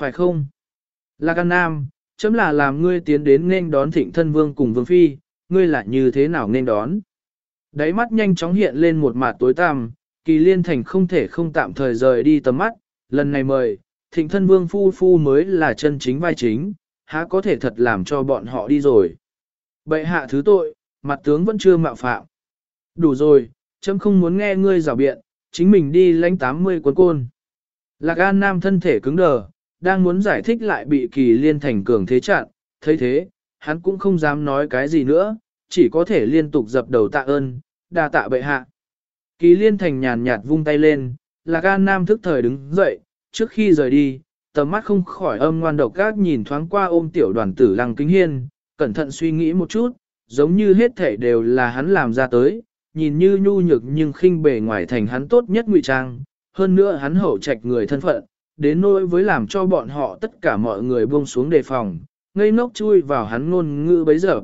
phải không? Lạc An Nam, chấm là làm ngươi tiến đến nên đón thịnh thân vương cùng vương phi, ngươi là như thế nào nên đón? Đáy mắt nhanh chóng hiện lên một mặt tối tăm, kỳ liên thành không thể không tạm thời rời đi tầm mắt, lần này mời, thịnh thân vương phu phu mới là chân chính vai chính, há có thể thật làm cho bọn họ đi rồi. Bệ hạ thứ tội, mặt tướng vẫn chưa mạo phạm. Đủ rồi, chấm không muốn nghe ngươi rào biện, chính mình đi lãnh 80 cuốn côn. Lạc An Nam thân thể cứng đờ, đang muốn giải thích lại bị kỳ liên thành cường thế chặn, thấy thế, hắn cũng không dám nói cái gì nữa, chỉ có thể liên tục dập đầu tạ ơn, đa tạ bệ hạ. Kỳ liên thành nhàn nhạt vung tay lên, là Gan Nam thức thời đứng dậy, trước khi rời đi, tầm mắt không khỏi âm ngoan độc các nhìn thoáng qua ôm tiểu đoàn tử lăng kính hiên, cẩn thận suy nghĩ một chút, giống như hết thể đều là hắn làm ra tới, nhìn như nhu nhược nhưng khinh bề ngoài thành hắn tốt nhất ngụy trang, hơn nữa hắn hậu trạch người thân phận, đến nỗi với làm cho bọn họ tất cả mọi người buông xuống đề phòng, ngây ngốc chui vào hắn ngôn ngữ bấy giờ.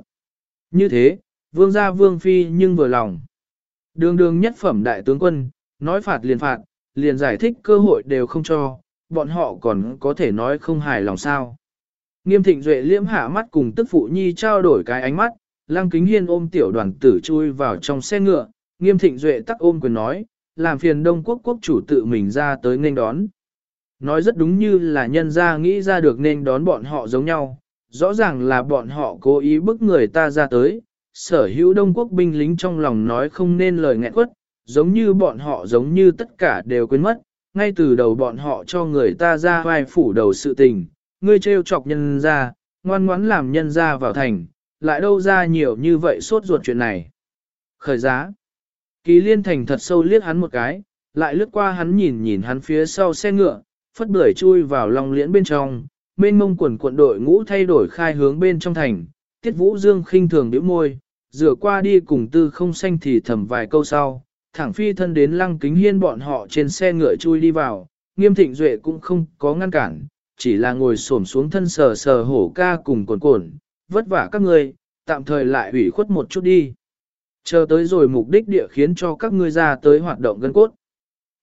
Như thế, vương gia vương phi nhưng vừa lòng. Đường đường nhất phẩm đại tướng quân, nói phạt liền phạt, liền giải thích cơ hội đều không cho, bọn họ còn có thể nói không hài lòng sao. Nghiêm thịnh duệ liễm hạ mắt cùng tức phụ nhi trao đổi cái ánh mắt, lăng kính hiên ôm tiểu đoàn tử chui vào trong xe ngựa, nghiêm thịnh duệ tắc ôm quyền nói, làm phiền đông quốc quốc chủ tự mình ra tới nghênh đón. Nói rất đúng như là nhân ra nghĩ ra được nên đón bọn họ giống nhau, rõ ràng là bọn họ cố ý bức người ta ra tới, sở hữu đông quốc binh lính trong lòng nói không nên lời nghẹn quất, giống như bọn họ giống như tất cả đều quên mất, ngay từ đầu bọn họ cho người ta ra vai phủ đầu sự tình, ngươi trêu chọc nhân ra, ngoan ngoãn làm nhân ra vào thành, lại đâu ra nhiều như vậy sốt ruột chuyện này. Khởi giá. Kỳ liên thành thật sâu liếc hắn một cái, lại lướt qua hắn nhìn nhìn hắn phía sau xe ngựa, phất bưởi chui vào lòng liễn bên trong, mênh mông quần cuộn đội ngũ thay đổi khai hướng bên trong thành, tiết vũ dương khinh thường điểm môi, rửa qua đi cùng tư không xanh thì thầm vài câu sau, thẳng phi thân đến lăng kính hiên bọn họ trên xe ngựa chui đi vào, nghiêm thịnh duệ cũng không có ngăn cản, chỉ là ngồi xổm xuống thân sờ sờ hổ ca cùng cồn cồn, vất vả các ngươi, tạm thời lại ủy khuất một chút đi. Chờ tới rồi mục đích địa khiến cho các ngươi ra tới hoạt động gân cốt.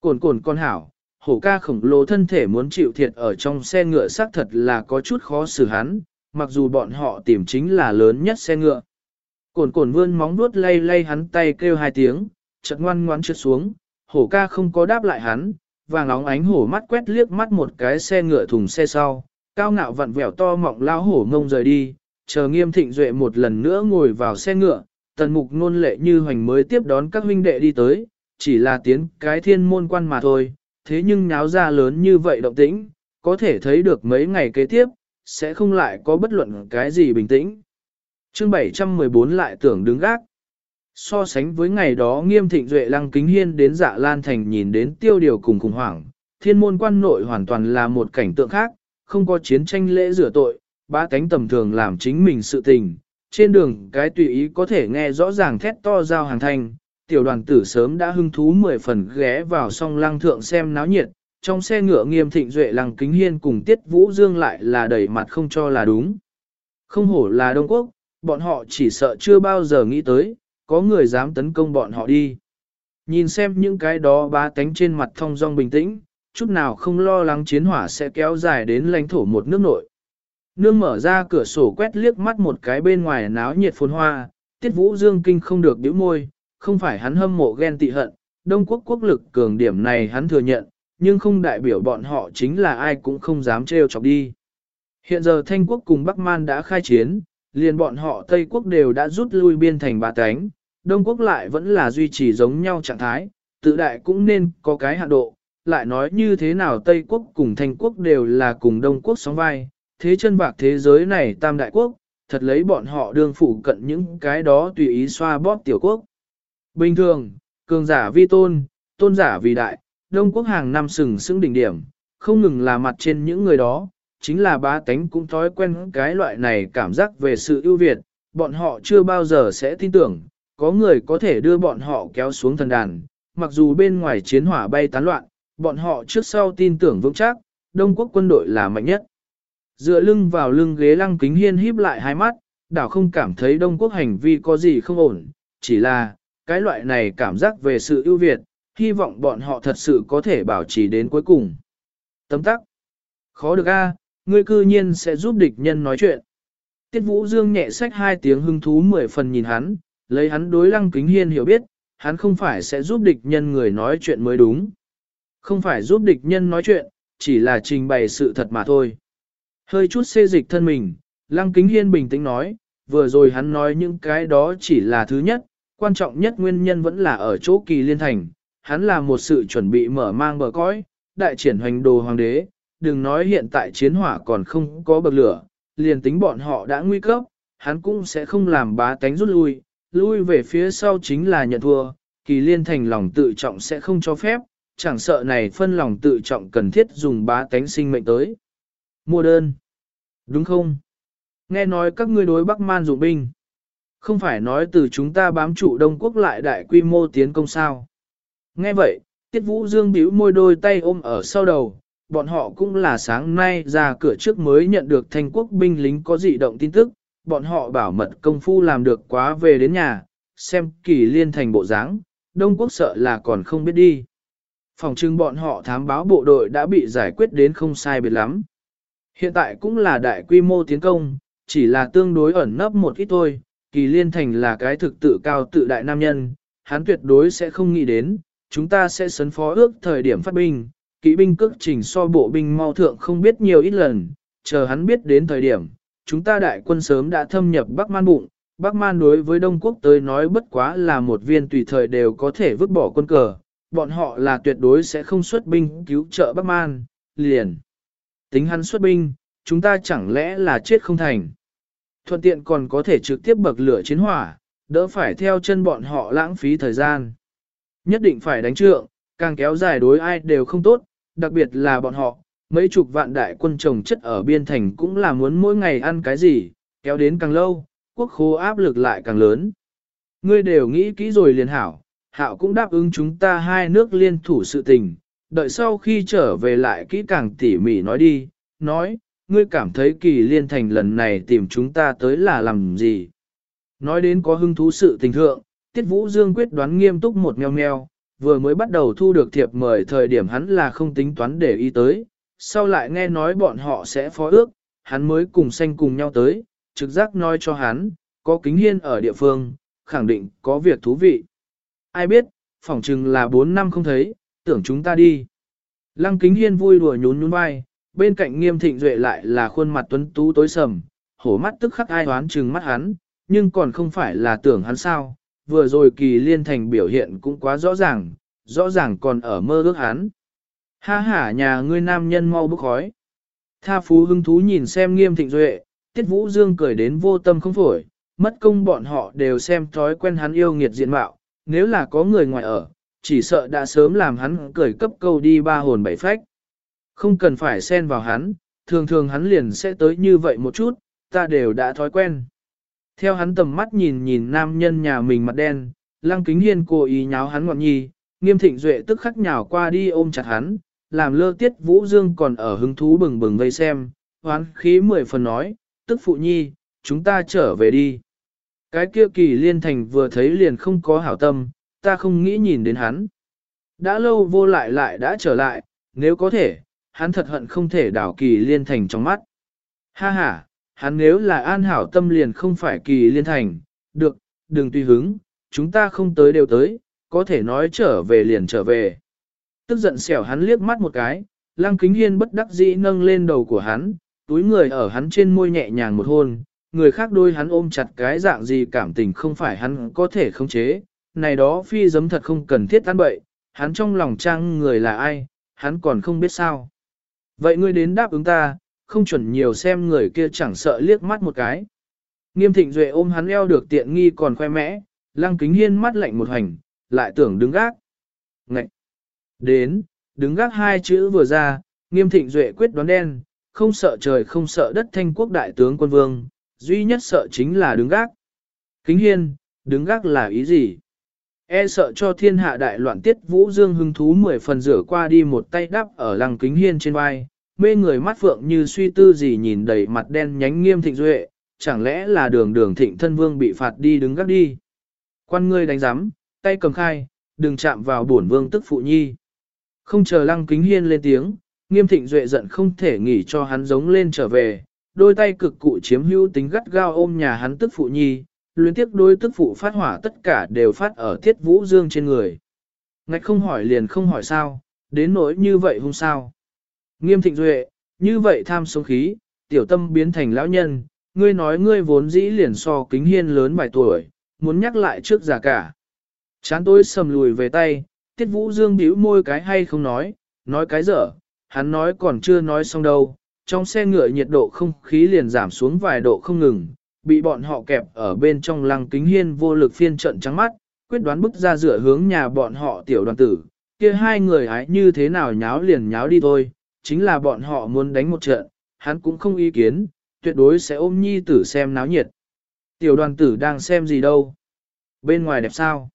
Cồn cồn con hảo, hổ ca khổng lồ thân thể muốn chịu thiệt ở trong xe ngựa xác thật là có chút khó xử hắn, mặc dù bọn họ tìm chính là lớn nhất xe ngựa. Cổn cổn vươn móng vuốt lay lay hắn tay kêu hai tiếng, chợt ngoan ngoãn trượt xuống, hổ ca không có đáp lại hắn, vàng óng ánh hổ mắt quét liếc mắt một cái xe ngựa thùng xe sau, cao ngạo vặn vẹo to mọng lao hổ ngông rời đi, chờ nghiêm thịnh duệ một lần nữa ngồi vào xe ngựa, tần mục nôn lệ như hoành mới tiếp đón các huynh đệ đi tới, chỉ là tiến cái thiên môn quan mà thôi, thế nhưng nháo ra lớn như vậy động tĩnh, có thể thấy được mấy ngày kế tiếp, sẽ không lại có bất luận cái gì bình tĩnh. Chương 714 lại tưởng đứng gác. So sánh với ngày đó nghiêm thịnh duệ lăng kính hiên đến dạ lan thành nhìn đến tiêu điều cùng khủng hoảng, thiên môn quan nội hoàn toàn là một cảnh tượng khác, không có chiến tranh lễ rửa tội, ba cánh tầm thường làm chính mình sự tình. Trên đường cái tùy ý có thể nghe rõ ràng thét to giao hàng thành tiểu đoàn tử sớm đã hưng thú mười phần ghé vào song lăng thượng xem náo nhiệt, trong xe ngựa nghiêm thịnh duệ lăng kính hiên cùng tiết vũ dương lại là đẩy mặt không cho là đúng. Không hổ là Đông Quốc, bọn họ chỉ sợ chưa bao giờ nghĩ tới, có người dám tấn công bọn họ đi. Nhìn xem những cái đó ba tánh trên mặt thông dong bình tĩnh, chút nào không lo lắng chiến hỏa sẽ kéo dài đến lãnh thổ một nước nội. Nương mở ra cửa sổ quét liếc mắt một cái bên ngoài náo nhiệt phồn hoa, tiết vũ dương kinh không được điếu môi, không phải hắn hâm mộ ghen tị hận, Đông quốc quốc lực cường điểm này hắn thừa nhận, nhưng không đại biểu bọn họ chính là ai cũng không dám trêu chọc đi. Hiện giờ Thanh quốc cùng Bắc Man đã khai chiến, liền bọn họ Tây quốc đều đã rút lui biên thành bà cánh, Đông quốc lại vẫn là duy trì giống nhau trạng thái, tự đại cũng nên có cái hạn độ, lại nói như thế nào Tây quốc cùng Thanh quốc đều là cùng Đông quốc sóng vai, thế chân bạc thế giới này tam đại quốc, thật lấy bọn họ đương phụ cận những cái đó tùy ý xoa bóp tiểu quốc. Bình thường, cường giả vi tôn, tôn giả vì đại, Đông quốc hàng năm sừng sững đỉnh điểm, không ngừng là mặt trên những người đó, chính là bá tánh cũng thói quen cái loại này cảm giác về sự ưu việt, bọn họ chưa bao giờ sẽ tin tưởng, có người có thể đưa bọn họ kéo xuống thần đàn, mặc dù bên ngoài chiến hỏa bay tán loạn, bọn họ trước sau tin tưởng vững chắc, Đông quốc quân đội là mạnh nhất. Dựa lưng vào lưng ghế lăng kính hiên híp lại hai mắt, đảo không cảm thấy Đông quốc hành vi có gì không ổn, chỉ là, cái loại này cảm giác về sự ưu việt, hy vọng bọn họ thật sự có thể bảo trì đến cuối cùng. Tấm tắc. Khó được a, ngươi cư nhiên sẽ giúp địch nhân nói chuyện. Tiết Vũ Dương nhẹ sách hai tiếng hưng thú mười phần nhìn hắn, lấy hắn đối lăng kính hiên hiểu biết, hắn không phải sẽ giúp địch nhân người nói chuyện mới đúng. Không phải giúp địch nhân nói chuyện, chỉ là trình bày sự thật mà thôi. Hơi chút xê dịch thân mình, lăng kính hiên bình tĩnh nói, vừa rồi hắn nói những cái đó chỉ là thứ nhất, quan trọng nhất nguyên nhân vẫn là ở chỗ kỳ liên thành, hắn là một sự chuẩn bị mở mang bờ cõi, đại triển hoành đồ hoàng đế, đừng nói hiện tại chiến hỏa còn không có bậc lửa, liền tính bọn họ đã nguy cấp, hắn cũng sẽ không làm bá tánh rút lui, lui về phía sau chính là nhận thua, kỳ liên thành lòng tự trọng sẽ không cho phép, chẳng sợ này phân lòng tự trọng cần thiết dùng bá tánh sinh mệnh tới. Mua đơn. Đúng không? Nghe nói các ngươi đối Bắc Man dụng binh. Không phải nói từ chúng ta bám trụ Đông Quốc lại đại quy mô tiến công sao. Nghe vậy, Tiết Vũ Dương bĩu môi đôi tay ôm ở sau đầu, bọn họ cũng là sáng nay ra cửa trước mới nhận được thanh quốc binh lính có dị động tin tức, bọn họ bảo mật công phu làm được quá về đến nhà, xem kỳ liên thành bộ dáng, Đông Quốc sợ là còn không biết đi. Phòng trưng bọn họ thám báo bộ đội đã bị giải quyết đến không sai biệt lắm. Hiện tại cũng là đại quy mô tiến công, chỉ là tương đối ẩn nấp một ít thôi, kỳ liên thành là cái thực tự cao tự đại nam nhân, hắn tuyệt đối sẽ không nghĩ đến, chúng ta sẽ sấn phó ước thời điểm phát binh, kỵ binh cước trình so bộ binh mau thượng không biết nhiều ít lần, chờ hắn biết đến thời điểm, chúng ta đại quân sớm đã thâm nhập Bắc Man bụng, Bắc Man đối với Đông Quốc tới nói bất quá là một viên tùy thời đều có thể vứt bỏ quân cờ, bọn họ là tuyệt đối sẽ không xuất binh cứu trợ Bắc Man, liền. Tính hắn xuất binh, chúng ta chẳng lẽ là chết không thành. Thuận tiện còn có thể trực tiếp bậc lửa chiến hỏa, đỡ phải theo chân bọn họ lãng phí thời gian. Nhất định phải đánh trượng, càng kéo dài đối ai đều không tốt, đặc biệt là bọn họ, mấy chục vạn đại quân trồng chất ở biên thành cũng là muốn mỗi ngày ăn cái gì, kéo đến càng lâu, quốc khố áp lực lại càng lớn. Ngươi đều nghĩ kỹ rồi liền hảo, hảo cũng đáp ứng chúng ta hai nước liên thủ sự tình, đợi sau khi trở về lại kỹ càng tỉ mỉ nói đi, nói, ngươi cảm thấy kỳ liên thành lần này tìm chúng ta tới là làm gì. Nói đến có hứng thú sự tình thượng, Tiết Vũ Dương quyết đoán nghiêm túc một meo meo, vừa mới bắt đầu thu được thiệp mời thời điểm hắn là không tính toán để ý tới, sau lại nghe nói bọn họ sẽ phó ước, hắn mới cùng xanh cùng nhau tới, trực giác nói cho hắn, có kính hiên ở địa phương, khẳng định có việc thú vị. Ai biết, phỏng chừng là 4 năm không thấy, tưởng chúng ta đi. Lăng kính hiên vui đùa nhún nhún vai, bên cạnh nghiêm thịnh duệ lại là khuôn mặt tuấn tú tối sầm, hổ mắt tức khắc ai đoán chừng mắt hắn, nhưng còn không phải là tưởng hắn sao, vừa rồi kỳ liên thành biểu hiện cũng quá rõ ràng, rõ ràng còn ở mơ ước hắn. Ha ha nhà ngươi nam nhân mau bức khói. Tha phú hưng thú nhìn xem nghiêm thịnh duệ, tiết vũ dương cười đến vô tâm không phổi, mất công bọn họ đều xem thói quen hắn yêu nghiệt diện mạo, nếu là có người ngoài ở, chỉ sợ đã sớm làm hắn cười cấp câu đi ba hồn bảy phách. Không cần phải xen vào hắn, thường thường hắn liền sẽ tới như vậy một chút, ta đều đã thói quen. Theo hắn tầm mắt nhìn nhìn nam nhân nhà mình mặt đen, lăng kính hiên cố ý nháo hắn ngọn nhi, nghiêm thịnh duệ tức khắc nhào qua đi ôm chặt hắn, làm lơ tiết vũ dương còn ở hứng thú bừng bừng vây xem, hoán khí mười phần nói, tức phụ nhi, chúng ta trở về đi. Cái kia kỳ liên thành vừa thấy liền không có hảo tâm, ta không nghĩ nhìn đến hắn. Đã lâu vô lại lại đã trở lại, nếu có thể, hắn thật hận không thể đảo kỳ liên thành trong mắt. Ha ha, hắn nếu là an hảo tâm liền không phải kỳ liên thành, được, đừng tùy hứng, chúng ta không tới đều tới, có thể nói trở về liền trở về. Tức giận xẻo hắn liếc mắt một cái, lăng kính hiên bất đắc dĩ nâng lên đầu của hắn, túi người ở hắn trên môi nhẹ nhàng một hôn, người khác đôi hắn ôm chặt cái dạng gì cảm tình không phải hắn có thể khống chế, này đó phi giấm thật không cần thiết tan bậy, hắn trong lòng trang người là ai, hắn còn không biết sao. Vậy ngươi đến đáp ứng ta, không chuẩn nhiều xem người kia chẳng sợ liếc mắt một cái. Nghiêm thịnh duệ ôm hắn eo được tiện nghi còn khoe mẽ, lăng kính hiên mắt lạnh một hành, lại tưởng đứng gác. Ngậy! Đến, đứng gác hai chữ vừa ra, nghiêm thịnh duệ quyết đoán đen, không sợ trời không sợ đất thanh quốc đại tướng quân vương, duy nhất sợ chính là đứng gác. Kính hiên, đứng gác là ý gì? E sợ cho thiên hạ đại loạn tiết vũ dương hưng thú mười phần rửa qua đi một tay đắp ở lăng kính hiên trên vai, mê người mắt phượng như suy tư gì nhìn đầy mặt đen nhánh nghiêm thịnh duệ, chẳng lẽ là đường đường thịnh thân vương bị phạt đi đứng gác đi. Quan ngươi đánh giám, tay cầm khai, đừng chạm vào bổn vương tức phụ nhi. Không chờ lăng kính hiên lên tiếng, nghiêm thịnh duệ giận không thể nghỉ cho hắn giống lên trở về, đôi tay cực cụ chiếm hữu tính gắt gao ôm nhà hắn tức phụ nhi, luyến tiếc đôi tức phụ phát hỏa tất cả đều phát ở thiết vũ dương trên người. Ngạch không hỏi liền không hỏi sao, đến nỗi như vậy không sao. Nghiêm thịnh duệ, như vậy tham sống khí, tiểu tâm biến thành lão nhân, ngươi nói ngươi vốn dĩ liền so kính hiên lớn vài tuổi, muốn nhắc lại trước già cả. Chán tôi sầm lùi về tay, tiết vũ dương bĩu môi cái hay không nói, nói cái dở, hắn nói còn chưa nói xong đâu, trong xe ngựa nhiệt độ không khí liền giảm xuống vài độ không ngừng, bị bọn họ kẹp ở bên trong lăng kính hiên vô lực phiên trận trắng mắt, quyết đoán bức ra dựa hướng nhà bọn họ tiểu đoàn tử, kia hai người hái như thế nào nháo liền nháo đi thôi, chính là bọn họ muốn đánh một trận, hắn cũng không ý kiến, tuyệt đối sẽ ôm nhi tử xem náo nhiệt. Tiểu đoàn tử đang xem gì đâu? Bên ngoài đẹp sao?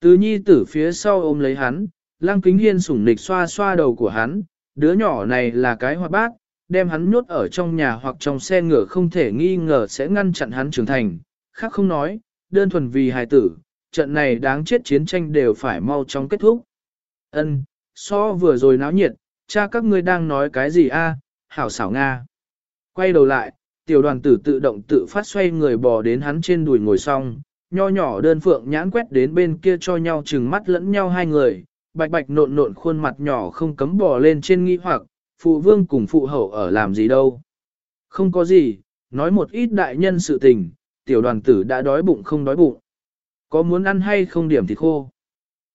Từ nhi tử phía sau ôm lấy hắn, lăng kính hiên sủng nịch xoa xoa đầu của hắn, đứa nhỏ này là cái hoạt bát, đem hắn nhốt ở trong nhà hoặc trong xe ngựa không thể nghi ngờ sẽ ngăn chặn hắn trưởng thành, khác không nói, đơn thuần vì hài tử, trận này đáng chết chiến tranh đều phải mau chóng kết thúc. Ân, so vừa rồi náo nhiệt, cha các ngươi đang nói cái gì a? hảo xảo Nga. Quay đầu lại, tiểu đoàn tử tự động tự phát xoay người bò đến hắn trên đùi ngồi xong, nho nhỏ đơn phượng nhãn quét đến bên kia cho nhau chừng mắt lẫn nhau hai người, bạch bạch nộn nộn khuôn mặt nhỏ không cấm bò lên trên nghi hoặc, phụ vương cùng phụ hậu ở làm gì đâu. Không có gì, nói một ít đại nhân sự tình, tiểu đoàn tử đã đói bụng không đói bụng. Có muốn ăn hay không điểm thịt khô?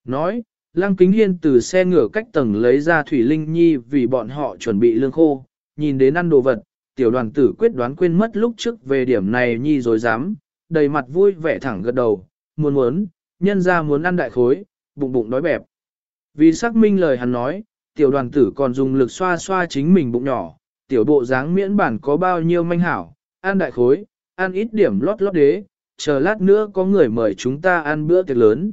Nói, Lăng Kính Hiên từ xe ngửa cách tầng lấy ra Thủy Linh Nhi vì bọn họ chuẩn bị lương khô, nhìn đến ăn đồ vật, tiểu đoàn tử quyết đoán quên mất lúc trước về điểm này Nhi rồi dám, đầy mặt vui vẻ thẳng gật đầu, muốn muốn, nhân ra muốn ăn đại khối, bụng bụng đói bẹp. Vì xác minh lời hắn nói, tiểu đoàn tử còn dùng lực xoa xoa chính mình bụng nhỏ, tiểu bộ dáng miễn bản có bao nhiêu manh hảo, ăn đại khối, ăn ít điểm lót lót đế, chờ lát nữa có người mời chúng ta ăn bữa tiệc lớn.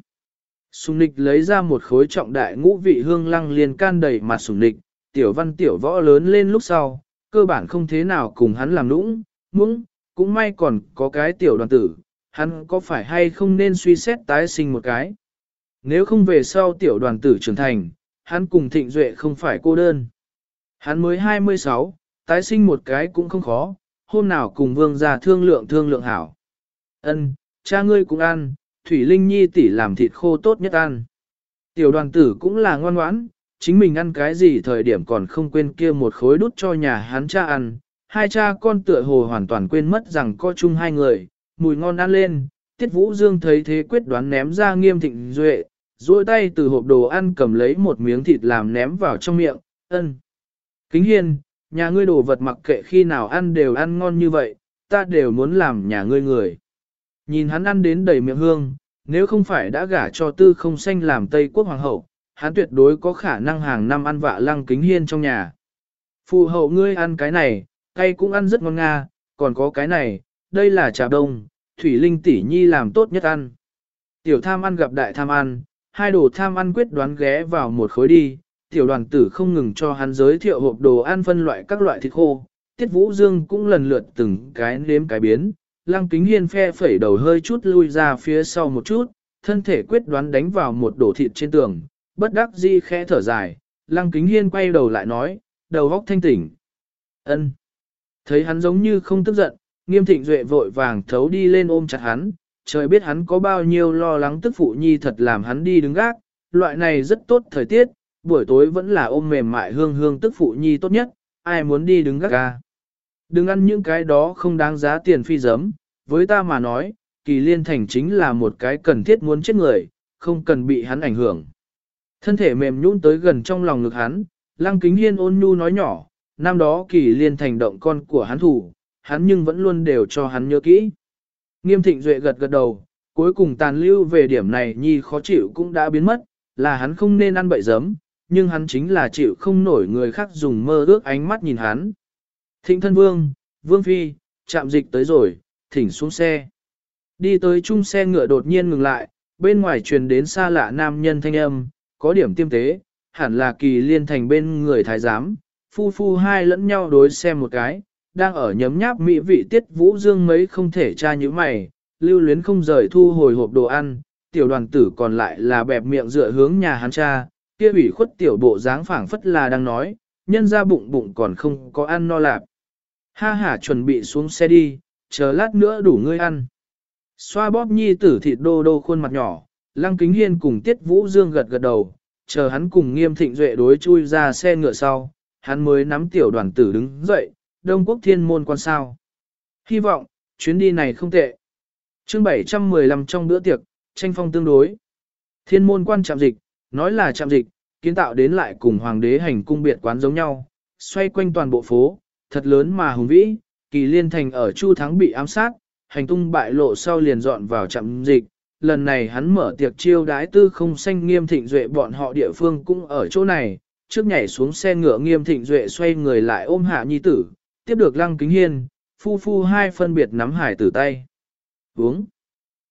Sùng nịch lấy ra một khối trọng đại ngũ vị hương lăng liền can đầy mặt sùng nịch, tiểu văn tiểu võ lớn lên lúc sau, cơ bản không thế nào cùng hắn làm nũng, muỗng, cũng may còn có cái tiểu đoàn tử, hắn có phải hay không nên suy xét tái sinh một cái. Nếu không về sau tiểu đoàn tử trưởng thành, hắn cùng thịnh duệ không phải cô đơn. Hắn mới 26, tái sinh một cái cũng không khó, hôm nào cùng vương gia thương lượng thương lượng hảo. Ân, cha ngươi cũng ăn, Thủy Linh Nhi tỷ làm thịt khô tốt nhất ăn. Tiểu đoàn tử cũng là ngoan ngoãn, chính mình ăn cái gì thời điểm còn không quên kia một khối đút cho nhà hắn cha ăn. Hai cha con tựa hồ hoàn toàn quên mất rằng có chung hai người, mùi ngon ăn lên, Tiết Vũ Dương thấy thế quyết đoán ném ra nghiêm thịnh duệ, duỗi tay từ hộp đồ ăn cầm lấy một miếng thịt làm ném vào trong miệng, ân. Kính hiên, nhà ngươi đồ vật mặc kệ khi nào ăn đều ăn ngon như vậy, ta đều muốn làm nhà ngươi người. Nhìn hắn ăn đến đầy miệng hương, nếu không phải đã gả cho tư không xanh làm Tây quốc hoàng hậu, hắn tuyệt đối có khả năng hàng năm ăn vạ lăng kính hiên trong nhà. Phụ hậu ngươi ăn cái này, cay cũng ăn rất ngon nga, còn có cái này, đây là trà đông, thủy linh tỷ nhi làm tốt nhất ăn. Tiểu tham ăn gặp đại tham ăn, hai đồ tham ăn quyết đoán ghé vào một khối đi, tiểu đoàn tử không ngừng cho hắn giới thiệu hộp đồ ăn phân loại các loại thịt khô, tiết vũ dương cũng lần lượt từng cái nếm cái biến, lăng kính hiên phe phẩy đầu hơi chút lui ra phía sau một chút, thân thể quyết đoán đánh vào một đổ thịt trên tường, bất đắc di khẽ thở dài, lăng kính hiên quay đầu lại nói, đầu góc thanh tỉnh. ân. Thấy hắn giống như không tức giận, nghiêm thịnh duệ vội vàng thấu đi lên ôm chặt hắn, trời biết hắn có bao nhiêu lo lắng tức phụ nhi thật làm hắn đi đứng gác, loại này rất tốt thời tiết, buổi tối vẫn là ôm mềm mại hương hương tức phụ nhi tốt nhất, ai muốn đi đứng gác ca. Đừng ăn những cái đó không đáng giá tiền phi giấm, với ta mà nói, kỳ liên thành chính là một cái cần thiết muốn chết người, không cần bị hắn ảnh hưởng. Thân thể mềm nhũn tới gần trong lòng ngực hắn, lăng kính hiên ôn nhu nói nhỏ, năm đó kỳ liên thành động con của hắn thủ, hắn nhưng vẫn luôn đều cho hắn nhớ kỹ. Nghiêm thịnh duệ gật gật đầu, cuối cùng tàn lưu về điểm này nhi khó chịu cũng đã biến mất, là hắn không nên ăn bậy giấm, nhưng hắn chính là chịu không nổi người khác dùng mơ ước ánh mắt nhìn hắn. Thịnh thân vương, vương phi, chạm dịch tới rồi, thỉnh xuống xe. Đi tới chung xe ngựa đột nhiên ngừng lại, bên ngoài truyền đến xa lạ nam nhân thanh âm, có điểm tiêm tế, hẳn là kỳ liên thành bên người thái giám, phu phu hai lẫn nhau đối xem một cái, đang ở nhấm nháp mỹ vị tiết vũ dương mấy không thể tra như mày, lưu luyến không rời thu hồi hộp đồ ăn, tiểu đoàn tử còn lại là bẹp miệng dựa hướng nhà hắn cha, kia ủy khuất tiểu bộ dáng phảng phất là đang nói, nhân ra bụng bụng còn không có ăn no lạp. Ha ha chuẩn bị xuống xe đi, chờ lát nữa đủ ngươi ăn. Xoa bóp nhi tử thịt đô đô khuôn mặt nhỏ, lăng kính hiên cùng tiết vũ dương gật gật đầu, chờ hắn cùng nghiêm thịnh duệ đối chui ra xe ngựa sau, hắn mới nắm tiểu đoàn tử đứng dậy, đông quốc thiên môn quan sao. Hy vọng, chuyến đi này không tệ. chương 715 trong bữa tiệc, tranh phong tương đối. Thiên môn quan chạm dịch, nói là chạm dịch, kiến tạo đến lại cùng hoàng đế hành cung biệt quán giống nhau, xoay quanh toàn bộ phố, thật lớn mà hùng vĩ, kỳ liên thành ở Chu Thắng bị ám sát, hành tung bại lộ sau liền dọn vào chạm dịch. Lần này hắn mở tiệc chiêu đái tư không xanh nghiêm thịnh duệ bọn họ địa phương cũng ở chỗ này, trước nhảy xuống xe ngựa nghiêm thịnh duệ xoay người lại ôm hạ nhi tử, tiếp được lăng kính hiên, phu phu hai phân biệt nắm hải tử tay. Uống.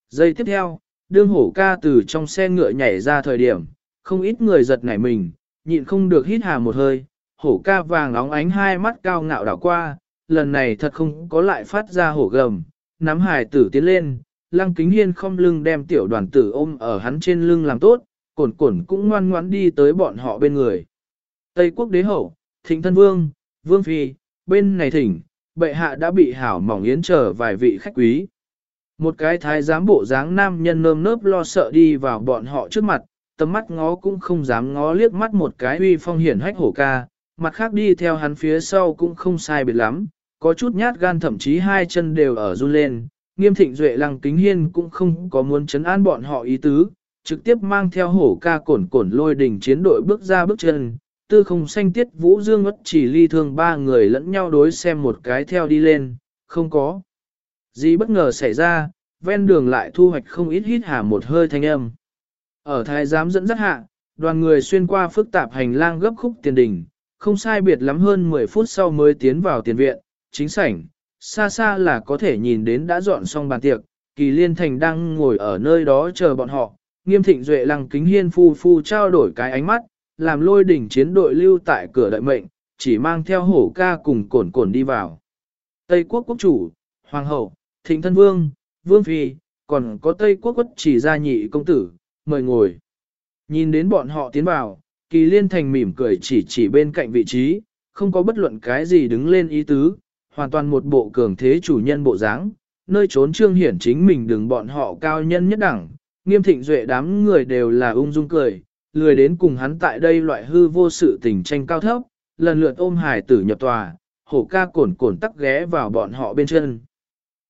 Giây tiếp theo, đương hổ ca từ trong xe ngựa nhảy ra thời điểm, không ít người giật nảy mình, nhịn không được hít hà một hơi, hổ ca vàng óng ánh hai mắt cao ngạo đảo qua, lần này thật không có lại phát ra hổ gầm, nắm hải tử tiến lên, lăng kính hiên không lưng đem tiểu đoàn tử ôm ở hắn trên lưng làm tốt, cổn cổn cũng ngoan ngoãn đi tới bọn họ bên người. Tây quốc đế hậu, thịnh thân vương, vương phi, bên này thỉnh, bệ hạ đã bị hảo mỏng yến chờ vài vị khách quý. Một cái thái giám bộ dáng nam nhân nơm nớp lo sợ đi vào bọn họ trước mặt, tầm mắt ngó cũng không dám ngó liếc mắt một cái uy phong hiển hách hổ ca, mặt khác đi theo hắn phía sau cũng không sai biệt lắm, có chút nhát gan thậm chí hai chân đều ở run lên, nghiêm thịnh duệ lăng kính hiên cũng không có muốn chấn an bọn họ ý tứ, trực tiếp mang theo hổ ca cổn cổn lôi đỉnh chiến đội bước ra bước chân, tư không xanh tiết vũ dương ất chỉ ly thương ba người lẫn nhau đối xem một cái theo đi lên, không có. Gì bất ngờ xảy ra, ven đường lại thu hoạch không ít hít hà một hơi thanh âm. Ở thái giám dẫn dắt hạ, đoàn người xuyên qua phức tạp hành lang gấp khúc tiền đình, không sai biệt lắm hơn 10 phút sau mới tiến vào tiền viện, chính sảnh, xa xa là có thể nhìn đến đã dọn xong bàn tiệc, kỳ liên thành đang ngồi ở nơi đó chờ bọn họ, nghiêm thịnh duệ lăng kính hiên phu phu trao đổi cái ánh mắt, làm lôi đỉnh chiến đội lưu tại cửa đợi mệnh, chỉ mang theo hổ ca cùng cổn cổn đi vào. Tây quốc quốc chủ, hoàng hậu, thịnh thân vương, vương phi, còn có Tây quốc quốc chỉ gia nhị công tử, mời ngồi. Nhìn đến bọn họ tiến vào, kỳ liên thành mỉm cười chỉ chỉ bên cạnh vị trí, không có bất luận cái gì đứng lên ý tứ, hoàn toàn một bộ cường thế chủ nhân bộ dáng, nơi trốn trương hiển chính mình đừng bọn họ cao nhân nhất đẳng, nghiêm thịnh duệ đám người đều là ung dung cười, lười đến cùng hắn tại đây loại hư vô sự tình tranh cao thấp, lần lượt ôm hải tử nhập tòa, hổ ca cổn cổn tắc ghé vào bọn họ bên chân.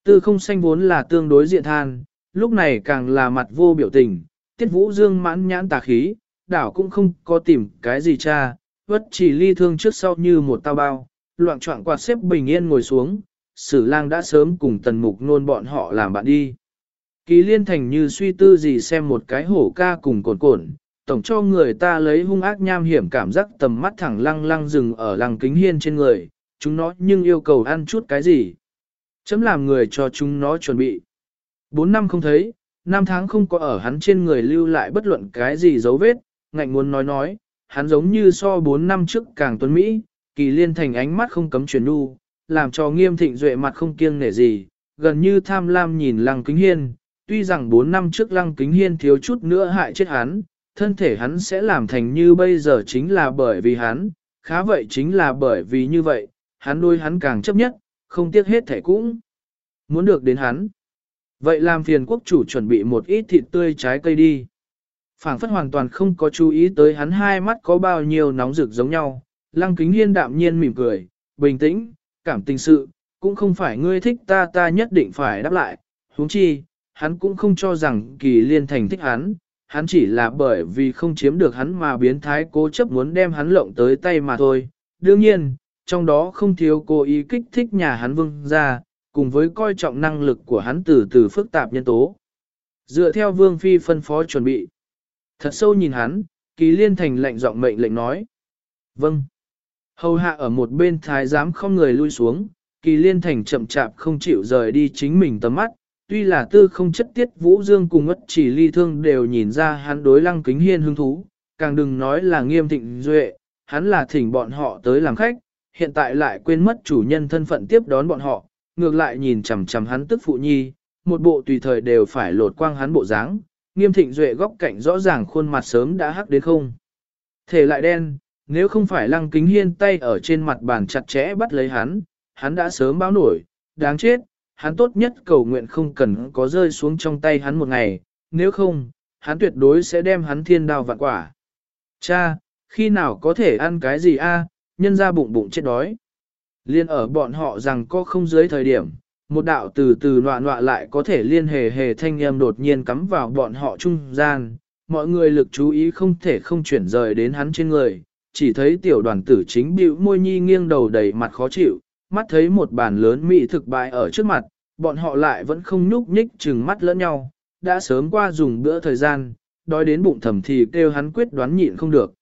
Tư không xanh vốn là tương đối diện than, lúc này càng là mặt vô biểu tình, tiết vũ dương mãn nhãn tà khí, đảo cũng không có tìm cái gì cha, vất chỉ ly thương trước sau như một tao bao, loạn trọng quạt xếp bình yên ngồi xuống, sử lang đã sớm cùng tần mục nôn bọn họ làm bạn đi. Kỳ liên thành như suy tư gì xem một cái hổ ca cùng cồn cồn, tổng cho người ta lấy hung ác nham hiểm cảm giác tầm mắt thẳng lăng lăng dừng ở lăng kính hiên trên người, chúng nó nhưng yêu cầu ăn chút cái gì. Chấm làm người cho chúng nó chuẩn bị. Bốn năm không thấy, năm tháng không có ở hắn trên người lưu lại bất luận cái gì dấu vết, ngạnh muốn nói nói, hắn giống như so bốn năm trước càng tuấn Mỹ, kỳ liên thành ánh mắt không cấm chuyển đu, làm cho nghiêm thịnh duệ mặt không kiêng nể gì, gần như tham lam nhìn lăng kính hiên, tuy rằng bốn năm trước lăng kính hiên thiếu chút nữa hại chết hắn, thân thể hắn sẽ làm thành như bây giờ chính là bởi vì hắn, khá vậy chính là bởi vì như vậy, hắn đôi hắn càng chấp nhất, không tiếc hết thể cũng muốn được đến hắn. Vậy làm phiền quốc chủ chuẩn bị một ít thịt tươi trái cây đi. Phảng phất hoàn toàn không có chú ý tới hắn hai mắt có bao nhiêu nóng rực giống nhau. Lăng kính hiên đạm nhiên mỉm cười, bình tĩnh, cảm tình sự, cũng không phải ngươi thích ta ta nhất định phải đáp lại. huống chi, hắn cũng không cho rằng kỳ liên thành thích hắn, hắn chỉ là bởi vì không chiếm được hắn mà biến thái cố chấp muốn đem hắn lộng tới tay mà thôi. Đương nhiên, trong đó không thiếu cố ý kích thích nhà hắn vương ra, cùng với coi trọng năng lực của hắn từ từ phức tạp nhân tố. Dựa theo vương phi phân phó chuẩn bị. Thật sâu nhìn hắn, kỳ liên thành lệnh giọng mệnh lệnh nói. Vâng. Hầu hạ ở một bên thái giám không người lui xuống, kỳ liên thành chậm chạp không chịu rời đi chính mình tầm mắt, tuy là tư không chất tiết vũ dương cùng ất chỉ ly thương đều nhìn ra hắn đối lăng kính hiên hứng thú, càng đừng nói là nghiêm thịnh duệ, hắn là thỉnh bọn họ tới làm khách, hiện tại lại quên mất chủ nhân thân phận tiếp đón bọn họ, ngược lại nhìn chằm chằm hắn tức phụ nhi, một bộ tùy thời đều phải lột quang hắn bộ dáng, nghiêm thịnh duệ góc cạnh rõ ràng khuôn mặt sớm đã hắc đến không. Thể lại đen, nếu không phải lăng kính hiên tay ở trên mặt bàn chặt chẽ bắt lấy hắn, hắn đã sớm báo nổi, đáng chết, hắn tốt nhất cầu nguyện không cần có rơi xuống trong tay hắn một ngày, nếu không, hắn tuyệt đối sẽ đem hắn thiên đao vạn quả. Cha, khi nào có thể ăn cái gì a? nhân ra bụng bụng chết đói. Liên ở bọn họ rằng có không dưới thời điểm, một đạo từ từ nọa nọa lại có thể liên hề hề thanh âm đột nhiên cắm vào bọn họ trung gian, mọi người lực chú ý không thể không chuyển rời đến hắn trên người, chỉ thấy tiểu đoàn tử chính bĩu môi nhi nghiêng đầu đầy mặt khó chịu, mắt thấy một bàn lớn mỹ thực bại ở trước mặt, bọn họ lại vẫn không nhúc nhích chừng mắt lẫn nhau, đã sớm qua dùng bữa thời gian, đói đến bụng thầm thì kêu hắn quyết đoán nhịn không được.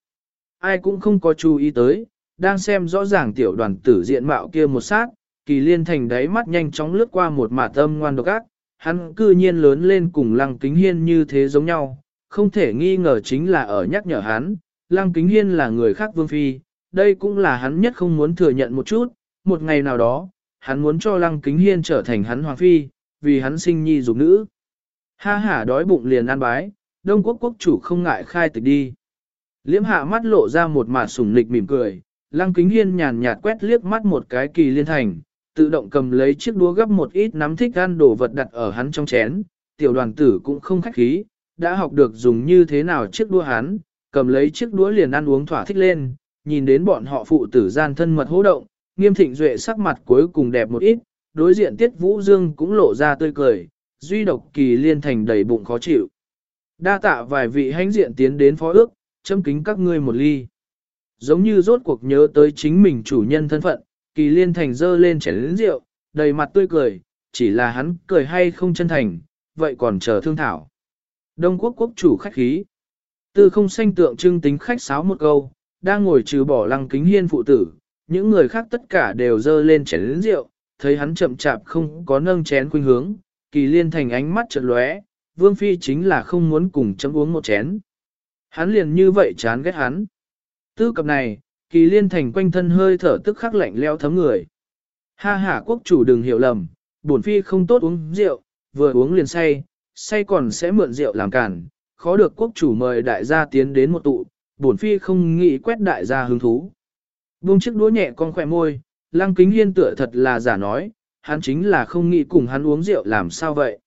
Ai cũng không có chú ý tới, đang xem rõ ràng tiểu đoàn tử diện mạo kia một sát, kỳ liên thành đáy mắt nhanh chóng lướt qua một mả tâm ngoan độc ác, hắn cư nhiên lớn lên cùng lăng kính hiên như thế giống nhau, không thể nghi ngờ chính là ở nhắc nhở hắn, lăng kính hiên là người khác vương phi, đây cũng là hắn nhất không muốn thừa nhận một chút, một ngày nào đó, hắn muốn cho lăng kính hiên trở thành hắn hoàng phi, vì hắn sinh nhi dục nữ. Ha hả đói bụng liền ăn bái, đông quốc quốc chủ không ngại khai tịch đi. Liễm hạ mắt lộ ra một mạt sủng nịch mỉm cười, lăng kính hiên nhàn nhạt quét liếc mắt một cái kỳ liên thành, tự động cầm lấy chiếc đũa gấp một ít nắm thích ăn đồ vật đặt ở hắn trong chén, tiểu đoàn tử cũng không khách khí, đã học được dùng như thế nào chiếc đũa hắn, cầm lấy chiếc đũa liền ăn uống thỏa thích lên, nhìn đến bọn họ phụ tử gian thân mật hô động, nghiêm thịnh duệ sắc mặt cuối cùng đẹp một ít, đối diện tiết vũ dương cũng lộ ra tươi cười, duy độc kỳ liên thành đầy bụng khó chịu. Đa tạ vài vị hãnh diện tiến đến phó ước, châm kính các ngươi một ly. Giống như rốt cuộc nhớ tới chính mình chủ nhân thân phận, kỳ liên thành dơ lên chén lĩnh rượu, đầy mặt tươi cười, chỉ là hắn cười hay không chân thành, vậy còn chờ thương thảo. Đông quốc quốc chủ khách khí. Tư không xanh tượng trưng tính khách sáo một câu, đang ngồi trừ bỏ lăng kính hiên phụ tử, những người khác tất cả đều dơ lên chén lĩnh rượu, thấy hắn chậm chạp không có nâng chén khuynh hướng, kỳ liên thành ánh mắt chợt lóe, vương phi chính là không muốn cùng chấm uống một chén. Hắn liền như vậy chán ghét hắn. Tư cập này, kỳ liên thành quanh thân hơi thở tức khắc lạnh leo thấm người. Ha ha quốc chủ đừng hiểu lầm, bổn phi không tốt uống rượu, vừa uống liền say, say còn sẽ mượn rượu làm cản, khó được quốc chủ mời đại gia tiến đến một tụ, bổn phi không nghĩ quét đại gia hứng thú. Buông chiếc đũa nhẹ con khỏe môi, lăng kính hiên tựa thật là giả nói, hắn chính là không nghĩ cùng hắn uống rượu làm sao vậy.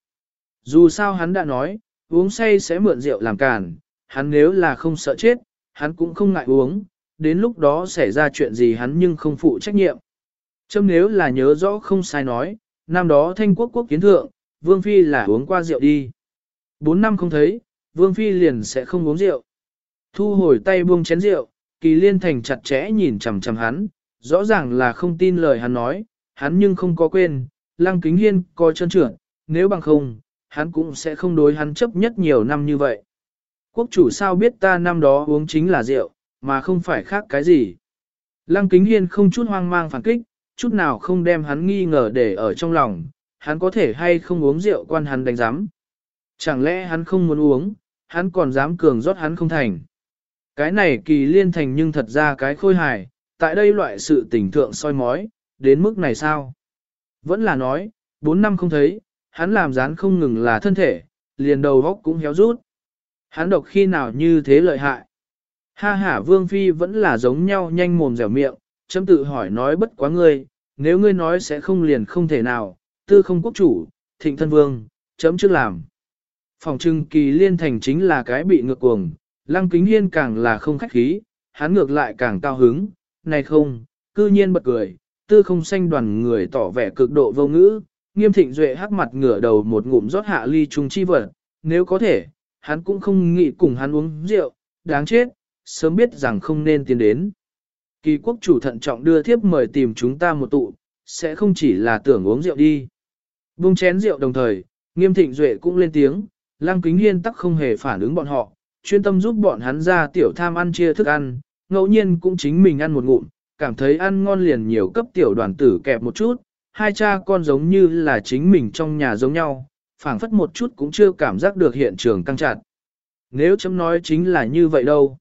Dù sao hắn đã nói, uống say sẽ mượn rượu làm cản, hắn nếu là không sợ chết, hắn cũng không ngại uống, đến lúc đó xảy ra chuyện gì hắn nhưng không phụ trách nhiệm. Châm nếu là nhớ rõ không sai nói, năm đó thanh quốc quốc kiến thượng, Vương Phi là uống qua rượu đi. Bốn năm không thấy, Vương Phi liền sẽ không uống rượu. Thu hồi tay buông chén rượu, kỳ liên thành chặt chẽ nhìn chằm chằm hắn, rõ ràng là không tin lời hắn nói, hắn nhưng không có quên, lăng kính hiên coi chân trưởng, nếu bằng không, hắn cũng sẽ không đối hắn chấp nhất nhiều năm như vậy. Quốc chủ sao biết ta năm đó uống chính là rượu, mà không phải khác cái gì. Lăng kính hiên không chút hoang mang phản kích, chút nào không đem hắn nghi ngờ để ở trong lòng, hắn có thể hay không uống rượu quan hắn đánh giám. Chẳng lẽ hắn không muốn uống, hắn còn dám cường rót hắn không thành. Cái này kỳ liên thành nhưng thật ra cái khôi hài, tại đây loại sự tình thượng soi mói, đến mức này sao? Vẫn là nói, bốn năm không thấy, hắn làm dán không ngừng là thân thể, liền đầu góc cũng héo rút. Hắn độc khi nào như thế lợi hại. Ha ha vương phi vẫn là giống nhau nhanh mồm dẻo miệng, chấm tự hỏi nói bất quá ngươi, nếu ngươi nói sẽ không liền không thể nào, tư không quốc chủ, thịnh thân vương, chấm trước làm. Phòng trưng kỳ liên thành chính là cái bị ngược cuồng, lăng kính hiên càng là không khách khí, hắn ngược lại càng cao hứng, này không, cư nhiên bật cười, tư không xanh đoàn người tỏ vẻ cực độ vô ngữ, nghiêm thịnh duệ hắc mặt ngửa đầu một ngụm rót hạ ly trung chi vật, nếu có thể, hắn cũng không nghĩ cùng hắn uống rượu, đáng chết, sớm biết rằng không nên tiến đến. Kỳ quốc chủ thận trọng đưa thiếp mời tìm chúng ta một tụ, sẽ không chỉ là tưởng uống rượu đi. Bung chén rượu đồng thời, nghiêm thịnh duệ cũng lên tiếng, lăng kính hiên tắc không hề phản ứng bọn họ, chuyên tâm giúp bọn hắn ra tiểu tham ăn chia thức ăn, ngẫu nhiên cũng chính mình ăn một ngụm, cảm thấy ăn ngon liền nhiều cấp tiểu đoàn tử kẹp một chút, hai cha con giống như là chính mình trong nhà giống nhau, phảng phất một chút cũng chưa cảm giác được hiện trường căng chặt. Nếu chấm nói chính là như vậy đâu.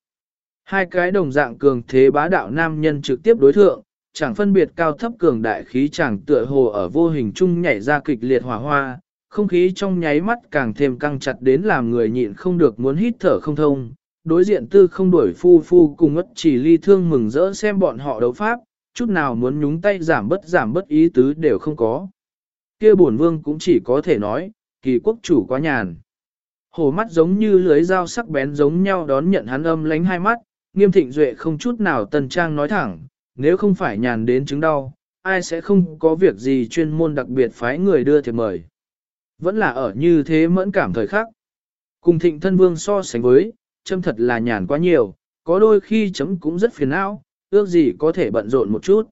Hai cái đồng dạng cường thế bá đạo nam nhân trực tiếp đối thượng, chẳng phân biệt cao thấp cường đại khí chẳng tựa hồ ở vô hình chung nhảy ra kịch liệt hỏa hoa, không khí trong nháy mắt càng thêm căng chặt đến làm người nhịn không được muốn hít thở không thông, đối diện tư không đuổi phu phu cùng ất chỉ ly thương mừng rỡ xem bọn họ đấu pháp, chút nào muốn nhúng tay giảm bất giảm bất ý tứ đều không có. kia bổn vương cũng chỉ có thể nói, kỳ quốc chủ quá nhàn. Hổ mắt giống như lưới dao sắc bén giống nhau đón nhận hắn âm lánh hai mắt, nghiêm thịnh duệ không chút nào tần trang nói thẳng, nếu không phải nhàn đến chứng đau, ai sẽ không có việc gì chuyên môn đặc biệt phái người đưa thiệp mời. Vẫn là ở như thế mẫn cảm thời khắc. Cùng thịnh thân vương so sánh với, châm thật là nhàn quá nhiều, có đôi khi chấm cũng rất phiền não, ước gì có thể bận rộn một chút.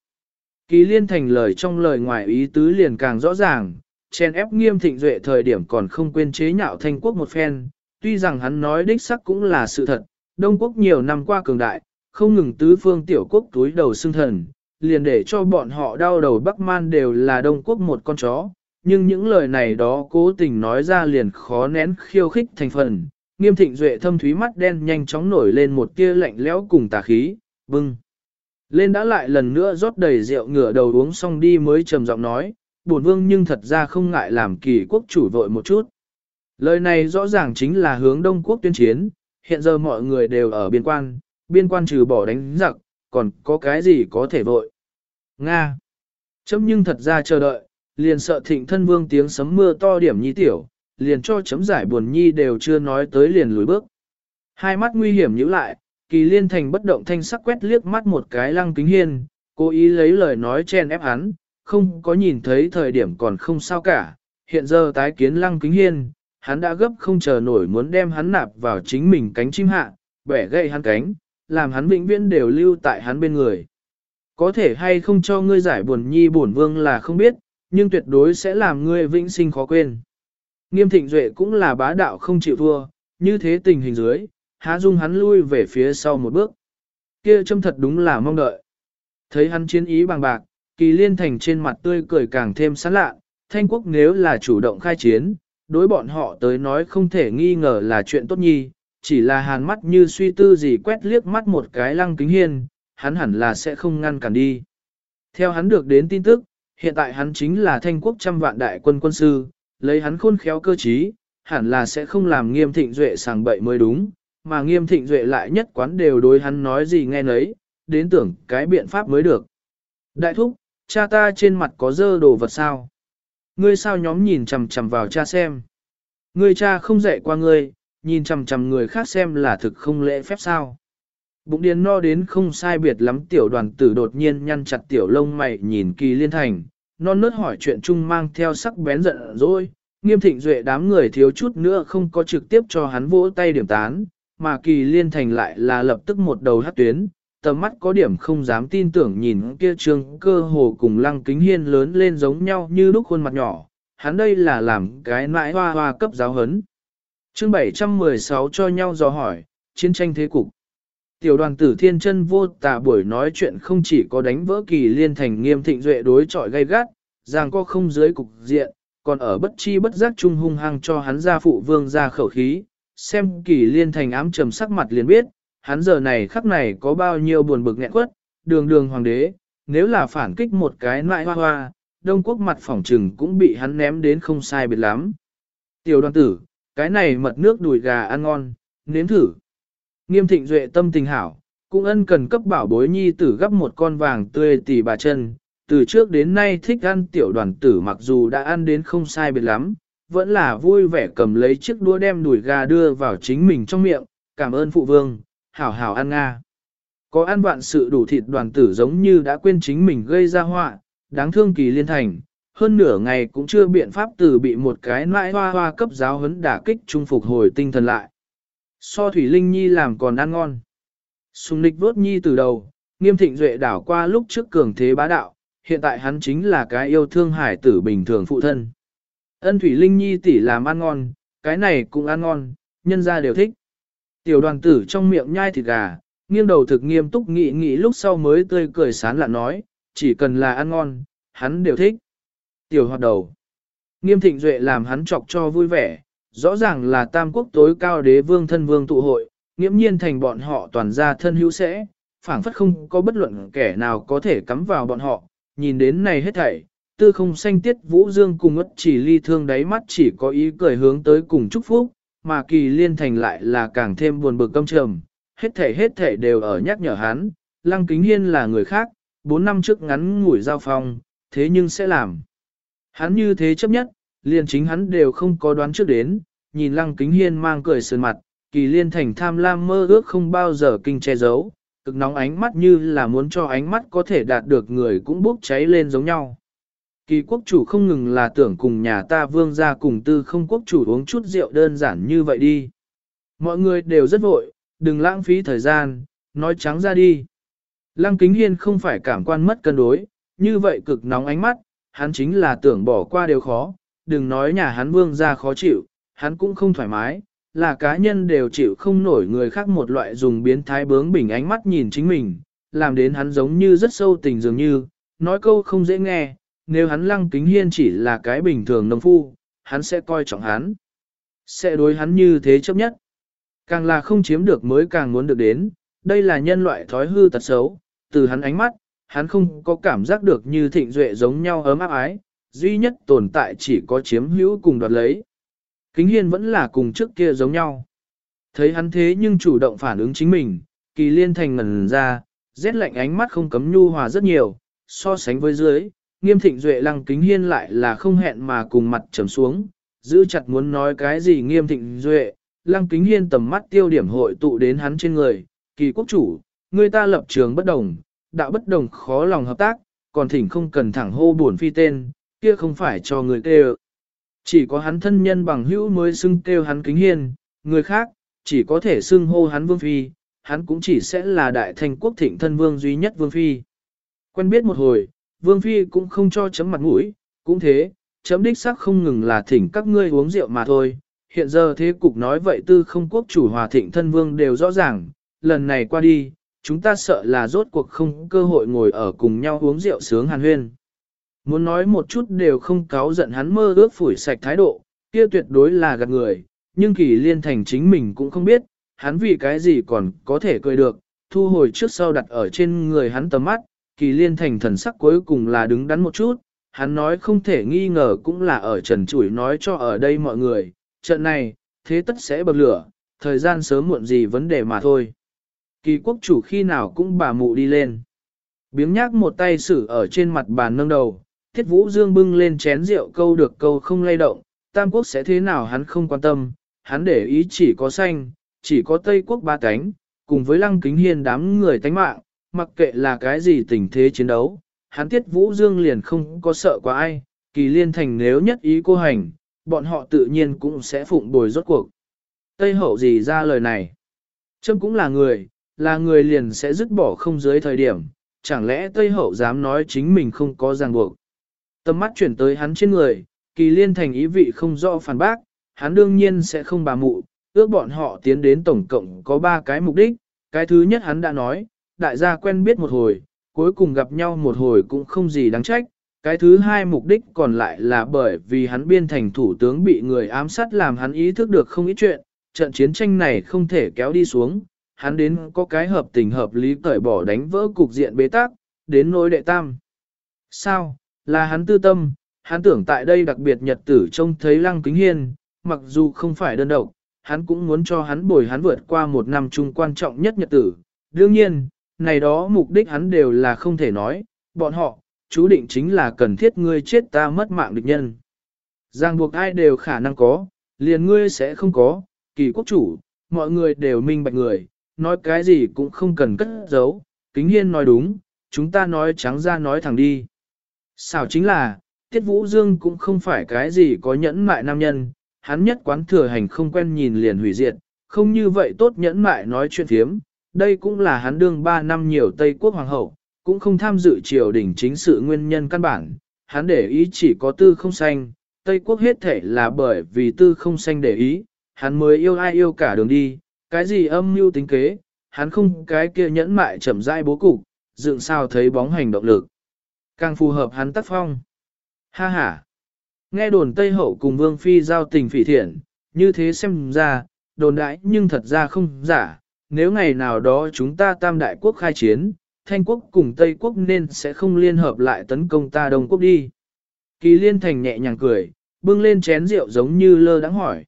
Kỳ liên thành lời trong lời ngoài ý tứ liền càng rõ ràng, chen ép nghiêm thịnh duệ thời điểm còn không quên chế nhạo thanh quốc một phen, tuy rằng hắn nói đích sắc cũng là sự thật, Đông quốc nhiều năm qua cường đại, không ngừng tứ phương tiểu quốc túi đầu xương thần, liền để cho bọn họ đau đầu Bắc Man đều là Đông quốc một con chó, nhưng những lời này đó cố tình nói ra liền khó nén khiêu khích thành phần. Nghiêm thịnh duệ thâm thúy mắt đen nhanh chóng nổi lên một tia lạnh lẽo cùng tà khí, bưng. Lên đã lại lần nữa rót đầy rượu ngửa đầu uống xong đi mới trầm giọng nói, bổn vương nhưng thật ra không ngại làm kỳ quốc chủ vội một chút. Lời này rõ ràng chính là hướng Đông Quốc tuyên chiến, hiện giờ mọi người đều ở biên quan, biên quan trừ bỏ đánh giặc, còn có cái gì có thể vội. Nga. Chấm nhưng thật ra chờ đợi, liền sợ thịnh thân vương tiếng sấm mưa to điểm nhi tiểu, liền cho chấm giải buồn nhi đều chưa nói tới liền lùi bước. Hai mắt nguy hiểm nhíu lại, kỳ liên thành bất động thanh sắc quét liếc mắt một cái lăng kính hiên, cố ý lấy lời nói chen ép hắn, không có nhìn thấy thời điểm còn không sao cả, hiện giờ tái kiến lăng kính hiên, hắn đã gấp không chờ nổi muốn đem hắn nạp vào chính mình cánh chim hạ, bẻ gãy hắn cánh, làm hắn vĩnh viễn đều lưu tại hắn bên người. Có thể hay không cho ngươi giải buồn nhi bổn vương là không biết, nhưng tuyệt đối sẽ làm ngươi vĩnh sinh khó quên. Nghiêm thịnh duệ cũng là bá đạo không chịu thua, như thế tình hình dưới, há dung hắn lui về phía sau một bước. Kia trông thật đúng là mong đợi. Thấy hắn chiến ý bằng bạc, kỳ liên thành trên mặt tươi cười càng thêm sán lạ, thanh quốc nếu là chủ động khai chiến, đối bọn họ tới nói không thể nghi ngờ là chuyện tốt nhi, chỉ là hàn mắt như suy tư gì quét liếc mắt một cái lăng kính hiên, hắn hẳn là sẽ không ngăn cản đi. Theo hắn được đến tin tức, hiện tại hắn chính là thanh quốc trăm vạn đại quân quân sư, lấy hắn khôn khéo cơ trí, hẳn là sẽ không làm nghiêm thịnh duệ sàng bậy mới đúng, mà nghiêm thịnh duệ lại nhất quán đều đối hắn nói gì nghe nấy, đến tưởng cái biện pháp mới được. Đại thúc, cha ta trên mặt có dơ đồ vật sao? Ngươi sao nhóm nhìn chằm chằm vào cha xem? Ngươi cha không dạy qua ngươi, nhìn chằm chằm người khác xem là thực không lễ phép sao? Bụng điền no đến không sai biệt lắm tiểu đoàn tử đột nhiên nhăn chặt tiểu lông mày nhìn kỳ liên thành, non nớt hỏi chuyện chung mang theo sắc bén giận rồi, nghiêm thịnh duệ đám người thiếu chút nữa không có trực tiếp cho hắn vỗ tay điểm tán, mà kỳ liên thành lại là lập tức một đầu hát tuyến, tầm mắt có điểm không dám tin tưởng nhìn kia trương cơ hồ cùng lăng kính hiên lớn lên giống nhau như lúc khuôn mặt nhỏ, hắn đây là làm cái mãi hoa hoa cấp giáo hấn. chương 716 cho nhau dò hỏi, chiến tranh thế cục. Tiểu đoàn tử thiên chân vô tà buổi nói chuyện không chỉ có đánh vỡ kỳ liên thành nghiêm thịnh duệ đối trọi gay gắt, ràng co không dưới cục diện, còn ở bất chi bất giác trung hung hăng cho hắn ra phụ vương ra khẩu khí, xem kỳ liên thành ám trầm sắc mặt liền biết, hắn giờ này khắc này có bao nhiêu buồn bực nghẹn quất, đường đường hoàng đế, nếu là phản kích một cái nại hoa hoa, đông quốc mặt phỏng trừng cũng bị hắn ném đến không sai biệt lắm. Tiểu đoàn tử, cái này mật nước đùi gà ăn ngon, nếm thử. Nghiêm thịnh duệ tâm tình hảo, cũng ân cần cấp bảo bối nhi tử gấp một con vàng tươi tỉ bà chân. Từ trước đến nay thích ăn tiểu đoàn tử mặc dù đã ăn đến không sai biệt lắm, vẫn là vui vẻ cầm lấy chiếc đũa đem đùi gà đưa vào chính mình trong miệng, cảm ơn phụ vương, hảo hảo ăn nga. Có ăn vạn sự đủ thịt đoàn tử giống như đã quên chính mình gây ra họa, đáng thương kỳ liên thành, hơn nửa ngày cũng chưa biện pháp từ bị một cái nãi hoa hoa cấp giáo huấn đả kích trung phục hồi tinh thần lại. So Thủy Linh Nhi làm còn ăn ngon. Sùng nịch vốt Nhi từ đầu, nghiêm thịnh duệ đảo qua lúc trước cường thế bá đạo, hiện tại hắn chính là cái yêu thương hải tử bình thường phụ thân. Ân Thủy Linh Nhi tỷ làm ăn ngon, cái này cũng ăn ngon, nhân ra đều thích. Tiểu đoàn tử trong miệng nhai thịt gà, nghiêng đầu thực nghiêm túc nghĩ nghĩ lúc sau mới tươi cười sán lạ nói, chỉ cần là ăn ngon, hắn đều thích. Tiểu hoạt đầu. Nghiêm thịnh duệ làm hắn chọc cho vui vẻ, rõ ràng là tam quốc tối cao đế vương thân vương tụ hội, nghiễm nhiên thành bọn họ toàn gia thân hữu sẽ, phảng phất không có bất luận kẻ nào có thể cắm vào bọn họ, nhìn đến này hết thảy, tư không xanh tiết vũ dương cùng ất chỉ ly thương đáy mắt chỉ có ý cười hướng tới cùng chúc phúc, mà kỳ liên thành lại là càng thêm buồn bực căm trầm, hết thảy hết thảy đều ở nhắc nhở hắn, lăng kính hiên là người khác, 4 năm trước ngắn ngủi giao phong, thế nhưng sẽ làm. Hắn như thế chấp nhất, liền chính hắn đều không có đoán trước đến, nhìn lăng kính hiên mang cười sườn mặt, kỳ liên thành tham lam mơ ước không bao giờ kinh che giấu, cực nóng ánh mắt như là muốn cho ánh mắt có thể đạt được người cũng bốc cháy lên giống nhau. Kỳ quốc chủ không ngừng là tưởng cùng nhà ta vương ra cùng tư không quốc chủ uống chút rượu đơn giản như vậy đi. Mọi người đều rất vội, đừng lãng phí thời gian, nói trắng ra đi. Lăng kính hiên không phải cảm quan mất cân đối, như vậy cực nóng ánh mắt, hắn chính là tưởng bỏ qua điều khó, đừng nói nhà hắn vương ra khó chịu, hắn cũng không thoải mái, là cá nhân đều chịu không nổi người khác một loại dùng biến thái bướng bình ánh mắt nhìn chính mình, làm đến hắn giống như rất sâu tình dường như, nói câu không dễ nghe, nếu hắn lăng kính hiên chỉ là cái bình thường nông phu, hắn sẽ coi trọng hắn, sẽ đối hắn như thế chấp nhất. Càng là không chiếm được mới càng muốn được đến, đây là nhân loại thói hư tật xấu, từ hắn ánh mắt, hắn không có cảm giác được như thịnh duệ giống nhau ấm áp ái, duy nhất tồn tại chỉ có chiếm hữu cùng đoạt lấy. Kính hiên vẫn là cùng trước kia giống nhau. Thấy hắn thế nhưng chủ động phản ứng chính mình, kỳ liên thành ngần ra, rét lạnh ánh mắt không cấm nhu hòa rất nhiều, so sánh với dưới, nghiêm thịnh duệ lăng kính hiên lại là không hẹn mà cùng mặt trầm xuống, giữ chặt muốn nói cái gì nghiêm thịnh duệ, lăng kính hiên tầm mắt tiêu điểm hội tụ đến hắn trên người, kỳ quốc chủ, người ta lập trường bất đồng, đạo bất đồng khó lòng hợp tác, còn thỉnh không cần thẳng hô buồn phi tên, kia không phải cho người kêu. Chỉ có hắn thân nhân bằng hữu mới xưng kêu hắn kính hiền người khác, chỉ có thể xưng hô hắn vương phi, hắn cũng chỉ sẽ là đại thành quốc thịnh thân vương duy nhất vương phi. Quen biết một hồi, vương phi cũng không cho chấm mặt mũi, cũng thế, chấm đích xác không ngừng là thỉnh các ngươi uống rượu mà thôi. Hiện giờ thế cục nói vậy tư không quốc chủ hòa thịnh thân vương đều rõ ràng, lần này qua đi, chúng ta sợ là rốt cuộc không cơ hội ngồi ở cùng nhau uống rượu sướng hàn huyên. Muốn nói một chút đều không cáo giận hắn mơ ước phủi sạch thái độ, kia tuyệt đối là gạt người, nhưng kỳ liên thành chính mình cũng không biết, hắn vì cái gì còn có thể cười được, thu hồi trước sau đặt ở trên người hắn tầm mắt, kỳ liên thành thần sắc cuối cùng là đứng đắn một chút, hắn nói không thể nghi ngờ cũng là ở trần chủi nói cho ở đây mọi người, trận này, thế tất sẽ bậc lửa, thời gian sớm muộn gì vấn đề mà thôi. Kỳ quốc chủ khi nào cũng bà mụ đi lên. Biếng nhác một tay xử ở trên mặt bàn nâng đầu, thiết vũ dương bưng lên chén rượu câu được câu không lay động, tam quốc sẽ thế nào hắn không quan tâm, hắn để ý chỉ có xanh, chỉ có tây quốc ba cánh, cùng với lăng kính hiên đám người tánh mạng, mặc kệ là cái gì tình thế chiến đấu, hắn Thiết vũ dương liền không có sợ qua ai, kỳ liên thành nếu nhất ý cô hành, bọn họ tự nhiên cũng sẽ phụng bồi rốt cuộc. Tây hậu gì ra lời này? Trâm cũng là người, là người liền sẽ dứt bỏ không dưới thời điểm, chẳng lẽ Tây hậu dám nói chính mình không có ràng buộc. Tầm mắt chuyển tới hắn trên người, kỳ liên thành ý vị không rõ phản bác, hắn đương nhiên sẽ không bà mụ, ước bọn họ tiến đến tổng cộng có ba cái mục đích, cái thứ nhất hắn đã nói, đại gia quen biết một hồi, cuối cùng gặp nhau một hồi cũng không gì đáng trách, cái thứ hai mục đích còn lại là bởi vì hắn biên thành thủ tướng bị người ám sát làm hắn ý thức được không ít chuyện, trận chiến tranh này không thể kéo đi xuống, hắn đến có cái hợp tình hợp lý cởi bỏ đánh vỡ cục diện bế tắc, đến nỗi đệ tam. Sao, là hắn tư tâm, hắn tưởng tại đây đặc biệt nhật tử trông thấy lăng kính hiên, mặc dù không phải đơn độc, hắn cũng muốn cho hắn bồi hắn vượt qua một năm chung quan trọng nhất nhật tử. Đương nhiên, này đó mục đích hắn đều là không thể nói, bọn họ, chú định chính là cần thiết ngươi chết ta mất mạng địch nhân. Giang buộc ai đều khả năng có, liền ngươi sẽ không có, kỳ quốc chủ, mọi người đều minh bạch người, nói cái gì cũng không cần cất giấu, kính hiên nói đúng, chúng ta nói trắng ra nói thẳng đi. Xảo chính là, Tiết Vũ Dương cũng không phải cái gì có nhẫn mại nam nhân, hắn nhất quán thừa hành không quen nhìn liền hủy diệt, không như vậy tốt nhẫn mại nói chuyện thiếm, đây cũng là hắn đương 3 năm nhiều Tây Quốc Hoàng hậu, cũng không tham dự triều đình chính sự nguyên nhân căn bản, hắn để ý chỉ có tư không xanh, Tây Quốc hết thể là bởi vì tư không xanh để ý, hắn mới yêu ai yêu cả đường đi, cái gì âm mưu tính kế, hắn không cái kia nhẫn mại chậm rãi bố cục, dựng sao thấy bóng hành động lực. Càng phù hợp hắn tác phong. Ha ha. Nghe đồn Tây Hậu cùng Vương Phi giao tình phỉ thiện, như thế xem ra, đồn đại nhưng thật ra không giả. Nếu ngày nào đó chúng ta tam đại quốc khai chiến, Thanh quốc cùng Tây quốc nên sẽ không liên hợp lại tấn công ta Đông quốc đi. Kỳ liên thành nhẹ nhàng cười, bưng lên chén rượu giống như lơ đắng hỏi.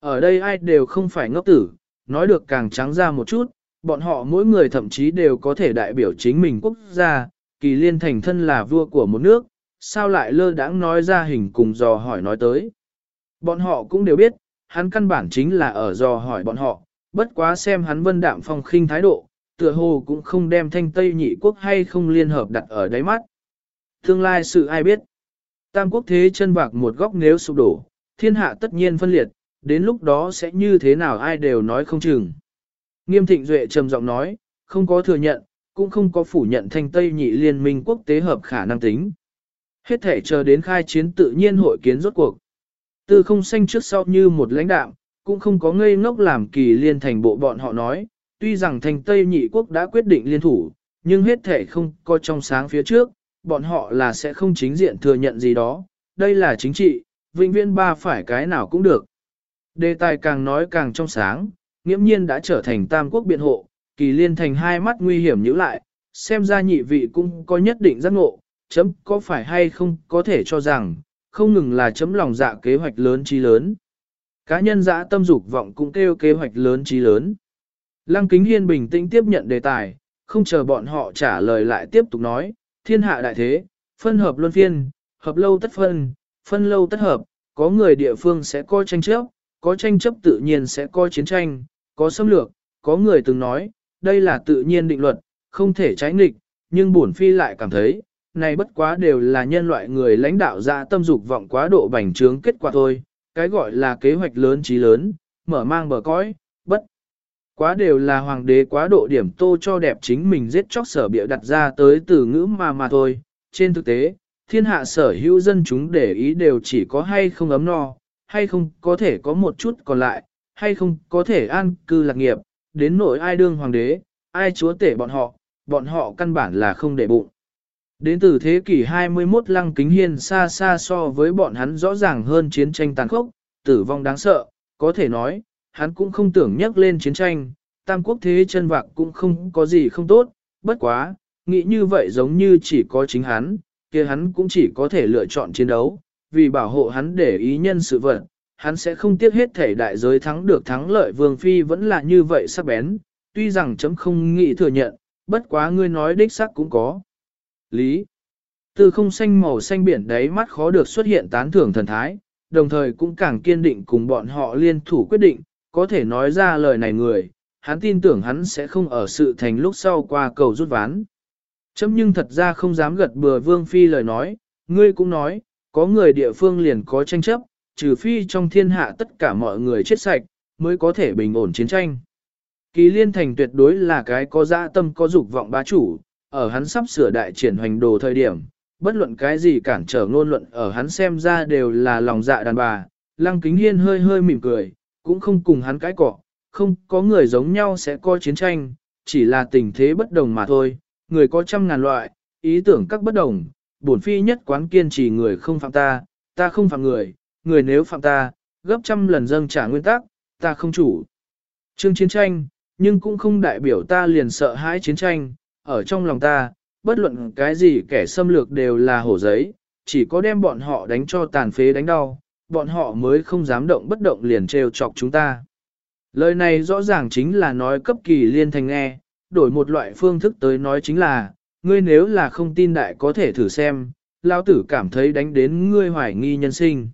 Ở đây ai đều không phải ngốc tử, nói được càng trắng ra một chút, bọn họ mỗi người thậm chí đều có thể đại biểu chính mình quốc gia, kỳ liên thành thân là vua của một nước, sao lại lơ đãng nói ra hình cùng dò hỏi nói tới. Bọn họ cũng đều biết, hắn căn bản chính là ở dò hỏi bọn họ, bất quá xem hắn vân đạm phong khinh thái độ, tựa hồ cũng không đem thanh Tây nhị quốc hay không liên hợp đặt ở đáy mắt. Tương lai sự ai biết. Tam quốc thế chân bạc một góc nếu sụp đổ, thiên hạ tất nhiên phân liệt, đến lúc đó sẽ như thế nào ai đều nói không chừng. Nghiêm thịnh duệ trầm giọng nói, không có thừa nhận, cũng không có phủ nhận thanh Tây nhị liên minh quốc tế hợp khả năng tính. Hết thể chờ đến khai chiến tự nhiên hội kiến rốt cuộc. Tư không xanh trước sau như một lãnh đạo, cũng không có ngây ngốc làm kỳ liên thành bộ bọn họ nói, tuy rằng thành Tây nhị quốc đã quyết định liên thủ, nhưng hết thể không có trong sáng phía trước, bọn họ là sẽ không chính diện thừa nhận gì đó, đây là chính trị, vĩnh viễn ba phải cái nào cũng được. Đề tài càng nói càng trong sáng, nghiễm nhiên đã trở thành tam quốc biện hộ, kỳ liên thành hai mắt nguy hiểm nhữ lại, xem ra nhị vị cũng có nhất định giác ngộ, chấm có phải hay không có thể cho rằng, không ngừng là chấm lòng dạ kế hoạch lớn trí lớn. Cá nhân dã tâm dục vọng cũng kêu kế hoạch lớn trí lớn. Lăng Kính Hiên bình tĩnh tiếp nhận đề tài, không chờ bọn họ trả lời lại tiếp tục nói, thiên hạ đại thế, phân hợp luân phiên, hợp lâu tất phân, phân lâu tất hợp, có người địa phương sẽ coi tranh chấp, có tranh chấp tự nhiên sẽ coi chiến tranh, có xâm lược, có người từng nói, đây là tự nhiên định luật, không thể trái nghịch, nhưng bổn phi lại cảm thấy, này bất quá đều là nhân loại người lãnh đạo ra tâm dục vọng quá độ bành trướng kết quả thôi, cái gọi là kế hoạch lớn trí lớn, mở mang bờ cõi, bất. Quá đều là hoàng đế quá độ điểm tô cho đẹp chính mình giết chóc sở bịa đặt ra tới từ ngữ mà mà thôi. Trên thực tế, thiên hạ sở hữu dân chúng để ý đều chỉ có hay không ấm no, hay không có thể có một chút còn lại, hay không có thể an cư lạc nghiệp, đến nỗi ai đương hoàng đế, ai chúa tể bọn họ, bọn họ căn bản là không để bụng. Đến từ thế kỷ 21 lăng kính hiên xa xa so với bọn hắn rõ ràng hơn chiến tranh tàn khốc, tử vong đáng sợ, có thể nói, hắn cũng không tưởng nhắc lên chiến tranh, tam quốc thế chân vạc cũng không có gì không tốt, bất quá, nghĩ như vậy giống như chỉ có chính hắn, kia hắn cũng chỉ có thể lựa chọn chiến đấu, vì bảo hộ hắn để ý nhân sự vật, hắn sẽ không tiếc hết thể đại giới thắng được thắng lợi vương phi vẫn là như vậy sắc bén, tuy rằng chấm không nghĩ thừa nhận, bất quá ngươi nói đích xác cũng có. Lý. Từ không xanh màu xanh biển đấy mắt khó được xuất hiện tán thưởng thần thái, đồng thời cũng càng kiên định cùng bọn họ liên thủ quyết định, có thể nói ra lời này người, hắn tin tưởng hắn sẽ không ở sự thành lúc sau qua cầu rút ván. Chấm nhưng thật ra không dám gật bừa vương phi lời nói, ngươi cũng nói, có người địa phương liền có tranh chấp, trừ phi trong thiên hạ tất cả mọi người chết sạch, mới có thể bình ổn chiến tranh. Kỳ liên thành tuyệt đối là cái có dạ tâm có dục vọng bá chủ, ở hắn sắp sửa đại triển hoành đồ thời điểm, bất luận cái gì cản trở ngôn luận ở hắn xem ra đều là lòng dạ đàn bà. Lăng kính hiên hơi hơi mỉm cười, cũng không cùng hắn cái cọ, không có người giống nhau sẽ coi chiến tranh, chỉ là tình thế bất đồng mà thôi, người có trăm ngàn loại, ý tưởng các bất đồng, bổn phi nhất quán kiên trì người không phạm ta, ta không phạm người, người nếu phạm ta, gấp trăm lần dâng trả nguyên tắc, ta không chủ. Chương chiến tranh, nhưng cũng không đại biểu ta liền sợ hãi chiến tranh, ở trong lòng ta, bất luận cái gì kẻ xâm lược đều là hổ giấy, chỉ có đem bọn họ đánh cho tàn phế đánh đau, bọn họ mới không dám động bất động liền trêu chọc chúng ta. Lời này rõ ràng chính là nói cấp kỳ liên thành nghe, đổi một loại phương thức tới nói chính là, ngươi nếu là không tin đại có thể thử xem, lao tử cảm thấy đánh đến ngươi hoài nghi nhân sinh.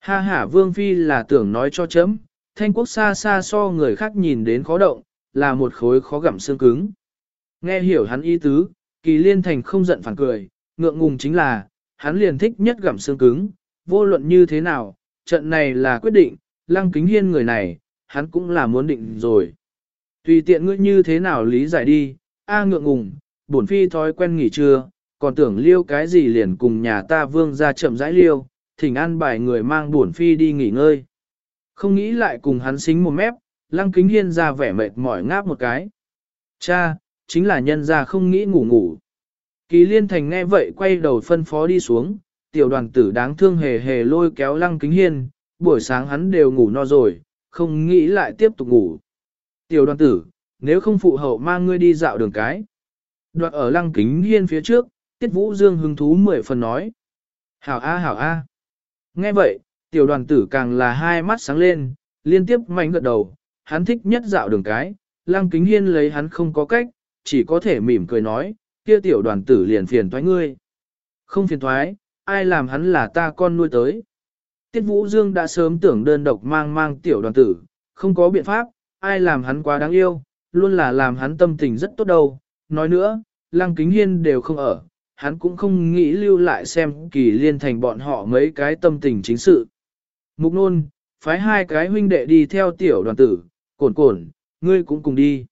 Ha ha vương phi là tưởng nói cho chấm, thanh quốc xa xa so người khác nhìn đến khó động, là một khối khó gặm xương cứng. Nghe hiểu hắn ý tứ, kỳ liên thành không giận phản cười, ngượng ngùng chính là, hắn liền thích nhất gặm xương cứng, vô luận như thế nào, trận này là quyết định, lăng kính hiên người này, hắn cũng là muốn định rồi. Tùy tiện ngươi như thế nào lý giải đi, a ngượng ngùng, bổn phi thói quen nghỉ trưa, còn tưởng liêu cái gì liền cùng nhà ta vương ra chậm rãi liêu, thỉnh an bài người mang bổn phi đi nghỉ ngơi. Không nghĩ lại cùng hắn xính một mép, lăng kính hiên ra vẻ mệt mỏi ngáp một cái. Cha, chính là nhân ra không nghĩ ngủ ngủ. Kỳ liên thành nghe vậy quay đầu phân phó đi xuống, tiểu đoàn tử đáng thương hề hề lôi kéo lăng kính hiên, buổi sáng hắn đều ngủ no rồi, không nghĩ lại tiếp tục ngủ. Tiểu đoàn tử, nếu không phụ hậu mang ngươi đi dạo đường cái. Đoạn ở lăng kính hiên phía trước, tiết vũ dương hứng thú mười phần nói. Hảo A hảo A. Nghe vậy, tiểu đoàn tử càng là hai mắt sáng lên, liên tiếp mạnh gật đầu, hắn thích nhất dạo đường cái, lăng kính hiên lấy hắn không có cách, chỉ có thể mỉm cười nói, kia tiểu đoàn tử liền phiền thoái ngươi. Không phiền thoái, ai làm hắn là ta con nuôi tới. Tiết Vũ Dương đã sớm tưởng đơn độc mang mang tiểu đoàn tử, không có biện pháp, ai làm hắn quá đáng yêu, luôn là làm hắn tâm tình rất tốt đâu. Nói nữa, Lăng Kính Hiên đều không ở, hắn cũng không nghĩ lưu lại xem kỳ liên thành bọn họ mấy cái tâm tình chính sự. Mục nôn, phái hai cái huynh đệ đi theo tiểu đoàn tử, cổn cổn, ngươi cũng cùng đi.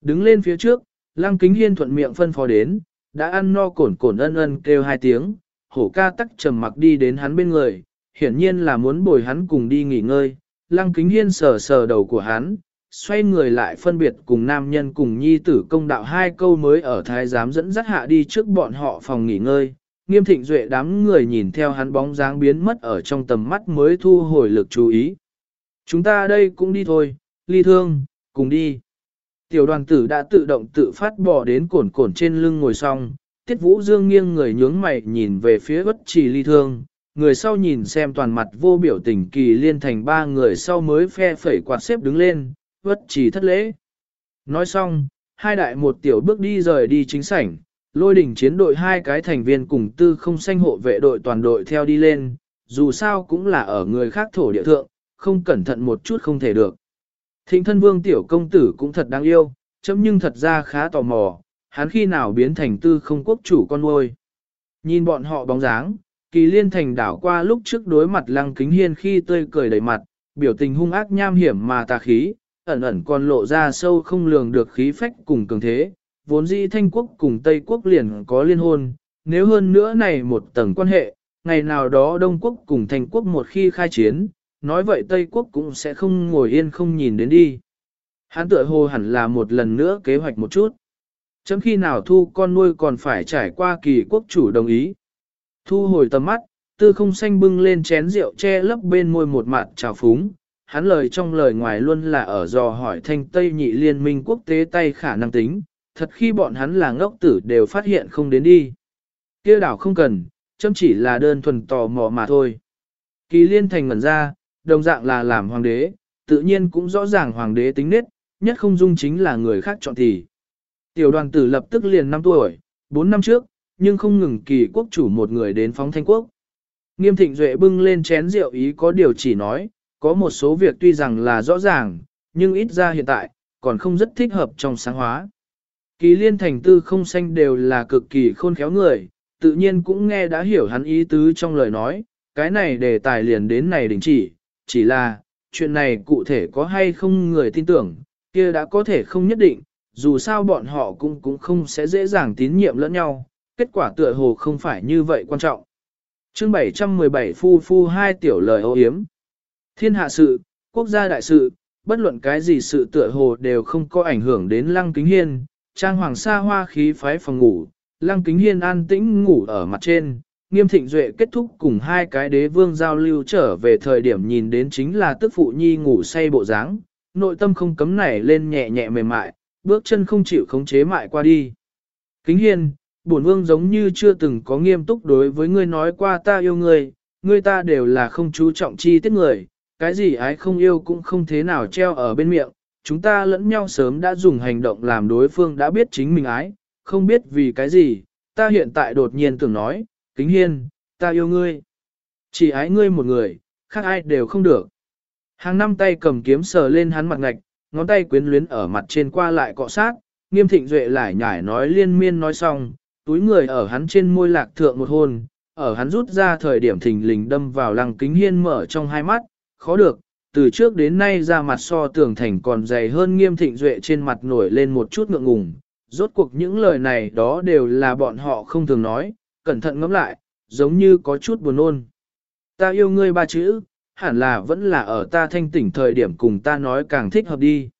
Đứng lên phía trước, Lăng Kính Hiên thuận miệng phân phó đến, đã ăn no cổn cổn ân ân kêu hai tiếng, hổ ca tắc trầm mặc đi đến hắn bên người, hiển nhiên là muốn bồi hắn cùng đi nghỉ ngơi. Lăng Kính Hiên sờ sờ đầu của hắn, xoay người lại phân biệt cùng nam nhân cùng nhi tử công đạo hai câu mới ở thái giám dẫn dắt hạ đi trước bọn họ phòng nghỉ ngơi. Nghiêm thịnh duệ đám người nhìn theo hắn bóng dáng biến mất ở trong tầm mắt mới thu hồi lực chú ý. Chúng ta đây cũng đi thôi, ly thương, cùng đi. Tiểu đoàn tử đã tự động tự phát bỏ đến cồn cồn trên lưng ngồi xong, tiết vũ dương nghiêng người nhướng mày nhìn về phía bất trì ly thương, người sau nhìn xem toàn mặt vô biểu tình kỳ liên thành ba người sau mới phe phẩy quạt xếp đứng lên, vất trì thất lễ. Nói xong, hai đại một tiểu bước đi rời đi chính sảnh, lôi đỉnh chiến đội hai cái thành viên cùng tư không sanh hộ vệ đội toàn đội theo đi lên, dù sao cũng là ở người khác thổ địa thượng, không cẩn thận một chút không thể được. Thịnh thân vương tiểu công tử cũng thật đáng yêu, chấm nhưng thật ra khá tò mò, hắn khi nào biến thành tư không quốc chủ con nuôi. Nhìn bọn họ bóng dáng, kỳ liên thành đảo qua lúc trước đối mặt lăng kính hiên khi tươi cười đầy mặt, biểu tình hung ác nham hiểm mà tà khí, ẩn ẩn còn lộ ra sâu không lường được khí phách cùng cường thế, vốn dĩ thanh quốc cùng Tây quốc liền có liên hôn, nếu hơn nữa này một tầng quan hệ, ngày nào đó Đông quốc cùng thanh quốc một khi khai chiến, nói vậy Tây quốc cũng sẽ không ngồi yên không nhìn đến đi. hán tựa hồ hẳn là một lần nữa kế hoạch một chút. Chấm khi nào thu con nuôi còn phải trải qua kỳ quốc chủ đồng ý. Thu hồi tầm mắt, tư không xanh bưng lên chén rượu che lấp bên môi một mặt trào phúng. Hắn lời trong lời ngoài luôn là ở dò hỏi thanh Tây nhị liên minh quốc tế tay khả năng tính, thật khi bọn hắn là ngốc tử đều phát hiện không đến đi. kia đảo không cần, châm chỉ là đơn thuần tò mò mà thôi. Kỳ liên thành ngẩn ra, đồng dạng là làm hoàng đế, tự nhiên cũng rõ ràng hoàng đế tính nết, nhất không dung chính là người khác chọn thì. Tiểu đoàn tử lập tức liền 5 tuổi, 4 năm trước, nhưng không ngừng kỳ quốc chủ một người đến phóng thanh quốc. Nghiêm thịnh duệ bưng lên chén rượu ý có điều chỉ nói, có một số việc tuy rằng là rõ ràng, nhưng ít ra hiện tại, còn không rất thích hợp trong sáng hóa. Kỳ liên thành tư không xanh đều là cực kỳ khôn khéo người, tự nhiên cũng nghe đã hiểu hắn ý tứ trong lời nói, cái này đề tài liền đến này đình chỉ, chỉ là, chuyện này cụ thể có hay không người tin tưởng, kia đã có thể không nhất định, dù sao bọn họ cũng cũng không sẽ dễ dàng tín nhiệm lẫn nhau, kết quả tựa hồ không phải như vậy quan trọng. chương 717 phu phu hai tiểu lời ô hiếm. Thiên hạ sự, quốc gia đại sự, bất luận cái gì sự tựa hồ đều không có ảnh hưởng đến lăng kính hiên, trang hoàng sa hoa khí phái phòng ngủ, lăng kính hiên an tĩnh ngủ ở mặt trên, nghiêm thịnh duệ kết thúc cùng hai cái đế vương giao lưu trở về thời điểm nhìn đến chính là tức phụ nhi ngủ say bộ dáng, nội tâm không cấm nảy lên nhẹ nhẹ mềm mại, bước chân không chịu khống chế mại qua đi. Kính hiên, bổn vương giống như chưa từng có nghiêm túc đối với ngươi nói qua ta yêu ngươi, ngươi ta đều là không chú trọng chi tiết người, cái gì ái không yêu cũng không thế nào treo ở bên miệng, chúng ta lẫn nhau sớm đã dùng hành động làm đối phương đã biết chính mình ái, không biết vì cái gì, ta hiện tại đột nhiên tưởng nói, kính hiên, ta yêu ngươi. Chỉ ái ngươi một người, khác ai đều không được. Hàng năm tay cầm kiếm sờ lên hắn mặt ngạch, ngón tay quyến luyến ở mặt trên qua lại cọ sát, nghiêm thịnh duệ lại nhải nói liên miên nói xong, túi người ở hắn trên môi lạc thượng một hôn, ở hắn rút ra thời điểm thình lình đâm vào lăng kính hiên mở trong hai mắt, khó được, từ trước đến nay ra mặt so tường thành còn dày hơn nghiêm thịnh duệ trên mặt nổi lên một chút ngượng ngùng. Rốt cuộc những lời này đó đều là bọn họ không thường nói, cẩn thận ngẫm lại, giống như có chút buồn ôn. Ta yêu ngươi ba chữ, hẳn là vẫn là ở ta thanh tỉnh thời điểm cùng ta nói càng thích hợp đi.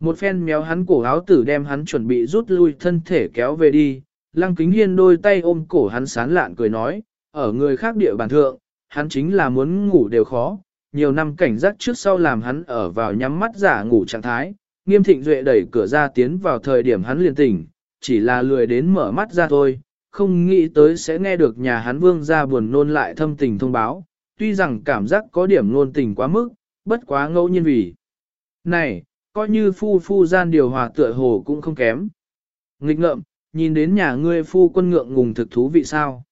Một phen méo hắn cổ áo tử đem hắn chuẩn bị rút lui thân thể kéo về đi, lăng kính hiên đôi tay ôm cổ hắn sán lạn cười nói, ở người khác địa bàn thượng, hắn chính là muốn ngủ đều khó, nhiều năm cảnh giác trước sau làm hắn ở vào nhắm mắt giả ngủ trạng thái, nghiêm thịnh duệ đẩy cửa ra tiến vào thời điểm hắn liền tỉnh, chỉ là lười đến mở mắt ra thôi, không nghĩ tới sẽ nghe được nhà hắn vương ra buồn nôn lại thâm tình thông báo, tuy rằng cảm giác có điểm nôn tình quá mức, bất quá ngẫu nhiên vì. Này, coi như phu phu gian điều hòa tựa hồ cũng không kém. Nghịch ngợm, nhìn đến nhà ngươi phu quân ngượng ngùng thực thú vị sao.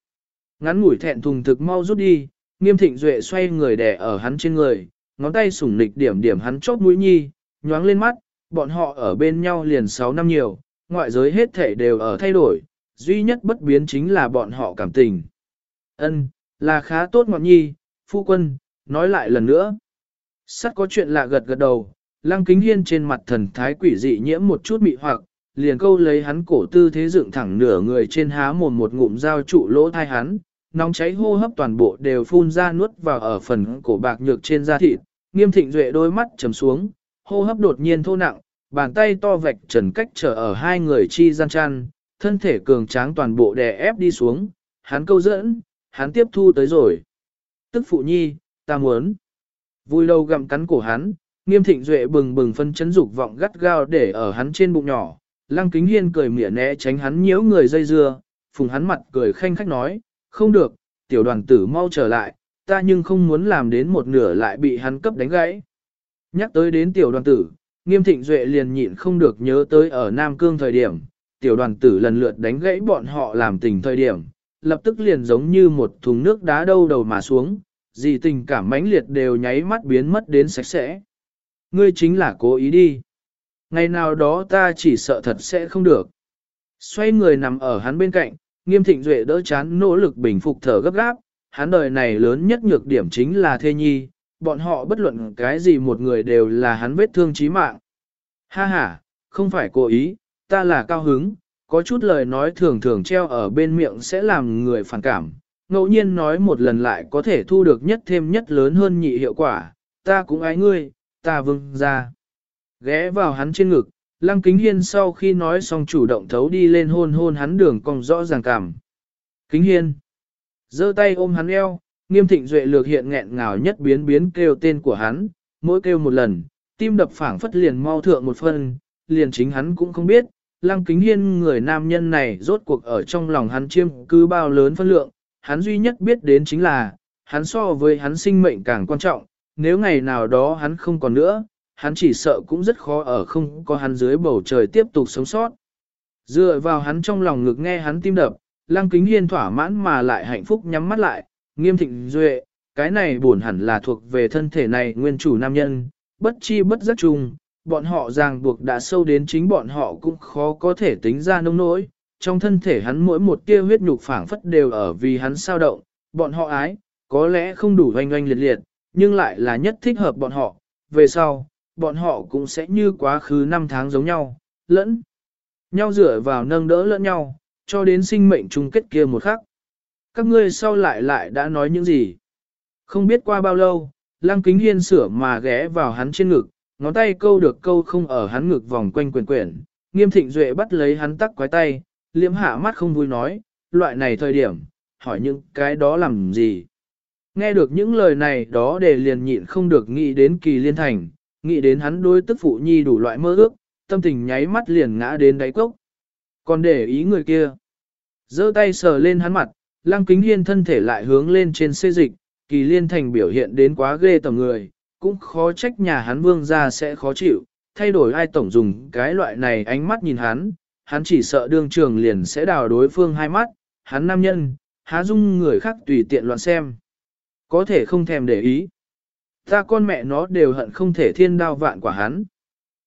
Ngắn ngủi thẹn thùng thực mau rút đi, nghiêm thịnh duệ xoay người đè ở hắn trên người, ngón tay sủng nịch điểm điểm hắn chóp mũi nhi, nhoáng lên mắt, bọn họ ở bên nhau liền 6 năm nhiều, ngoại giới hết thể đều ở thay đổi, duy nhất bất biến chính là bọn họ cảm tình. Ân, là khá tốt ngọn nhi, phu quân, nói lại lần nữa. Sắt có chuyện lạ gật gật đầu, lăng kính hiên trên mặt thần thái quỷ dị nhiễm một chút mị hoặc, liền câu lấy hắn cổ tư thế dựng thẳng nửa người trên há mồm một ngụm dao trụ lỗ thai hắn, nóng cháy hô hấp toàn bộ đều phun ra nuốt vào ở phần cổ bạc nhược trên da thịt, nghiêm thịnh duệ đôi mắt trầm xuống, hô hấp đột nhiên thô nặng, bàn tay to vạch trần cách trở ở hai người chi gian chăn, thân thể cường tráng toàn bộ đè ép đi xuống, hắn câu dẫn, hắn tiếp thu tới rồi. Tức phụ nhi, ta muốn. Vui đầu gặm cắn cổ hắn, nghiêm thịnh duệ bừng bừng phân chấn dục vọng gắt gao để ở hắn trên bụng nhỏ. Lăng kính hiên cười mỉa né tránh hắn nhiễu người dây dưa, phùng hắn mặt cười khanh khách nói, không được, tiểu đoàn tử mau trở lại, ta nhưng không muốn làm đến một nửa lại bị hắn cấp đánh gãy. Nhắc tới đến tiểu đoàn tử, nghiêm thịnh duệ liền nhịn không được nhớ tới ở Nam Cương thời điểm, tiểu đoàn tử lần lượt đánh gãy bọn họ làm tình thời điểm, lập tức liền giống như một thùng nước đá đâu đầu mà xuống, gì tình cảm mãnh liệt đều nháy mắt biến mất đến sạch sẽ. Ngươi chính là cố ý đi. Ngày nào đó ta chỉ sợ thật sẽ không được. Xoay người nằm ở hắn bên cạnh, nghiêm thịnh duệ đỡ chán nỗ lực bình phục thở gấp gáp, hắn đời này lớn nhất nhược điểm chính là thê nhi, bọn họ bất luận cái gì một người đều là hắn vết thương chí mạng. Ha ha, không phải cố ý, ta là cao hứng, có chút lời nói thường thường treo ở bên miệng sẽ làm người phản cảm, ngẫu nhiên nói một lần lại có thể thu được nhất thêm nhất lớn hơn nhị hiệu quả, ta cũng ái ngươi, ta vâng ra. Ghé vào hắn trên ngực, lăng kính hiên sau khi nói xong chủ động thấu đi lên hôn hôn hắn đường cong rõ ràng cảm. Kính hiên, giơ tay ôm hắn eo, nghiêm thịnh duệ lược hiện nghẹn ngào nhất biến biến kêu tên của hắn, mỗi kêu một lần, tim đập phảng phất liền mau thượng một phân, liền chính hắn cũng không biết, lăng kính hiên người nam nhân này rốt cuộc ở trong lòng hắn chiêm cứ bao lớn phân lượng, hắn duy nhất biết đến chính là, hắn so với hắn sinh mệnh càng quan trọng, nếu ngày nào đó hắn không còn nữa, hắn chỉ sợ cũng rất khó ở không có hắn dưới bầu trời tiếp tục sống sót. Dựa vào hắn trong lòng ngực nghe hắn tim đập, lăng kính hiên thỏa mãn mà lại hạnh phúc nhắm mắt lại, nghiêm thịnh duệ, cái này buồn hẳn là thuộc về thân thể này nguyên chủ nam nhân, bất chi bất giác chung, bọn họ ràng buộc đã sâu đến chính bọn họ cũng khó có thể tính ra nông nỗi, trong thân thể hắn mỗi một tia huyết nhục phảng phất đều ở vì hắn sao động, bọn họ ái, có lẽ không đủ oanh oanh liệt liệt, nhưng lại là nhất thích hợp bọn họ, về sau, bọn họ cũng sẽ như quá khứ năm tháng giống nhau, lẫn nhau dựa vào nâng đỡ lẫn nhau, cho đến sinh mệnh chung kết kia một khắc. Các ngươi sau lại lại đã nói những gì? Không biết qua bao lâu, Lăng Kính Hiên sửa mà ghé vào hắn trên ngực, ngón tay câu được câu không ở hắn ngực vòng quanh quyền quyển, nghiêm thịnh duệ bắt lấy hắn tắc quái tay, liễm hạ mắt không vui nói, loại này thời điểm, hỏi những cái đó làm gì. Nghe được những lời này đó để liền nhịn không được nghĩ đến kỳ liên thành, nghĩ đến hắn đôi tức phụ nhi đủ loại mơ ước, tâm tình nháy mắt liền ngã đến đáy cốc. Còn để ý người kia, giơ tay sờ lên hắn mặt, lăng kính hiên thân thể lại hướng lên trên xê dịch, kỳ liên thành biểu hiện đến quá ghê tầm người, cũng khó trách nhà hắn vương ra sẽ khó chịu, thay đổi ai tổng dùng cái loại này ánh mắt nhìn hắn, hắn chỉ sợ đương trường liền sẽ đào đối phương hai mắt, hắn nam nhân, há dung người khác tùy tiện loạn xem. Có thể không thèm để ý. Ta con mẹ nó đều hận không thể thiên đao vạn quả hắn.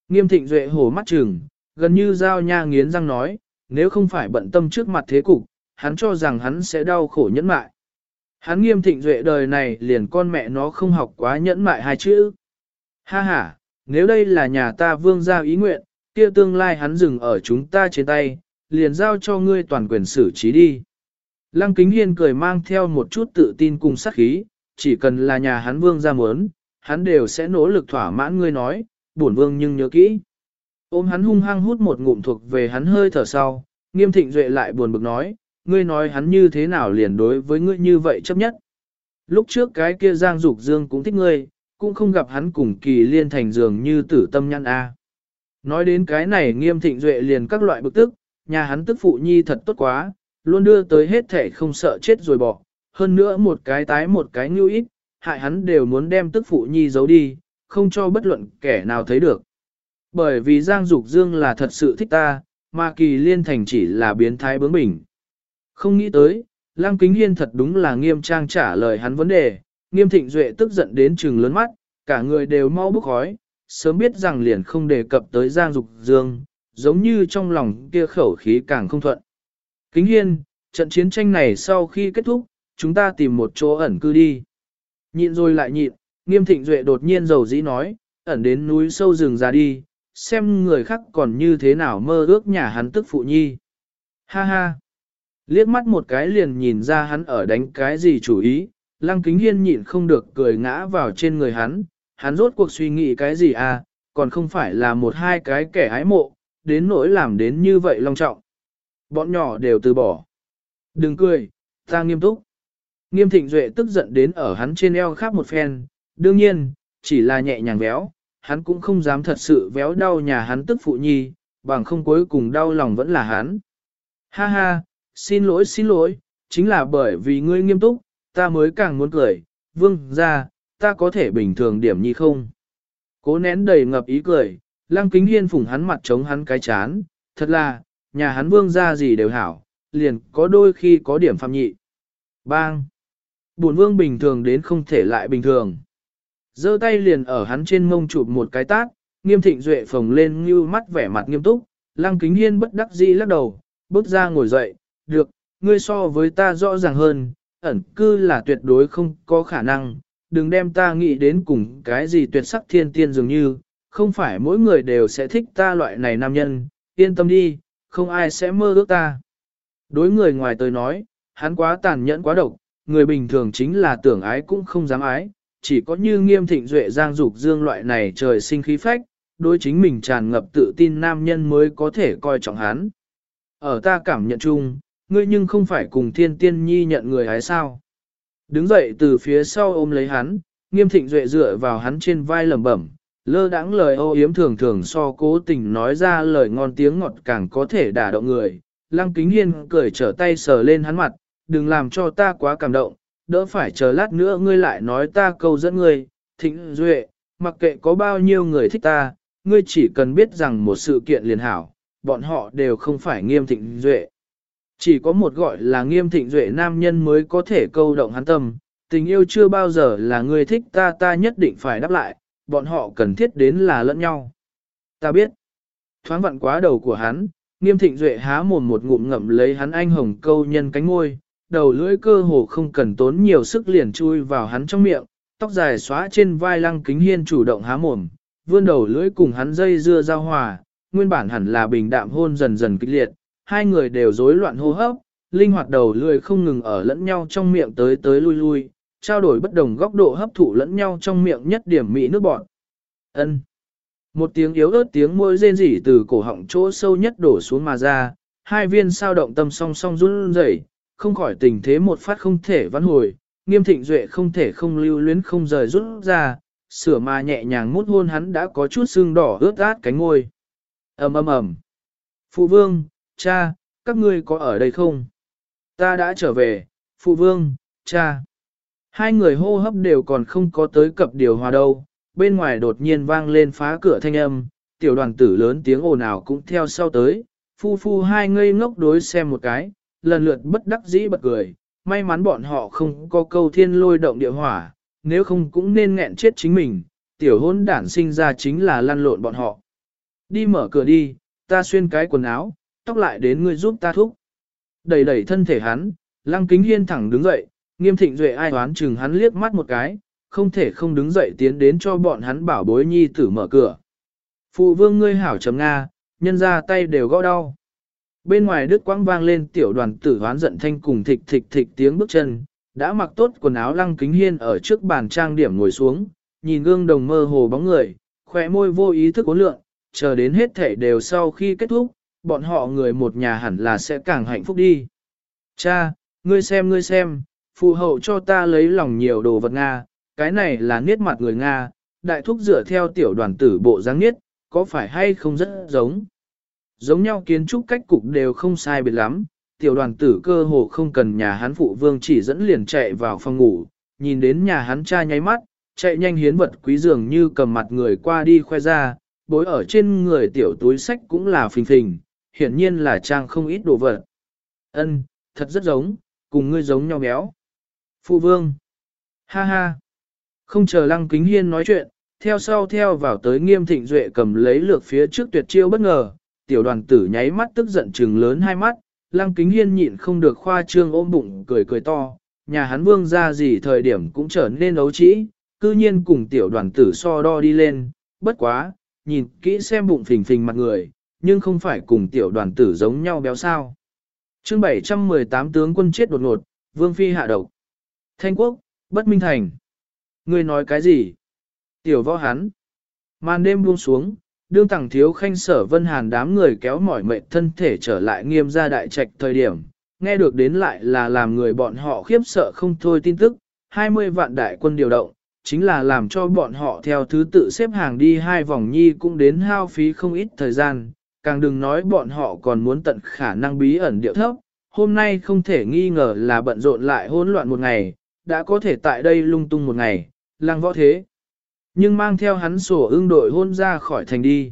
Nghiêm thịnh duệ hổ mắt trừng, gần như giao nha nghiến răng nói, nếu không phải bận tâm trước mặt thế cục, hắn cho rằng hắn sẽ đau khổ nhẫn mại. Hắn nghiêm thịnh duệ đời này liền con mẹ nó không học quá nhẫn mại hai chữ. Ha ha, nếu đây là nhà ta vương gia ý nguyện, kia tương lai hắn dừng ở chúng ta trên tay, liền giao cho ngươi toàn quyền xử trí đi. Lăng kính hiên cười mang theo một chút tự tin cùng sát khí, chỉ cần là nhà hắn vương gia muốn, hắn đều sẽ nỗ lực thỏa mãn ngươi nói, bổn vương nhưng nhớ kỹ. Ôm hắn hung hăng hút một ngụm thuộc về hắn hơi thở sau, nghiêm thịnh duệ lại buồn bực nói, ngươi nói hắn như thế nào liền đối với ngươi như vậy chấp nhất. Lúc trước cái kia Giang Dục Dương cũng thích ngươi, cũng không gặp hắn cùng kỳ liên thành dường như tử tâm nhăn A. Nói đến cái này nghiêm thịnh duệ liền các loại bực tức, nhà hắn tức phụ nhi thật tốt quá, luôn đưa tới hết thể không sợ chết rồi bỏ, hơn nữa một cái tái một cái như ít, hại hắn đều muốn đem tức phụ nhi giấu đi, không cho bất luận kẻ nào thấy được. Bởi vì Giang Dục Dương là thật sự thích ta, mà kỳ liên thành chỉ là biến thái bướng bỉnh. Không nghĩ tới, Lăng Kính Hiên thật đúng là nghiêm trang trả lời hắn vấn đề, nghiêm thịnh duệ tức giận đến trừng lớn mắt, cả người đều mau bức khói, sớm biết rằng liền không đề cập tới Giang Dục Dương, giống như trong lòng kia khẩu khí càng không thuận. Kính Hiên, trận chiến tranh này sau khi kết thúc, chúng ta tìm một chỗ ẩn cư đi. Nhịn rồi lại nhịn, nghiêm thịnh duệ đột nhiên dầu dĩ nói, ẩn đến núi sâu rừng ra đi, xem người khác còn như thế nào mơ ước nhà hắn tức phụ nhi. Ha ha! Liếc mắt một cái liền nhìn ra hắn ở đánh cái gì chủ ý, lăng kính hiên nhịn không được cười ngã vào trên người hắn, hắn rốt cuộc suy nghĩ cái gì à, còn không phải là một hai cái kẻ hái mộ, đến nỗi làm đến như vậy long trọng. Bọn nhỏ đều từ bỏ. Đừng cười, ta nghiêm túc. Nghiêm thịnh duệ tức giận đến ở hắn trên eo khắp một phen, đương nhiên, chỉ là nhẹ nhàng véo, hắn cũng không dám thật sự véo đau nhà hắn tức phụ nhi, bằng không cuối cùng đau lòng vẫn là hắn. Ha ha, xin lỗi xin lỗi, chính là bởi vì ngươi nghiêm túc, ta mới càng muốn cười, vương ra, ta có thể bình thường điểm nhi không? Cố nén đầy ngập ý cười, lăng kính hiên phủng hắn mặt chống hắn cái chán, thật là, nhà hắn vương ra gì đều hảo, liền có đôi khi có điểm phạm nhị. Bang! Bổn vương bình thường đến không thể lại bình thường. giơ tay liền ở hắn trên mông chụp một cái tát, nghiêm thịnh duệ phồng lên như mắt vẻ mặt nghiêm túc, lăng kính hiên bất đắc dĩ lắc đầu, bước ra ngồi dậy, được, ngươi so với ta rõ ràng hơn, ẩn cư là tuyệt đối không có khả năng, đừng đem ta nghĩ đến cùng cái gì tuyệt sắc thiên tiên dường như, không phải mỗi người đều sẽ thích ta loại này nam nhân, yên tâm đi, không ai sẽ mơ ước ta. Đối người ngoài tôi nói, hắn quá tàn nhẫn quá độc, người bình thường chính là tưởng ái cũng không dám ái, chỉ có như nghiêm thịnh duệ giang dục dương loại này trời sinh khí phách, đối chính mình tràn ngập tự tin nam nhân mới có thể coi trọng hắn. Ở ta cảm nhận chung, ngươi nhưng không phải cùng thiên tiên nhi nhận người hái sao. Đứng dậy từ phía sau ôm lấy hắn, nghiêm thịnh duệ dựa vào hắn trên vai lẩm bẩm, lơ đãng lời ô yếm thường thường so cố tình nói ra lời ngon tiếng ngọt càng có thể đả động người. Lăng kính hiên cười trở tay sờ lên hắn mặt, đừng làm cho ta quá cảm động, đỡ phải chờ lát nữa ngươi lại nói ta câu dẫn ngươi, thịnh duệ, mặc kệ có bao nhiêu người thích ta, ngươi chỉ cần biết rằng một sự kiện liền hảo, bọn họ đều không phải nghiêm thịnh duệ. Chỉ có một gọi là nghiêm thịnh duệ nam nhân mới có thể câu động hắn tâm, tình yêu chưa bao giờ là ngươi thích ta ta nhất định phải đáp lại, bọn họ cần thiết đến là lẫn nhau. Ta biết, thoáng vặn quá đầu của hắn, nghiêm thịnh duệ há mồm một ngụm ngậm lấy hắn anh hồng câu nhân cánh ngôi, đầu lưỡi cơ hồ không cần tốn nhiều sức liền chui vào hắn trong miệng, tóc dài xóa trên vai lăng kính hiên chủ động há mồm, vươn đầu lưỡi cùng hắn dây dưa giao hòa, nguyên bản hẳn là bình đạm hôn dần dần kịch liệt, hai người đều rối loạn hô hấp, linh hoạt đầu lưỡi không ngừng ở lẫn nhau trong miệng tới tới lui lui, trao đổi bất đồng góc độ hấp thụ lẫn nhau trong miệng nhất điểm mỹ nước bọt. Ân. Một tiếng yếu ớt tiếng môi rên rỉ từ cổ họng chỗ sâu nhất đổ xuống mà ra, hai viên sao động tâm song song run rẩy, không khỏi tình thế một phát không thể vãn hồi, nghiêm thịnh duệ không thể không lưu luyến không rời rút ra, sửa mà nhẹ nhàng mút hôn hắn đã có chút sưng đỏ ướt át cánh ngôi. ầm ầm ầm. Phụ vương, cha, các ngươi có ở đây không? Ta đã trở về, phụ vương, cha. Hai người hô hấp đều còn không có tới cập điều hòa đâu, bên ngoài đột nhiên vang lên phá cửa thanh âm, tiểu đoàn tử lớn tiếng ồn ào cũng theo sau tới, phu phu hai ngây ngốc đối xem một cái, lần lượt bất đắc dĩ bật cười, may mắn bọn họ không có câu thiên lôi động địa hỏa, nếu không cũng nên nghẹn chết chính mình, tiểu hôn đản sinh ra chính là lăn lộn bọn họ. Đi mở cửa đi, ta xuyên cái quần áo, tóc lại đến ngươi giúp ta thúc. Đẩy đẩy thân thể hắn, lăng kính hiên thẳng đứng dậy, nghiêm thịnh duệ ai đoán chừng hắn liếc mắt một cái, không thể không đứng dậy tiến đến cho bọn hắn bảo bối nhi tử mở cửa. Phụ vương ngươi hảo chấm Nga, nhân ra tay đều gõ đau. Bên ngoài đức quang vang lên tiểu đoàn tử hoán giận thanh cùng thịch thịch thịch tiếng bước chân, đã mặc tốt quần áo lăng kính hiên ở trước bàn trang điểm ngồi xuống, nhìn gương đồng mơ hồ bóng người, khỏe môi vô ý thức uốn lượng, chờ đến hết thể đều sau khi kết thúc, bọn họ người một nhà hẳn là sẽ càng hạnh phúc đi. Cha, ngươi xem ngươi xem, phụ hậu cho ta lấy lòng nhiều đồ vật Nga, cái này là niết mặt người Nga, đại thúc dựa theo tiểu đoàn tử bộ dáng niết, có phải hay không rất giống. Giống nhau kiến trúc cách cục đều không sai biệt lắm, tiểu đoàn tử cơ hồ không cần nhà hắn phụ vương chỉ dẫn liền chạy vào phòng ngủ, nhìn đến nhà hắn cha nháy mắt, chạy nhanh hiến vật quý dường như cầm mặt người qua đi khoe ra, bối ở trên người tiểu túi sách cũng là phình phình, hiển nhiên là trang không ít đồ vật. Ân, thật rất giống, cùng ngươi giống nhau béo. Phụ vương. Ha ha. Không chờ lăng kính hiên nói chuyện, theo sau theo vào tới nghiêm thịnh duệ cầm lấy lược phía trước tuyệt chiêu bất ngờ, tiểu đoàn tử nháy mắt tức giận trừng lớn hai mắt, lăng kính hiên nhịn không được khoa trương ôm bụng cười cười to, nhà hắn vương ra gì thời điểm cũng trở nên ấu trĩ, cư nhiên cùng tiểu đoàn tử so đo đi lên, bất quá, nhìn kỹ xem bụng phình phình mặt người, nhưng không phải cùng tiểu đoàn tử giống nhau béo sao. chương 718 tướng quân chết đột ngột, vương phi hạ độc. Thanh quốc, bất minh thành. Ngươi nói cái gì? Tiểu võ hắn. Màn đêm buông xuống, đương tẳng thiếu khanh sở vân hàn đám người kéo mỏi mệt thân thể trở lại nghiêm gia đại trạch thời điểm, nghe được đến lại là làm người bọn họ khiếp sợ không thôi tin tức, 20 vạn đại quân điều động, chính là làm cho bọn họ theo thứ tự xếp hàng đi hai vòng nhi cũng đến hao phí không ít thời gian, càng đừng nói bọn họ còn muốn tận khả năng bí ẩn điệu thấp, hôm nay không thể nghi ngờ là bận rộn lại hỗn loạn một ngày, đã có thể tại đây lung tung một ngày, lang võ thế. Nhưng mang theo hắn sổ ưng đội hôn ra khỏi thành đi.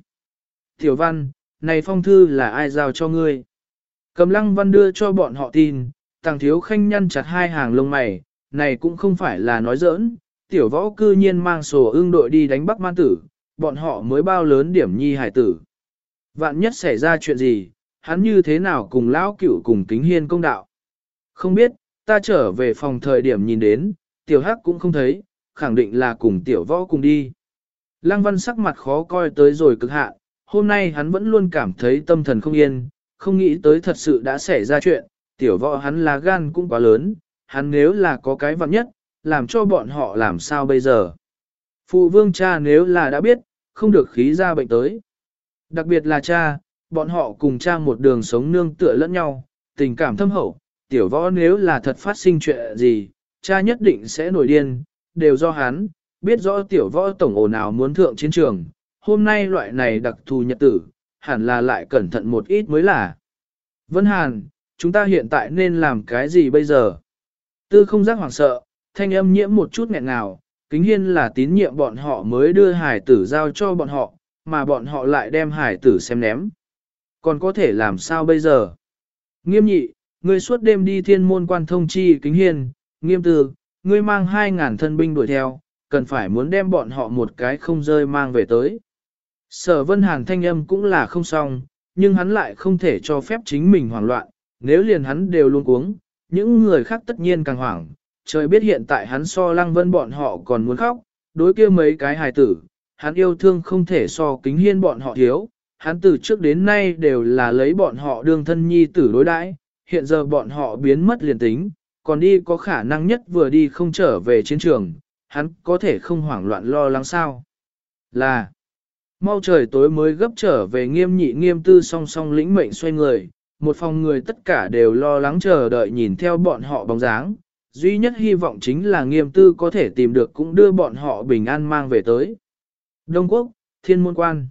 Tiểu văn, này phong thư là ai giao cho ngươi? Cầm lăng văn đưa cho bọn họ tin, tàng thiếu khanh nhăn chặt hai hàng lông mày, này cũng không phải là nói giỡn, tiểu võ cư nhiên mang sổ ưng đội đi đánh bắc man tử, bọn họ mới bao lớn điểm nhi hải tử. Vạn nhất xảy ra chuyện gì, hắn như thế nào cùng lão cửu cùng kính hiên công đạo. Không biết, ta trở về phòng thời điểm nhìn đến, tiểu hắc cũng không thấy, khẳng định là cùng tiểu võ cùng đi. Lăng văn sắc mặt khó coi tới rồi cực hạn, hôm nay hắn vẫn luôn cảm thấy tâm thần không yên, không nghĩ tới thật sự đã xảy ra chuyện, tiểu võ hắn là gan cũng quá lớn, hắn nếu là có cái vặn nhất, làm cho bọn họ làm sao bây giờ. Phụ vương cha nếu là đã biết, không được khí ra bệnh tới. Đặc biệt là cha, bọn họ cùng cha một đường sống nương tựa lẫn nhau, tình cảm thâm hậu, tiểu võ nếu là thật phát sinh chuyện gì, cha nhất định sẽ nổi điên, đều do hắn, biết rõ tiểu võ tổng ổ nào muốn thượng chiến trường, hôm nay loại này đặc thù nhật tử, hẳn là lại cẩn thận một ít mới là. Vân Hàn, chúng ta hiện tại nên làm cái gì bây giờ? Tư không giác hoảng sợ, thanh âm nhiễm một chút nghẹn ngào, kính hiên là tín nhiệm bọn họ mới đưa hải tử giao cho bọn họ, mà bọn họ lại đem hải tử xem ném. Còn có thể làm sao bây giờ? Nghiêm nhị, ngươi suốt đêm đi thiên môn quan thông chi kính hiên, nghiêm tư, ngươi mang hai ngàn thân binh đuổi theo, cần phải muốn đem bọn họ một cái không rơi mang về tới. Sở vân hàn thanh âm cũng là không xong, nhưng hắn lại không thể cho phép chính mình hoảng loạn, nếu liền hắn đều luôn cuống, những người khác tất nhiên càng hoảng, trời biết hiện tại hắn so lăng vân bọn họ còn muốn khóc, đối kia mấy cái hài tử, hắn yêu thương không thể so kính hiên bọn họ thiếu, hắn từ trước đến nay đều là lấy bọn họ đương thân nhi tử đối đãi, hiện giờ bọn họ biến mất liền tính, còn đi có khả năng nhất vừa đi không trở về chiến trường, hắn có thể không hoảng loạn lo lắng sao. Là, mau trời tối mới gấp trở về nghiêm nhị nghiêm tư song song lĩnh mệnh xoay người, một phòng người tất cả đều lo lắng chờ đợi nhìn theo bọn họ bóng dáng, duy nhất hy vọng chính là nghiêm tư có thể tìm được cũng đưa bọn họ bình an mang về tới. Đông Quốc, Thiên Môn Quan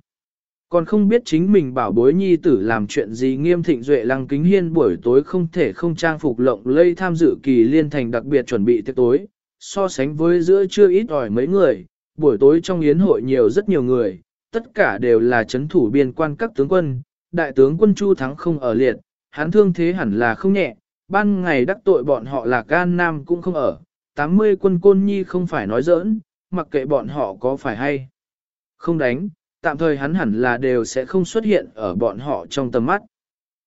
còn không biết chính mình bảo bối nhi tử làm chuyện gì nghiêm thịnh duệ lăng kính hiên buổi tối không thể không trang phục lộng lây tham dự kỳ liên thành đặc biệt chuẩn bị tiệc tối, so sánh với giữa chưa ít ỏi mấy người, buổi tối trong yến hội nhiều rất nhiều người, tất cả đều là chấn thủ biên quan các tướng quân, đại tướng quân Chu Thắng không ở liệt, hắn thương thế hẳn là không nhẹ, ban ngày đắc tội bọn họ là can nam cũng không ở, 80 quân côn nhi không phải nói giỡn, mặc kệ bọn họ có phải hay không đánh, tạm thời hắn hẳn là đều sẽ không xuất hiện ở bọn họ trong tầm mắt.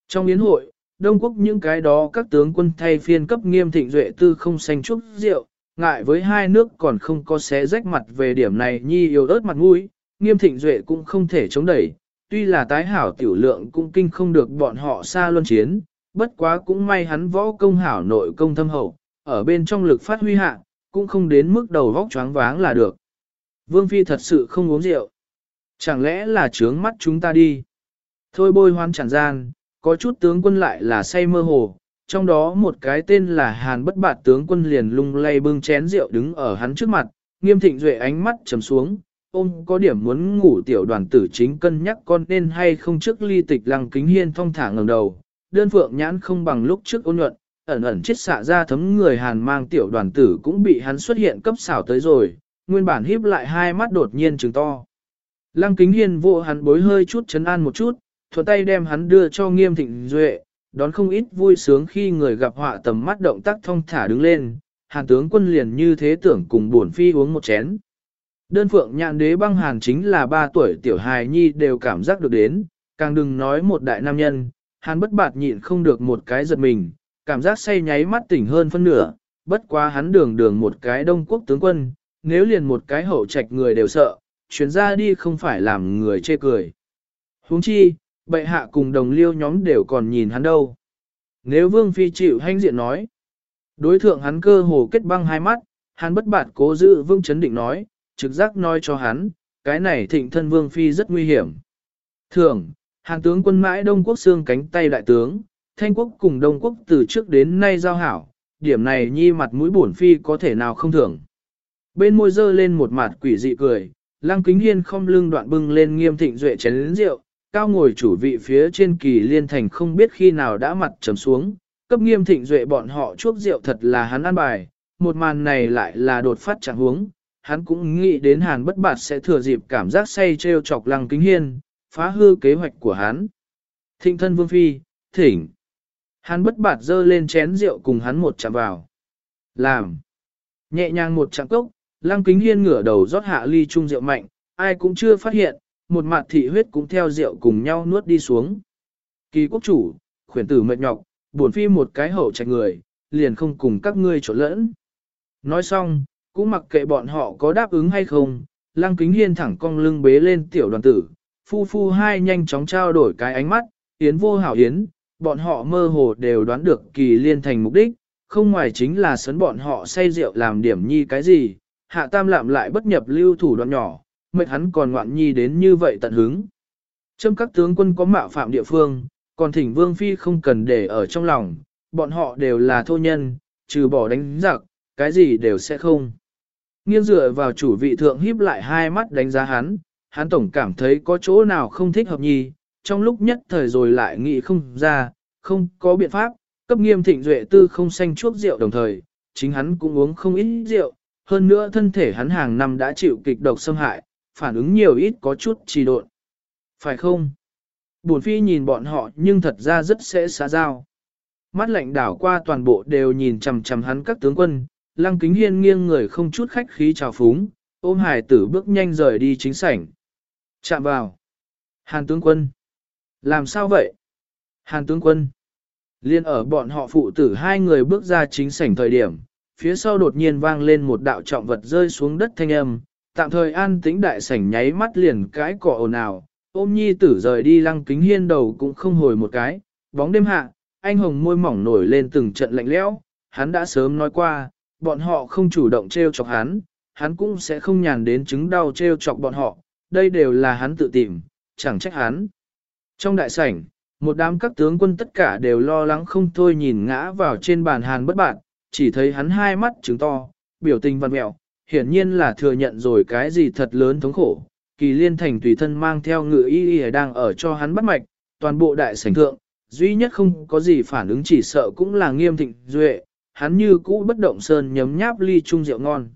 Trong yến hội, Đông Quốc những cái đó các tướng quân thay phiên cấp nghiêm thịnh duệ tư không xanh chút rượu, ngại với hai nước còn không có xé rách mặt về điểm này nhi yêu ớt mặt mũi, nghiêm thịnh duệ cũng không thể chống đẩy, tuy là tái hảo tiểu lượng cũng kinh không được bọn họ xa luân chiến, bất quá cũng may hắn võ công hảo nội công thâm hậu, ở bên trong lực phát huy hạ, cũng không đến mức đầu vóc choáng váng là được. Vương Phi thật sự không uống rượu. Chẳng lẽ là trướng mắt chúng ta đi? Thôi bôi hoan chẳng gian, có chút tướng quân lại là say mơ hồ, trong đó một cái tên là Hàn bất bạt tướng quân liền lung lay bưng chén rượu đứng ở hắn trước mặt, nghiêm thịnh duệ ánh mắt trầm xuống, ôm có điểm muốn ngủ tiểu đoàn tử chính cân nhắc con nên hay không trước ly tịch lăng kính hiên thong thả ngẩng đầu, đơn phượng nhãn không bằng lúc trước ôn nhuận, ẩn ẩn chết xạ ra thấm người Hàn mang tiểu đoàn tử cũng bị hắn xuất hiện cấp xảo tới rồi, nguyên bản híp lại hai mắt đột nhiên trừng to. Lăng kính hiên vô hắn bối hơi chút chấn an một chút, thuận tay đem hắn đưa cho nghiêm thịnh duệ, đón không ít vui sướng khi người gặp họa tầm mắt động tác thông thả đứng lên, hàn tướng quân liền như thế tưởng cùng buồn phi uống một chén. Đơn phượng nhạn đế băng hàn chính là ba tuổi tiểu hài nhi đều cảm giác được đến, càng đừng nói một đại nam nhân, hàn bất bạt nhịn không được một cái giật mình, cảm giác say nháy mắt tỉnh hơn phân nửa, bất quá hắn đường đường một cái đông quốc tướng quân, nếu liền một cái hậu trạch người đều sợ, chuyến ra đi không phải làm người chê cười. huống chi, bệ hạ cùng đồng liêu nhóm đều còn nhìn hắn đâu. Nếu vương phi chịu hanh diện nói, đối thượng hắn cơ hồ kết băng hai mắt, hắn bất bạt cố giữ vương chấn định nói, trực giác nói cho hắn, cái này thịnh thân vương phi rất nguy hiểm. Thường, hàng tướng quân mãi Đông Quốc xương cánh tay đại tướng, Thanh Quốc cùng Đông Quốc từ trước đến nay giao hảo, điểm này nhi mặt mũi bổn phi có thể nào không thường? Bên môi dơ lên một mặt quỷ dị cười, lăng kính hiên không lưng đoạn bưng lên nghiêm thịnh duệ chén lĩnh rượu, cao ngồi chủ vị phía trên kỳ liên thành không biết khi nào đã mặt trầm xuống, cấp nghiêm thịnh duệ bọn họ chuốc rượu thật là hắn ăn bài, một màn này lại là đột phát chẳng huống, hắn cũng nghĩ đến hàn bất bạt sẽ thừa dịp cảm giác say treo chọc lăng kính hiên, phá hư kế hoạch của hắn. Thịnh thân vương phi, thỉnh. hắn bất bạt dơ lên chén rượu cùng hắn một chạm vào. Làm. Nhẹ nhàng một chạm cốc, lăng kính hiên ngửa đầu rót hạ ly chung rượu mạnh, ai cũng chưa phát hiện, một mặt thị huyết cũng theo rượu cùng nhau nuốt đi xuống. Kỳ quốc chủ, khuyển tử mệt nhọc, buồn phi một cái hậu trạch người, liền không cùng các ngươi trộn lẫn. Nói xong, cũng mặc kệ bọn họ có đáp ứng hay không, lăng kính hiên thẳng cong lưng bế lên tiểu đoàn tử, phu phu hai nhanh chóng trao đổi cái ánh mắt, yến vô hảo yến, bọn họ mơ hồ đều đoán được kỳ liên thành mục đích, không ngoài chính là sấn bọn họ say rượu làm điểm nhi cái gì, hạ tam lạm lại bất nhập lưu thủ đoạn nhỏ, mệt hắn còn ngoạn nhi đến như vậy tận hứng. Trâm các tướng quân có mạo phạm địa phương, còn thỉnh vương phi không cần để ở trong lòng, bọn họ đều là thô nhân, trừ bỏ đánh giặc, cái gì đều sẽ không. Nghiêng dựa vào chủ vị thượng híp lại hai mắt đánh giá hắn, hắn tổng cảm thấy có chỗ nào không thích hợp nhi, trong lúc nhất thời rồi lại nghĩ không ra, không có biện pháp, cấp nghiêm thịnh duệ tư không xanh chuốc rượu đồng thời, chính hắn cũng uống không ít rượu, hơn nữa thân thể hắn hàng năm đã chịu kịch độc xâm hại, phản ứng nhiều ít có chút trì độn. Phải không? Buồn phi nhìn bọn họ nhưng thật ra rất sẽ xá giao. Mắt lạnh đảo qua toàn bộ đều nhìn chằm chằm hắn các tướng quân, lăng kính hiên nghiêng người không chút khách khí chào phúng, ôm hải tử bước nhanh rời đi chính sảnh. Chạm vào. Hàn tướng quân. Làm sao vậy? Hàn tướng quân. Liên ở bọn họ phụ tử hai người bước ra chính sảnh thời điểm, phía sau đột nhiên vang lên một đạo trọng vật rơi xuống đất thanh âm, tạm thời an tĩnh đại sảnh nháy mắt liền cái cỏ ồn ào, ôm nhi tử rời đi lăng kính hiên đầu cũng không hồi một cái, bóng đêm hạ, anh hồng môi mỏng nổi lên từng trận lạnh lẽo, hắn đã sớm nói qua, bọn họ không chủ động treo chọc hắn, hắn cũng sẽ không nhàn đến chứng đau treo chọc bọn họ, đây đều là hắn tự tìm, chẳng trách hắn. Trong đại sảnh, một đám các tướng quân tất cả đều lo lắng không thôi nhìn ngã vào trên bàn hàn bất bạn, chỉ thấy hắn hai mắt trứng to, biểu tình văn mẹo, hiển nhiên là thừa nhận rồi cái gì thật lớn thống khổ. Kỳ liên thành tùy thân mang theo ngựa y y đang ở cho hắn bắt mạch, toàn bộ đại sảnh thượng, duy nhất không có gì phản ứng chỉ sợ cũng là nghiêm thịnh duệ, hắn như cũ bất động sơn nhấm nháp ly chung rượu ngon.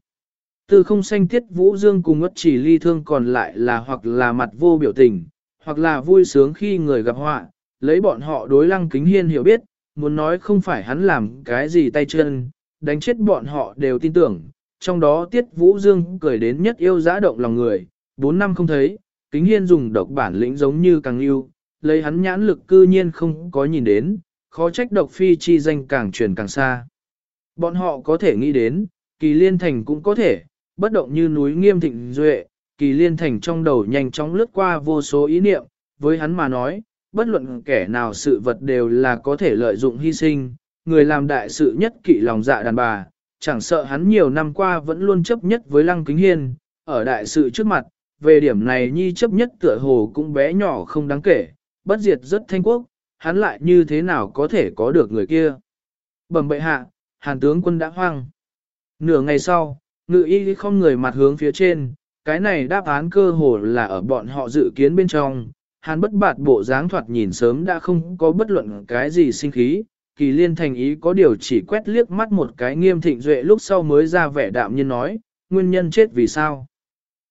Từ không xanh tiết vũ dương cùng ngất chỉ ly thương còn lại là hoặc là mặt vô biểu tình, hoặc là vui sướng khi người gặp họa, lấy bọn họ đối lăng kính hiên hiểu biết, muốn nói không phải hắn làm cái gì tay chân, đánh chết bọn họ đều tin tưởng, trong đó tiết vũ dương cười đến nhất yêu giã động lòng người, bốn năm không thấy, kính hiên dùng độc bản lĩnh giống như càng yêu, lấy hắn nhãn lực cư nhiên không có nhìn đến, khó trách độc phi chi danh càng truyền càng xa. Bọn họ có thể nghĩ đến, kỳ liên thành cũng có thể, bất động như núi nghiêm thịnh duệ, kỳ liên thành trong đầu nhanh chóng lướt qua vô số ý niệm, với hắn mà nói, bất luận kẻ nào sự vật đều là có thể lợi dụng hy sinh, người làm đại sự nhất kỵ lòng dạ đàn bà, chẳng sợ hắn nhiều năm qua vẫn luôn chấp nhất với Lăng Kính Hiên, ở đại sự trước mặt, về điểm này nhi chấp nhất tựa hồ cũng bé nhỏ không đáng kể, bất diệt rất thanh quốc, hắn lại như thế nào có thể có được người kia. Bẩm bệ hạ, hàn tướng quân đã hoang. Nửa ngày sau, ngự y không người mặt hướng phía trên, cái này đáp án cơ hồ là ở bọn họ dự kiến bên trong. Hàn bất bạt bộ dáng thoạt nhìn sớm đã không có bất luận cái gì sinh khí, kỳ liên thành ý có điều chỉ quét liếc mắt một cái nghiêm thịnh duệ lúc sau mới ra vẻ đạm nhiên nói, nguyên nhân chết vì sao.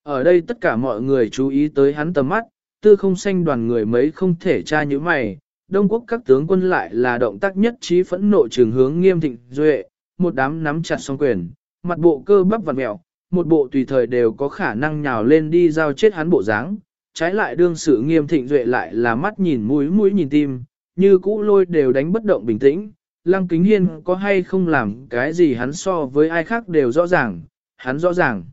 Ở đây tất cả mọi người chú ý tới hắn tầm mắt, tư không xanh đoàn người mấy không thể tra như mày, Đông quốc các tướng quân lại là động tác nhất trí phẫn nộ trường hướng nghiêm thịnh duệ, một đám nắm chặt song quyền, mặt bộ cơ bắp vặn mẹo, một bộ tùy thời đều có khả năng nhào lên đi giao chết hắn bộ dáng. Trái lại đương sự nghiêm thịnh duệ lại là mắt nhìn mũi mũi nhìn tim, như cũ lôi đều đánh bất động bình tĩnh. Lăng kính hiên có hay không làm cái gì hắn so với ai khác đều rõ ràng, hắn rõ ràng.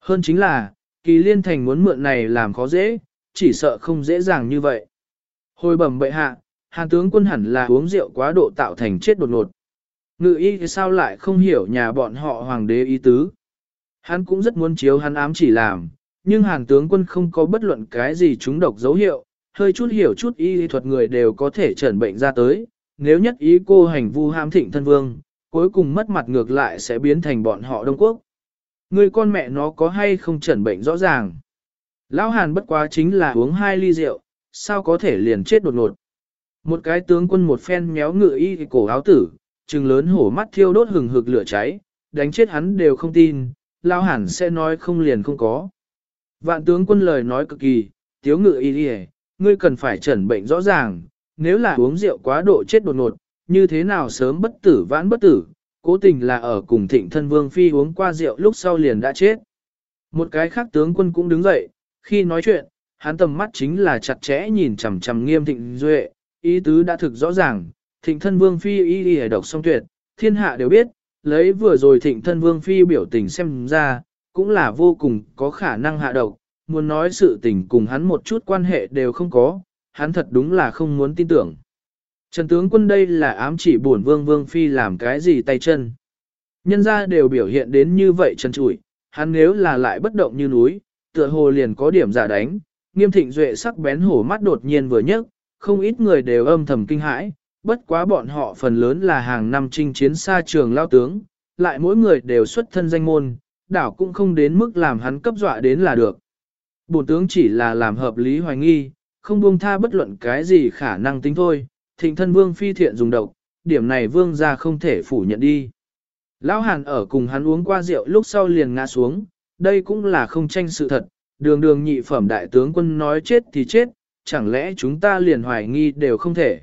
Hơn chính là, kỳ liên thành muốn mượn này làm khó dễ, chỉ sợ không dễ dàng như vậy. Hồi bẩm bệ hạ, hàn tướng quân hẳn là uống rượu quá độ tạo thành chết đột ngột. Ngự y thì sao lại không hiểu nhà bọn họ hoàng đế ý tứ. Hắn cũng rất muốn chiếu hắn ám chỉ làm, nhưng hàn tướng quân không có bất luận cái gì chúng độc dấu hiệu, hơi chút hiểu chút y thuật người đều có thể chẩn bệnh ra tới. Nếu nhất ý cô hành vu ham thịnh thân vương, cuối cùng mất mặt ngược lại sẽ biến thành bọn họ Đông Quốc. Người con mẹ nó có hay không chẩn bệnh rõ ràng. Lão Hàn bất quá chính là uống hai ly rượu, sao có thể liền chết đột ngột. Một cái tướng quân một phen méo ngựa y cổ áo tử, trừng lớn hổ mắt thiêu đốt hừng hực lửa cháy, đánh chết hắn đều không tin, Lão Hàn sẽ nói không liền không có. Vạn tướng quân lời nói cực kỳ, tiếu ngựa y đi ngươi cần phải chẩn bệnh rõ ràng, nếu là uống rượu quá độ chết đột ngột, như thế nào sớm bất tử vãn bất tử, cố tình là ở cùng thịnh thân vương phi uống qua rượu lúc sau liền đã chết. Một cái khác tướng quân cũng đứng dậy, khi nói chuyện, hắn tầm mắt chính là chặt chẽ nhìn chằm chằm nghiêm thịnh duệ, ý tứ đã thực rõ ràng, thịnh thân vương phi y y độc song tuyệt, thiên hạ đều biết, lấy vừa rồi thịnh thân vương phi biểu tình xem ra, cũng là vô cùng có khả năng hạ độc, muốn nói sự tình cùng hắn một chút quan hệ đều không có, hắn thật đúng là không muốn tin tưởng. Trần tướng quân đây là ám chỉ bổn vương vương phi làm cái gì tay chân. Nhân ra đều biểu hiện đến như vậy trần trụi, hắn nếu là lại bất động như núi, tựa hồ liền có điểm giả đánh, nghiêm thịnh duệ sắc bén hổ mắt đột nhiên vừa nhấc, không ít người đều âm thầm kinh hãi, bất quá bọn họ phần lớn là hàng năm chinh chiến xa trường lao tướng, lại mỗi người đều xuất thân danh môn, đảo cũng không đến mức làm hắn cấp dọa đến là được. Bổn tướng chỉ là làm hợp lý hoài nghi, không buông tha bất luận cái gì khả năng tính thôi, thịnh thân vương phi thiện dùng độc, điểm này vương ra không thể phủ nhận đi. Lão Hàn ở cùng hắn uống qua rượu lúc sau liền ngã xuống, đây cũng là không tranh sự thật, đường đường nhị phẩm đại tướng quân nói chết thì chết, chẳng lẽ chúng ta liền hoài nghi đều không thể.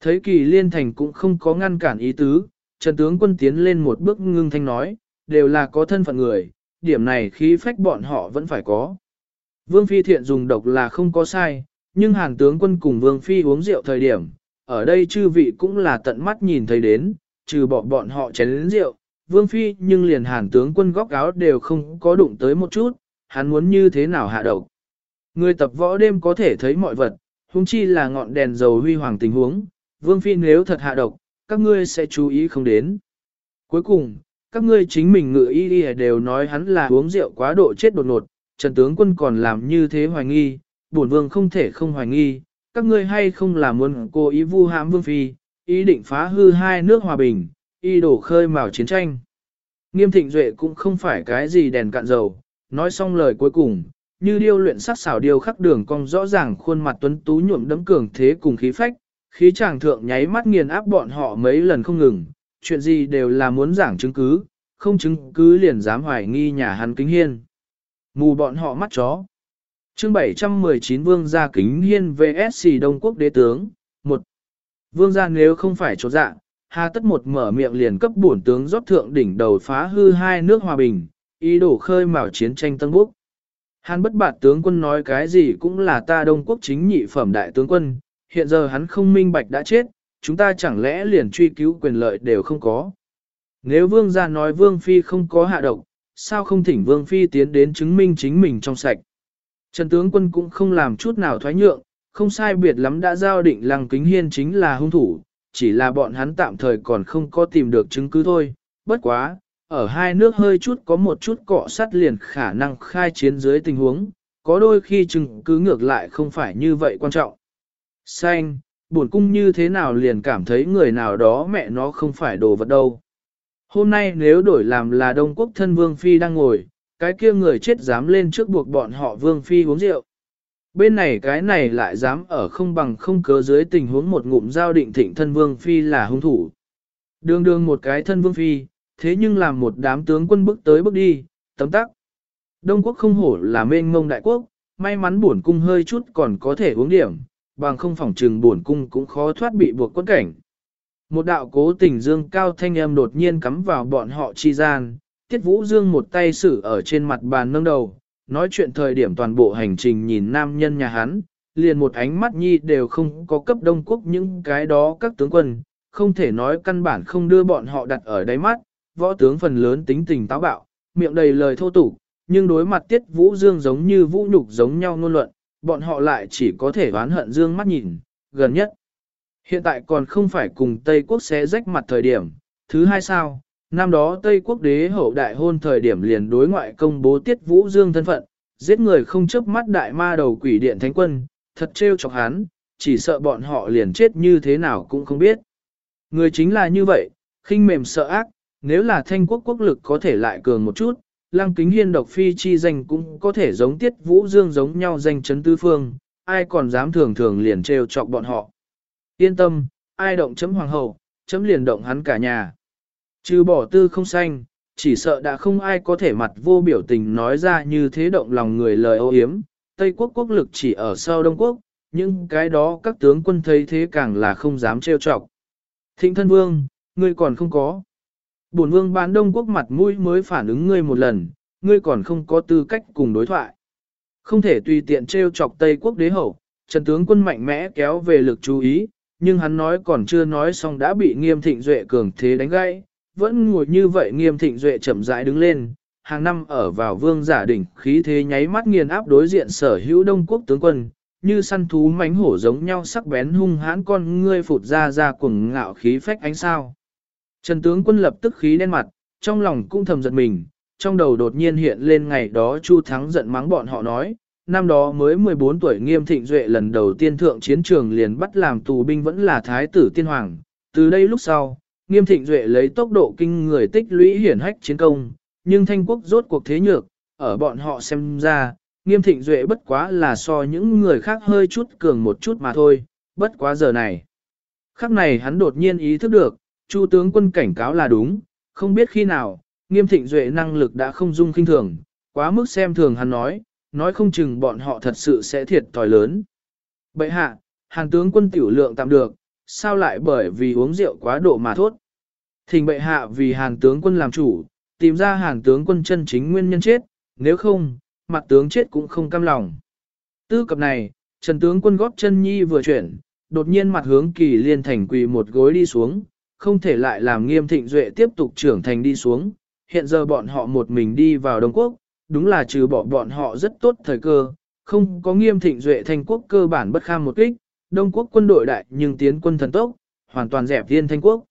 Thấy kỳ liên thành cũng không có ngăn cản ý tứ, Trần tướng quân tiến lên một bước ngưng thanh nói, đều là có thân phận người, điểm này khí phách bọn họ vẫn phải có. Vương Phi thiện dùng độc là không có sai, nhưng hàng tướng quân cùng Vương Phi uống rượu thời điểm, ở đây chư vị cũng là tận mắt nhìn thấy đến, trừ bỏ bọn họ chén đến rượu, Vương Phi nhưng liền hàn tướng quân góc áo đều không có đụng tới một chút, hắn muốn như thế nào hạ độc. Người tập võ đêm có thể thấy mọi vật, huống chi là ngọn đèn dầu huy hoàng tình huống, Vương Phi nếu thật hạ độc, các ngươi sẽ chú ý không đến. Cuối cùng, các ngươi chính mình ngự y y đều nói hắn là uống rượu quá độ chết đột ngột, Trần tướng quân còn làm như thế hoài nghi, bổn vương không thể không hoài nghi, các ngươi hay không là muốn cố ý vu hãm vương phi, ý định phá hư hai nước hòa bình, y đổ khơi mào chiến tranh. Nghiêm thịnh duệ cũng không phải cái gì đèn cạn dầu, nói xong lời cuối cùng, như điêu luyện sắc xảo điêu khắc đường cong rõ ràng khuôn mặt tuấn tú nhuộm đấm cường thế cùng khí phách, khí chàng thượng nháy mắt nghiền áp bọn họ mấy lần không ngừng, chuyện gì đều là muốn giảng chứng cứ, không chứng cứ liền dám hoài nghi nhà hắn kính hiên. Mù bọn họ mắt chó. Chương 719 Vương gia kính hiên VSC Đông Quốc đế tướng, 1. Vương gia nếu không phải chỗ dạng, hà tất một mở miệng liền cấp bổn tướng rót thượng đỉnh đầu phá hư hai nước hòa bình, ý đồ khơi mào chiến tranh tân quốc. Hàn bất bạt tướng quân nói cái gì cũng là ta Đông Quốc chính nhị phẩm đại tướng quân, hiện giờ hắn không minh bạch đã chết, chúng ta chẳng lẽ liền truy cứu quyền lợi đều không có. Nếu vương gia nói vương phi không có hạ độc, sao không thỉnh vương phi tiến đến chứng minh chính mình trong sạch. Trần tướng quân cũng không làm chút nào thoái nhượng, không sai biệt lắm đã giao định lăng kính hiên chính là hung thủ, chỉ là bọn hắn tạm thời còn không có tìm được chứng cứ thôi, bất quá, ở hai nước hơi chút có một chút cọ sát liền khả năng khai chiến dưới tình huống, có đôi khi chứng cứ ngược lại không phải như vậy quan trọng. Xanh, buồn cung như thế nào liền cảm thấy người nào đó mẹ nó không phải đồ vật đâu. Hôm nay nếu đổi làm là Đông Quốc thân Vương Phi đang ngồi, cái kia người chết dám lên trước buộc bọn họ Vương Phi uống rượu. Bên này cái này lại dám ở không bằng không cớ dưới tình huống một ngụm giao định thịnh thân Vương Phi là hung thủ. Đường đường một cái thân Vương Phi, thế nhưng làm một đám tướng quân bước tới bước đi, tấm tắc. Đông quốc không hổ là mênh mông đại quốc, may mắn buồn cung hơi chút còn có thể uống điểm, bằng không phòng trừng buồn cung cũng khó thoát bị buộc quân cảnh. Một đạo cố tình dương cao thanh âm đột nhiên cắm vào bọn họ chi gian, tiết vũ dương một tay xử ở trên mặt bàn nâng đầu, nói chuyện thời điểm toàn bộ hành trình nhìn nam nhân nhà hắn, liền một ánh mắt nhi đều không có cấp đông quốc những cái đó các tướng quân, không thể nói căn bản không đưa bọn họ đặt ở đáy mắt, võ tướng phần lớn tính tình táo bạo, miệng đầy lời thô tục, nhưng đối mặt tiết vũ dương giống như vũ nhục giống nhau ngôn luận, bọn họ lại chỉ có thể oán hận dương mắt nhìn, gần nhất. Hiện tại còn không phải cùng Tây Quốc xé rách mặt thời điểm, thứ hai sao, năm đó Tây Quốc đế hậu đại hôn thời điểm liền đối ngoại công bố tiết vũ dương thân phận, giết người không chớp mắt đại ma đầu quỷ điện thánh quân, thật trêu chọc hắn, chỉ sợ bọn họ liền chết như thế nào cũng không biết. Người chính là như vậy, khinh mềm sợ ác, nếu là thanh quốc quốc lực có thể lại cường một chút, lăng kính hiên độc phi chi danh cũng có thể giống tiết vũ dương giống nhau danh chấn tư phương, ai còn dám thường thường liền trêu chọc bọn họ. Yên tâm, ai động chấm hoàng hậu, chấm liền động hắn cả nhà. Trừ bỏ tư không xanh, chỉ sợ đã không ai có thể mặt vô biểu tình nói ra như thế động lòng người lời ô hiếm. Tây quốc quốc lực chỉ ở sau Đông quốc, nhưng cái đó các tướng quân thấy thế càng là không dám trêu chọc. Thịnh thân vương, ngươi còn không có. Bổn vương bán Đông quốc mặt mũi mới phản ứng ngươi một lần, ngươi còn không có tư cách cùng đối thoại. Không thể tùy tiện trêu chọc Tây quốc đế hậu, Trần tướng quân mạnh mẽ kéo về lực chú ý, nhưng hắn nói còn chưa nói xong đã bị nghiêm thịnh duệ cường thế đánh gãy, vẫn ngồi như vậy nghiêm thịnh duệ chậm rãi đứng lên, hàng năm ở vào vương giả đỉnh khí thế nháy mắt nghiền áp đối diện sở hữu đông quốc tướng quân, như săn thú mánh hổ giống nhau sắc bén hung hãn con ngươi phụt ra ra cuồng ngạo khí phách ánh sao. Trần tướng quân lập tức khí đen mặt, trong lòng cũng thầm giật mình, trong đầu đột nhiên hiện lên ngày đó Chu Thắng giận mắng bọn họ nói, năm đó mới 14 tuổi nghiêm thịnh duệ lần đầu tiên thượng chiến trường liền bắt làm tù binh vẫn là thái tử tiên hoàng. Từ đây lúc sau, nghiêm thịnh duệ lấy tốc độ kinh người tích lũy hiển hách chiến công, nhưng thanh quốc rốt cuộc thế nhược, ở bọn họ xem ra, nghiêm thịnh duệ bất quá là so những người khác hơi chút cường một chút mà thôi, bất quá giờ này. Khắc này hắn đột nhiên ý thức được, Chu tướng quân cảnh cáo là đúng, không biết khi nào, nghiêm thịnh duệ năng lực đã không dung kinh thường, quá mức xem thường hắn nói, nói không chừng bọn họ thật sự sẽ thiệt thòi lớn. Bậy hạ, hàng tướng quân tiểu lượng tạm được, sao lại bởi vì uống rượu quá độ mà thốt. Thỉnh bệ hạ vì hàng tướng quân làm chủ, tìm ra hàng tướng quân chân chính nguyên nhân chết, nếu không, mặt tướng chết cũng không cam lòng. Tư cập này, trần tướng quân góp chân nhi vừa chuyển, đột nhiên mặt hướng kỳ liên thành quỳ một gối đi xuống, không thể lại làm nghiêm thịnh duệ tiếp tục trưởng thành đi xuống, hiện giờ bọn họ một mình đi vào Đông Quốc, đúng là trừ bỏ bọn họ rất tốt thời cơ, không có nghiêm thịnh duệ thanh quốc cơ bản bất kham một kích, Đông Quốc quân đội đại nhưng tiến quân thần tốc, hoàn toàn dẹp viên thanh quốc.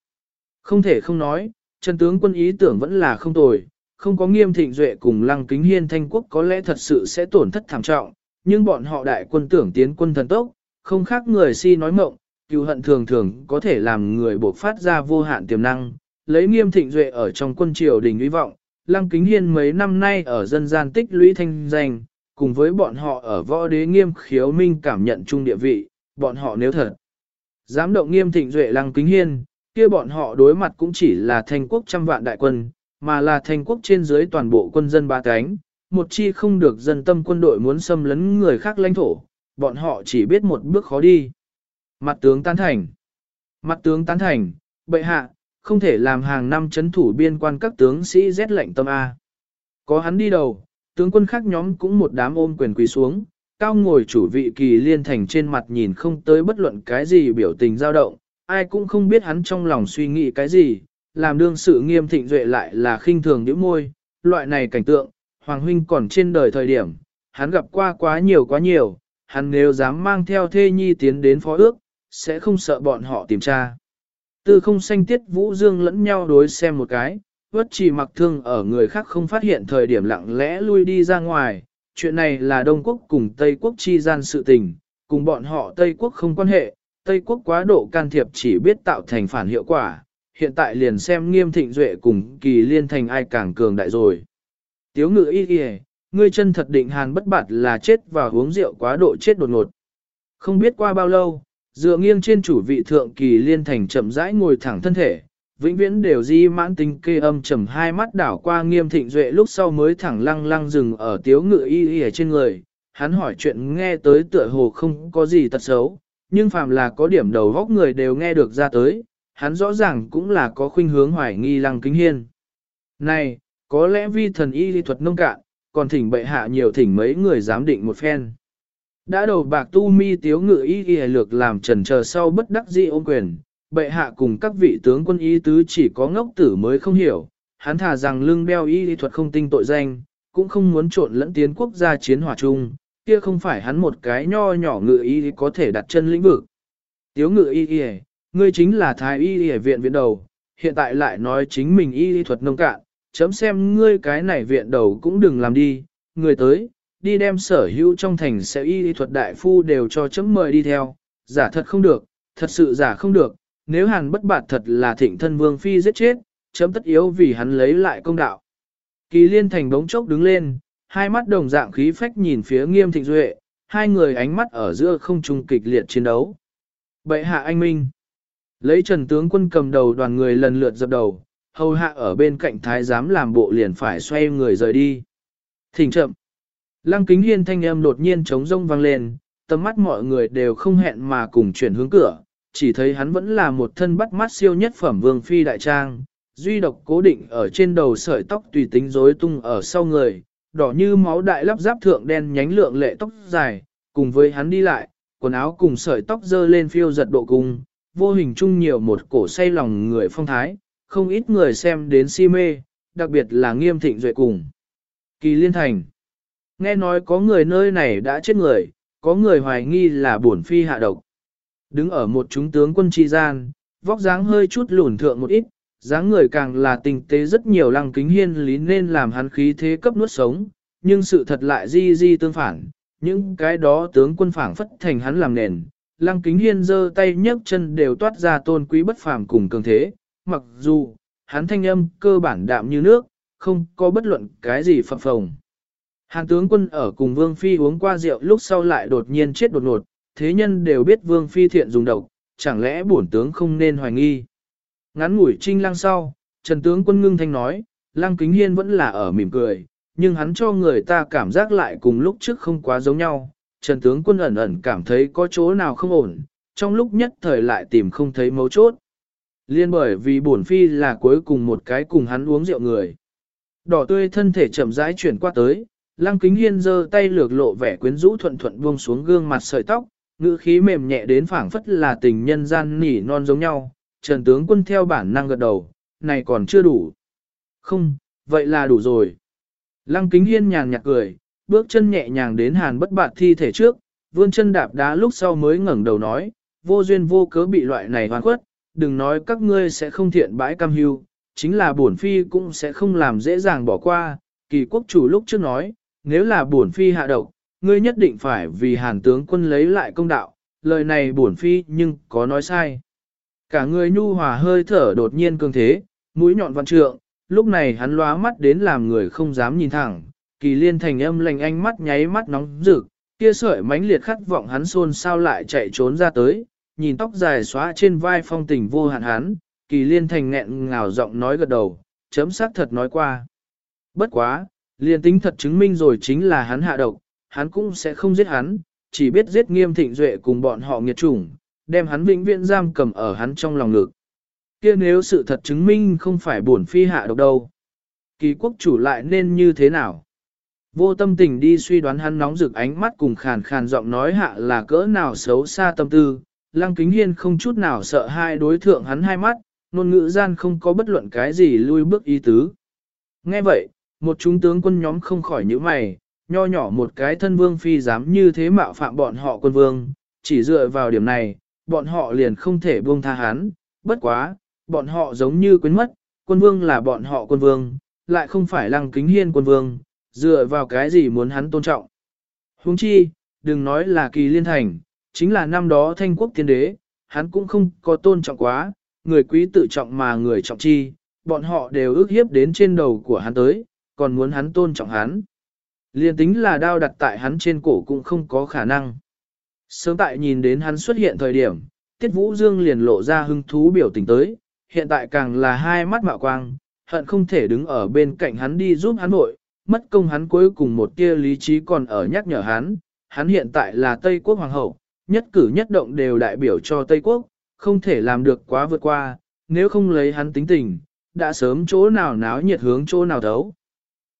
Không thể không nói, chân tướng quân ý tưởng vẫn là không tồi, không có nghiêm thịnh duệ cùng lăng kính hiên thanh quốc có lẽ thật sự sẽ tổn thất thảm trọng, nhưng bọn họ đại quân tưởng tiến quân thần tốc, không khác người si nói mộng, cựu hận thường thường có thể làm người bộc phát ra vô hạn tiềm năng, lấy nghiêm thịnh duệ ở trong quân triều đình uy vọng, lăng kính hiên mấy năm nay ở dân gian tích lũy thanh danh, cùng với bọn họ ở võ đế nghiêm khiếu minh cảm nhận chung địa vị, bọn họ nếu thật. Dám động nghiêm thịnh duệ lăng kính hiên, kia bọn họ đối mặt cũng chỉ là thành quốc trăm vạn đại quân, mà là thành quốc trên dưới toàn bộ quân dân ba cánh, một chi không được dân tâm quân đội muốn xâm lấn người khác lãnh thổ, bọn họ chỉ biết một bước khó đi. Mặt tướng tán thành. Mặt tướng tán thành, bệ hạ, không thể làm hàng năm chấn thủ biên quan các tướng sĩ rét lệnh tâm A. Có hắn đi đầu, tướng quân khác nhóm cũng một đám ôm quyền quỳ xuống, cao ngồi chủ vị kỳ liên thành trên mặt nhìn không tới bất luận cái gì biểu tình dao động, ai cũng không biết hắn trong lòng suy nghĩ cái gì, làm đương sự nghiêm thịnh duệ lại là khinh thường những môi, loại này cảnh tượng, Hoàng Huynh còn trên đời thời điểm, hắn gặp qua quá nhiều quá nhiều, hắn nếu dám mang theo thê nhi tiến đến phó ước, sẽ không sợ bọn họ tìm tra. Tư không xanh tiết vũ dương lẫn nhau đối xem một cái, vất chỉ mặc thương ở người khác không phát hiện thời điểm lặng lẽ lui đi ra ngoài. Chuyện này là Đông Quốc cùng Tây Quốc chi gian sự tình, cùng bọn họ Tây Quốc không quan hệ, Tây Quốc quá độ can thiệp chỉ biết tạo thành phản hiệu quả, hiện tại liền xem nghiêm thịnh duệ cùng kỳ liên thành ai càng cường đại rồi. Tiếu ngự y kìa, ngươi chân thật định hàn bất bạt là chết và uống rượu quá độ chết đột ngột. Không biết qua bao lâu, dựa nghiêng trên chủ vị thượng kỳ liên thành chậm rãi ngồi thẳng thân thể, vĩnh viễn đều di mãn tính kê âm trầm hai mắt đảo qua nghiêm thịnh duệ lúc sau mới thẳng lăng lăng dừng ở tiếu ngự y y ở trên người. Hắn hỏi chuyện nghe tới tựa hồ không có gì tật xấu, nhưng phàm là có điểm đầu góc người đều nghe được ra tới, hắn rõ ràng cũng là có khuynh hướng hoài nghi lăng kính hiên. Này, có lẽ vi thần y lý thuật nông cạn, còn thỉnh bệ hạ nhiều thỉnh mấy người giám định một phen. Đã đầu bạc tu mi tiếu ngự y y lược làm trần chờ sau bất đắc dĩ ôm quyền, bệ hạ cùng các vị tướng quân y tứ chỉ có ngốc tử mới không hiểu, hắn thả rằng lưng đeo y y thuật không tinh tội danh, cũng không muốn trộn lẫn tiến quốc gia chiến hỏa chung, kia không phải hắn một cái nho nhỏ ngự y có thể đặt chân lĩnh vực. Tiếu ngự y y, ngươi chính là thái y y viện viện đầu, hiện tại lại nói chính mình y thuật nông cạn, chấm xem ngươi cái này viện đầu cũng đừng làm đi, người tới, đi đem sở hữu trong thành sẽ y thuật đại phu đều cho chấm mời đi theo, giả thật không được, thật sự giả không được, nếu hàn bất bạt thật là thịnh thân vương phi giết chết, chấm tất yếu vì hắn lấy lại công đạo. Kỳ liên thành bóng chốc đứng lên, hai mắt đồng dạng khí phách nhìn phía nghiêm thịnh duệ, hai người ánh mắt ở giữa không trung kịch liệt chiến đấu. Bệ hạ anh minh. Lấy trần tướng quân cầm đầu đoàn người lần lượt dập đầu, hầu hạ ở bên cạnh thái giám làm bộ liền phải xoay người rời đi. Thỉnh chậm. Lăng kính hiên thanh âm đột nhiên trống rông vang lên, tầm mắt mọi người đều không hẹn mà cùng chuyển hướng cửa, chỉ thấy hắn vẫn là một thân bắt mắt siêu nhất phẩm vương phi đại trang, duy độc cố định ở trên đầu sợi tóc tùy tính rối tung ở sau người, đỏ như máu đại lắp giáp thượng đen nhánh lượng lệ tóc dài, cùng với hắn đi lại, quần áo cùng sợi tóc dơ lên phiêu giật độ cung, vô hình chung nhiều một cổ say lòng người phong thái, không ít người xem đến si mê, đặc biệt là nghiêm thịnh duệ cùng. Kỳ liên thành. Nghe nói có người nơi này đã chết người, có người hoài nghi là bổn phi hạ độc. Đứng ở một chúng tướng quân tri gian, vóc dáng hơi chút lùn thượng một ít, dáng người càng là tình tế rất nhiều lăng kính hiên lý nên làm hắn khí thế cấp nuốt sống, nhưng sự thật lại di di tương phản, những cái đó tướng quân phảng phất thành hắn làm nền. Lăng kính hiên giơ tay nhấc chân đều toát ra tôn quý bất phàm cùng cường thế, mặc dù, hắn thanh âm cơ bản đạm như nước, không có bất luận cái gì phập phồng. Hàn tướng quân ở cùng Vương Phi uống qua rượu lúc sau lại đột nhiên chết đột ngột, thế nhân đều biết Vương Phi thiện dùng độc, chẳng lẽ bổn tướng không nên hoài nghi. Ngắn ngủi trinh lăng sau, Trần tướng quân ngưng thanh nói, lăng kính hiên vẫn là ở mỉm cười, nhưng hắn cho người ta cảm giác lại cùng lúc trước không quá giống nhau. Trần tướng quân ẩn ẩn cảm thấy có chỗ nào không ổn, trong lúc nhất thời lại tìm không thấy mấu chốt. Liên bởi vì bổn phi là cuối cùng một cái cùng hắn uống rượu người. Đỏ tươi thân thể chậm rãi chuyển qua tới, lăng kính hiên giơ tay lược lộ vẻ quyến rũ thuận thuận buông xuống gương mặt sợi tóc, ngữ khí mềm nhẹ đến phảng phất là tình nhân gian nỉ non giống nhau. Trần tướng quân theo bản năng gật đầu, này còn chưa đủ. Không, vậy là đủ rồi. Lăng kính hiên nhàn nhạt cười, bước chân nhẹ nhàng đến hàn bất bạt thi thể trước, vươn chân đạp đá lúc sau mới ngẩng đầu nói, vô duyên vô cớ bị loại này hoàn khuất, đừng nói các ngươi sẽ không thiện bãi cam hưu, chính là bổn phi cũng sẽ không làm dễ dàng bỏ qua, kỳ quốc chủ lúc trước nói, nếu là bổn phi hạ độc, ngươi nhất định phải vì hàn tướng quân lấy lại công đạo, lời này bổn phi nhưng có nói sai. Cả người nhu hòa hơi thở đột nhiên cường thế, mũi nhọn văn trượng, lúc này hắn lóa mắt đến làm người không dám nhìn thẳng, kỳ liên thành âm lành ánh mắt nháy mắt nóng rực, kia sợi mãnh liệt khát vọng hắn xôn sao lại chạy trốn ra tới, nhìn tóc dài xóa trên vai phong tình vô hạn hắn, kỳ liên thành nghẹn ngào giọng nói gật đầu, chấm xác thật nói qua. Bất quá, liên tính thật chứng minh rồi chính là hắn hạ độc, hắn cũng sẽ không giết hắn, chỉ biết giết nghiêm thịnh duệ cùng bọn họ nghiệt chủng, đem hắn vĩnh viễn giam cầm ở hắn trong lòng ngực. kia nếu sự thật chứng minh không phải bổn phi hạ độc đâu. Kỳ quốc chủ lại nên như thế nào? Vô tâm tình đi suy đoán hắn nóng rực ánh mắt cùng khàn khàn giọng nói hạ là cỡ nào xấu xa tâm tư, Lăng Kính Hiên không chút nào sợ hai đối thượng hắn hai mắt, ngôn ngữ gian không có bất luận cái gì lui bước ý tứ. Nghe vậy, một chúng tướng quân nhóm không khỏi nhíu mày, nho nhỏ một cái thân vương phi dám như thế mạo phạm bọn họ quân vương, chỉ dựa vào điểm này, bọn họ liền không thể buông tha hắn, bất quá, bọn họ giống như quên mất, quân vương là bọn họ quân vương, lại không phải lăng kính hiên quân vương, dựa vào cái gì muốn hắn tôn trọng. Huống chi, đừng nói là kỳ liên thành, chính là năm đó thanh quốc tiên đế, hắn cũng không có tôn trọng quá, người quý tự trọng mà người trọng chi, bọn họ đều ước hiếp đến trên đầu của hắn tới, còn muốn hắn tôn trọng hắn. Liên tính là đao đặt tại hắn trên cổ cũng không có khả năng. Sớm tại nhìn đến hắn xuất hiện thời điểm, Tiết Vũ Dương liền lộ ra hứng thú biểu tình tới, hiện tại càng là hai mắt mạo quang, hận không thể đứng ở bên cạnh hắn đi giúp hắn vội, mất công hắn cuối cùng một tia lý trí còn ở nhắc nhở hắn, hắn hiện tại là Tây Quốc Hoàng hậu, nhất cử nhất động đều đại biểu cho Tây Quốc, không thể làm được quá vượt qua, nếu không lấy hắn tính tình, đã sớm chỗ nào náo nhiệt hướng chỗ nào thấu.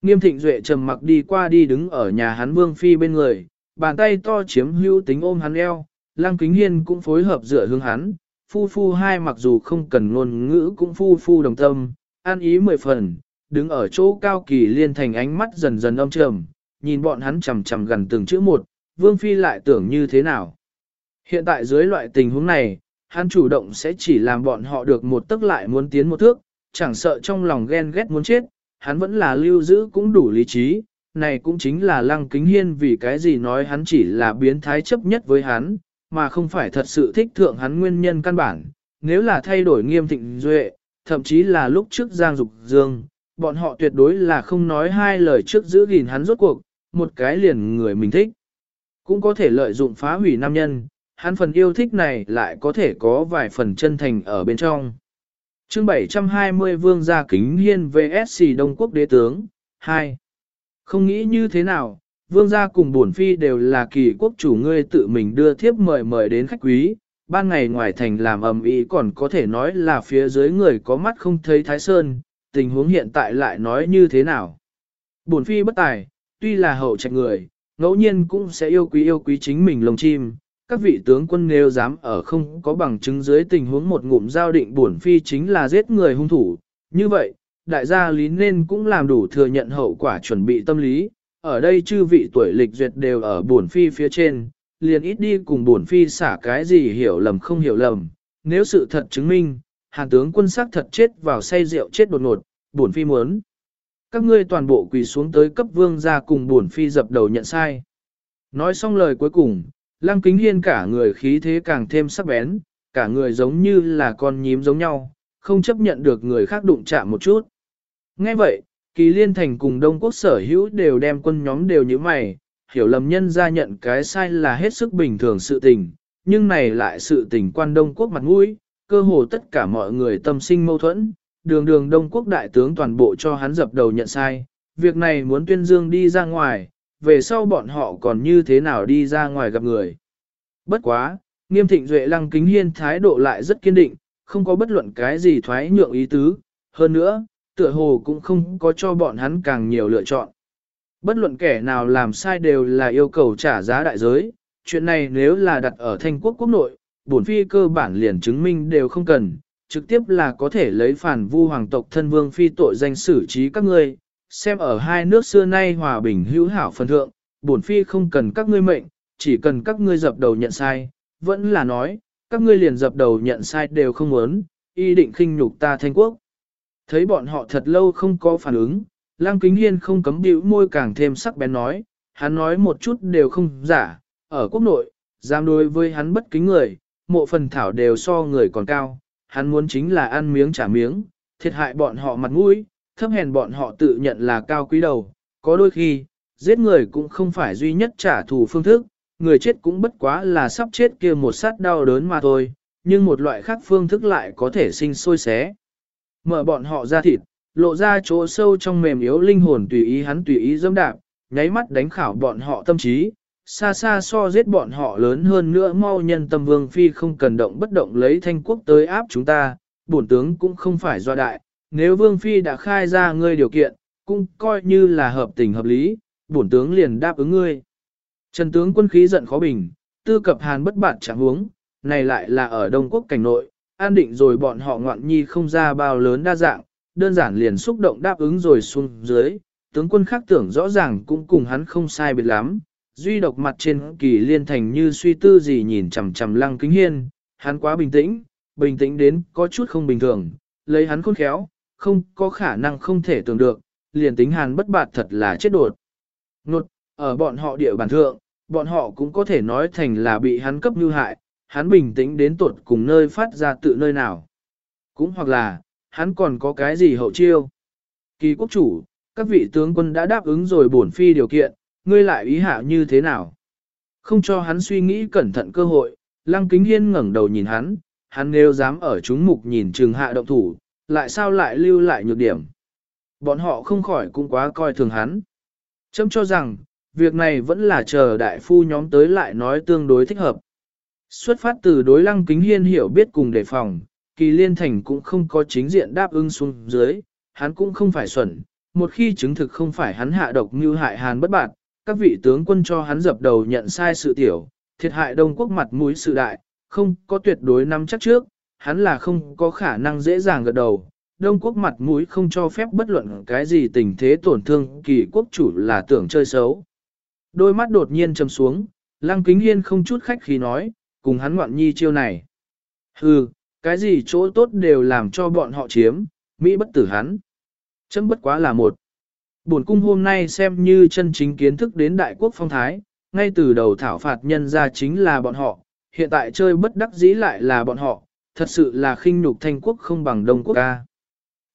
Nghiêm thịnh duệ trầm mặc đi qua đi đứng ở nhà hắn vương phi bên người, bàn tay to chiếm hữu tính ôm hắn eo, lăng kính hiên cũng phối hợp dựa hướng hắn, phu phu hai mặc dù không cần ngôn ngữ cũng phu phu đồng tâm, an ý mười phần, đứng ở chỗ cao kỳ liên thành ánh mắt dần dần âm trầm, nhìn bọn hắn chầm chầm gần từng chữ một, vương phi lại tưởng như thế nào. Hiện tại dưới loại tình huống này, hắn chủ động sẽ chỉ làm bọn họ được một tức lại muốn tiến một thước, chẳng sợ trong lòng ghen ghét muốn chết, hắn vẫn là lưu giữ cũng đủ lý trí, này cũng chính là lăng kính hiên vì cái gì nói hắn chỉ là biến thái chấp nhất với hắn, mà không phải thật sự thích thượng hắn nguyên nhân căn bản. Nếu là thay đổi nghiêm thịnh duệ, thậm chí là lúc trước Giang Dục Dương, bọn họ tuyệt đối là không nói hai lời trước giữ gìn hắn rốt cuộc, một cái liền người mình thích. Cũng có thể lợi dụng phá hủy nam nhân, hắn phần yêu thích này lại có thể có vài phần chân thành ở bên trong chương 720 Vương gia kính hiên VSC Đông Quốc đế tướng, 2. Không nghĩ như thế nào, Vương gia cùng bổn phi đều là kỳ quốc chủ ngươi tự mình đưa thiếp mời mời đến khách quý, ban ngày ngoài thành làm ầm ĩ còn có thể nói là phía dưới người có mắt không thấy Thái Sơn, tình huống hiện tại lại nói như thế nào. Bổn phi bất tài, tuy là hậu trạch người, ngẫu nhiên cũng sẽ yêu quý yêu quý chính mình lồng chim. Các vị tướng quân nếu dám ở không có bằng chứng dưới tình huống một ngụm giao định bổn phi chính là giết người hung thủ. Như vậy, đại gia lý nên cũng làm đủ thừa nhận hậu quả chuẩn bị tâm lý. Ở đây chư vị tuổi lịch duyệt đều ở bổn phi phía trên, liền ít đi cùng bổn phi xả cái gì hiểu lầm không hiểu lầm. Nếu sự thật chứng minh, hàn tướng quân sắc thật chết vào say rượu chết đột ngột, bổn phi muốn. Các ngươi toàn bộ quỳ xuống tới cấp vương ra cùng bổn phi dập đầu nhận sai. Nói xong lời cuối cùng, lăng kính hiên cả người khí thế càng thêm sắc bén, cả người giống như là con nhím giống nhau, không chấp nhận được người khác đụng chạm một chút. Nghe vậy, kỳ liên thành cùng Đông Quốc sở hữu đều đem quân nhóm đều như mày, hiểu lầm nhân ra nhận cái sai là hết sức bình thường sự tình, nhưng này lại sự tình quan Đông Quốc mặt mũi, cơ hồ tất cả mọi người tâm sinh mâu thuẫn, đường đường Đông Quốc đại tướng toàn bộ cho hắn dập đầu nhận sai, việc này muốn tuyên dương đi ra ngoài, về sau bọn họ còn như thế nào đi ra ngoài gặp người. Bất quá, nghiêm thịnh duệ lăng kính hiên thái độ lại rất kiên định, không có bất luận cái gì thoái nhượng ý tứ, hơn nữa, tựa hồ cũng không có cho bọn hắn càng nhiều lựa chọn. Bất luận kẻ nào làm sai đều là yêu cầu trả giá đại giới, chuyện này nếu là đặt ở thanh quốc quốc nội, bổn phi cơ bản liền chứng minh đều không cần, trực tiếp là có thể lấy phản vu hoàng tộc thân vương phi tội danh xử trí các ngươi, xem ở hai nước xưa nay hòa bình hữu hảo phần thượng, bổn phi không cần các ngươi mệnh, chỉ cần các ngươi dập đầu nhận sai, vẫn là nói, các ngươi liền dập đầu nhận sai đều không muốn, y định khinh nhục ta thanh quốc. Thấy bọn họ thật lâu không có phản ứng, lang Kính Hiên không cấm bĩu môi càng thêm sắc bén nói, hắn nói một chút đều không giả, ở quốc nội, dám đối với hắn bất kính người, mộ phần thảo đều so người còn cao, hắn muốn chính là ăn miếng trả miếng, thiệt hại bọn họ mặt mũi, thấp hèn bọn họ tự nhận là cao quý đầu, có đôi khi, giết người cũng không phải duy nhất trả thù phương thức, người chết cũng bất quá là sắp chết kia một sát đau đớn mà thôi, nhưng một loại khác phương thức lại có thể sinh sôi xé. Mở bọn họ ra thịt, lộ ra chỗ sâu trong mềm yếu linh hồn tùy ý hắn tùy ý dâm đạp, nháy mắt đánh khảo bọn họ tâm trí, xa xa so giết bọn họ lớn hơn nữa mau nhân tâm vương phi không cần động bất động lấy thanh quốc tới áp chúng ta, bổn tướng cũng không phải do đại, nếu vương phi đã khai ra ngươi điều kiện, cũng coi như là hợp tình hợp lý, bổn tướng liền đáp ứng ngươi. Trần tướng quân khí giận khó bình, tư cập hàn bất bạt chẳng huống, này lại là ở Đông Quốc cảnh nội, an định rồi bọn họ ngoạn nhi không ra bao lớn đa dạng, đơn giản liền xúc động đáp ứng rồi xuống dưới, tướng quân khác tưởng rõ ràng cũng cùng hắn không sai biệt lắm, duy độc mặt trên kỳ liên thành như suy tư gì nhìn chằm chằm lăng kính hiên, hắn quá bình tĩnh, bình tĩnh đến có chút không bình thường, lấy hắn khôn khéo, không có khả năng không thể tưởng được, liền tính hàn bất bạt thật là chết đột. Nột, ở bọn họ địa bàn thượng, bọn họ cũng có thể nói thành là bị hắn cấp như hại, hắn bình tĩnh đến tuột cùng nơi phát ra tự nơi nào. Cũng hoặc là, hắn còn có cái gì hậu chiêu. Kỳ quốc chủ, các vị tướng quân đã đáp ứng rồi bổn phi điều kiện, ngươi lại ý hạ như thế nào? Không cho hắn suy nghĩ cẩn thận cơ hội, Lăng Kính Hiên ngẩng đầu nhìn hắn, hắn nếu dám ở chúng mục nhìn trừng hạ động thủ, lại sao lại lưu lại nhược điểm. Bọn họ không khỏi cũng quá coi thường hắn. Chấm cho rằng, việc này vẫn là chờ đại phu nhóm tới lại nói tương đối thích hợp. Xuất phát từ đối lăng kính hiên hiểu biết cùng đề phòng, kỳ liên thành cũng không có chính diện đáp ứng xuống dưới, hắn cũng không phải xuẩn, một khi chứng thực không phải hắn hạ độc như hại hàn bất bạt, các vị tướng quân cho hắn dập đầu nhận sai sự tiểu, thiệt hại Đông Quốc mặt mũi sự đại, không có tuyệt đối nắm chắc trước, hắn là không có khả năng dễ dàng gật đầu. Đông Quốc mặt mũi không cho phép bất luận cái gì tình thế tổn thương kỳ quốc chủ là tưởng chơi xấu. Đôi mắt đột nhiên trầm xuống, Lăng Kính Hiên không chút khách khí nói, cùng hắn ngoạn nhi chiêu này. Hừ, cái gì chỗ tốt đều làm cho bọn họ chiếm, Mỹ bất tử hắn. Chấm bất quá là một. Bổn cung hôm nay xem như chân chính kiến thức đến đại quốc phong thái, ngay từ đầu thảo phạt nhân ra chính là bọn họ, hiện tại chơi bất đắc dĩ lại là bọn họ, thật sự là khinh nhục thanh quốc không bằng đông quốc ca.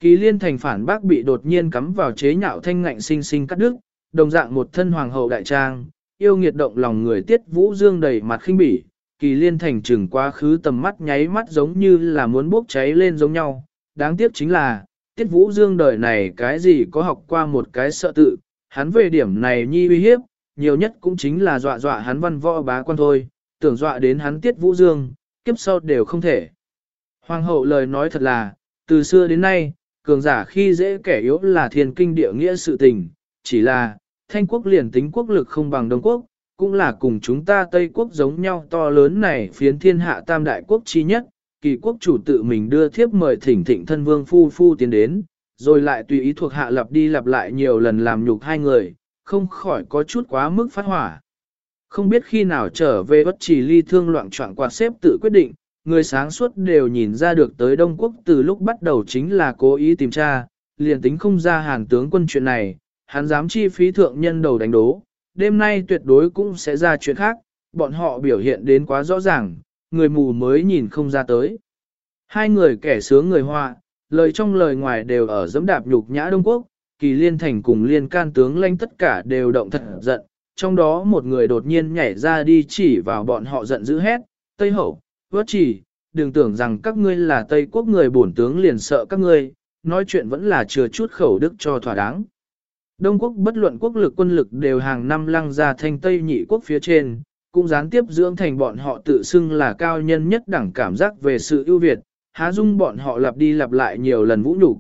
Kỳ liên thành phản bác bị đột nhiên cắm vào chế nhạo thanh ngạnh sinh sinh cắt đứt, đồng dạng một thân hoàng hậu đại trang, yêu nghiệt động lòng người tiết vũ dương đầy mặt khinh bỉ, kỳ liên thành trừng quá khứ tầm mắt nháy mắt giống như là muốn bốc cháy lên giống nhau, đáng tiếc chính là, tiết vũ dương đời này cái gì có học qua một cái sợ tự, hắn về điểm này nhi uy hiếp, nhiều nhất cũng chính là dọa dọa hắn văn võ bá quan thôi, tưởng dọa đến hắn tiết vũ dương, kiếp sau đều không thể. Hoàng hậu lời nói thật là, từ xưa đến nay, cường giả khi dễ kẻ yếu là thiên kinh địa nghĩa sự tình, chỉ là, thanh quốc liền tính quốc lực không bằng Đông Quốc, cũng là cùng chúng ta Tây Quốc giống nhau to lớn này phiến thiên hạ tam đại quốc chi nhất, kỳ quốc chủ tự mình đưa thiếp mời thỉnh thịnh thân vương phu phu tiến đến, rồi lại tùy ý thuộc hạ lặp đi lặp lại nhiều lần làm nhục hai người, không khỏi có chút quá mức phát hỏa. Không biết khi nào trở về bất chỉ ly thương loạn trọng quạt xếp tự quyết định, người sáng suốt đều nhìn ra được tới Đông Quốc từ lúc bắt đầu chính là cố ý tìm tra, liền tính không ra hàn tướng quân chuyện này, hắn dám chi phí thượng nhân đầu đánh đố, đêm nay tuyệt đối cũng sẽ ra chuyện khác, bọn họ biểu hiện đến quá rõ ràng, người mù mới nhìn không ra tới. Hai người kẻ sướng người hoa, lời trong lời ngoài đều ở dẫm đạp nhục nhã Đông Quốc, kỳ liên thành cùng liên can tướng lãnh tất cả đều động thật giận, trong đó một người đột nhiên nhảy ra đi chỉ vào bọn họ giận dữ hét, Tây Hậu, vớt chỉ, đừng tưởng rằng các ngươi là Tây quốc người bổn tướng liền sợ các ngươi, nói chuyện vẫn là chừa chút khẩu đức cho thỏa đáng. Đông quốc bất luận quốc lực quân lực đều hàng năm lăng ra thành Tây nhị quốc phía trên, cũng gián tiếp dưỡng thành bọn họ tự xưng là cao nhân nhất đẳng cảm giác về sự ưu việt, há dung bọn họ lặp đi lặp lại nhiều lần vũ nhục.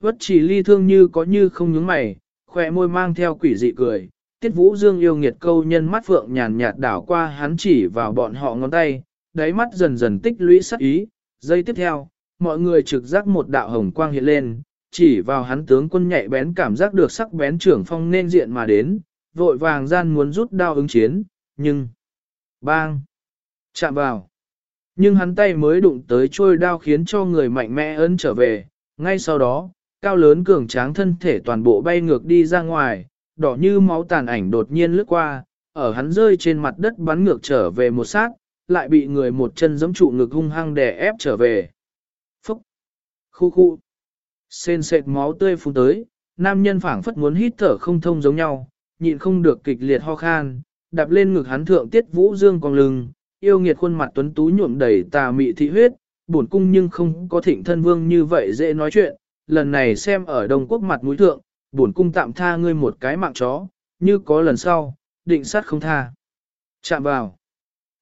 Vất chỉ ly thương như có như không nhướng mày, khỏe môi mang theo quỷ dị cười, tiết vũ dương yêu nghiệt câu nhân mắt phượng nhàn nhạt đảo qua hắn chỉ vào bọn họ ngón tay, đáy mắt dần dần tích lũy sắc ý, giây tiếp theo, mọi người trực giác một đạo hồng quang hiện lên, chỉ vào hắn tướng quân nhạy bén cảm giác được sắc bén trưởng phong nên diện mà đến, vội vàng gian muốn rút đao ứng chiến, nhưng... Bang! Chạm vào! Nhưng hắn tay mới đụng tới trôi đao khiến cho người mạnh mẽ ấn trở về, ngay sau đó, cao lớn cường tráng thân thể toàn bộ bay ngược đi ra ngoài, đỏ như máu tàn ảnh đột nhiên lướt qua, ở hắn rơi trên mặt đất bắn ngược trở về một sát, lại bị người một chân giẫm trụ ngực hung hăng đè ép trở về. Phúc! Khu khu! Xên sệt máu tươi phun tới, nam nhân phảng phất muốn hít thở không thông giống nhau, nhịn không được kịch liệt ho khan, đạp lên ngực hắn thượng tiết vũ dương còn lưng, yêu nghiệt khuôn mặt tuấn tú nhuộm đầy tà mị thị huyết, buồn cung nhưng không có thịnh thân vương như vậy dễ nói chuyện, lần này xem ở Đông Quốc mặt mũi thượng, buồn cung tạm tha ngươi một cái mạng chó, như có lần sau, định sát không tha. Chạm vào.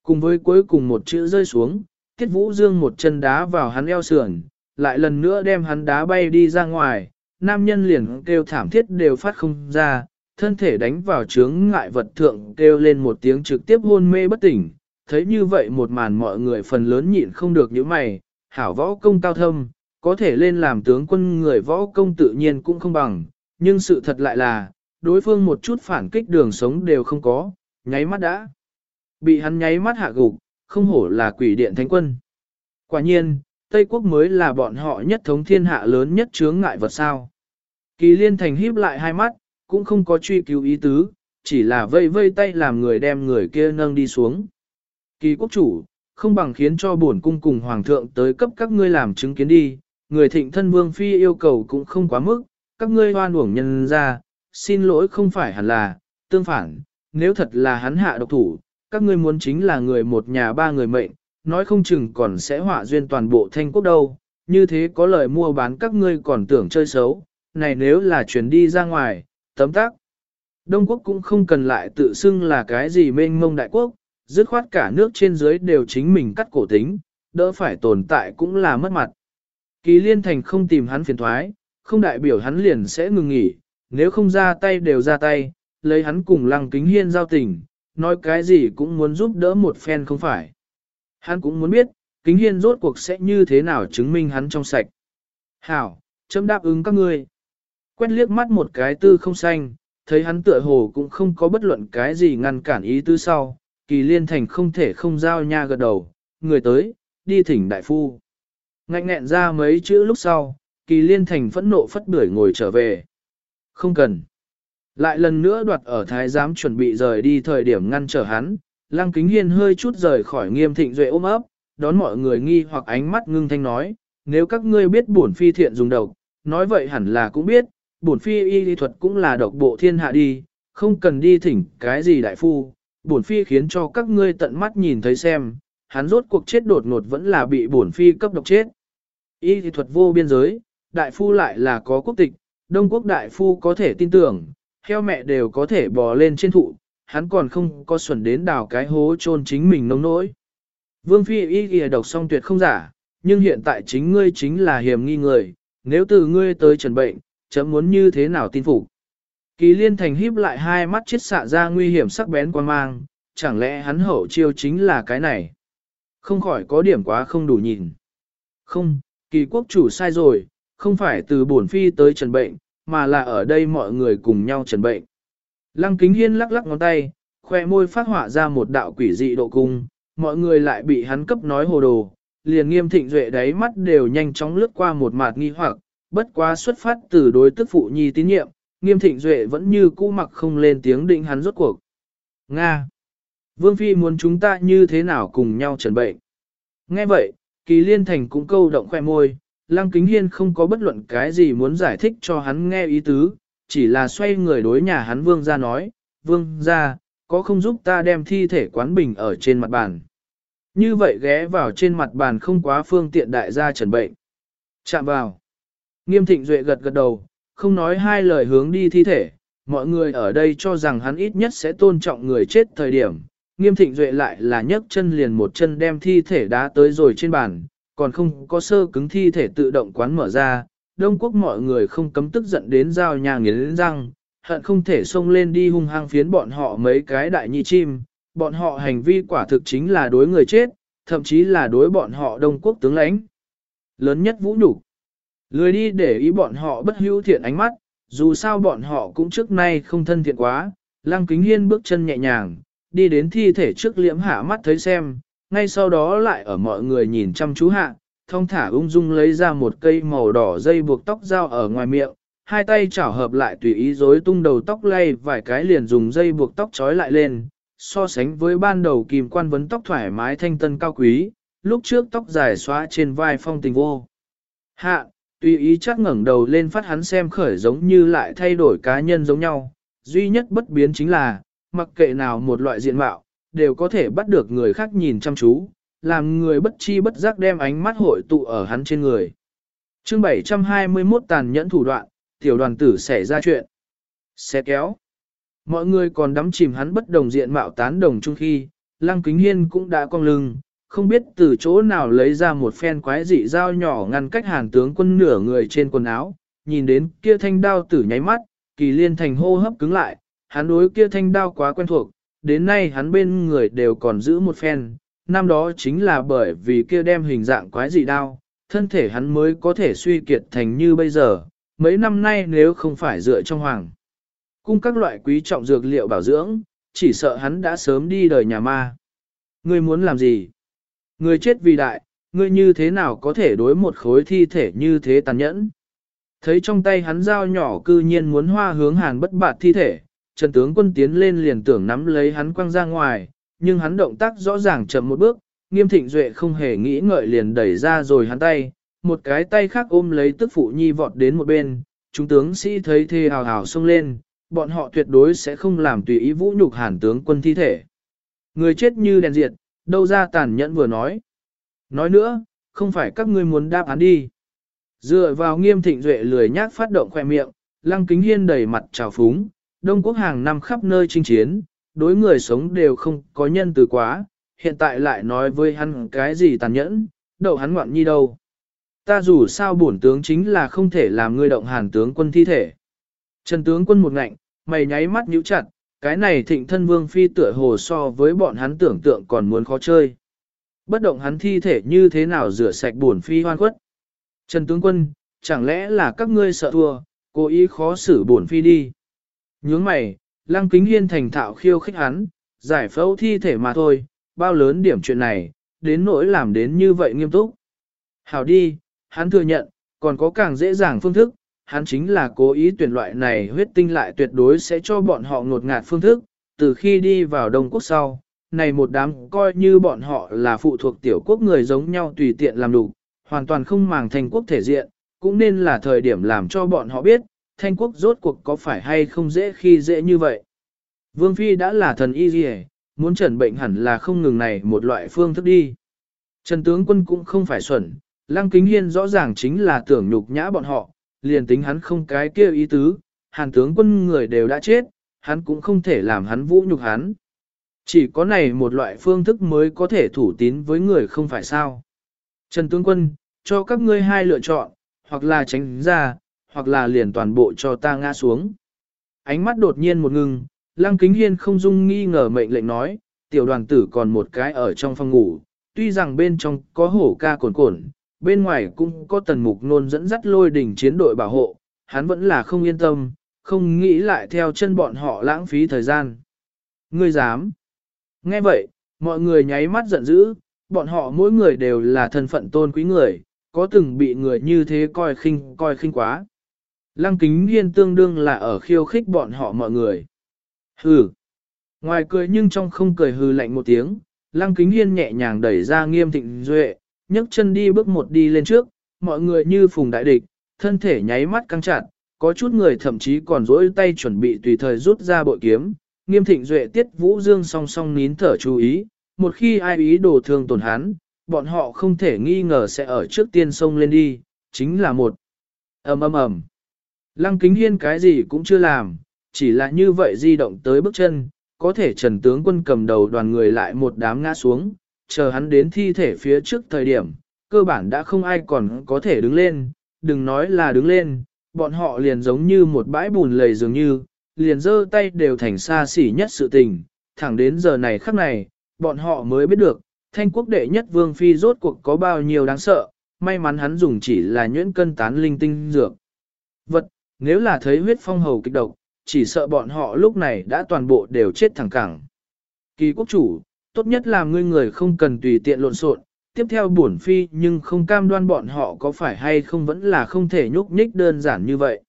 Cùng với cuối cùng một chữ rơi xuống, Tiết Vũ Dương một chân đá vào hắn eo sườn, lại lần nữa đem hắn đá bay đi ra ngoài, nam nhân liền kêu thảm thiết đều phát không ra, thân thể đánh vào chướng ngại vật thượng kêu lên một tiếng trực tiếp hôn mê bất tỉnh, thấy như vậy một màn mọi người phần lớn nhịn không được những mày, hảo võ công cao thâm, có thể lên làm tướng quân người võ công tự nhiên cũng không bằng, nhưng sự thật lại là, đối phương một chút phản kích đường sống đều không có, nháy mắt đã. Bị hắn nháy mắt hạ gục, không hổ là quỷ điện thánh quân. Quả nhiên, Tây Quốc mới là bọn họ nhất thống thiên hạ lớn nhất chướng ngại vật sao. Kỳ liên thành híp lại hai mắt, cũng không có truy cứu ý tứ, chỉ là vây vây tay làm người đem người kia nâng đi xuống. Kỳ quốc chủ, không bằng khiến cho bổn cung cùng hoàng thượng tới cấp các ngươi làm chứng kiến đi, người thịnh thân vương phi yêu cầu cũng không quá mức, các ngươi hoan uổng nhân ra, xin lỗi không phải hẳn là, tương phản, nếu thật là hắn hạ độc thủ, các ngươi muốn chính là người một nhà ba người mệnh, nói không chừng còn sẽ họa duyên toàn bộ thanh quốc đâu, như thế có lời mua bán các ngươi còn tưởng chơi xấu, này nếu là chuyển đi ra ngoài, tấm tác. Đông quốc cũng không cần lại tự xưng là cái gì mênh mông đại quốc, dứt khoát cả nước trên dưới đều chính mình cắt cổ tính, đỡ phải tồn tại cũng là mất mặt. Kỳ liên thành không tìm hắn phiền thoái, không đại biểu hắn liền sẽ ngừng nghỉ, nếu không ra tay đều ra tay, lấy hắn cùng lăng kính hiên giao tình, nói cái gì cũng muốn giúp đỡ một phen không phải. Hắn cũng muốn biết, kính hiên rốt cuộc sẽ như thế nào chứng minh hắn trong sạch. Hảo, chấm đáp ứng các ngươi. Quét liếc mắt một cái tư không xanh, thấy hắn tựa hồ cũng không có bất luận cái gì ngăn cản ý tư sau, kỳ liên thành không thể không giao nha gật đầu, người tới, đi thỉnh đại phu. Ngạnh nghẹn ra mấy chữ lúc sau, kỳ liên thành phẫn nộ phất bưởi ngồi trở về. Không cần. Lại lần nữa đoạt ở thái giám chuẩn bị rời đi thời điểm ngăn trở hắn, lăng kính hiên hơi chút rời khỏi nghiêm thịnh duệ ôm ấp, đón mọi người nghi hoặc ánh mắt ngưng thanh nói, nếu các ngươi biết bổn phi thiện dùng độc, nói vậy hẳn là cũng biết, bổn phi y lý thuật cũng là độc bộ thiên hạ đi, không cần đi thỉnh cái gì đại phu, bổn phi khiến cho các ngươi tận mắt nhìn thấy xem, hắn rốt cuộc chết đột ngột vẫn là bị bổn phi cấp độc chết. Y lý thuật vô biên giới, đại phu lại là có quốc tịch, đông quốc đại phu có thể tin tưởng, heo mẹ đều có thể bò lên trên thụ, hắn còn không có xuẩn đến đào cái hố chôn chính mình nông nỗi. Vương phi y ghi độc song tuyệt không giả, nhưng hiện tại chính ngươi chính là hiểm nghi người, nếu từ ngươi tới trần bệnh, chấm muốn như thế nào tin phục. Kỳ liên thành híp lại hai mắt chết xạ ra nguy hiểm sắc bén quan mang, chẳng lẽ hắn hậu chiêu chính là cái này? Không khỏi có điểm quá không đủ nhìn. Không, kỳ quốc chủ sai rồi, không phải từ bổn phi tới trần bệnh, mà là ở đây mọi người cùng nhau trần bệnh. Lăng kính hiên lắc lắc ngón tay, khoe môi phát họa ra một đạo quỷ dị độ cung, mọi người lại bị hắn cấp nói hồ đồ, liền nghiêm thịnh duệ đáy mắt đều nhanh chóng lướt qua một mạt nghi hoặc, bất quá xuất phát từ đối tức phụ nhi tín nhiệm, nghiêm thịnh duệ vẫn như cũ mặc không lên tiếng định hắn rốt cuộc. Nga! Vương Phi muốn chúng ta như thế nào cùng nhau trần bệnh? Nghe vậy, kỳ liên thành cũng câu động khoe môi, lăng kính hiên không có bất luận cái gì muốn giải thích cho hắn nghe ý tứ, chỉ là xoay người đối nhà hắn vương ra nói, vương ra, có không giúp ta đem thi thể quán bình ở trên mặt bàn. Như vậy ghé vào trên mặt bàn không quá phương tiện đại gia trần bệnh. Chạm vào. Nghiêm thịnh duệ gật gật đầu, không nói hai lời hướng đi thi thể, mọi người ở đây cho rằng hắn ít nhất sẽ tôn trọng người chết thời điểm. Nghiêm thịnh duệ lại là nhấc chân liền một chân đem thi thể đá tới rồi trên bàn, còn không có sơ cứng thi thể tự động quán mở ra. Đông quốc mọi người không cấm tức giận đến giao nhà nghiến răng, hận không thể xông lên đi hung hăng phiến bọn họ mấy cái đại nhi chim, bọn họ hành vi quả thực chính là đối người chết, thậm chí là đối bọn họ đông quốc tướng lãnh. Lớn nhất vũ nhục Lười đi để ý bọn họ bất hữu thiện ánh mắt, dù sao bọn họ cũng trước nay không thân thiện quá, lăng kính hiên bước chân nhẹ nhàng, đi đến thi thể trước liễm hạ mắt thấy xem, ngay sau đó lại ở mọi người nhìn chăm chú hạ, thông thả ung dung lấy ra một cây màu đỏ dây buộc tóc dao ở ngoài miệng, hai tay chảo hợp lại tùy ý rối tung đầu tóc lay vài cái liền dùng dây buộc tóc trói lại lên, so sánh với ban đầu kìm quan vấn tóc thoải mái thanh tân cao quý, lúc trước tóc dài xóa trên vai phong tình vô. Hạ, tùy ý chắc ngẩng đầu lên phát hắn xem khởi giống như lại thay đổi cá nhân giống nhau, duy nhất bất biến chính là, mặc kệ nào một loại diện mạo, đều có thể bắt được người khác nhìn chăm chú, làm người bất chi bất giác đem ánh mắt hội tụ ở hắn trên người. chương 721 tàn nhẫn thủ đoạn, tiểu đoàn tử xảy ra chuyện. Xe kéo. Mọi người còn đắm chìm hắn bất đồng diện mạo tán đồng chung khi, Lăng Kính Hiên cũng đã cong lưng, không biết từ chỗ nào lấy ra một phen quái dị dao nhỏ ngăn cách hàn tướng quân nửa người trên quần áo, nhìn đến kia thanh đao tử nháy mắt, kỳ liên thành hô hấp cứng lại, hắn đối kia thanh đao quá quen thuộc, đến nay hắn bên người đều còn giữ một phen, năm đó chính là bởi vì kia đem hình dạng quái dị đao, thân thể hắn mới có thể suy kiệt thành như bây giờ, mấy năm nay nếu không phải dựa trong hoàng. Cung các loại quý trọng dược liệu bảo dưỡng, chỉ sợ hắn đã sớm đi đời nhà ma. Ngươi muốn làm gì? Ngươi chết vì đại, ngươi như thế nào có thể đối một khối thi thể như thế tàn nhẫn? Thấy trong tay hắn dao nhỏ cư nhiên muốn hoa hướng hàn bất bạt thi thể, Trần tướng quân tiến lên liền tưởng nắm lấy hắn quăng ra ngoài, nhưng hắn động tác rõ ràng chậm một bước, nghiêm thịnh duệ không hề nghĩ ngợi liền đẩy ra rồi hắn tay, một cái tay khác ôm lấy tức phụ nhi vọt đến một bên, chúng tướng sĩ thấy thê hào hào xông lên, bọn họ tuyệt đối sẽ không làm tùy ý vũ nhục hàn tướng quân thi thể. Người chết như đèn diệt, đâu ra tàn nhẫn vừa nói. Nói nữa, không phải các ngươi muốn đáp án đi. Dựa vào nghiêm thịnh duệ lười nhác phát động khoe miệng, lăng kính hiên đầy mặt trào phúng, Đông Quốc hàng năm khắp nơi chinh chiến, đối người sống đều không có nhân từ quá, hiện tại lại nói với hắn cái gì tàn nhẫn, đậu hắn ngoạn nhi đâu. Ta dù sao bổn tướng chính là không thể làm ngươi động hàn tướng quân thi thể. Trần tướng quân một ngạnh, mày nháy mắt nhíu chặt, cái này thịnh thân vương phi tựa hồ so với bọn hắn tưởng tượng còn muốn khó chơi. Bất động hắn thi thể như thế nào rửa sạch bổn phi hoan khuất. Trần tướng quân, chẳng lẽ là các ngươi sợ thua, cố ý khó xử bổn phi đi. Nhướng mày, lăng kính hiên thành thạo khiêu khích hắn, giải phẫu thi thể mà thôi, bao lớn điểm chuyện này, đến nỗi làm đến như vậy nghiêm túc. Hảo đi, hắn thừa nhận, còn có càng dễ dàng phương thức, hắn chính là cố ý tuyển loại này huyết tinh lại tuyệt đối sẽ cho bọn họ ngột ngạt phương thức, từ khi đi vào Đông Quốc sau, này một đám coi như bọn họ là phụ thuộc tiểu quốc người giống nhau tùy tiện làm đủ, hoàn toàn không màng thành quốc thể diện, cũng nên là thời điểm làm cho bọn họ biết, thanh quốc rốt cuộc có phải hay không dễ khi dễ như vậy. Vương Phi đã là thần y gì muốn trần bệnh hẳn là không ngừng này một loại phương thức đi. Trần tướng quân cũng không phải xuẩn, Lăng Kính Hiên rõ ràng chính là tưởng nhục nhã bọn họ, liền tính hắn không cái kia ý tứ, hàn tướng quân người đều đã chết, hắn cũng không thể làm hắn vũ nhục hắn. Chỉ có này một loại phương thức mới có thể thủ tín với người không phải sao. Trần tướng quân, cho các ngươi hai lựa chọn, hoặc là tránh ra, hoặc là liền toàn bộ cho ta ngã xuống. Ánh mắt đột nhiên một ngừng, Lăng Kính Hiên không dung nghi ngờ mệnh lệnh nói, tiểu đoàn tử còn một cái ở trong phòng ngủ, tuy rằng bên trong có hổ ca cồn cồn, bên ngoài cũng có tần mục nôn dẫn dắt lôi đỉnh chiến đội bảo hộ, hắn vẫn là không yên tâm, không nghĩ lại theo chân bọn họ lãng phí thời gian. Ngươi dám? Nghe vậy, mọi người nháy mắt giận dữ, bọn họ mỗi người đều là thân phận tôn quý người, có từng bị người như thế coi khinh coi khinh quá. Lăng kính hiên tương đương là ở khiêu khích bọn họ mọi người. Hừ. Ngoài cười nhưng trong không cười hừ lạnh một tiếng, lăng kính hiên nhẹ nhàng đẩy ra nghiêm thịnh duệ, nhấc chân đi bước một đi lên trước, mọi người như phùng đại địch, thân thể nháy mắt căng chặt, có chút người thậm chí còn rỗi tay chuẩn bị tùy thời rút ra bội kiếm, nghiêm thịnh duệ tiết vũ dương song song nín thở chú ý, một khi ai ý đồ thương tổn hắn, bọn họ không thể nghi ngờ sẽ ở trước tiên sông lên đi, chính là một ầm ầm ầm. Lăng kính hiên cái gì cũng chưa làm, chỉ là như vậy di động tới bước chân, có thể trần tướng quân cầm đầu đoàn người lại một đám ngã xuống, chờ hắn đến thi thể phía trước thời điểm, cơ bản đã không ai còn có thể đứng lên, đừng nói là đứng lên, bọn họ liền giống như một bãi bùn lầy dường như, liền giơ tay đều thành xa xỉ nhất sự tình, thẳng đến giờ này khắc này, bọn họ mới biết được, thanh quốc đệ nhất vương phi rốt cuộc có bao nhiêu đáng sợ, may mắn hắn dùng chỉ là nhuyễn cân tán linh tinh dược. Vật, nếu là thấy huyết phong hầu kịch độc, chỉ sợ bọn họ lúc này đã toàn bộ đều chết thẳng cẳng. Kỳ quốc chủ, tốt nhất là ngươi người không cần tùy tiện lộn xộn. Tiếp theo bổn phi nhưng không cam đoan bọn họ có phải hay không vẫn là không thể nhúc nhích đơn giản như vậy.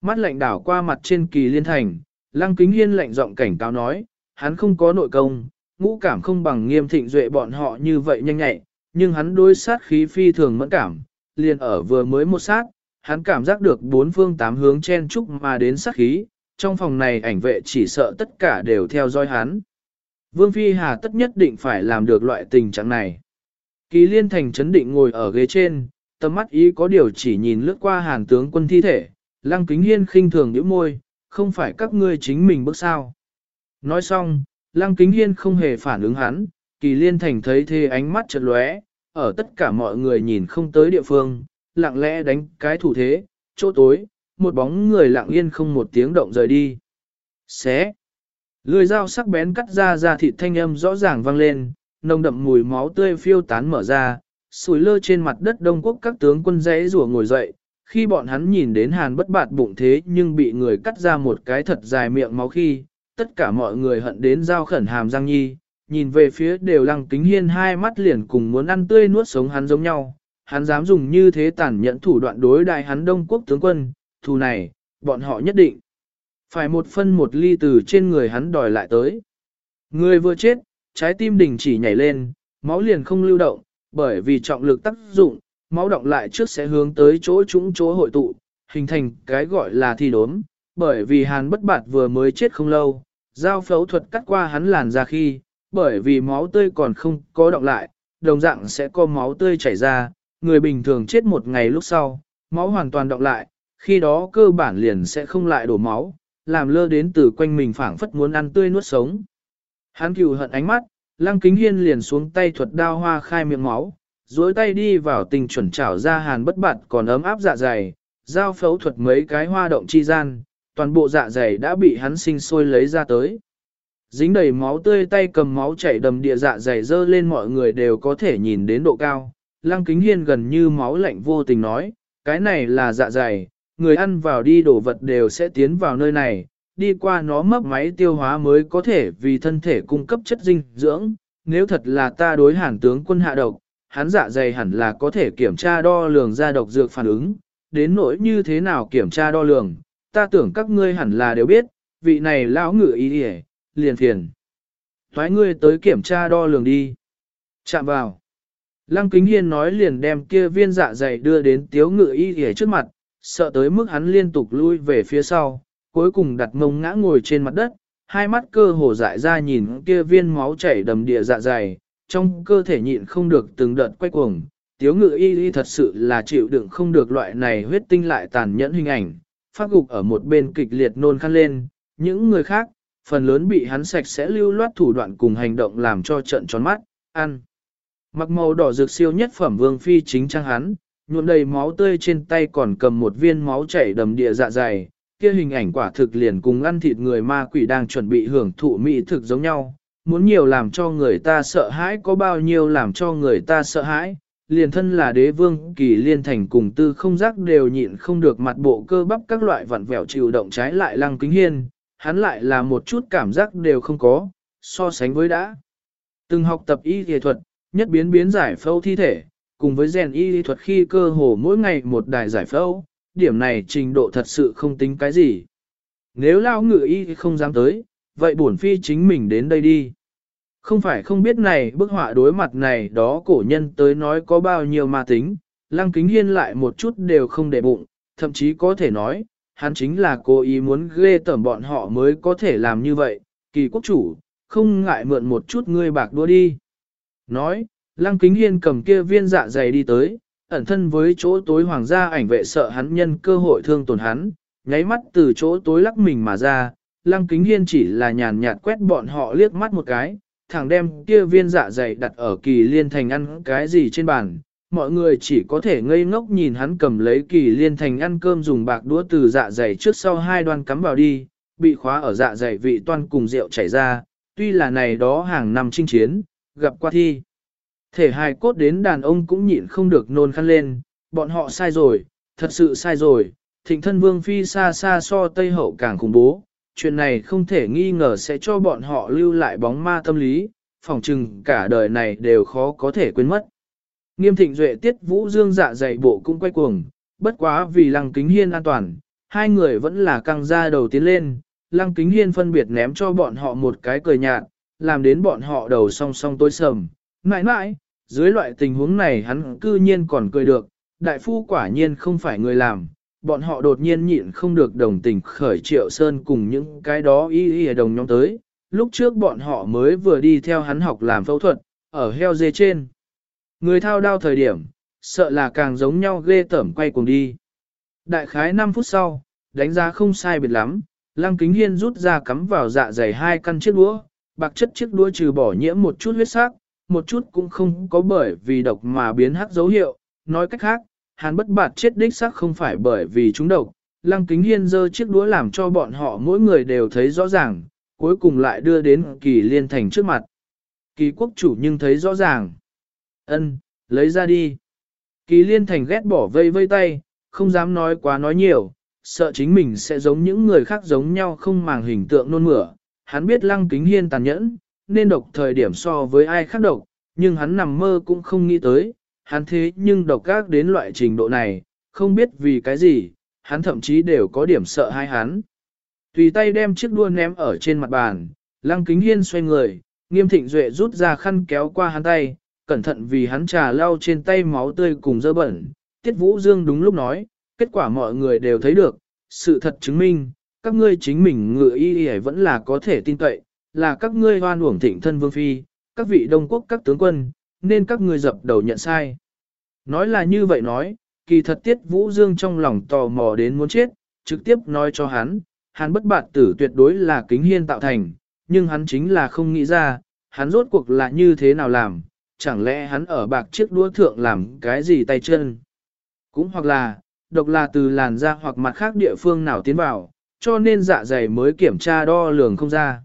Mắt lạnh đảo qua mặt trên kỳ liên thành, lăng kính hiên lạnh giọng cảnh cáo nói, hắn không có nội công, ngũ cảm không bằng nghiêm thịnh duệ bọn họ như vậy nhanh nhạy, nhưng hắn đối sát khí phi thường mẫn cảm, liền ở vừa mới một sát, hắn cảm giác được bốn phương tám hướng chen chúc mà đến sát khí, trong phòng này ảnh vệ chỉ sợ tất cả đều theo dõi hắn. Vương Phi Hà tất nhất định phải làm được loại tình trạng này. Kỳ liên thành chấn định ngồi ở ghế trên, tầm mắt ý có điều chỉ nhìn lướt qua hàn tướng quân thi thể, lăng kính hiên khinh thường nhíu môi, không phải các ngươi chính mình bước sao. Nói xong, lăng kính hiên không hề phản ứng hắn, kỳ liên thành thấy thế ánh mắt chợt lóe, ở tất cả mọi người nhìn không tới địa phương, lặng lẽ đánh cái thủ thế, chỗ tối, một bóng người lặng yên không một tiếng động rời đi. Xé. Lưỡi dao sắc bén cắt ra ra thịt thanh âm rõ ràng vang lên, nồng đậm mùi máu tươi phiêu tán mở ra, sùi lơ trên mặt đất đông quốc các tướng quân rẽ rùa ngồi dậy, khi bọn hắn nhìn đến hàn bất bạt bụng thế nhưng bị người cắt ra một cái thật dài miệng máu khi, tất cả mọi người hận đến dao khẩn hàm giang nhi, nhìn về phía đều lăng kính hiên hai mắt liền cùng muốn ăn tươi nuốt sống hắn giống nhau, hắn dám dùng như thế tàn nhẫn thủ đoạn đối đại hắn đông quốc tướng quân, thù này, bọn họ nhất định. Phải một phân một ly từ trên người hắn đòi lại tới. Người vừa chết, trái tim đình chỉ nhảy lên, máu liền không lưu động, bởi vì trọng lực tác dụng, máu động lại trước sẽ hướng tới chỗ chúng chỗ hội tụ, hình thành cái gọi là thi đốm, bởi vì hàn bất bạt vừa mới chết không lâu, giao phẫu thuật cắt qua hắn làn ra khi, bởi vì máu tươi còn không có động lại, đồng dạng sẽ có máu tươi chảy ra, người bình thường chết một ngày lúc sau, máu hoàn toàn đọng lại, khi đó cơ bản liền sẽ không lại đổ máu, làm lơ đến từ quanh mình phảng phất muốn ăn tươi nuốt sống. Hắn cừu hận ánh mắt, lăng kính hiên liền xuống tay thuật đao hoa khai miệng máu, duỗi tay đi vào tình chuẩn trảo ra hàn bất bạt còn ấm áp dạ dày, giao phẫu thuật mấy cái hoa động chi gian, toàn bộ dạ dày đã bị hắn sinh sôi lấy ra tới. Dính đầy máu tươi tay cầm máu chảy đầm địa dạ dày dơ lên mọi người đều có thể nhìn đến độ cao. Lăng kính hiên gần như máu lạnh vô tình nói, cái này là dạ dày, người ăn vào đi đổ vật đều sẽ tiến vào nơi này, đi qua nó mấp máy tiêu hóa mới có thể vì thân thể cung cấp chất dinh dưỡng. Nếu thật là ta đối hàn tướng quân hạ độc, hắn dạ dày hẳn là có thể kiểm tra đo lường ra độc dược phản ứng, đến nỗi như thế nào kiểm tra đo lường, ta tưởng các ngươi hẳn là đều biết, vị này lão ngự ý hề liền phiền. Thoái ngươi tới kiểm tra đo lường đi. Chạm vào. Lăng Kính Hiên nói liền đem kia viên dạ dày đưa đến tiếu ngự y hề trước mặt, sợ tới mức hắn liên tục lui về phía sau, cuối cùng đặt mông ngã ngồi trên mặt đất, hai mắt cơ hồ dại ra nhìn kia viên máu chảy đầm địa dạ dày, trong cơ thể nhịn không được từng đợt quay cuồng. Tiếu ngự y y thật sự là chịu đựng không được loại này huyết tinh lại tàn nhẫn hình ảnh, phát gục ở một bên kịch liệt nôn khăn lên, những người khác, phần lớn bị hắn sạch sẽ lưu loát thủ đoạn cùng hành động làm cho trận tròn mắt, ăn. Mặc màu đỏ rực siêu nhất phẩm vương phi chính trang hắn, nhuộm đầy máu tươi trên tay còn cầm một viên máu chảy đầm địa dạ dày, kia hình ảnh quả thực liền cùng ăn thịt người ma quỷ đang chuẩn bị hưởng thụ mỹ thực giống nhau, muốn nhiều làm cho người ta sợ hãi có bao nhiêu làm cho người ta sợ hãi, liền thân là đế vương kỳ liên thành cùng tư không giác đều nhịn không được mặt bộ cơ bắp các loại vặn vẹo chịu động trái lại lăng kính hiên, hắn lại là một chút cảm giác đều không có, so sánh với đã. Từng học tập y y thuật, nhất biến biến giải phẫu thi thể, cùng với rèn y thuật khi cơ hồ mỗi ngày một đài giải phẫu, điểm này trình độ thật sự không tính cái gì. Nếu lao ngự y không dám tới, vậy bổn phi chính mình đến đây đi. Không phải không biết này bức họa đối mặt này đó cổ nhân tới nói có bao nhiêu ma tính, lăng kính hiên lại một chút đều không để bụng, thậm chí có thể nói, hắn chính là cố ý muốn ghê tởm bọn họ mới có thể làm như vậy, kỳ quốc chủ, không ngại mượn một chút ngươi bạc đua đi. Nói, lăng kính hiên cầm kia viên dạ dày đi tới, ẩn thân với chỗ tối hoàng gia ảnh vệ sợ hắn nhân cơ hội thương tổn hắn, nháy mắt từ chỗ tối lắc mình mà ra, lăng kính hiên chỉ là nhàn nhạt quét bọn họ liếc mắt một cái, thẳng đem kia viên dạ dày đặt ở kỳ liên thành ăn cái gì trên bàn. Mọi người chỉ có thể ngây ngốc nhìn hắn cầm lấy kỳ liên thành ăn cơm dùng bạc đũa từ dạ dày trước sau hai đoan cắm vào đi, bị khóa ở dạ dày vị toan cùng rượu chảy ra, tuy là này đó hàng năm chinh chiến, gặp qua thi. Thể hài cốt đến đàn ông cũng nhịn không được nôn khăn lên, bọn họ sai rồi, thật sự sai rồi, thịnh thân vương phi xa xa so Tây Hậu càng khủng bố, chuyện này không thể nghi ngờ sẽ cho bọn họ lưu lại bóng ma tâm lý, phòng chừng cả đời này đều khó có thể quên mất. Nghiêm thịnh duệ tiết vũ dương dạ dày bộ cũng quay cuồng, bất quá vì lăng kính hiên an toàn, hai người vẫn là căng ra đầu tiến lên, lăng kính hiên phân biệt ném cho bọn họ một cái cười nhạt, làm đến bọn họ đầu song song tối sầm. Mãi mãi, dưới loại tình huống này hắn cư nhiên còn cười được, đại phu quả nhiên không phải người làm, bọn họ đột nhiên nhịn không được đồng tình khởi triệu sơn cùng những cái đó y y đồng nhóm tới. Lúc trước bọn họ mới vừa đi theo hắn học làm phẫu thuật, ở heo dê trên. Người thao đao thời điểm, sợ là càng giống nhau ghê tởm quay cuồng đi. Đại khái 5 phút sau, đánh giá không sai biệt lắm, Lăng Kính Hiên rút ra cắm vào dạ dày hai căn chiếc đũa, bạc chất chiếc đuôi trừ bỏ nhiễm một chút huyết sắc, một chút cũng không có bởi vì độc mà biến hắc dấu hiệu, nói cách khác, hắn bất bạt chết đích xác không phải bởi vì chúng độc. Lăng kính hiên giơ chiếc đũa làm cho bọn họ mỗi người đều thấy rõ ràng, cuối cùng lại đưa đến kỳ liên thành trước mặt. Kỳ quốc chủ nhưng thấy rõ ràng. ân lấy ra đi. Kỳ liên thành ghét bỏ vây vây tay, không dám nói quá nói nhiều, sợ chính mình sẽ giống những người khác giống nhau không màng hình tượng nôn mửa. Hắn biết lăng kính hiên tàn nhẫn, nên độc thời điểm so với ai khác độc, nhưng hắn nằm mơ cũng không nghĩ tới, hắn thế nhưng độc gác đến loại trình độ này, không biết vì cái gì, hắn thậm chí đều có điểm sợ hai hắn. Tùy tay đem chiếc đua ném ở trên mặt bàn, lăng kính hiên xoay người, nghiêm thịnh duệ rút ra khăn kéo qua hắn tay, cẩn thận vì hắn trà lau trên tay máu tươi cùng dơ bẩn. Tiết Vũ Dương đúng lúc nói, kết quả mọi người đều thấy được, sự thật chứng minh, các ngươi chính mình ngựa y y vẫn là có thể tin cậy, là các ngươi hoan uổng thịnh thân vương phi, các vị đông quốc các tướng quân, nên các ngươi dập đầu nhận sai. Nói là như vậy nói, kỳ thật tiết Vũ Dương trong lòng tò mò đến muốn chết, trực tiếp nói cho hắn, hắn bất bạt tử tuyệt đối là kính hiên tạo thành, nhưng hắn chính là không nghĩ ra, hắn rốt cuộc là như thế nào làm, chẳng lẽ hắn ở bạc chiếc đũa thượng làm cái gì tay chân. Cũng hoặc là, độc là từ làn da hoặc mặt khác địa phương nào tiến vào, cho nên dạ dày mới kiểm tra đo lường không ra.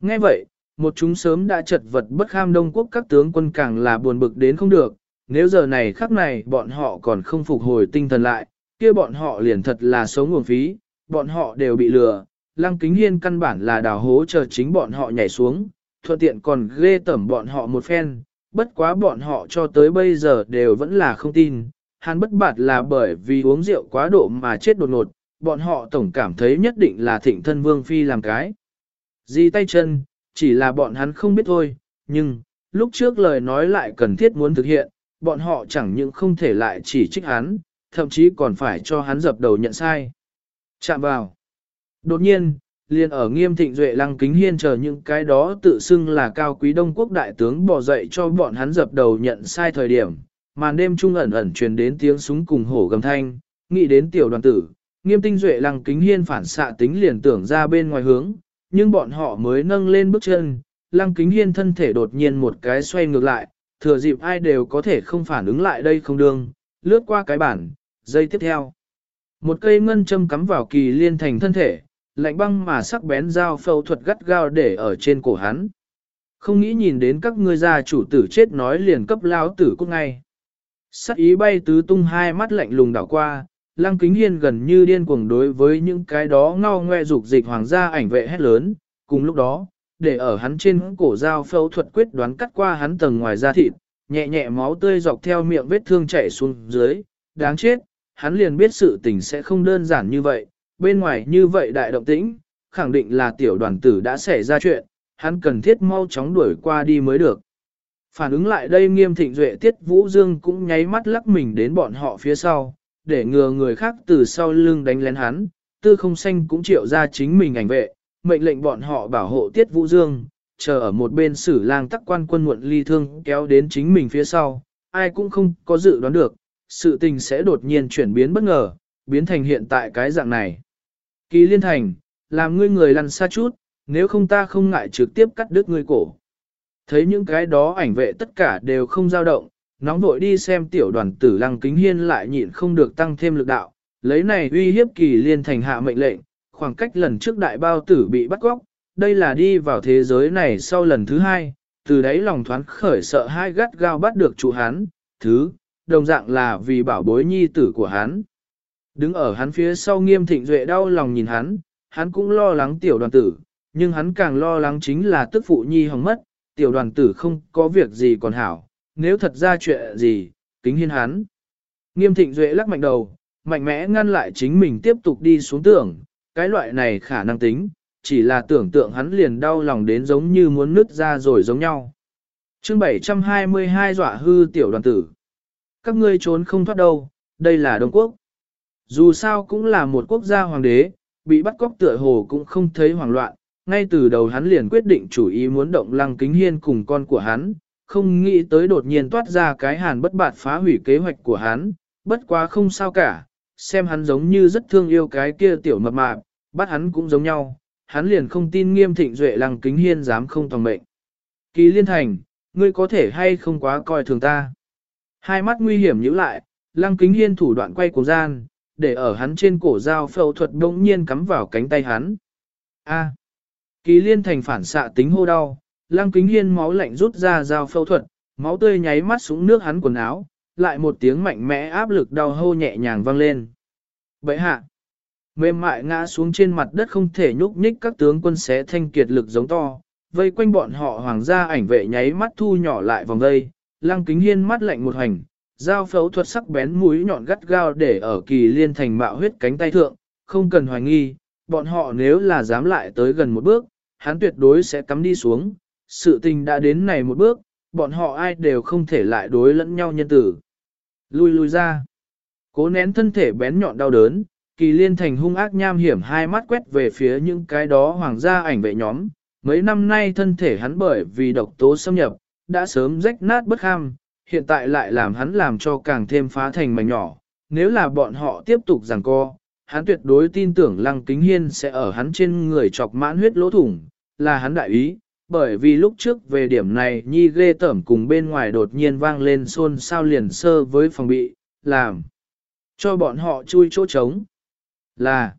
Nghe vậy, một chúng sớm đã chật vật bất kham đông quốc các tướng quân càng là buồn bực đến không được, nếu giờ này khắc này bọn họ còn không phục hồi tinh thần lại, kia bọn họ liền thật là sống nguồn phí, bọn họ đều bị lừa, lăng kính hiên căn bản là đào hố chờ chính bọn họ nhảy xuống, thuận tiện còn ghê tẩm bọn họ một phen, bất quá bọn họ cho tới bây giờ đều vẫn là không tin, hắn bất bạt là bởi vì uống rượu quá độ mà chết đột ngột, bọn họ tổng cảm thấy nhất định là thịnh thân vương phi làm cái. Di tay chân, chỉ là bọn hắn không biết thôi, nhưng, lúc trước lời nói lại cần thiết muốn thực hiện, bọn họ chẳng những không thể lại chỉ trích hắn, thậm chí còn phải cho hắn dập đầu nhận sai. Chạm vào. Đột nhiên, liền ở nghiêm thịnh duệ lăng kính hiên chờ những cái đó tự xưng là cao quý đông quốc đại tướng bỏ dậy cho bọn hắn dập đầu nhận sai thời điểm, màn đêm trung ẩn ẩn truyền đến tiếng súng cùng hổ gầm thanh, nghĩ đến tiểu đoàn tử, nghiêm tinh duệ lăng kính hiên phản xạ tính liền tưởng ra bên ngoài hướng, nhưng bọn họ mới nâng lên bước chân, lăng kính hiên thân thể đột nhiên một cái xoay ngược lại, thừa dịp ai đều có thể không phản ứng lại đây không đương, lướt qua cái bản, dây tiếp theo. Một cây ngân châm cắm vào kỳ liên thành thân thể, lạnh băng mà sắc bén dao phẫu thuật gắt gao để ở trên cổ hắn. Không nghĩ nhìn đến các ngươi gia chủ tử chết nói liền cấp lao tử cút ngay. Sắc ý bay tứ tung hai mắt lạnh lùng đảo qua, lăng kính hiên gần như điên cuồng đối với những cái đó ngao ngoe dục dịch hoàng gia ảnh vệ hét lớn, cùng lúc đó, để ở hắn trên cổ dao phẫu thuật quyết đoán cắt qua hắn tầng ngoài da thịt, nhẹ nhẹ máu tươi dọc theo miệng vết thương chảy xuống dưới, đáng chết, hắn liền biết sự tình sẽ không đơn giản như vậy, bên ngoài như vậy đại động tĩnh, khẳng định là tiểu đoàn tử đã xảy ra chuyện, hắn cần thiết mau chóng đuổi qua đi mới được. Phản ứng lại đây nghiêm thịnh duệ tiết Vũ Dương cũng nháy mắt lắc mình đến bọn họ phía sau, để ngừa người khác từ sau lưng đánh lén hắn, tư không xanh cũng triệu ra chính mình ảnh vệ, mệnh lệnh bọn họ bảo hộ tiết Vũ Dương, chờ ở một bên sử lang tắc quan quân muộn ly thương kéo đến chính mình phía sau, ai cũng không có dự đoán được, sự tình sẽ đột nhiên chuyển biến bất ngờ, biến thành hiện tại cái dạng này. Kỳ liên thành, làm ngươi người lăn xa chút, nếu không ta không ngại trực tiếp cắt đứt ngươi cổ. Thấy những cái đó ảnh vệ tất cả đều không dao động, nóng vội đi xem tiểu đoàn tử lăng kính hiên lại nhịn không được tăng thêm lực đạo, lấy này uy hiếp kỳ liên thành hạ mệnh lệnh, khoảng cách lần trước đại bao tử bị bắt góc, đây là đi vào thế giới này sau lần thứ hai, từ đấy lòng thoáng khởi sợ hai gắt gao bắt được chủ hắn, thứ, đồng dạng là vì bảo bối nhi tử của hắn. Đứng ở hắn phía sau nghiêm thịnh duệ đau lòng nhìn hắn, hắn cũng lo lắng tiểu đoàn tử, nhưng hắn càng lo lắng chính là tức phụ nhi hỏng mất, tiểu đoàn tử không có việc gì còn hảo, nếu thật ra chuyện gì, kính hiên hắn. Nghiêm thịnh duệ lắc mạnh đầu, mạnh mẽ ngăn lại chính mình tiếp tục đi xuống tưởng, cái loại này khả năng tính, chỉ là tưởng tượng hắn liền đau lòng đến giống như muốn nứt ra rồi giống nhau. chương 722 dọa hư tiểu đoàn tử. Các ngươi trốn không thoát đâu, đây là Đông Quốc. Dù sao cũng là một quốc gia hoàng đế, bị bắt cóc tựa hồ cũng không thấy hoảng loạn, ngay từ đầu hắn liền quyết định chủ ý muốn động lăng kính hiên cùng con của hắn, không nghĩ tới đột nhiên toát ra cái hàn bất bạt phá hủy kế hoạch của hắn, bất quá không sao cả, xem hắn giống như rất thương yêu cái kia tiểu mập mạp, bắt hắn cũng giống nhau, hắn liền không tin nghiêm thịnh duệ lăng kính hiên dám không tòng mệnh. Kỳ liên thành, ngươi có thể hay không quá coi thường ta. Hai mắt nguy hiểm nhíu lại, lăng kính hiên thủ đoạn quay cổ gian, để ở hắn trên cổ dao phẫu thuật đông nhiên cắm vào cánh tay hắn. A. Kỳ liên thành phản xạ tính hô đau, lăng kính hiên máu lạnh rút ra dao phẫu thuật, máu tươi nháy mắt xuống nước hắn quần áo, lại một tiếng mạnh mẽ áp lực đau hô nhẹ nhàng vang lên. Vậy hạ, mềm mại ngã xuống trên mặt đất không thể nhúc nhích các tướng quân xé thanh kiệt lực giống to, vây quanh bọn họ hoàng gia ảnh vệ nháy mắt thu nhỏ lại vòng vây, lăng kính hiên mắt lạnh một hành, dao phẫu thuật sắc bén mũi nhọn gắt gao để ở kỳ liên thành mạo huyết cánh tay thượng, không cần hoài nghi, bọn họ nếu là dám lại tới gần một bước, hắn tuyệt đối sẽ cắm đi xuống, sự tình đã đến này một bước, bọn họ ai đều không thể lại đối lẫn nhau nhân tử. Lui lui ra, cố nén thân thể bén nhọn đau đớn, kỳ liên thành hung ác nham hiểm hai mắt quét về phía những cái đó hoàng gia ảnh vệ nhóm, mấy năm nay thân thể hắn bởi vì độc tố xâm nhập, đã sớm rách nát bất ham, hiện tại lại làm hắn làm cho càng thêm phá thành mảnh nhỏ. Nếu là bọn họ tiếp tục giằng co, hắn tuyệt đối tin tưởng Lăng Kính Hiên sẽ ở hắn trên người chọc mãn huyết lỗ thủng, là hắn đại ý, bởi vì lúc trước về điểm này Nhi ghê tởm cùng bên ngoài đột nhiên vang lên xôn xao liền sơ với phòng bị, làm cho bọn họ chui chỗ trống. Là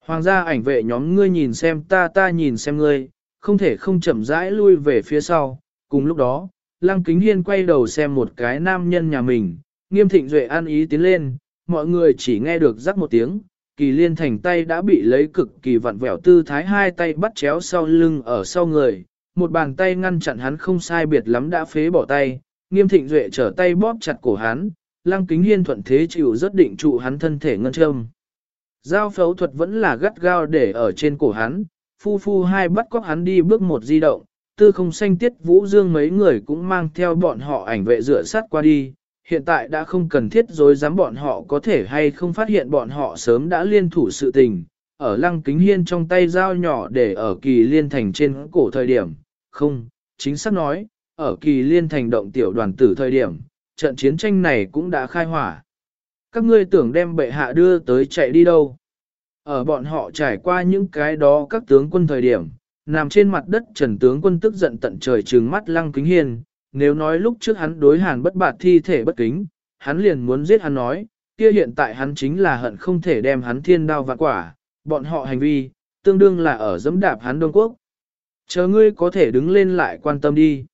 Hoàng gia ảnh vệ nhóm ngươi nhìn xem ta ta nhìn xem ngươi, không thể không chậm rãi lui về phía sau. Cùng lúc đó, Lăng Kính Hiên quay đầu xem một cái nam nhân nhà mình, nghiêm thịnh duệ an ý tiến lên, mọi người chỉ nghe được rắc một tiếng, kỳ liên thành tay đã bị lấy cực kỳ vặn vẹo tư thái hai tay bắt chéo sau lưng ở sau người, một bàn tay ngăn chặn hắn không sai biệt lắm đã phế bỏ tay, nghiêm thịnh duệ trở tay bóp chặt cổ hắn, lăng kính hiên thuận thế chịu rất định trụ hắn thân thể ngân châm. Giao phẫu thuật vẫn là gắt gao để ở trên cổ hắn, phu phu hai bắt cóc hắn đi bước một di động, tư không xanh tiết vũ dương mấy người cũng mang theo bọn họ ảnh vệ rửa sát qua đi, hiện tại đã không cần thiết dối dám bọn họ có thể hay không phát hiện bọn họ sớm đã liên thủ sự tình, ở lăng kính hiên trong tay dao nhỏ để ở kỳ liên thành trên cổ thời điểm, không, chính xác nói, ở kỳ liên thành động tiểu đoàn tử thời điểm, trận chiến tranh này cũng đã khai hỏa. Các ngươi tưởng đem bệ hạ đưa tới chạy đi đâu? Ở bọn họ trải qua những cái đó các tướng quân thời điểm, nằm trên mặt đất trần tướng quân tức giận tận trời trừng mắt lăng kính hiền nếu nói lúc trước hắn đối hàn bất bạt thi thể bất kính, hắn liền muốn giết hắn nói, kia hiện tại hắn chính là hận không thể đem hắn thiên đao vạn quả, bọn họ hành vi, tương đương là ở dẫm đạp hắn Đông Quốc. Chờ ngươi có thể đứng lên lại quan tâm đi.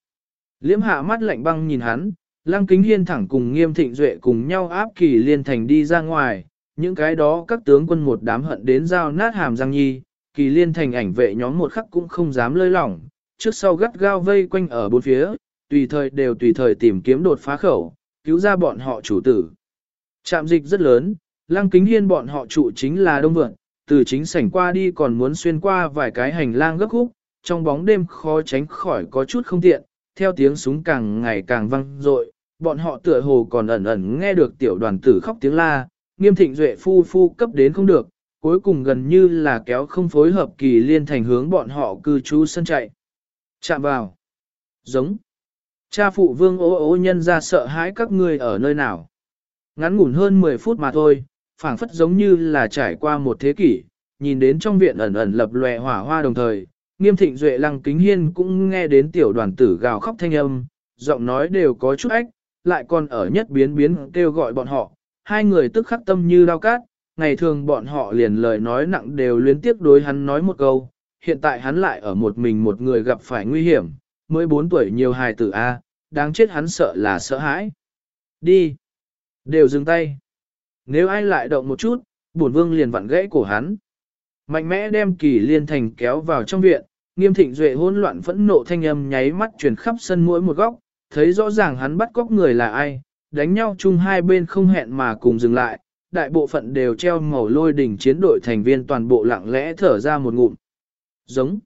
Liễm hạ mắt lạnh băng nhìn hắn, lăng kính hiên thẳng cùng nghiêm thịnh duệ cùng nhau áp kỳ liên thành đi ra ngoài, những cái đó các tướng quân một đám hận đến giao nát hàm răng nhi, kỳ liên thành ảnh vệ nhóm một khắc cũng không dám lơi lỏng, trước sau gắt gao vây quanh ở bốn phía, tùy thời đều tùy thời tìm kiếm đột phá khẩu, cứu ra bọn họ chủ tử. Trạm dịch rất lớn, lăng kính hiên bọn họ trụ chính là đông vượn, từ chính sảnh qua đi còn muốn xuyên qua vài cái hành lang gấp khúc, trong bóng đêm khó tránh khỏi có chút không tiện, theo tiếng súng càng ngày càng vang dội, bọn họ tựa hồ còn ẩn ẩn nghe được tiểu đoàn tử khóc tiếng la, nghiêm thịnh duệ phu phu cấp đến không được, cuối cùng gần như là kéo không phối hợp kỳ liên thành hướng bọn họ cư trú sân chạy. Chạm vào. Giống. Cha phụ vương ố ố nhân ra sợ hãi các ngươi ở nơi nào. Ngắn ngủn hơn 10 phút mà thôi, phảng phất giống như là trải qua một thế kỷ, nhìn đến trong viện ẩn ẩn lập lòe hỏa hoa đồng thời, nghiêm thịnh duệ lăng kính hiên cũng nghe đến tiểu đoàn tử gào khóc thanh âm, giọng nói đều có chút ách, lại còn ở nhất biến biến kêu gọi bọn họ, hai người tức khắc tâm như đau cát, ngày thường bọn họ liền lời nói nặng đều liên tiếp đối hắn nói một câu, hiện tại hắn lại ở một mình một người gặp phải nguy hiểm, mới bốn tuổi nhiều hài tử A, đáng chết hắn sợ là sợ hãi. Đi! Đều dừng tay. Nếu ai lại động một chút, bổn vương liền vặn gãy cổ hắn. Mạnh mẽ đem kỳ liên thành kéo vào trong viện, nghiêm thịnh duệ hỗn loạn phẫn nộ thanh âm nháy mắt chuyển khắp sân mỗi một góc, thấy rõ ràng hắn bắt cóc người là ai, đánh nhau chung hai bên không hẹn mà cùng dừng lại, đại bộ phận đều treo màu lôi đỉnh chiến đội thành viên toàn bộ lặng lẽ thở ra một ngụm. Giống.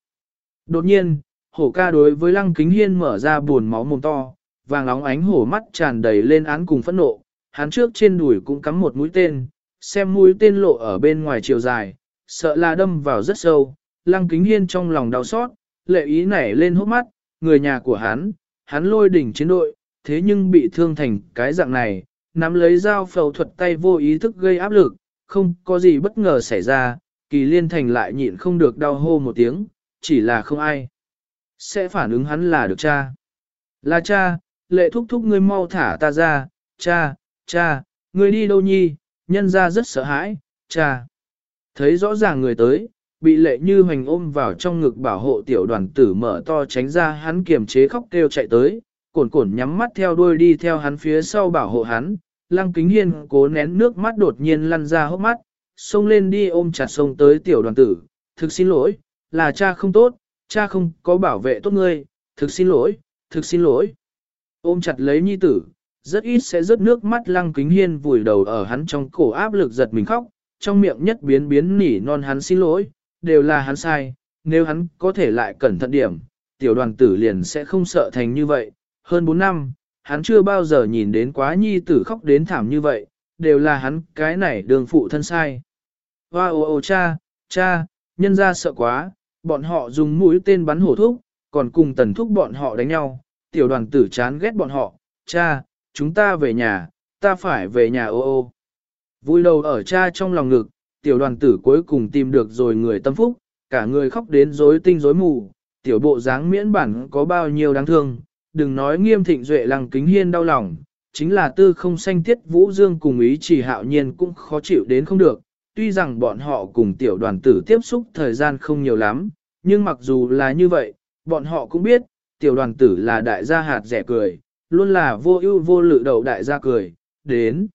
Đột nhiên, hổ ca đối với lăng kính hiên mở ra buồn máu mồm to, vàng óng ánh hổ mắt tràn đầy lên án cùng phẫn nộ, hắn trước trên đùi cũng cắm một mũi tên, xem mũi tên lộ ở bên ngoài chiều dài, sợ là đâm vào rất sâu, lăng kính hiên trong lòng đau xót, lệ ý nảy lên hốc mắt, người nhà của hắn, hắn lôi đỉnh chiến đội, thế nhưng bị thương thành cái dạng này, nắm lấy dao phẫu thuật tay vô ý thức gây áp lực, không có gì bất ngờ xảy ra, kỳ liên thành lại nhịn không được đau hô một tiếng, chỉ là không ai. Sẽ phản ứng hắn là được cha. Là cha, lệ thúc thúc ngươi mau thả ta ra, cha, cha, ngươi đi đâu nhi, nhân ra rất sợ hãi, cha. Thấy rõ ràng người tới, bị lệ như hoành ôm vào trong ngực bảo hộ tiểu đoàn tử mở to tránh ra hắn kiềm chế khóc kêu chạy tới, cổn cổn nhắm mắt theo đuôi đi theo hắn phía sau bảo hộ hắn, lăng kính hiên cố nén nước mắt đột nhiên lăn ra hốc mắt, xông lên đi ôm chặt sông tới tiểu đoàn tử, thực xin lỗi, là cha không tốt, cha không có bảo vệ tốt ngươi, thực xin lỗi, thực xin lỗi. Ôm chặt lấy nhi tử, rất ít sẽ rớt nước mắt. Lăng kính hiên vùi đầu ở hắn trong cổ áp lực giật mình khóc, trong miệng nhất biến biến nỉ non hắn xin lỗi, đều là hắn sai, nếu hắn có thể lại cẩn thận điểm, tiểu đoàn tử liền sẽ không sợ thành như vậy. Hơn 4 năm, hắn chưa bao giờ nhìn đến quá nhi tử khóc đến thảm như vậy, đều là hắn cái này đường phụ thân sai. Hoa ô ô cha, cha, nhân ra sợ quá, bọn họ dùng mũi tên bắn hổ thuốc, còn cùng tần thúc bọn họ đánh nhau, tiểu đoàn tử chán ghét bọn họ, cha, chúng ta về nhà, ta phải về nhà ô ô. Vui đầu ở cha trong lòng ngực, tiểu đoàn tử cuối cùng tìm được rồi người tâm phúc, cả người khóc đến rối tinh rối mù, tiểu bộ dáng miễn bản có bao nhiêu đáng thương, đừng nói nghiêm thịnh duệ lăng kính hiên đau lòng, chính là tư không sanh tiết vũ dương cùng ý chỉ hạo nhiên cũng khó chịu đến không được, tuy rằng bọn họ cùng tiểu đoàn tử tiếp xúc thời gian không nhiều lắm, nhưng mặc dù là như vậy, bọn họ cũng biết, tiểu đoàn tử là đại gia hạt rẻ cười, luôn là vô ưu vô lự đầu đại gia cười, đến.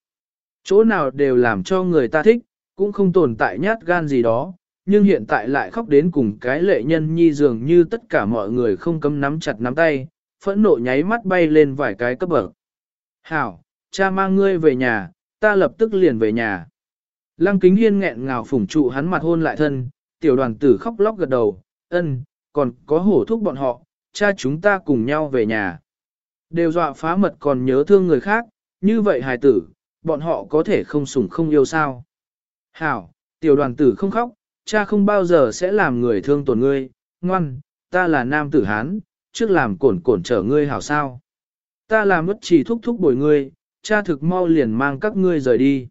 Chỗ nào đều làm cho người ta thích, cũng không tồn tại nhát gan gì đó, nhưng hiện tại lại khóc đến cùng cái lệ nhân nhi dường như tất cả mọi người không cấm nắm chặt nắm tay, phẫn nộ nháy mắt bay lên vài cái cấp bậc. Hảo, cha mang ngươi về nhà, ta lập tức liền về nhà. Lăng kính hiên nghẹn ngào phủng trụ hắn mặt hôn lại thân, tiểu đoàn tử khóc lóc gật đầu, ân, còn có hổ thúc bọn họ, cha chúng ta cùng nhau về nhà. Đều dọa phá mật còn nhớ thương người khác, như vậy hài tử, bọn họ có thể không sủng không yêu sao. Hảo, tiểu đoàn tử không khóc, cha không bao giờ sẽ làm người thương tổn ngươi, ngoan, ta là nam tử Hán, trước làm cổn cổn trở ngươi hảo sao. Ta làm mất chỉ thúc thúc bồi ngươi, cha thực mau liền mang các ngươi rời đi.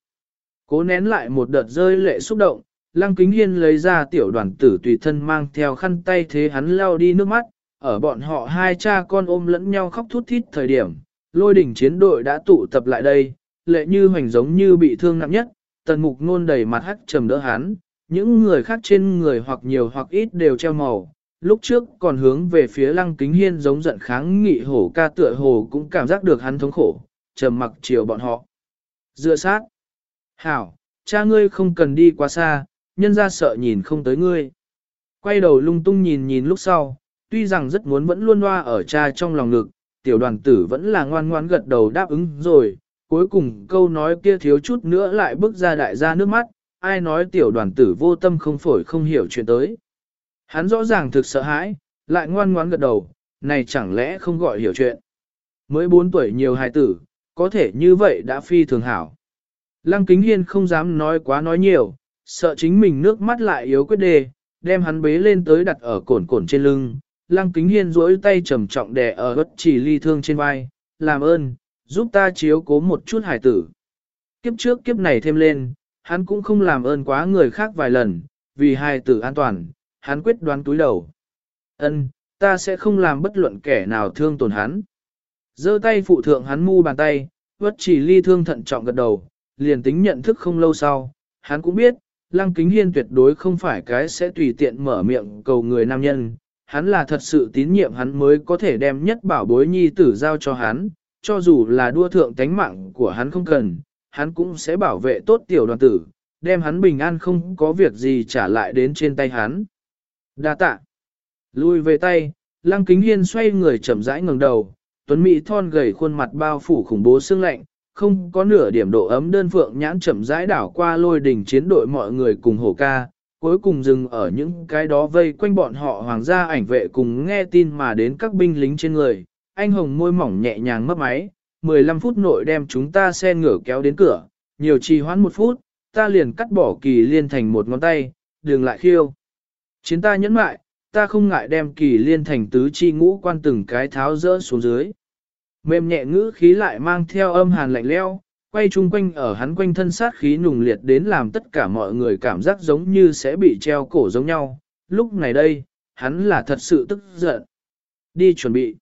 Cố nén lại một đợt rơi lệ xúc động, Lăng Kính Hiên lấy ra tiểu đoàn tử tùy thân mang theo khăn tay thế hắn lao đi nước mắt, ở bọn họ hai cha con ôm lẫn nhau khóc thút thít thời điểm, lôi đỉnh chiến đội đã tụ tập lại đây, lệ như hoành giống như bị thương nặng nhất, tần mục nôn đầy mặt hắc trầm đỡ hắn, những người khác trên người hoặc nhiều hoặc ít đều treo màu. Lúc trước còn hướng về phía lăng kính hiên giống giận kháng nghị hổ ca tựa hồ cũng cảm giác được hắn thống khổ, trầm mặc chiều bọn họ. Dựa sát. Hảo, cha ngươi không cần đi quá xa, nhân ra sợ nhìn không tới ngươi. Quay đầu lung tung nhìn nhìn lúc sau, tuy rằng rất muốn vẫn luôn loa ở cha trong lòng ngực, tiểu đoàn tử vẫn là ngoan ngoan gật đầu đáp ứng rồi, cuối cùng câu nói kia thiếu chút nữa lại bước ra đại gia nước mắt, ai nói tiểu đoàn tử vô tâm không phổi không hiểu chuyện tới. Hắn rõ ràng thực sợ hãi, lại ngoan ngoãn gật đầu, này chẳng lẽ không gọi hiểu chuyện. Mới 4 tuổi nhiều hài tử, có thể như vậy đã phi thường hảo. Lăng kính hiên không dám nói quá nói nhiều, sợ chính mình nước mắt lại yếu quyết đề, đem hắn bế lên tới đặt ở cồn cồn trên lưng. Lăng kính hiên duỗi tay trầm trọng đè ở bất chỉ ly thương trên vai, làm ơn, giúp ta chiếu cố một chút hải tử. Kiếp trước kiếp này thêm lên, hắn cũng không làm ơn quá người khác vài lần, vì hải tử an toàn, hắn quyết đoán túi đầu. Ân, ta sẽ không làm bất luận kẻ nào thương tổn hắn. giơ tay phụ thượng hắn mu bàn tay, vất chỉ ly thương thận trọng gật đầu, liền tính nhận thức không lâu sau, hắn cũng biết, Lăng Kính Hiên tuyệt đối không phải cái sẽ tùy tiện mở miệng cầu người nam nhân, hắn là thật sự tín nhiệm hắn mới có thể đem nhất bảo bối nhi tử giao cho hắn, cho dù là đua thượng tánh mạng của hắn không cần, hắn cũng sẽ bảo vệ tốt tiểu đoàn tử, đem hắn bình an không có việc gì trả lại đến trên tay hắn. Đa tạ. Lui về tay, Lăng Kính Hiên xoay người chậm rãi ngẩng đầu, Tuấn Mỹ thon gầy khuôn mặt bao phủ khủng bố sương lạnh, không có nửa điểm độ ấm đơn phượng nhãn chậm rãi đảo qua lôi đỉnh chiến đội mọi người cùng hổ ca, cuối cùng dừng ở những cái đó vây quanh bọn họ hoàng gia ảnh vệ cùng nghe tin mà đến các binh lính trên người. Anh hồng môi mỏng nhẹ nhàng mất máy, 15 phút nội đem chúng ta xe ngửa kéo đến cửa, nhiều trì hoãn một phút, ta liền cắt bỏ kỳ liên thành một ngón tay, đường lại khiêu. Chiến ta nhẫn mại, ta không ngại đem kỳ liên thành tứ chi ngũ quan từng cái tháo rỡ xuống dưới. Mềm nhẹ ngữ khí lại mang theo âm hàn lạnh leo, quay chung quanh ở hắn quanh thân sát khí nùng liệt đến làm tất cả mọi người cảm giác giống như sẽ bị treo cổ giống nhau. Lúc này đây, hắn là thật sự tức giận. Đi chuẩn bị.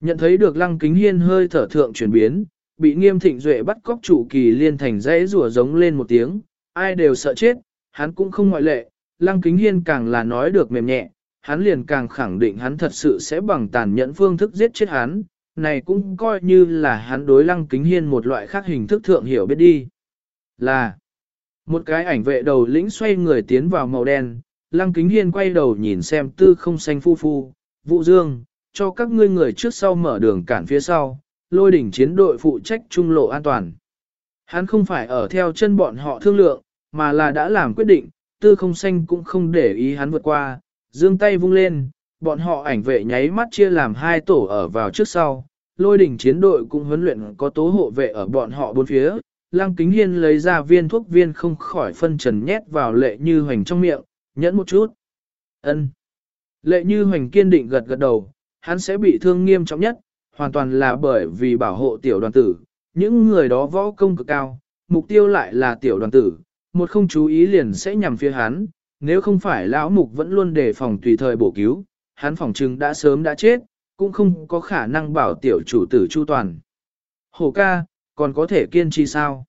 Nhận thấy được lăng kính hiên hơi thở thượng chuyển biến, bị nghiêm thịnh duệ bắt cóc chủ kỳ liên thành dãy rủa giống lên một tiếng, ai đều sợ chết, hắn cũng không ngoại lệ, lăng kính hiên càng là nói được mềm nhẹ, hắn liền càng khẳng định hắn thật sự sẽ bằng tàn nhẫn phương thức giết chết hắn, này cũng coi như là hắn đối lăng kính hiên một loại khác hình thức thượng hiểu biết đi. Là một cái ảnh vệ đầu lĩnh xoay người tiến vào màu đen, lăng kính hiên quay đầu nhìn xem tư không xanh phu phu, vụ dương, cho các ngươi người trước sau mở đường cản phía sau, lôi đỉnh chiến đội phụ trách trung lộ an toàn. Hắn không phải ở theo chân bọn họ thương lượng, mà là đã làm quyết định, tư không xanh cũng không để ý hắn vượt qua, dương tay vung lên, bọn họ ảnh vệ nháy mắt chia làm hai tổ ở vào trước sau, lôi đỉnh chiến đội cũng huấn luyện có tố hộ vệ ở bọn họ bốn phía. Lăng kính hiên lấy ra viên thuốc viên không khỏi phân trần nhét vào lệ như hoành trong miệng, nhẫn một chút. ân Lệ như hoành kiên định gật gật đầu, hắn sẽ bị thương nghiêm trọng nhất, hoàn toàn là bởi vì bảo hộ tiểu đoàn tử, những người đó võ công cực cao, mục tiêu lại là tiểu đoàn tử, một không chú ý liền sẽ nhằm phía hắn, nếu không phải lão mục vẫn luôn đề phòng tùy thời bổ cứu, hắn phòng trừng đã sớm đã chết, cũng không có khả năng bảo tiểu chủ tử chu toàn. Hổ ca, còn có thể kiên trì sao?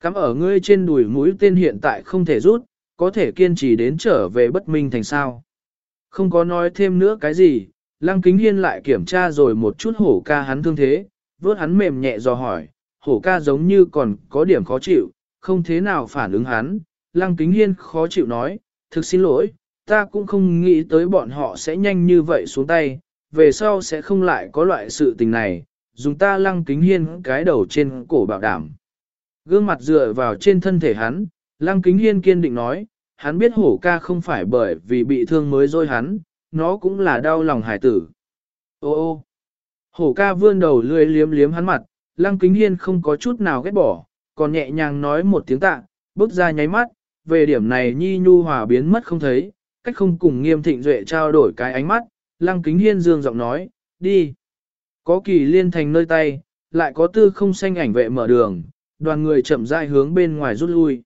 Cắm ở ngươi trên đùi mũi tên hiện tại không thể rút, có thể kiên trì đến trở về bất minh thành sao. Không có nói thêm nữa cái gì, Lăng Kính Hiên lại kiểm tra rồi một chút hổ ca hắn thương thế, vớt hắn mềm nhẹ do hỏi, hổ ca giống như còn có điểm khó chịu, không thế nào phản ứng hắn. Lăng Kính Hiên khó chịu nói, thực xin lỗi, ta cũng không nghĩ tới bọn họ sẽ nhanh như vậy xuống tay, về sau sẽ không lại có loại sự tình này, dùng ta Lăng Kính Hiên cái đầu trên cổ bảo đảm. Gương mặt dựa vào trên thân thể hắn, Lăng Kính Hiên kiên định nói, hắn biết hổ ca không phải bởi vì bị thương mới rồi hắn, nó cũng là đau lòng hải tử. Ô ô, hổ ca vươn đầu lươi liếm liếm hắn mặt, Lăng Kính Hiên không có chút nào ghét bỏ, còn nhẹ nhàng nói một tiếng tạ, bước ra nháy mắt, về điểm này Nhi Nhu hòa biến mất không thấy, cách không cùng nghiêm thịnh duệ trao đổi cái ánh mắt, Lăng Kính Hiên dương giọng nói, đi. Có kỳ liên thành nơi tay, lại có tư không xanh ảnh vệ mở đường, đoàn người chậm rãi hướng bên ngoài rút lui.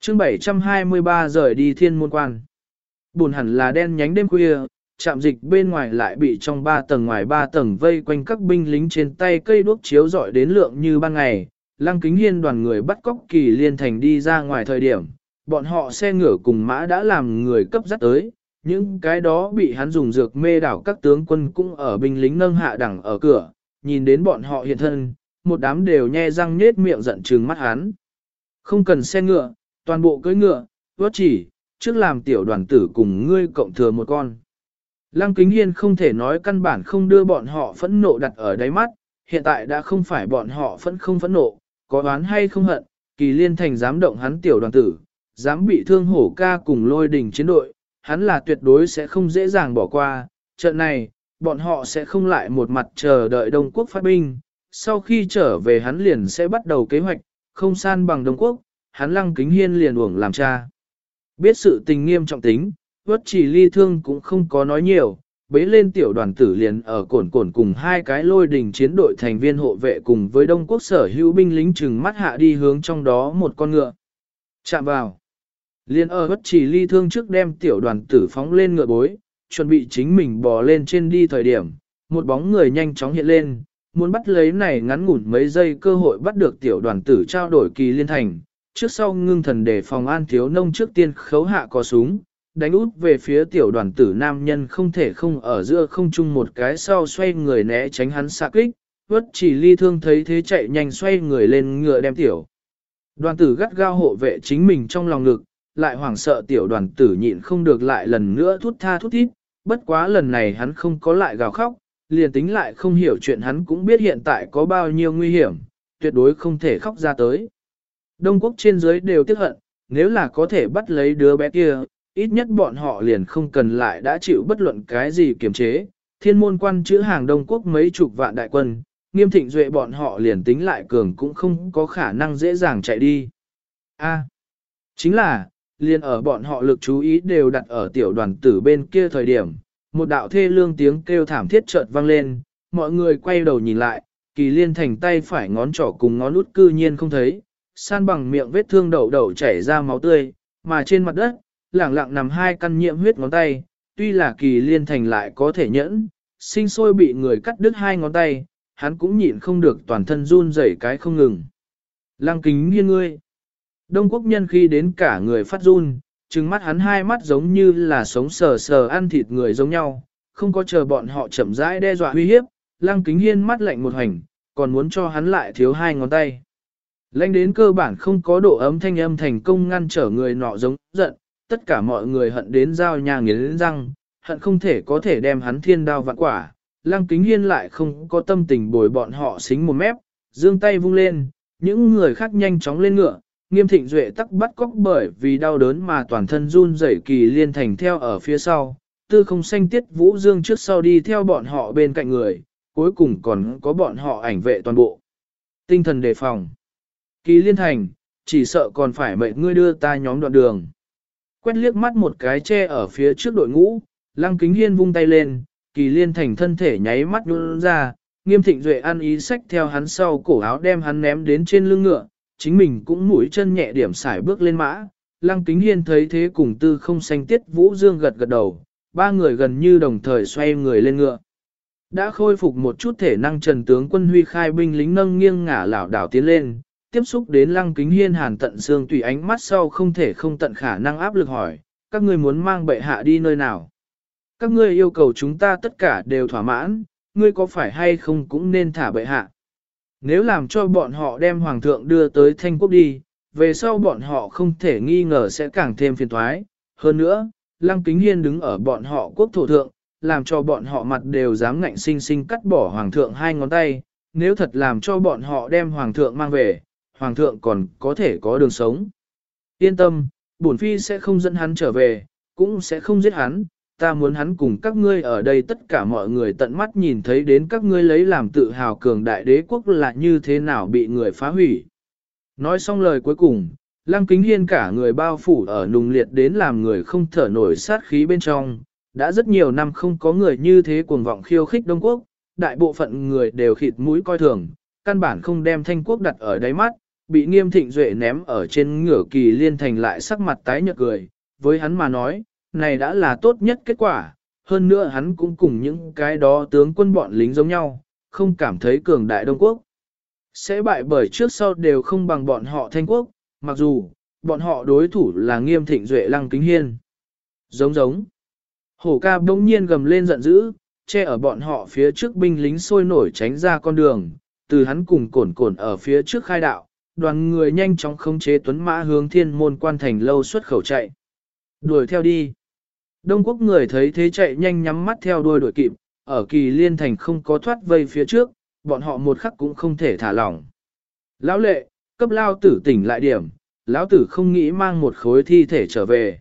chương 723 rời đi thiên môn quan. Buồn hẳn là đen nhánh đêm khuya, Trạm dịch bên ngoài lại bị trong ba tầng ngoài ba tầng vây quanh các binh lính trên tay cây đuốc chiếu rọi đến lượng như ban ngày. Lăng kính hiên đoàn người bắt cóc kỳ liên thành đi ra ngoài thời điểm, bọn họ xe ngựa cùng mã đã làm người cấp dắt tới, những cái đó bị hắn dùng dược mê đảo các tướng quân cũng ở binh lính nâng hạ đẳng ở cửa, nhìn đến bọn họ hiện thân, một đám đều nhe răng nhết miệng giận trừng mắt hắn. Không cần xe ngựa, toàn bộ cưỡi ngựa, vớt chỉ, trước làm tiểu đoàn tử cùng ngươi cộng thừa một con. Lăng Kính Hiên không thể nói căn bản không đưa bọn họ phẫn nộ đặt ở đáy mắt, hiện tại đã không phải bọn họ phẫn không phẫn nộ, có oán hay không hận, kỳ liên thành dám động hắn tiểu đoàn tử, dám bị thương hổ ca cùng lôi đình chiến đội, hắn là tuyệt đối sẽ không dễ dàng bỏ qua, trận này, bọn họ sẽ không lại một mặt chờ đợi Đông Quốc phát binh, sau khi trở về hắn liền sẽ bắt đầu kế hoạch, không san bằng Đông Quốc, hắn lăng kính hiên liền uổng làm cha. Biết sự tình nghiêm trọng tính, vất chỉ ly thương cũng không có nói nhiều, bế lên tiểu đoàn tử liền ở cổn cổn cùng hai cái lôi đình chiến đội thành viên hộ vệ cùng với Đông Quốc sở hữu binh lính chừng mắt hạ đi hướng trong đó một con ngựa. Chạm vào. Liên ở bất chỉ ly thương trước đem tiểu đoàn tử phóng lên ngựa bối, chuẩn bị chính mình bò lên trên đi thời điểm, một bóng người nhanh chóng hiện lên, muốn bắt lấy này ngắn ngủn mấy giây cơ hội bắt được tiểu đoàn tử trao đổi kỳ liên thành. Trước sau ngưng thần để phòng an thiếu nông trước tiên khấu hạ có súng, đánh út về phía tiểu đoàn tử nam nhân không thể không ở giữa không chung một cái sau xoay người né tránh hắn xạ kích, vất chỉ ly thương thấy thế chạy nhanh xoay người lên ngựa đem tiểu. Đoàn tử gắt gao hộ vệ chính mình trong lòng ngực, lại hoảng sợ tiểu đoàn tử nhịn không được lại lần nữa thút tha thút thít, bất quá lần này hắn không có lại gào khóc, liền tính lại không hiểu chuyện hắn cũng biết hiện tại có bao nhiêu nguy hiểm, tuyệt đối không thể khóc ra tới. Đông quốc trên dưới đều tiếc hận, nếu là có thể bắt lấy đứa bé kia, ít nhất bọn họ liền không cần lại đã chịu bất luận cái gì kiềm chế. Thiên môn quan chữ hàng Đông quốc mấy chục vạn đại quân, nghiêm thịnh duệ bọn họ liền tính lại cường cũng không có khả năng dễ dàng chạy đi. A, chính là, liền ở bọn họ lực chú ý đều đặt ở tiểu đoàn tử bên kia thời điểm, một đạo thê lương tiếng kêu thảm thiết chợt vang lên, mọi người quay đầu nhìn lại, kỳ liên thành tay phải ngón trỏ cùng ngón út cư nhiên không thấy, san bằng miệng vết thương đầu đầu chảy ra máu tươi, mà trên mặt đất, lẳng lặng nằm hai căn nhiễm huyết ngón tay, tuy là kỳ liên thành lại có thể nhẫn, sinh sôi bị người cắt đứt hai ngón tay, hắn cũng nhịn không được toàn thân run rẩy cái không ngừng. Lăng kính nghiêng ngươi. Đông quốc nhân khi đến cả người phát run, trừng mắt hắn hai mắt giống như là sống sờ sờ ăn thịt người giống nhau, không có chờ bọn họ chậm rãi đe dọa uy hiếp, lăng kính hiên mắt lạnh một hành, còn muốn cho hắn lại thiếu hai ngón tay. Lạnh đến cơ bản không có độ ấm thanh âm thành công ngăn trở người nọ giống giận, tất cả mọi người hận đến giao nhà nghiến răng, hận không thể có thể đem hắn thiên đao vạn quả. Lăng kính hiên lại không có tâm tình bồi bọn họ xính một mép, dương tay vung lên, những người khác nhanh chóng lên ngựa, nghiêm thịnh duệ tắc bắt cóc bởi vì đau đớn mà toàn thân run rẩy kỳ liên thành theo ở phía sau, tư không xanh tiết vũ dương trước sau đi theo bọn họ bên cạnh người, cuối cùng còn có bọn họ ảnh vệ toàn bộ. Tinh thần đề phòng. Kỳ liên thành, chỉ sợ còn phải mệnh ngươi đưa ta nhóm đoạn đường. Quét liếc mắt một cái che ở phía trước đội ngũ, lăng kính hiên vung tay lên, kỳ liên thành thân thể nháy mắt nhún ra, nghiêm thịnh duệ ăn ý sách theo hắn sau cổ áo đem hắn ném đến trên lưng ngựa, chính mình cũng mũi chân nhẹ điểm xài bước lên mã. Lăng kính hiên thấy thế cùng tư không xanh tiết vũ dương gật gật đầu, ba người gần như đồng thời xoay người lên ngựa. Đã khôi phục một chút thể năng trần tướng quân huy khai binh lính nâng nghiêng ngả lảo đảo tiến lên, tiếp xúc đến lăng kính hiên hàn tận xương tùy ánh mắt sau không thể không tận khả năng áp lực hỏi, các ngươi muốn mang bệ hạ đi nơi nào? Các ngươi yêu cầu chúng ta tất cả đều thỏa mãn, ngươi có phải hay không cũng nên thả bệ hạ. Nếu làm cho bọn họ đem hoàng thượng đưa tới thanh quốc đi, về sau bọn họ không thể nghi ngờ sẽ càng thêm phiền toái. Hơn nữa, Lăng Kính Hiên đứng ở bọn họ quốc thổ thượng, làm cho bọn họ mặt đều dám ngạnh sinh sinh cắt bỏ hoàng thượng hai ngón tay, nếu thật làm cho bọn họ đem hoàng thượng mang về, hoàng thượng còn có thể có đường sống. Yên tâm, bổn phi sẽ không dẫn hắn trở về, cũng sẽ không giết hắn, ta muốn hắn cùng các ngươi ở đây tất cả mọi người tận mắt nhìn thấy đến các ngươi lấy làm tự hào cường đại đế quốc là như thế nào bị người phá hủy. Nói xong lời cuối cùng, Lăng Kính Hiên cả người bao phủ ở nùng liệt đến làm người không thở nổi sát khí bên trong, đã rất nhiều năm không có người như thế cuồng vọng khiêu khích Đông Quốc, đại bộ phận người đều khịt mũi coi thường, căn bản không đem thanh quốc đặt ở đáy mắt, bị nghiêm thịnh duệ ném ở trên ngửa kỳ liên thành lại sắc mặt tái nhợt cười, với hắn mà nói, này đã là tốt nhất kết quả, hơn nữa hắn cũng cùng những cái đó tướng quân bọn lính giống nhau, không cảm thấy cường đại Đông Quốc. Sẽ bại bởi trước sau đều không bằng bọn họ thanh quốc, mặc dù, bọn họ đối thủ là nghiêm thịnh duệ lăng kính hiên. Giống giống. Hổ ca bỗng nhiên gầm lên giận dữ, che ở bọn họ phía trước binh lính sôi nổi tránh ra con đường, từ hắn cùng cổn cổn ở phía trước khai đạo, đoàn người nhanh chóng khống chế tuấn mã hướng thiên môn quan thành lâu xuất khẩu chạy. Đuổi theo đi. Đông quốc người thấy thế chạy nhanh nhắm mắt theo đuôi đuổi kịp, ở kỳ liên thành không có thoát vây phía trước, bọn họ một khắc cũng không thể thả lỏng. Lão lệ, cấp lao tử tỉnh lại điểm, lão tử không nghĩ mang một khối thi thể trở về.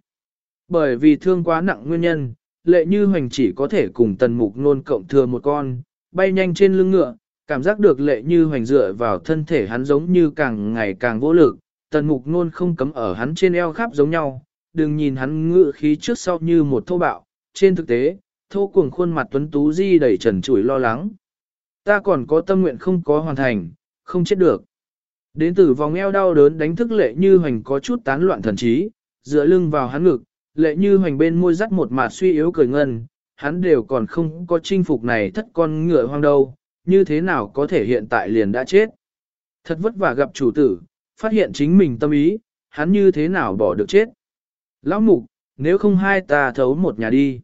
Bởi vì thương quá nặng nguyên nhân, lệ như hoành chỉ có thể cùng tần mục nôn cộng thừa một con, bay nhanh trên lưng ngựa, cảm giác được lệ như hoành dựa vào thân thể hắn giống như càng ngày càng vô lực, tần mục nôn không cấm ở hắn trên eo khắp giống nhau, đừng nhìn hắn ngựa khí trước sau như một thô bạo, trên thực tế, thô cuồng khuôn mặt tuấn tú di đầy trần trụi lo lắng. Ta còn có tâm nguyện không có hoàn thành, không chết được. Đến từ vòng eo đau đớn đánh thức lệ như hoành có chút tán loạn thần trí, dựa lưng vào hắn ngực, lệ như hoành bên môi dắt một mạt suy yếu cười ngân, hắn đều còn không có chinh phục này thất con ngựa hoang đâu, như thế nào có thể hiện tại liền đã chết. Thật vất vả gặp chủ tử, phát hiện chính mình tâm ý, hắn như thế nào bỏ được chết. Lão mục, nếu không hai ta thấu một nhà đi.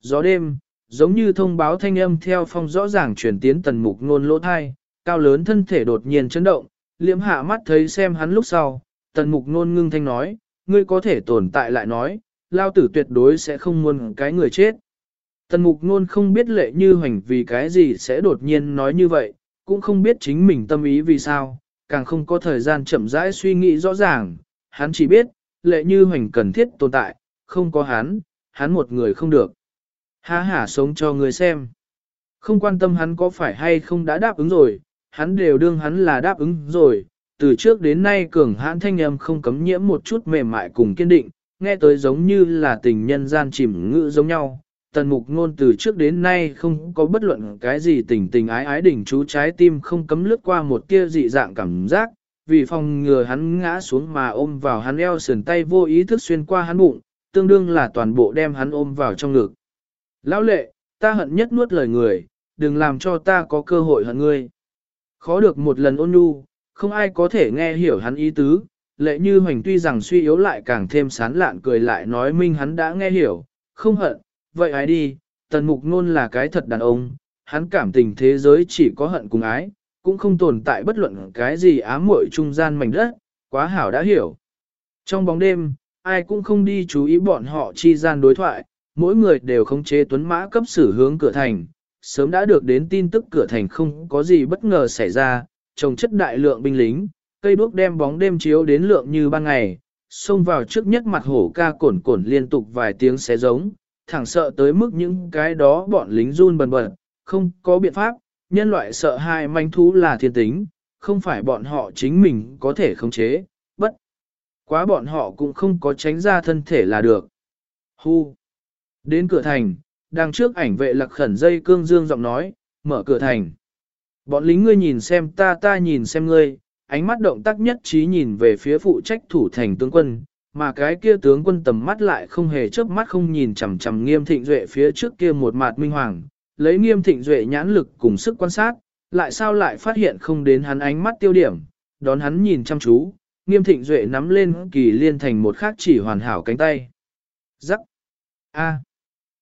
Gió đêm, giống như thông báo thanh âm theo phong rõ ràng chuyển tiến tần mục nôn lỗ thai, cao lớn thân thể đột nhiên chấn động, liễm hạ mắt thấy xem hắn lúc sau, tần mục nôn ngưng thanh nói, ngươi có thể tồn tại lại nói, lao tử tuyệt đối sẽ không muốn cái người chết. Tần mục nôn không biết lệ như hoành vì cái gì sẽ đột nhiên nói như vậy, cũng không biết chính mình tâm ý vì sao, càng không có thời gian chậm rãi suy nghĩ rõ ràng, hắn chỉ biết, lệ như hoành cần thiết tồn tại, không có hắn, hắn một người không được. Há hả sống cho người xem. Không quan tâm hắn có phải hay không đã đáp ứng rồi, hắn đều đương hắn là đáp ứng rồi. Từ trước đến nay cường hãn thanh âm không cấm nhiễm một chút mềm mại cùng kiên định, nghe tới giống như là tình nhân gian chìm ngữ giống nhau. Tần mục ngôn từ trước đến nay không có bất luận cái gì tình tình ái ái đỉnh chú trái tim không cấm lướt qua một tia dị dạng cảm giác, vì phòng ngừa hắn ngã xuống mà ôm vào hắn eo sườn tay vô ý thức xuyên qua hắn bụng, tương đương là toàn bộ đem hắn ôm vào trong ngực. Lão lệ, ta hận nhất nuốt lời người, đừng làm cho ta có cơ hội hận ngươi. Khó được một lần ôn nhu, không ai có thể nghe hiểu hắn ý tứ, lệ như hoành tuy rằng suy yếu lại càng thêm sán lạn cười lại nói minh hắn đã nghe hiểu, không hận, vậy ai đi, tần mục nôn là cái thật đàn ông, hắn cảm tình thế giới chỉ có hận cùng ái, cũng không tồn tại bất luận cái gì ám muội trung gian mảnh đất, quá hảo đã hiểu. Trong bóng đêm, ai cũng không đi chú ý bọn họ chi gian đối thoại, mỗi người đều khống chế tuấn mã cấp xử hướng cửa thành, sớm đã được đến tin tức cửa thành không có gì bất ngờ xảy ra, trồng chất đại lượng binh lính, cây đuốc đem bóng đêm chiếu đến lượng như ban ngày, xông vào trước nhất mặt hổ ca cổn cổn liên tục vài tiếng xé giống, thẳng sợ tới mức những cái đó bọn lính run bần bật, không có biện pháp, nhân loại sợ hai manh thú là thiên tính, không phải bọn họ chính mình có thể khống chế, bất. Quá bọn họ cũng không có tránh ra thân thể là được. Hu. Đến cửa thành, đằng trước ảnh vệ lạc khẩn dây cương dương giọng nói, mở cửa thành. Bọn lính ngươi nhìn xem ta ta nhìn xem ngươi, ánh mắt động tác nhất trí nhìn về phía phụ trách thủ thành tướng quân, mà cái kia tướng quân tầm mắt lại không hề chớp mắt không nhìn chằm chằm nghiêm thịnh duệ phía trước kia một mặt minh hoàng, lấy nghiêm thịnh duệ nhãn lực cùng sức quan sát, lại sao lại phát hiện không đến hắn ánh mắt tiêu điểm, đón hắn nhìn chăm chú, nghiêm thịnh duệ nắm lên kỳ liên thành một khác chỉ hoàn hảo cánh tay. Rắc. A.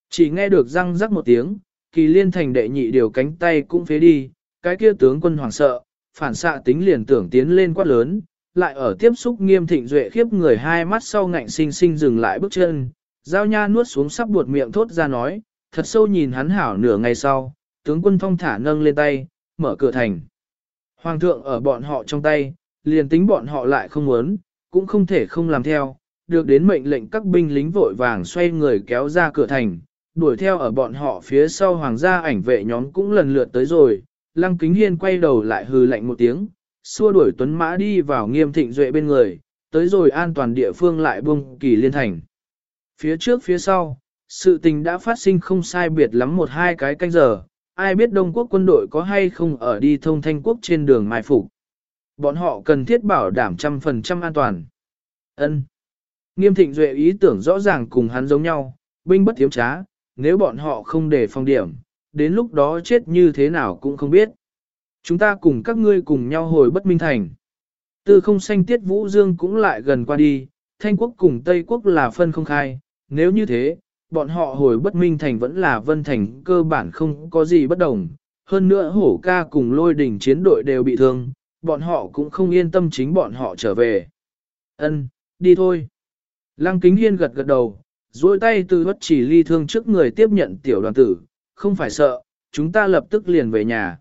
Chỉ nghe được răng rắc một tiếng, kỳ liên thành đệ nhị điều cánh tay cũng phế đi, cái kia tướng quân hoảng sợ, phản xạ tính liền tưởng tiến lên quát lớn, lại ở tiếp xúc nghiêm thịnh duệ khiếp người hai mắt sau ngạnh sinh sinh dừng lại bước chân, giao nha nuốt xuống sắp buột miệng thốt ra nói, thật sâu nhìn hắn hảo nửa ngày sau, tướng quân phong thả nâng lên tay, mở cửa thành. Hoàng thượng ở bọn họ trong tay, liền tính bọn họ lại không muốn, cũng không thể không làm theo, được đến mệnh lệnh các binh lính vội vàng xoay người kéo ra cửa thành, đuổi theo ở bọn họ phía sau hoàng gia ảnh vệ nhóm cũng lần lượt tới rồi, lăng kính hiên quay đầu lại hừ lạnh một tiếng, xua đuổi tuấn mã đi vào nghiêm thịnh duệ bên người, tới rồi an toàn địa phương lại buông kỳ liên thành. Phía trước phía sau, sự tình đã phát sinh không sai biệt lắm một hai cái canh giờ, ai biết Đông Quốc quân đội có hay không ở đi thông thanh quốc trên đường mai phục. Bọn họ cần thiết bảo đảm trăm phần trăm an toàn. Ân. Nghiêm thịnh duệ ý tưởng rõ ràng cùng hắn giống nhau, binh bất thiếu trá, nếu bọn họ không để phòng điểm, đến lúc đó chết như thế nào cũng không biết. Chúng ta cùng các ngươi cùng nhau hồi bất minh thành. Tư không xanh tiết vũ dương cũng lại gần qua đi, thanh quốc cùng Tây quốc là phân không khai, nếu như thế, bọn họ hồi bất minh thành vẫn là vân thành cơ bản không có gì bất đồng. Hơn nữa hổ ca cùng lôi đỉnh chiến đội đều bị thương, bọn họ cũng không yên tâm chính bọn họ trở về. Ân, đi thôi. Lăng kính hiên gật gật đầu, duỗi tay từ bất chỉ ly thương trước người tiếp nhận tiểu đoàn tử, không phải sợ, chúng ta lập tức liền về nhà.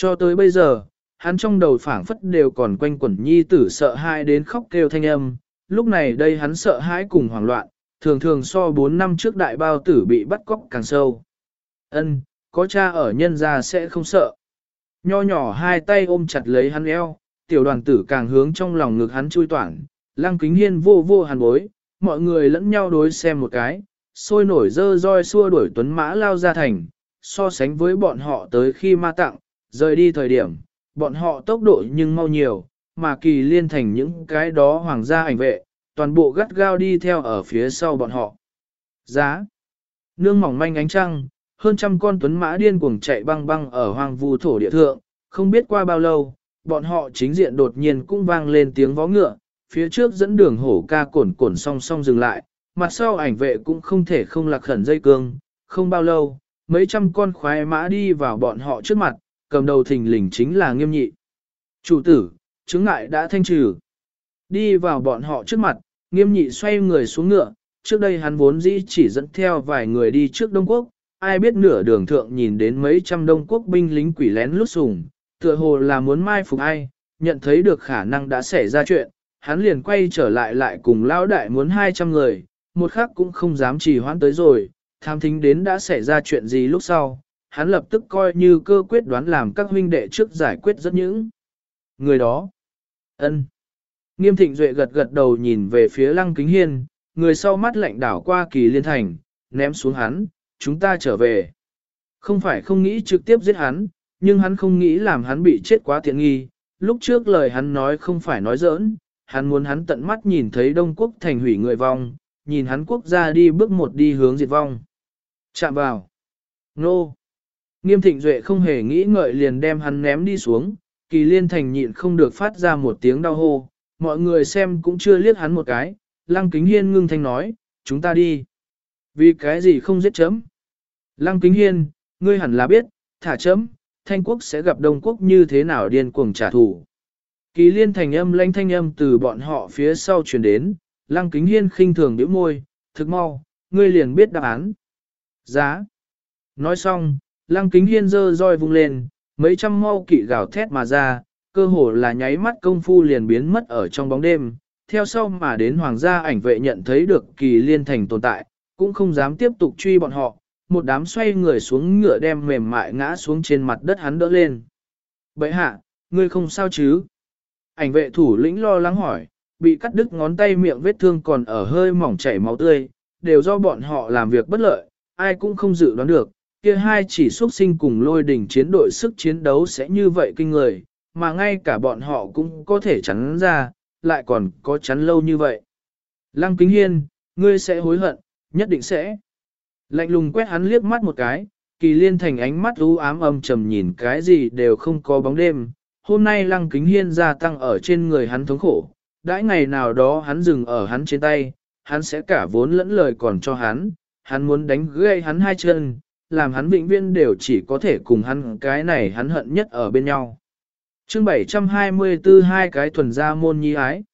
Cho tới bây giờ, hắn trong đầu phảng phất đều còn quanh quẩn nhi tử sợ hãi đến khóc kêu thanh âm, lúc này đây hắn sợ hãi cùng hoảng loạn, thường thường so 4 năm trước đại bao tử bị bắt cóc càng sâu. Ân, có cha ở nhân gia sẽ không sợ. Nho nhỏ hai tay ôm chặt lấy hắn eo, tiểu đoàn tử càng hướng trong lòng ngực hắn chui toản, lăng kính hiên vô vô hàn bối, mọi người lẫn nhau đối xem một cái, sôi nổi dơ roi xua đuổi tuấn mã lao ra thành, so sánh với bọn họ tới khi ma tặng, rời đi thời điểm, bọn họ tốc độ nhưng mau nhiều, mà kỳ liên thành những cái đó hoàng gia ảnh vệ, toàn bộ gắt gao đi theo ở phía sau bọn họ. Giá Nương mỏng manh ánh trăng, hơn trăm con tuấn mã điên cuồng chạy băng băng ở hoàng vu thổ địa thượng, không biết qua bao lâu, bọn họ chính diện đột nhiên cũng vang lên tiếng vó ngựa, phía trước dẫn đường hổ ca cổn cổn song song dừng lại, mặt sau ảnh vệ cũng không thể không lạc khẩn dây cương, không bao lâu, mấy trăm con khoái mã đi vào bọn họ trước mặt, cầm đầu thình lình chính là nghiêm nhị. Chủ tử, chứng ngại đã thanh trừ. Đi vào bọn họ trước mặt, nghiêm nhị xoay người xuống ngựa, trước đây hắn vốn dĩ chỉ dẫn theo vài người đi trước Đông Quốc, ai biết nửa đường thượng nhìn đến mấy trăm Đông Quốc binh lính quỷ lén lút sùng, tựa hồ là muốn mai phục ai, nhận thấy được khả năng đã xảy ra chuyện, hắn liền quay trở lại lại cùng lão đại muốn 200 người, một khắc cũng không dám trì hoãn tới rồi, tham thính đến đã xảy ra chuyện gì lúc sau, hắn lập tức coi như cơ quyết đoán làm các huynh đệ trước giải quyết rất những. Người đó, ân. Nghiêm thịnh duệ gật gật đầu nhìn về phía lăng kính hiên, người sau mắt lạnh đảo qua kỳ liên thành, ném xuống hắn, chúng ta trở về. Không phải không nghĩ trực tiếp giết hắn, nhưng hắn không nghĩ làm hắn bị chết quá tiện nghi. Lúc trước lời hắn nói không phải nói giỡn, hắn muốn hắn tận mắt nhìn thấy Đông Quốc thành hủy người vong, nhìn hắn quốc gia đi bước một đi hướng diệt vong. Chạm vào. Nô. Nghiêm thịnh duệ không hề nghĩ ngợi liền đem hắn ném đi xuống, kỳ liên thành nhịn không được phát ra một tiếng đau hô, mọi người xem cũng chưa liếc hắn một cái, lăng kính hiên ngưng thanh nói, chúng ta đi. Vì cái gì không giết chấm? Lăng kính hiên, ngươi hẳn là biết, thả chấm, thanh quốc sẽ gặp đông quốc như thế nào điên cuồng trả thù. Kỳ liên thành âm lãnh thanh âm từ bọn họ phía sau truyền đến, lăng kính hiên khinh thường điểm môi, thực mau, ngươi liền biết đáp án. Giá. Nói xong, lăng kính hiên dơ roi vung lên, mấy trăm mau kỵ gào thét mà ra, cơ hồ là nháy mắt công phu liền biến mất ở trong bóng đêm. Theo sau mà đến hoàng gia ảnh vệ nhận thấy được kỳ liên thành tồn tại, cũng không dám tiếp tục truy bọn họ, một đám xoay người xuống ngựa đem mềm mại ngã xuống trên mặt đất hắn đỡ lên. Bậy hạ, ngươi không sao chứ? Ảnh vệ thủ lĩnh lo lắng hỏi, bị cắt đứt ngón tay miệng vết thương còn ở hơi mỏng chảy máu tươi, đều do bọn họ làm việc bất lợi, ai cũng không dự đoán được, kia hai chỉ xuất sinh cùng lôi đỉnh chiến đội sức chiến đấu sẽ như vậy kinh người, mà ngay cả bọn họ cũng có thể chắn ra, lại còn có chắn lâu như vậy. Lăng Kính Hiên, ngươi sẽ hối hận, nhất định sẽ. Lạnh lùng quét hắn liếc mắt một cái, kỳ liên thành ánh mắt u ám âm trầm nhìn cái gì đều không có bóng đêm. Hôm nay Lăng Kính Hiên gia tăng ở trên người hắn thống khổ, đãi ngày nào đó hắn dừng ở hắn trên tay, hắn sẽ cả vốn lẫn lời còn cho hắn, hắn muốn đánh gây hắn hai chân, làm hắn vĩnh viễn đều chỉ có thể cùng hắn cái này hắn hận nhất ở bên nhau. chương 724 hai cái thuần gia môn nhi ái.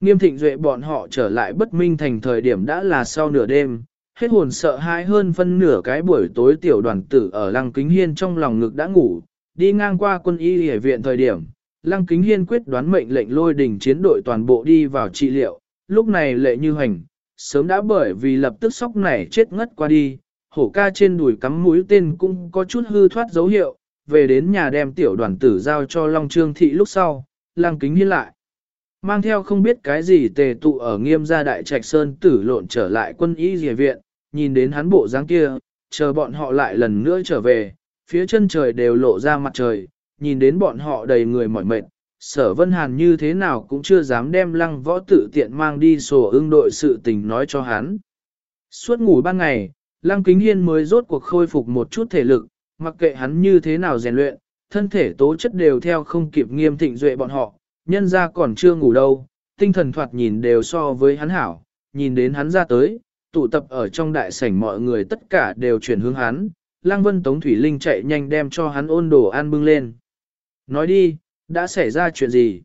Nghiêm thịnh duệ bọn họ trở lại bất minh thành thời điểm đã là sau nửa đêm, hết hồn sợ hãi hơn phân nửa cái buổi tối tiểu đoàn tử ở lăng kính hiên trong lòng ngực đã ngủ, đi ngang qua quân y hệ viện thời điểm, lăng kính hiên quyết đoán mệnh lệnh lôi đình chiến đội toàn bộ đi vào trị liệu, lúc này lệ như hành, sớm đã bởi vì lập tức sóc này chết ngất qua đi, hổ ca trên đùi cắm mũi tên cũng có chút hư thoát dấu hiệu, về đến nhà đem tiểu đoàn tử giao cho Long Trương Thị lúc sau, lang kính hiên lại. Mang theo không biết cái gì tề tụ ở nghiêm gia đại trạch sơn tử lộn trở lại quân y dìa viện, nhìn đến hắn bộ dáng kia, chờ bọn họ lại lần nữa trở về, phía chân trời đều lộ ra mặt trời, nhìn đến bọn họ đầy người mỏi mệt, sở vân hàn như thế nào cũng chưa dám đem lăng võ tự tiện mang đi sổ ưng đội sự tình nói cho hắn. Suốt ngủ ban ngày, lăng kính hiên mới rốt cuộc khôi phục một chút thể lực, mặc kệ hắn như thế nào rèn luyện, thân thể tố chất đều theo không kịp nghiêm thịnh duệ bọn họ, nhân ra còn chưa ngủ đâu, tinh thần thoạt nhìn đều so với hắn hảo, nhìn đến hắn ra tới, tụ tập ở trong đại sảnh mọi người tất cả đều chuyển hướng hắn, Lăng Vân Tống Thủy Linh chạy nhanh đem cho hắn ôn đồ ăn bưng lên. Nói đi, đã xảy ra chuyện gì?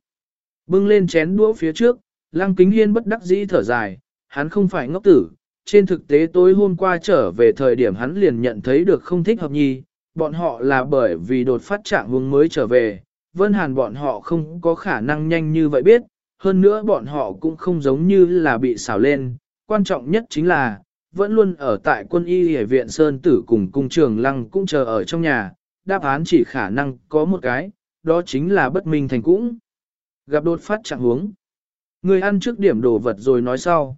Bưng lên chén đũa phía trước, Lăng Kính Hiên bất đắc dĩ thở dài, hắn không phải ngốc tử. Trên thực tế tối hôm qua trở về thời điểm hắn liền nhận thấy được không thích hợp nhi, bọn họ là bởi vì đột phát trạng hướng mới trở về, Vân Hàn bọn họ không có khả năng nhanh như vậy biết, hơn nữa bọn họ cũng không giống như là bị xào lên, quan trọng nhất chính là, vẫn luôn ở tại quân y hệ viện Sơn Tử cùng cung trường lăng cũng chờ ở trong nhà, đáp án chỉ khả năng có một cái, đó chính là bất minh thành cũng. Gặp đột phát trạng hướng. Người ăn trước điểm đồ vật rồi nói sau.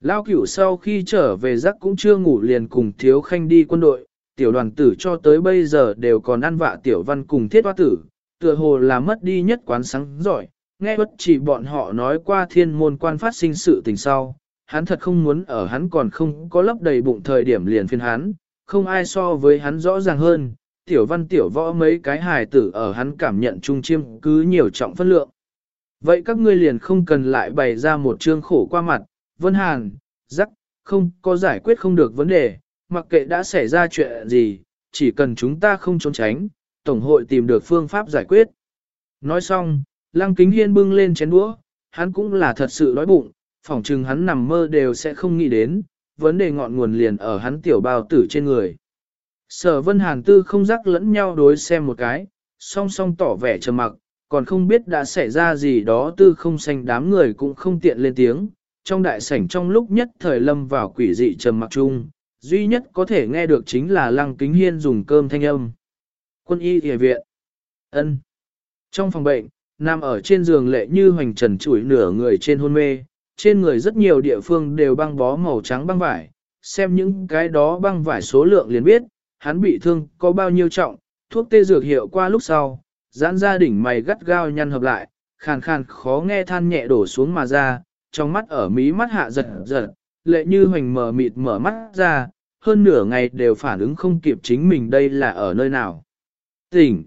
Lao cửu sau khi trở về giấc cũng chưa ngủ liền cùng thiếu khanh đi quân đội, tiểu đoàn tử cho tới bây giờ đều còn ăn vạ tiểu văn cùng thiết hoa tử, tựa hồ là mất đi nhất quán sáng giỏi, nghe bất chỉ bọn họ nói qua thiên môn quan phát sinh sự tình sau, hắn thật không muốn ở hắn còn không có lấp đầy bụng thời điểm liền phiên hắn, không ai so với hắn rõ ràng hơn, tiểu văn tiểu võ mấy cái hài tử ở hắn cảm nhận trung chiêm cứ nhiều trọng phân lượng. Vậy các ngươi liền không cần lại bày ra một chương khổ qua mặt, Vân Hàn, rắc, không có giải quyết không được vấn đề, mặc kệ đã xảy ra chuyện gì, chỉ cần chúng ta không trốn tránh, Tổng hội tìm được phương pháp giải quyết. Nói xong, Lăng Kính Hiên bưng lên chén đũa, hắn cũng là thật sự đói bụng, phỏng chừng hắn nằm mơ đều sẽ không nghĩ đến, vấn đề ngọn nguồn liền ở hắn tiểu bào tử trên người. Sở Vân Hàn Tư không rắc lẫn nhau đối xem một cái, song song tỏ vẻ trầm mặc, còn không biết đã xảy ra gì đó tư không xanh đám người cũng không tiện lên tiếng, trong đại sảnh trong lúc nhất thời lâm vào quỷ dị trầm mặc chung, duy nhất có thể nghe được chính là Lăng Kính Hiên dùng cơm thanh âm. Quân y y viện. ân Trong phòng bệnh, nằm ở trên giường lệ như hoành trần chuỗi nửa người trên hôn mê, trên người rất nhiều địa phương đều băng bó màu trắng băng vải, xem những cái đó băng vải số lượng liền biết, hắn bị thương có bao nhiêu trọng, thuốc tê dược hiệu qua lúc sau, giãn ra đỉnh mày gắt gao nhăn hợp lại, khàn khàn khó nghe than nhẹ đổ xuống mà ra, trong mắt ở mí mắt hạ giật giật, lệ như hoành mở mịt mở mắt ra, hơn nửa ngày đều phản ứng không kịp chính mình đây là ở nơi nào. Tỉnh!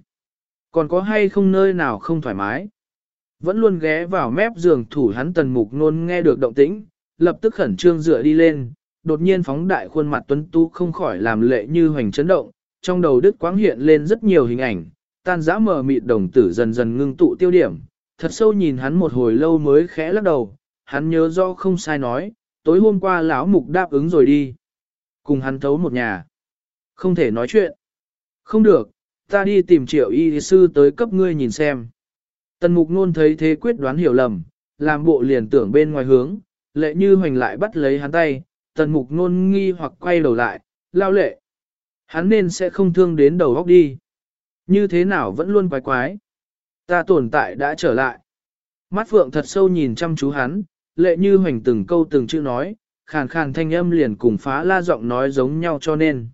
Còn có hay không nơi nào không thoải mái? Vẫn luôn ghé vào mép giường thủ hắn tần mục nôn nghe được động tĩnh, lập tức khẩn trương dựa đi lên, đột nhiên phóng đại khuôn mặt tuấn tú không khỏi làm lệ như hoành chấn động, trong đầu đứt quáng hiện lên rất nhiều hình ảnh, tan dã mờ mịt đồng tử dần dần ngưng tụ tiêu điểm, thật sâu nhìn hắn một hồi lâu mới khẽ lắc đầu, hắn nhớ do không sai nói, tối hôm qua lão mục đáp ứng rồi đi. Cùng hắn thấu một nhà. Không thể nói chuyện. Không được, ta đi tìm triệu y sư tới cấp ngươi nhìn xem. Tần mục nôn thấy thế quyết đoán hiểu lầm, làm bộ liền tưởng bên ngoài hướng, lệ như hoành lại bắt lấy hắn tay, tần mục nôn nghi hoặc quay đầu lại, lao lệ. Hắn nên sẽ không thương đến đầu góc đi. Như thế nào vẫn luôn quái quái. Ta tồn tại đã trở lại. Mắt phượng thật sâu nhìn chăm chú hắn, lệ như hoành từng câu từng chữ nói, khàn khàn thanh âm liền cùng phá la giọng nói giống nhau cho nên.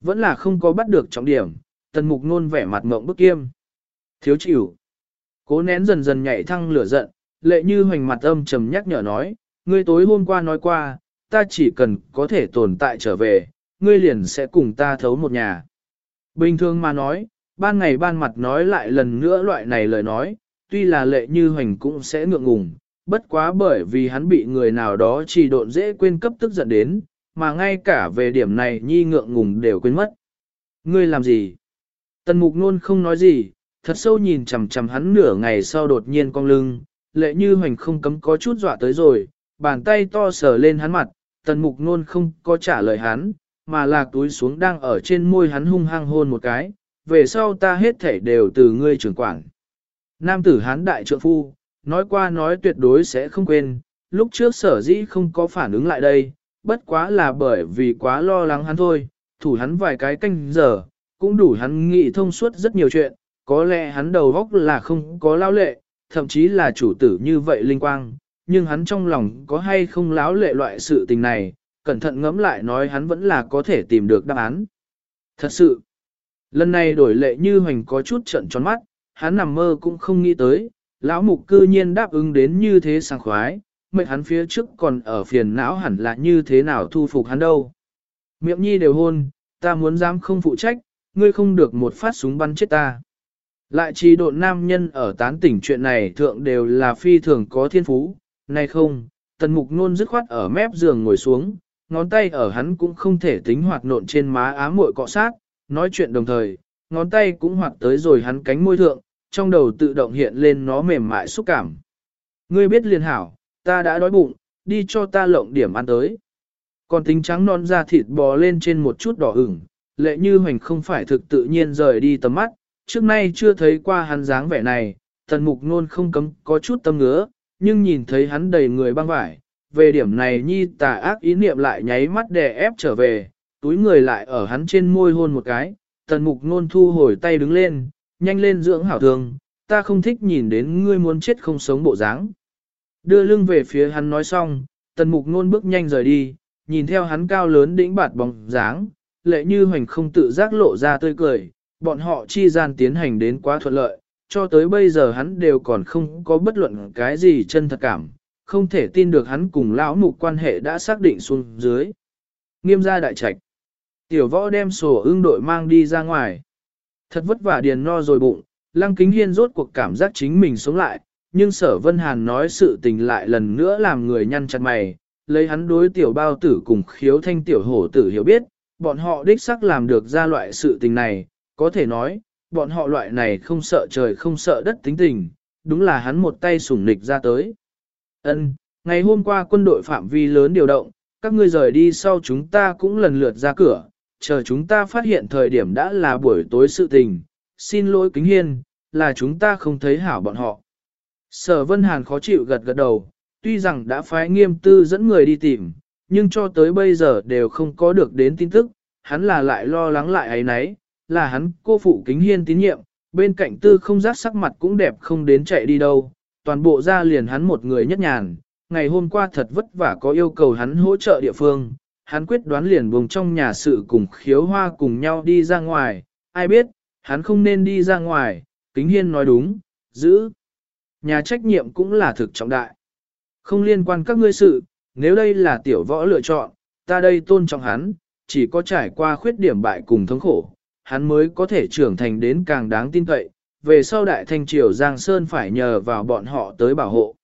Vẫn là không có bắt được trọng điểm, tần mục nôn vẻ mặt mộng bức kiêm. Thiếu chịu. Cố nén dần dần nhảy thăng lửa giận, lệ như hoành mặt âm trầm nhắc nhở nói, ngươi tối hôm qua nói qua, ta chỉ cần có thể tồn tại trở về, ngươi liền sẽ cùng ta thấu một nhà. Bình thường mà nói, ban ngày ban mặt nói lại lần nữa loại này lời nói, tuy là lệ như hoành cũng sẽ ngượng ngùng, bất quá bởi vì hắn bị người nào đó chỉ độn dễ quên cấp tức giận đến, mà ngay cả về điểm này nhi ngượng ngùng đều quên mất. Ngươi làm gì? Tần mục nôn không nói gì, thật sâu nhìn chằm chằm hắn nửa ngày sau đột nhiên cong lưng, lệ như hoành không cấm có chút dọa tới rồi, bàn tay to sờ lên hắn mặt, tần mục nôn không có trả lời hắn, mà là túi xuống đang ở trên môi hắn hung hăng hôn một cái, về sau ta hết thể đều từ ngươi trưởng quản. Nam tử hán đại trượng phu, nói qua nói tuyệt đối sẽ không quên, lúc trước sở dĩ không có phản ứng lại đây, bất quá là bởi vì quá lo lắng hắn thôi, thủ hắn vài cái canh giờ, cũng đủ hắn nghĩ thông suốt rất nhiều chuyện, có lẽ hắn đầu góc là không có lao lệ, thậm chí là chủ tử như vậy linh quang, nhưng hắn trong lòng có hay không láo lệ loại sự tình này, cẩn thận ngẫm lại nói hắn vẫn là có thể tìm được đáp án. Thật sự, lần này đổi lệ như hoành có chút trận tròn mắt, hắn nằm mơ cũng không nghĩ tới, lão mục cư nhiên đáp ứng đến như thế sảng khoái, mệnh hắn phía trước còn ở phiền não hẳn là như thế nào thu phục hắn đâu. Miệng nhi đều hôn, ta muốn dám không phụ trách, ngươi không được một phát súng bắn chết ta. Lại chỉ độn nam nhân ở tán tỉnh chuyện này thượng đều là phi thường có thiên phú, nay không, tần mục nôn dứt khoát ở mép giường ngồi xuống, ngón tay ở hắn cũng không thể tính hoạt nộn trên má ám muội cọ sát, nói chuyện đồng thời, ngón tay cũng hoạt tới rồi hắn cánh môi thượng, trong đầu tự động hiện lên nó mềm mại xúc cảm. Ngươi biết liền hảo, ta đã đói bụng, đi cho ta lộng điểm ăn tới. Còn tính trắng non da thịt bò lên trên một chút đỏ ửng, lệ như hoành không phải thực tự nhiên rời đi tầm mắt, trước nay chưa thấy qua hắn dáng vẻ này, tần mục nôn không cấm có chút tâm ngứa, nhưng nhìn thấy hắn đầy người băng vải, về điểm này nhi tà ác ý niệm lại nháy mắt đè ép trở về, túi người lại ở hắn trên môi hôn một cái, tần mục nôn thu hồi tay đứng lên, nhanh lên dưỡng hảo thường, ta không thích nhìn đến ngươi muốn chết không sống bộ dáng. Đưa lưng về phía hắn nói xong, tần mục nôn bước nhanh rời đi, nhìn theo hắn cao lớn đĩnh bạt bóng dáng, lệ như hoành không tự giác lộ ra tươi cười, bọn họ chi gian tiến hành đến quá thuận lợi, cho tới bây giờ hắn đều còn không có bất luận cái gì chân thật cảm, không thể tin được hắn cùng lão mục quan hệ đã xác định xuống dưới. Nghiêm gia đại trạch. Tiểu võ đem sổ ưng đội mang đi ra ngoài. Thật vất vả điền no rồi bụng, lăng kính hiên rốt cuộc cảm giác chính mình sống lại, nhưng sở vân hàn nói sự tình lại lần nữa làm người nhăn chặt mày, lấy hắn đối tiểu bao tử cùng khiếu thanh tiểu hổ tử hiểu biết, bọn họ đích xác làm được ra loại sự tình này, có thể nói, bọn họ loại này không sợ trời không sợ đất tính tình, đúng là hắn một tay sủng nịch ra tới. Ân, ngày hôm qua quân đội phạm vi lớn điều động, các ngươi rời đi sau chúng ta cũng lần lượt ra cửa, chờ chúng ta phát hiện thời điểm đã là buổi tối sự tình, xin lỗi kính hiên, là chúng ta không thấy hảo bọn họ. Sở Vân Hàn khó chịu gật gật đầu, tuy rằng đã phái nghiêm tư dẫn người đi tìm, nhưng cho tới bây giờ đều không có được đến tin tức, hắn là lại lo lắng lại ấy nấy, là hắn cô phụ kính hiên tín nhiệm, bên cạnh tư không giác sắc mặt cũng đẹp không đến chạy đi đâu, toàn bộ ra liền hắn một người nhất nhàn, ngày hôm qua thật vất vả có yêu cầu hắn hỗ trợ địa phương, hắn quyết đoán liền buông trong nhà sự cùng khiếu hoa cùng nhau đi ra ngoài, ai biết, hắn không nên đi ra ngoài, kính hiên nói đúng, giữ. Nhà trách nhiệm cũng là thực trọng đại. Không liên quan các ngươi sự, nếu đây là tiểu võ lựa chọn, ta đây tôn trọng hắn, chỉ có trải qua khuyết điểm bại cùng thống khổ, hắn mới có thể trưởng thành đến càng đáng tin cậy, về sau đại thanh triều Giang Sơn phải nhờ vào bọn họ tới bảo hộ.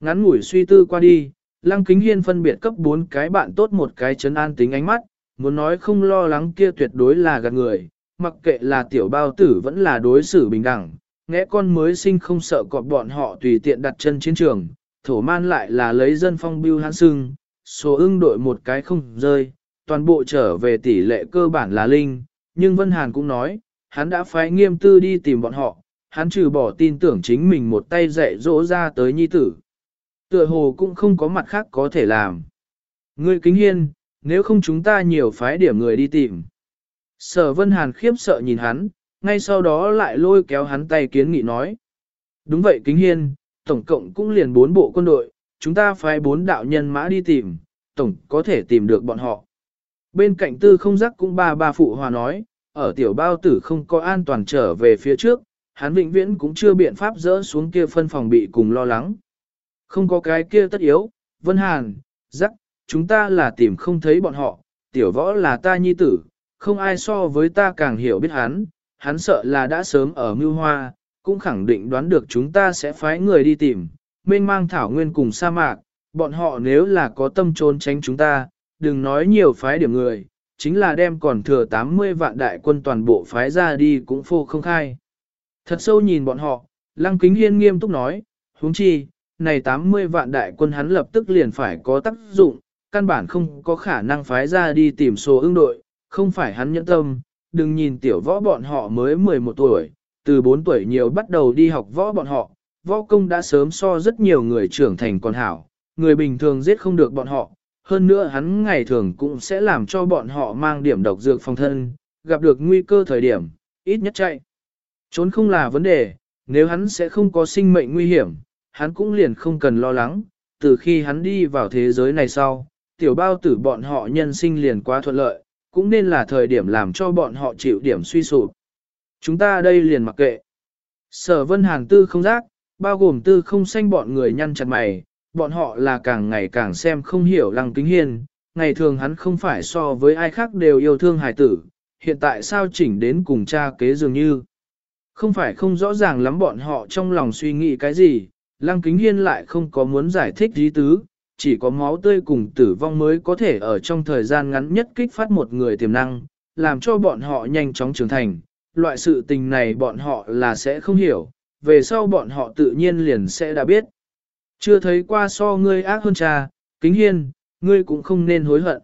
Ngắn ngủi suy tư qua đi, Lăng Kính Hiên phân biệt cấp 4 cái bạn tốt một cái chấn an tính ánh mắt, muốn nói không lo lắng kia tuyệt đối là gạt người, mặc kệ là tiểu bao tử vẫn là đối xử bình đẳng, ngẽ con mới sinh không sợ cọp bọn họ tùy tiện đặt chân chiến trường, thổ man lại là lấy dân phong bưu hãn sưng, số ưng đội một cái không rơi, toàn bộ trở về tỷ lệ cơ bản là linh, nhưng Vân Hàn cũng nói, hắn đã phái nghiêm tư đi tìm bọn họ, hắn trừ bỏ tin tưởng chính mình một tay dạy dỗ ra tới nhi tử. Tựa hồ cũng không có mặt khác có thể làm. Ngươi kính hiên, nếu không chúng ta nhiều phái điểm người đi tìm. Sở Vân Hàn khiếp sợ nhìn hắn, ngay sau đó lại lôi kéo hắn tay kiến nghị nói. Đúng vậy kính hiên, tổng cộng cũng liền bốn bộ quân đội, chúng ta phái bốn đạo nhân mã đi tìm, tổng có thể tìm được bọn họ. Bên cạnh tư không giác cũng ba ba phụ hòa nói, ở tiểu bao tử không có an toàn trở về phía trước, hắn vĩnh viễn cũng chưa biện pháp dỡ xuống kia phân phòng bị cùng lo lắng. Không có cái kia tất yếu, Vân Hàn, giác, chúng ta là tìm không thấy bọn họ, tiểu võ là ta nhi tử, không ai so với ta càng hiểu biết hắn, hắn sợ là đã sớm ở mưu hoa, cũng khẳng định đoán được chúng ta sẽ phái người đi tìm, mênh mang thảo nguyên cùng sa mạc, bọn họ nếu là có tâm trốn tránh chúng ta, đừng nói nhiều phái điểm người, chính là đem còn thừa 80 vạn đại quân toàn bộ phái ra đi cũng phô không khai. Thật sâu nhìn bọn họ, Lăng Kính Hiên nghiêm túc nói, huống chi, này 80 vạn đại quân hắn lập tức liền phải có tác dụng, căn bản không có khả năng phái ra đi tìm số ứng đội, không phải hắn nhẫn tâm, đừng nhìn tiểu võ bọn họ mới 11 tuổi, từ 4 tuổi nhiều bắt đầu đi học võ bọn họ, võ công đã sớm so rất nhiều người trưởng thành còn hảo, người bình thường giết không được bọn họ, hơn nữa hắn ngày thường cũng sẽ làm cho bọn họ mang điểm độc dược phòng thân, gặp được nguy cơ thời điểm, ít nhất chạy. Trốn không là vấn đề, nếu hắn sẽ không có sinh mệnh nguy hiểm, hắn cũng liền không cần lo lắng, từ khi hắn đi vào thế giới này sau, tiểu bao tử bọn họ nhân sinh liền quá thuận lợi, cũng nên là thời điểm làm cho bọn họ chịu điểm suy sụp. Chúng ta đây liền mặc kệ. Sở vân hàng tư không giác, bao gồm tư không xanh bọn người nhăn chặt mày, bọn họ là càng ngày càng xem không hiểu lăng kính hiên, ngày thường hắn không phải so với ai khác đều yêu thương hài tử, hiện tại sao chỉnh đến cùng cha kế dường như. Không phải không rõ ràng lắm bọn họ trong lòng suy nghĩ cái gì, lăng kính hiên lại không có muốn giải thích lý tứ, chỉ có máu tươi cùng tử vong mới có thể ở trong thời gian ngắn nhất kích phát một người tiềm năng, làm cho bọn họ nhanh chóng trưởng thành. Loại sự tình này bọn họ là sẽ không hiểu, về sau bọn họ tự nhiên liền sẽ đã biết. Chưa thấy qua so ngươi ác hơn cha, kính hiên, ngươi cũng không nên hối hận.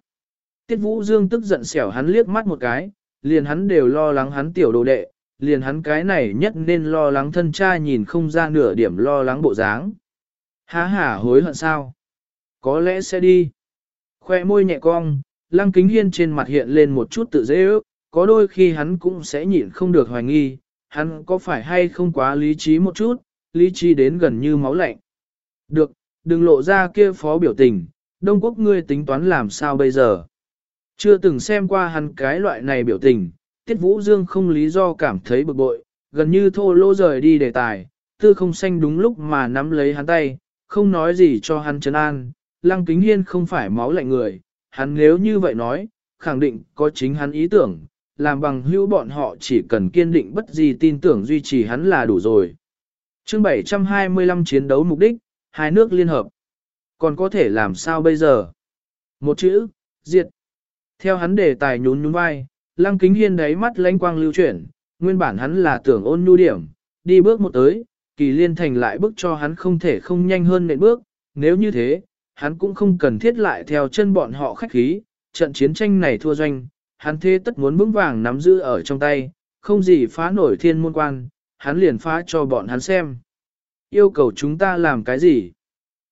Tiết Vũ Dương tức giận xẻo hắn liếc mắt một cái, liền hắn đều lo lắng hắn tiểu đồ đệ, liền hắn cái này nhất nên lo lắng thân cha nhìn không ra nửa điểm lo lắng bộ dáng. Há hả hối hận sao? Có lẽ sẽ đi. Khoe môi nhẹ cong, lăng kính hiên trên mặt hiện lên một chút tự dễ ước, có đôi khi hắn cũng sẽ nhịn không được hoài nghi, hắn có phải hay không quá lý trí một chút, lý trí đến gần như máu lạnh. Được, đừng lộ ra kia phó biểu tình, Đông Quốc ngươi tính toán làm sao bây giờ. Chưa từng xem qua hắn cái loại này biểu tình, Tiết Vũ Dương không lý do cảm thấy bực bội, gần như thô lô rời đi đề tài, tư không xanh đúng lúc mà nắm lấy hắn tay, không nói gì cho hắn chấn an, Lăng Kính Hiên không phải máu lạnh người, hắn nếu như vậy nói, khẳng định có chính hắn ý tưởng, làm bằng hữu bọn họ chỉ cần kiên định bất gì tin tưởng duy trì hắn là đủ rồi. Chương 725 chiến đấu mục đích, hai nước liên hợp. Còn có thể làm sao bây giờ? Một chữ, diệt. Theo hắn đề tài nhún nhún vai, Lăng Kính Hiên đáy mắt lánh quang lưu chuyển, nguyên bản hắn là tưởng ôn nhu điểm, đi bước một tới, kỳ liên thành lại bước cho hắn không thể không nhanh hơn nệm bước, nếu như thế, hắn cũng không cần thiết lại theo chân bọn họ khách khí, trận chiến tranh này thua doanh, hắn thế tất muốn vững vàng nắm giữ ở trong tay, không gì phá nổi thiên môn quan, hắn liền phá cho bọn hắn xem. Yêu cầu chúng ta làm cái gì?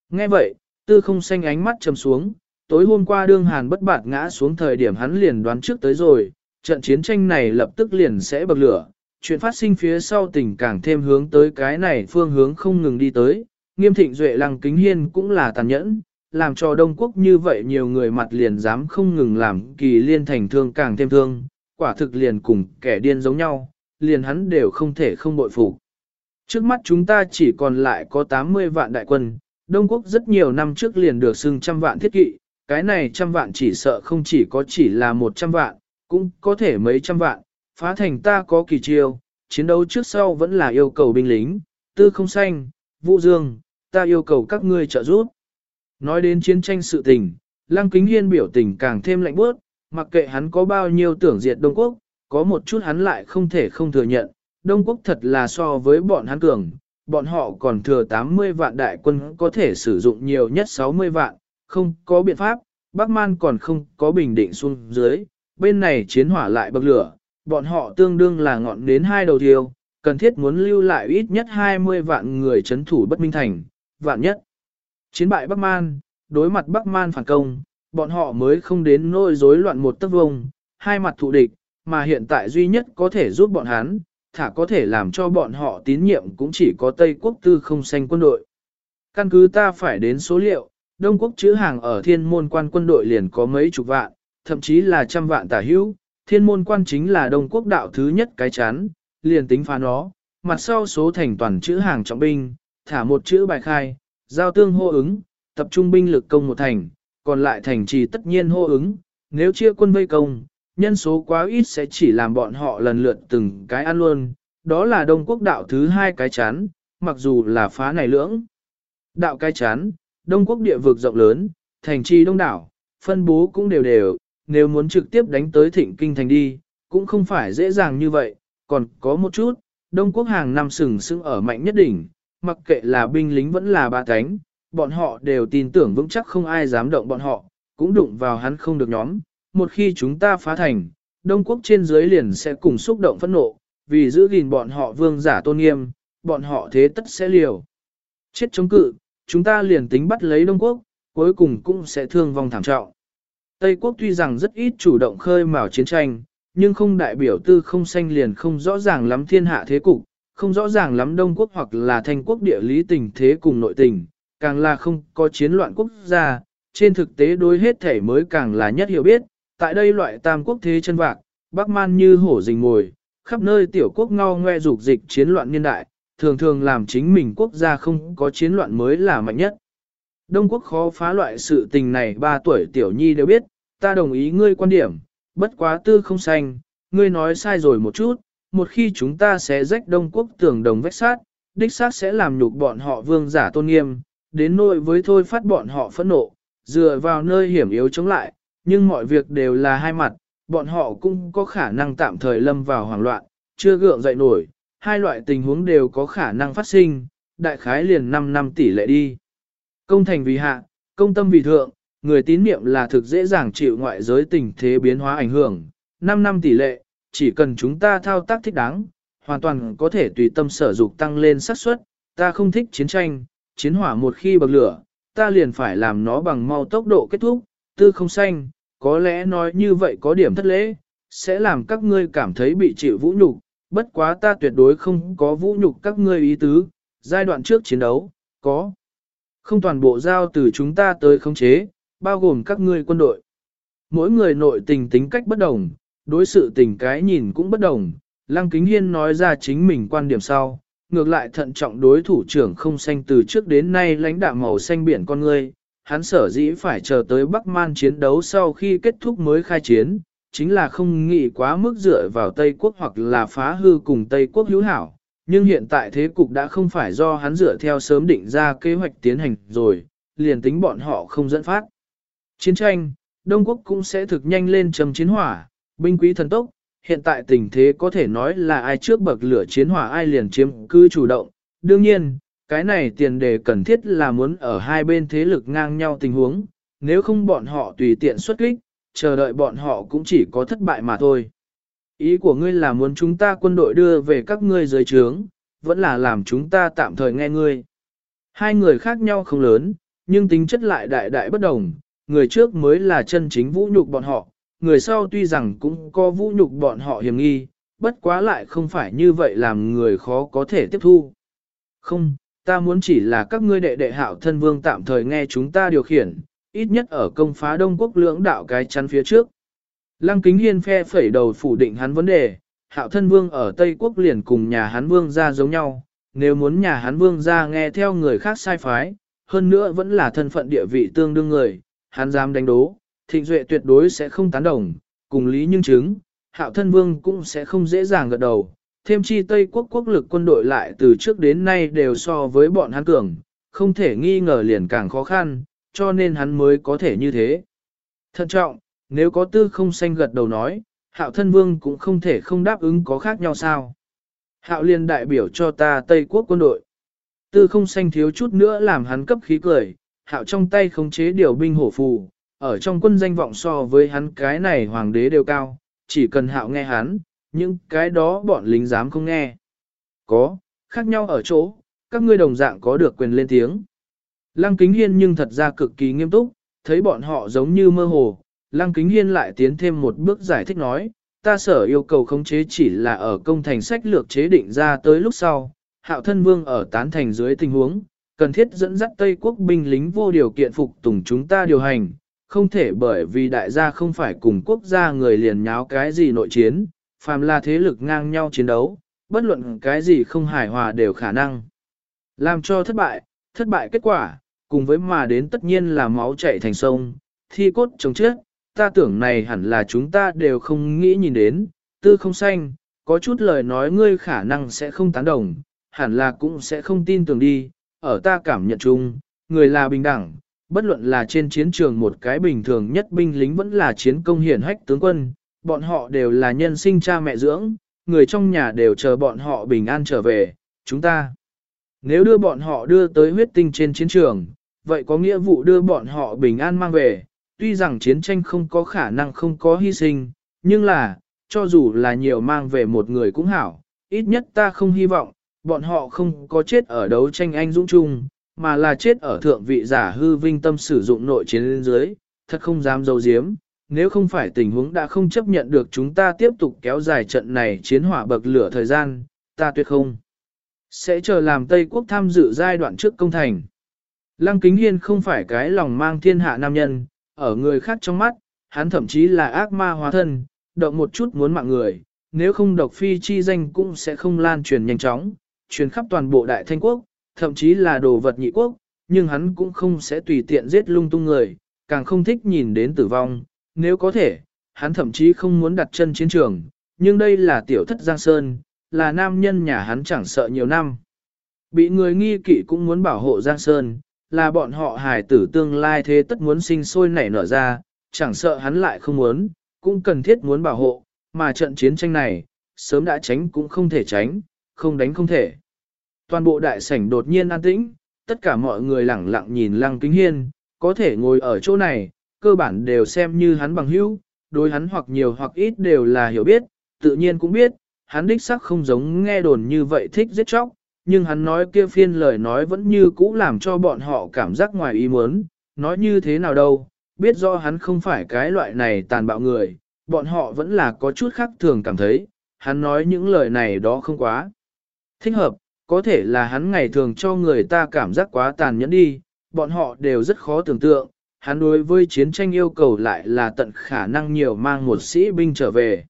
Nghe vậy, tư không xanh ánh mắt trầm xuống, tối hôm qua đương hàn bất bạt ngã xuống thời điểm hắn liền đoán trước tới rồi, trận chiến tranh này lập tức liền sẽ bậc lửa, chuyện phát sinh phía sau tình càng thêm hướng tới cái này phương hướng không ngừng đi tới, nghiêm thịnh duệ lăng kính hiên cũng là tàn nhẫn, làm cho Đông Quốc như vậy nhiều người mặt liền dám không ngừng làm kỳ liên thành thương càng thêm thương, quả thực liền cùng kẻ điên giống nhau, liền hắn đều không thể không bội phục. Trước mắt chúng ta chỉ còn lại có 80 vạn đại quân, Đông Quốc rất nhiều năm trước liền được xưng trăm vạn thiết kỵ, cái này trăm vạn chỉ sợ không chỉ có chỉ là một trăm vạn, cũng có thể mấy trăm vạn, phá thành ta có kỳ chiêu, chiến đấu trước sau vẫn là yêu cầu binh lính, tư không xanh, vũ dương, ta yêu cầu các ngươi trợ giúp. Nói đến chiến tranh sự tình, Lăng Kính Hiên biểu tình càng thêm lạnh bớt, mặc kệ hắn có bao nhiêu tưởng diệt Đông Quốc, có một chút hắn lại không thể không thừa nhận, Đông Quốc thật là so với bọn hắn cường, bọn họ còn thừa 80 vạn đại quân có thể sử dụng nhiều nhất 60 vạn, không có biện pháp, Bắc Man còn không có bình định xuống dưới, bên này chiến hỏa lại bậc lửa, bọn họ tương đương là ngọn đến hai đầu thiêu, cần thiết muốn lưu lại ít nhất 20 vạn người chấn thủ bất minh thành, vạn nhất. Chiến bại Bắc Man, đối mặt Bắc Man phản công, bọn họ mới không đến nỗi rối loạn một tấc vông, hai mặt thù địch, mà hiện tại duy nhất có thể giúp bọn hắn, thả có thể làm cho bọn họ tín nhiệm cũng chỉ có Tây Quốc tư không xanh quân đội. Căn cứ ta phải đến số liệu, Đông Quốc chữ hàng ở thiên môn quan quân đội liền có mấy chục vạn, thậm chí là trăm vạn tả hữu, thiên môn quan chính là đông quốc đạo thứ nhất cái chán, liền tính phá nó, mặt sau số thành toàn chữ hàng trọng binh, thả một chữ bài khai, giao tương hô ứng, tập trung binh lực công một thành, còn lại thành trì tất nhiên hô ứng, nếu chia quân vây công, nhân số quá ít sẽ chỉ làm bọn họ lần lượt từng cái ăn luôn, đó là đông quốc đạo thứ hai cái chán, mặc dù là phá này lưỡng. Đạo cái chán, đông quốc địa vực rộng lớn, thành trì đông đảo, phân bố cũng đều đều, nếu muốn trực tiếp đánh tới thịnh kinh thành đi, cũng không phải dễ dàng như vậy, còn có một chút, Đông Quốc hàng năm sừng sững ở mạnh nhất đỉnh, mặc kệ là binh lính vẫn là ba cánh, bọn họ đều tin tưởng vững chắc không ai dám động bọn họ, cũng đụng vào hắn không được nhóm. Một khi chúng ta phá thành, Đông Quốc trên dưới liền sẽ cùng xúc động phẫn nộ, vì giữ gìn bọn họ vương giả tôn nghiêm, bọn họ thế tất sẽ liều. Chết chống cự, chúng ta liền tính bắt lấy Đông Quốc, cuối cùng cũng sẽ thương vong thảm trọng. Tây Quốc tuy rằng rất ít chủ động khơi mào chiến tranh, nhưng không đại biểu tư không xanh liền không rõ ràng lắm thiên hạ thế cục, không rõ ràng lắm Đông Quốc hoặc là thanh quốc địa lý tình thế cùng nội tình, càng là không có chiến loạn quốc gia, trên thực tế đối hết thể mới càng là nhất hiểu biết, tại đây loại tam quốc thế chân vạc, Bắc Man như hổ rình mồi, khắp nơi tiểu quốc ngao ngoe dục dịch chiến loạn niên đại, thường thường làm chính mình quốc gia không có chiến loạn mới là mạnh nhất. Đông quốc khó phá loại sự tình này ba tuổi tiểu nhi đều biết, ta đồng ý ngươi quan điểm, bất quá tư không xanh, ngươi nói sai rồi một chút, một khi chúng ta sẽ rách đông quốc tưởng đồng vách sát, đích sát sẽ làm nhục bọn họ vương giả tôn nghiêm, đến nỗi với thôi phát bọn họ phẫn nộ, dựa vào nơi hiểm yếu chống lại, nhưng mọi việc đều là hai mặt, bọn họ cũng có khả năng tạm thời lâm vào hoảng loạn, chưa gượng dậy nổi, hai loại tình huống đều có khả năng phát sinh, đại khái liền 5 năm tỷ lệ đi. Công thành vì hạ, công tâm vì thượng, người tín niệm là thực dễ dàng chịu ngoại giới tình thế biến hóa ảnh hưởng. 5 năm tỷ lệ, chỉ cần chúng ta thao tác thích đáng, hoàn toàn có thể tùy tâm sở dục tăng lên xác suất. Ta không thích chiến tranh, chiến hỏa một khi bậc lửa, ta liền phải làm nó bằng mau tốc độ kết thúc, tư không xanh, có lẽ nói như vậy có điểm thất lễ, sẽ làm các ngươi cảm thấy bị chịu vũ nhục, bất quá ta tuyệt đối không có vũ nhục các ngươi ý tứ, giai đoạn trước chiến đấu, có. Không toàn bộ giao từ chúng ta tới khống chế, bao gồm các ngươi quân đội. Mỗi người nội tình tính cách bất đồng, đối sự tình cái nhìn cũng bất đồng. Lăng Kính Hiên nói ra chính mình quan điểm sau, ngược lại thận trọng đối thủ trưởng không xanh từ trước đến nay lãnh đạo màu xanh biển con ngươi. Hắn sở dĩ phải chờ tới Bắc Man chiến đấu sau khi kết thúc mới khai chiến, chính là không nghĩ quá mức dựa vào Tây Quốc hoặc là phá hư cùng Tây Quốc hữu hảo. Nhưng hiện tại thế cục đã không phải do hắn dựa theo sớm định ra kế hoạch tiến hành rồi, liền tính bọn họ không dẫn phát. Chiến tranh, Đông Quốc cũng sẽ thực nhanh lên trầm chiến hỏa, binh quý thần tốc, hiện tại tình thế có thể nói là ai trước bậc lửa chiến hỏa ai liền chiếm cứ chủ động. Đương nhiên, cái này tiền đề cần thiết là muốn ở hai bên thế lực ngang nhau tình huống, nếu không bọn họ tùy tiện xuất kích, chờ đợi bọn họ cũng chỉ có thất bại mà thôi. Ý của ngươi là muốn chúng ta quân đội đưa về các ngươi dưới trướng, vẫn là làm chúng ta tạm thời nghe ngươi. Hai người khác nhau không lớn, nhưng tính chất lại đại đại bất đồng, người trước mới là chân chính vũ nhục bọn họ, người sau tuy rằng cũng có vũ nhục bọn họ hiểm nghi, bất quá lại không phải như vậy làm người khó có thể tiếp thu. Không, ta muốn chỉ là các ngươi đệ đệ hạo thân vương tạm thời nghe chúng ta điều khiển, ít nhất ở công phá Đông Quốc lưỡng đạo cái chắn phía trước. Lăng kính hiên phe phẩy đầu phủ định hắn vấn đề, hạo thân vương ở Tây Quốc liền cùng nhà hắn vương ra giống nhau, nếu muốn nhà hắn vương ra nghe theo người khác sai phái, hơn nữa vẫn là thân phận địa vị tương đương người, hắn dám đánh đố, thịnh duệ tuyệt đối sẽ không tán đồng, cùng lý nhưng chứng, hạo thân vương cũng sẽ không dễ dàng gật đầu. Thêm chi Tây quốc quốc lực quân đội lại từ trước đến nay đều so với bọn hắn cường, không thể nghi ngờ liền càng khó khăn, cho nên hắn mới có thể như thế. Thận trọng, nếu có tư không xanh gật đầu nói, hạo thân vương cũng không thể không đáp ứng có khác nhau sao. Hạo liền đại biểu cho ta Tây quốc quân đội. Tư không xanh thiếu chút nữa làm hắn cấp khí cười, hạo trong tay khống chế điều binh hổ phù, ở trong quân danh vọng so với hắn cái này hoàng đế đều cao, chỉ cần hạo nghe hắn, những cái đó bọn lính dám không nghe. Có, khác nhau ở chỗ, các ngươi đồng dạng có được quyền lên tiếng. Lăng Kính Hiên nhưng thật ra cực kỳ nghiêm túc, thấy bọn họ giống như mơ hồ. Lăng Kính Hiên lại tiến thêm một bước giải thích nói, ta sở yêu cầu khống chế chỉ là ở công thành sách lược chế định ra tới lúc sau, hạo thân vương ở tán thành dưới tình huống, cần thiết dẫn dắt Tây quốc binh lính vô điều kiện phục tùng chúng ta điều hành, không thể bởi vì đại gia không phải cùng quốc gia người liền nháo cái gì nội chiến, phàm là thế lực ngang nhau chiến đấu, bất luận cái gì không hài hòa đều khả năng. Làm cho thất bại, thất bại kết quả, cùng với mà đến tất nhiên là máu chảy thành sông, thi cốt chống chết, ta tưởng này hẳn là chúng ta đều không nghĩ nhìn đến, tư không xanh, có chút lời nói ngươi khả năng sẽ không tán đồng, hẳn là cũng sẽ không tin tưởng đi, ở ta cảm nhận chung, người là bình đẳng, bất luận là trên chiến trường một cái bình thường nhất binh lính vẫn là chiến công hiển hách tướng quân, bọn họ đều là nhân sinh cha mẹ dưỡng, người trong nhà đều chờ bọn họ bình an trở về, chúng ta. Nếu đưa bọn họ đưa tới huyết tinh trên chiến trường, vậy có nghĩa vụ đưa bọn họ bình an mang về, tuy rằng chiến tranh không có khả năng không có hy sinh, nhưng là, cho dù là nhiều mang về một người cũng hảo, ít nhất ta không hy vọng, bọn họ không có chết ở đấu tranh anh dũng chung, mà là chết ở thượng vị giả hư vinh tâm sử dụng nội chiến lên dưới, thật không dám dấu diếm. Nếu không phải tình huống đã không chấp nhận được chúng ta tiếp tục kéo dài trận này chiến hỏa bậc lửa thời gian, ta tuyệt không. Sẽ chờ làm Tây Quốc tham dự giai đoạn trước công thành. Lăng Kính Hiên không phải cái lòng mang thiên hạ nam nhân, ở người khác trong mắt, hắn thậm chí là ác ma hóa thân, động một chút muốn mạng người, nếu không độc phi chi danh cũng sẽ không lan truyền nhanh chóng, truyền khắp toàn bộ đại thanh quốc, thậm chí là đồ vật nhị quốc, nhưng hắn cũng không sẽ tùy tiện giết lung tung người, càng không thích nhìn đến tử vong, nếu có thể, hắn thậm chí không muốn đặt chân chiến trường, nhưng đây là tiểu thất Giang Sơn, là nam nhân nhà hắn chẳng sợ nhiều năm. Bị người nghi kỵ cũng muốn bảo hộ Giang Sơn, là bọn họ hài tử tương lai thế tất muốn sinh sôi nảy nở ra, chẳng sợ hắn lại không muốn, cũng cần thiết muốn bảo hộ, mà trận chiến tranh này, sớm đã tránh cũng không thể tránh, không đánh không thể. Toàn bộ đại sảnh đột nhiên an tĩnh, tất cả mọi người lẳng lặng nhìn lăng kính hiên, có thể ngồi ở chỗ này, cơ bản đều xem như hắn bằng hữu, đối hắn hoặc nhiều hoặc ít đều là hiểu biết, tự nhiên cũng biết, hắn đích sắc không giống nghe đồn như vậy thích giết chóc, nhưng hắn nói kia phiên lời nói vẫn như cũ làm cho bọn họ cảm giác ngoài ý muốn, nói như thế nào đâu, biết do hắn không phải cái loại này tàn bạo người, bọn họ vẫn là có chút khác thường cảm thấy, hắn nói những lời này đó không quá thích hợp, có thể là hắn ngày thường cho người ta cảm giác quá tàn nhẫn đi, bọn họ đều rất khó tưởng tượng, hắn đối với chiến tranh yêu cầu lại là tận khả năng nhiều mang một sĩ binh trở về.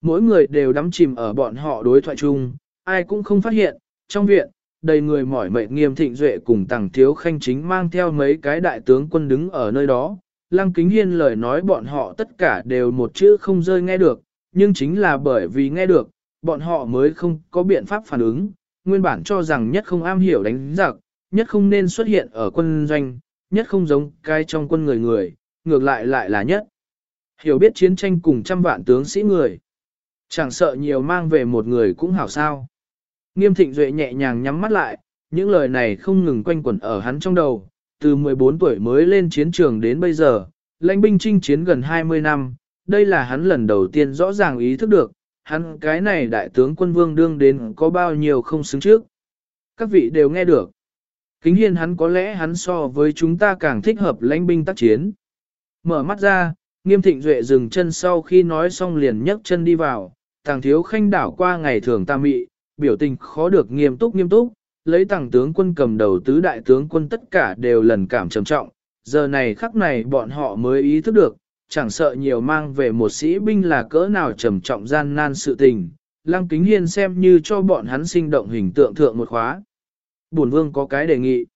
Mỗi người đều đắm chìm ở bọn họ đối thoại chung, ai cũng không phát hiện, trong viện, đầy người mỏi mệt nghiêm thịnh duệ cùng tàng thiếu khanh chính mang theo mấy cái đại tướng quân đứng ở nơi đó. Lăng kính hiên lời nói bọn họ tất cả đều một chữ không rơi nghe được, nhưng chính là bởi vì nghe được, bọn họ mới không có biện pháp phản ứng, nguyên bản cho rằng nhất không am hiểu đánh giặc, nhất không nên xuất hiện ở quân doanh, nhất không giống cái trong quân người người, ngược lại lại là nhất. Hiểu biết chiến tranh cùng trăm vạn tướng sĩ người. Chẳng sợ nhiều mang về một người cũng hảo sao. Nghiêm thịnh duệ nhẹ nhàng nhắm mắt lại, những lời này không ngừng quanh quẩn ở hắn trong đầu, từ 14 tuổi mới lên chiến trường đến bây giờ, lãnh binh chinh chiến gần 20 năm, đây là hắn lần đầu tiên rõ ràng ý thức được, hắn cái này đại tướng quân vương đương đến có bao nhiêu không xứng trước. Các vị đều nghe được. Kính hiên hắn có lẽ hắn so với chúng ta càng thích hợp lãnh binh tác chiến. Mở mắt ra, nghiêm thịnh duệ dừng chân sau khi nói xong liền nhấc chân đi vào, thằng thiếu khanh đảo qua ngày thường ta mị, biểu tình khó được nghiêm túc nghiêm túc, lấy tàng tướng quân cầm đầu tứ đại tướng quân tất cả đều lần cảm trầm trọng, giờ này khắc này bọn họ mới ý thức được, chẳng sợ nhiều mang về một sĩ binh là cỡ nào trầm trọng gian nan sự tình, Lăng Kính Hiên xem như cho bọn hắn sinh động hình tượng thượng một khóa. Bổn vương có cái đề nghị.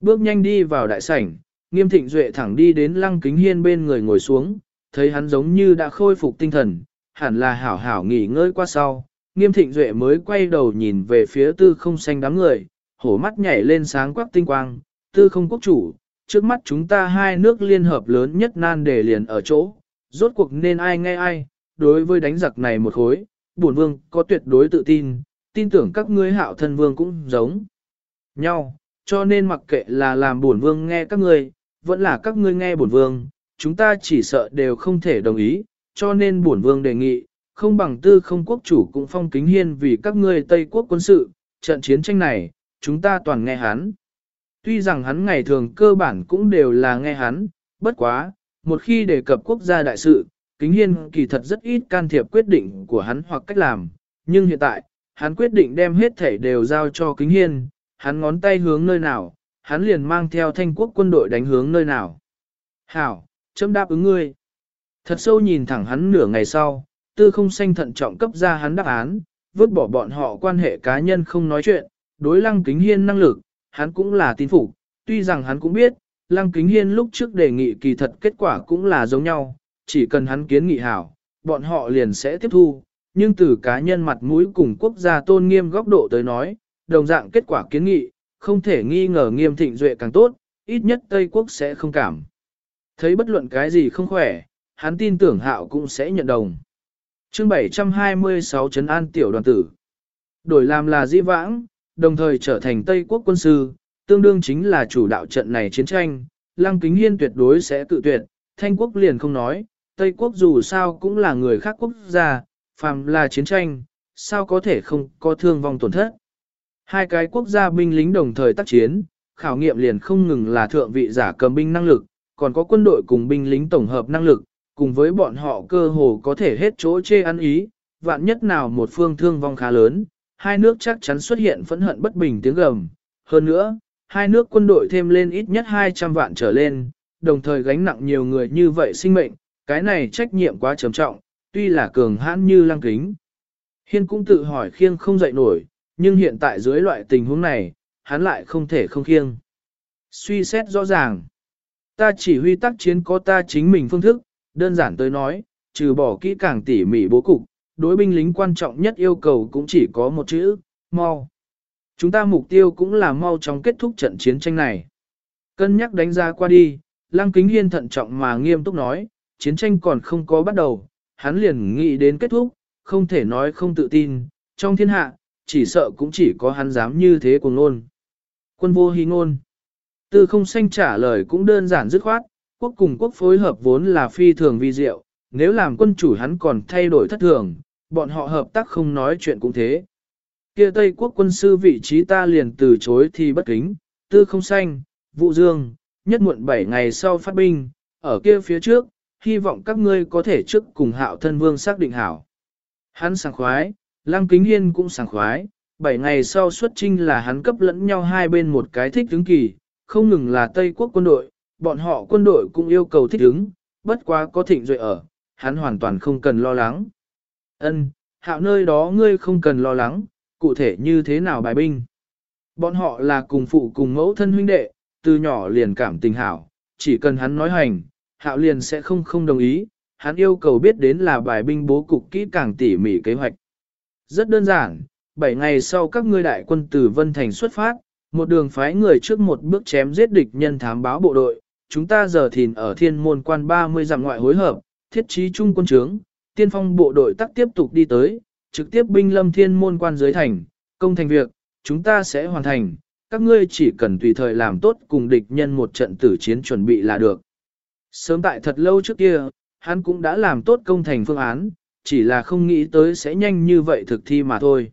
Bước nhanh đi vào đại sảnh, nghiêm thịnh duệ thẳng đi đến Lăng Kính Hiên bên người ngồi xuống, thấy hắn giống như đã khôi phục tinh thần, hẳn là hảo hảo nghỉ ngơi qua sau. Nghiêm thịnh duệ mới quay đầu nhìn về phía tư không xanh đám người, hổ mắt nhảy lên sáng quắc tinh quang, tư không quốc chủ, trước mắt chúng ta hai nước liên hợp lớn nhất nan đề liền ở chỗ, rốt cuộc nên ai nghe ai, đối với đánh giặc này một khối, bổn vương có tuyệt đối tự tin, tin tưởng các ngươi hạo thân vương cũng giống nhau, cho nên mặc kệ là làm bổn vương nghe các ngươi, vẫn là các ngươi nghe bổn vương, chúng ta chỉ sợ đều không thể đồng ý, cho nên bổn vương đề nghị, không bằng tư không quốc chủ cũng phong kính hiên vì các ngươi Tây quốc quân sự, trận chiến tranh này, chúng ta toàn nghe hắn. Tuy rằng hắn ngày thường cơ bản cũng đều là nghe hắn, bất quá, một khi đề cập quốc gia đại sự, kính hiên kỳ thật rất ít can thiệp quyết định của hắn hoặc cách làm, nhưng hiện tại, hắn quyết định đem hết thể đều giao cho kính hiên, hắn ngón tay hướng nơi nào, hắn liền mang theo thanh quốc quân đội đánh hướng nơi nào. Hảo, chấm đáp ứng ngươi. Thật sâu nhìn thẳng hắn nửa ngày sau, tư không xanh thận trọng cấp ra hắn đáp án, vứt bỏ bọn họ quan hệ cá nhân không nói chuyện, đối lăng kính hiên năng lực, hắn cũng là tin phục, tuy rằng hắn cũng biết, lăng kính hiên lúc trước đề nghị kỳ thật kết quả cũng là giống nhau, chỉ cần hắn kiến nghị hảo, bọn họ liền sẽ tiếp thu, nhưng từ cá nhân mặt mũi cùng quốc gia tôn nghiêm góc độ tới nói, đồng dạng kết quả kiến nghị, không thể nghi ngờ nghiêm thịnh duệ càng tốt, ít nhất Tây Quốc sẽ không cảm. Thấy bất luận cái gì không khỏe, hắn tin tưởng hạo cũng sẽ nhận đồng chương 726 Trấn An Tiểu đoàn tử. Đổi làm là di vãng, đồng thời trở thành Tây Quốc quân sư, tương đương chính là chủ đạo trận này chiến tranh, Lăng Kính Hiên tuyệt đối sẽ tự tuyệt, Thanh Quốc liền không nói, Tây Quốc dù sao cũng là người khác quốc gia, phàm là chiến tranh, sao có thể không có thương vong tổn thất. Hai cái quốc gia binh lính đồng thời tác chiến, khảo nghiệm liền không ngừng là thượng vị giả cầm binh năng lực, còn có quân đội cùng binh lính tổng hợp năng lực, cùng với bọn họ cơ hồ có thể hết chỗ chê ăn ý, vạn nhất nào một phương thương vong khá lớn, hai nước chắc chắn xuất hiện phẫn hận bất bình tiếng gầm. Hơn nữa, hai nước quân đội thêm lên ít nhất 200 vạn trở lên, đồng thời gánh nặng nhiều người như vậy sinh mệnh, cái này trách nhiệm quá trầm trọng, tuy là cường hãn như lăng kính. Hiên cũng tự hỏi khiêng không dậy nổi, nhưng hiện tại dưới loại tình huống này, hắn lại không thể không khiêng. Suy xét rõ ràng, ta chỉ huy tác chiến có ta chính mình phương thức, đơn giản tới nói, trừ bỏ kỹ càng tỉ mỉ bố cục, đối binh lính quan trọng nhất yêu cầu cũng chỉ có một chữ, mau. Chúng ta mục tiêu cũng là mau chóng kết thúc trận chiến tranh này. Cân nhắc đánh giá qua đi, Lăng Kính Hiên thận trọng mà nghiêm túc nói, chiến tranh còn không có bắt đầu, hắn liền nghĩ đến kết thúc, không thể nói không tự tin, trong thiên hạ, chỉ sợ cũng chỉ có hắn dám như thế của ngôn. Quân vô hí ngôn. Tư không xanh trả lời cũng đơn giản dứt khoát, quốc cùng quốc phối hợp vốn là phi thường vi diệu, nếu làm quân chủ hắn còn thay đổi thất thường, bọn họ hợp tác không nói chuyện cũng thế. Kia Tây quốc quân sư vị trí ta liền từ chối thì bất kính, tư không xanh, vụ dương, nhất muộn 7 ngày sau phát binh, ở kia phía trước, hy vọng các ngươi có thể trước cùng hạo thân vương xác định hảo. Hắn sảng khoái, lăng kính hiên cũng sảng khoái, 7 ngày sau xuất trinh là hắn cấp lẫn nhau hai bên một cái thích tướng kỳ, không ngừng là Tây quốc quân đội, bọn họ quân đội cũng yêu cầu thích ứng, bất quá có thịnh duệ ở, hắn hoàn toàn không cần lo lắng. Ân, hạo nơi đó ngươi không cần lo lắng, cụ thể như thế nào bài binh. Bọn họ là cùng phụ cùng mẫu thân huynh đệ, từ nhỏ liền cảm tình hảo, chỉ cần hắn nói hành, hạo liền sẽ không không đồng ý, hắn yêu cầu biết đến là bài binh bố cục kỹ càng tỉ mỉ kế hoạch. Rất đơn giản, 7 ngày sau các ngươi đại quân từ Vân Thành xuất phát, một đường phái người trước một bước chém giết địch nhân thám báo bộ đội, chúng ta giờ thìn ở thiên môn quan 30 dặm ngoại hối hợp, thiết trí trung quân trướng, tiên phong bộ đội tắc tiếp tục đi tới, trực tiếp binh lâm thiên môn quan dưới thành, công thành việc, chúng ta sẽ hoàn thành, các ngươi chỉ cần tùy thời làm tốt cùng địch nhân một trận tử chiến chuẩn bị là được. Sớm tại thật lâu trước kia, hắn cũng đã làm tốt công thành phương án, chỉ là không nghĩ tới sẽ nhanh như vậy thực thi mà thôi.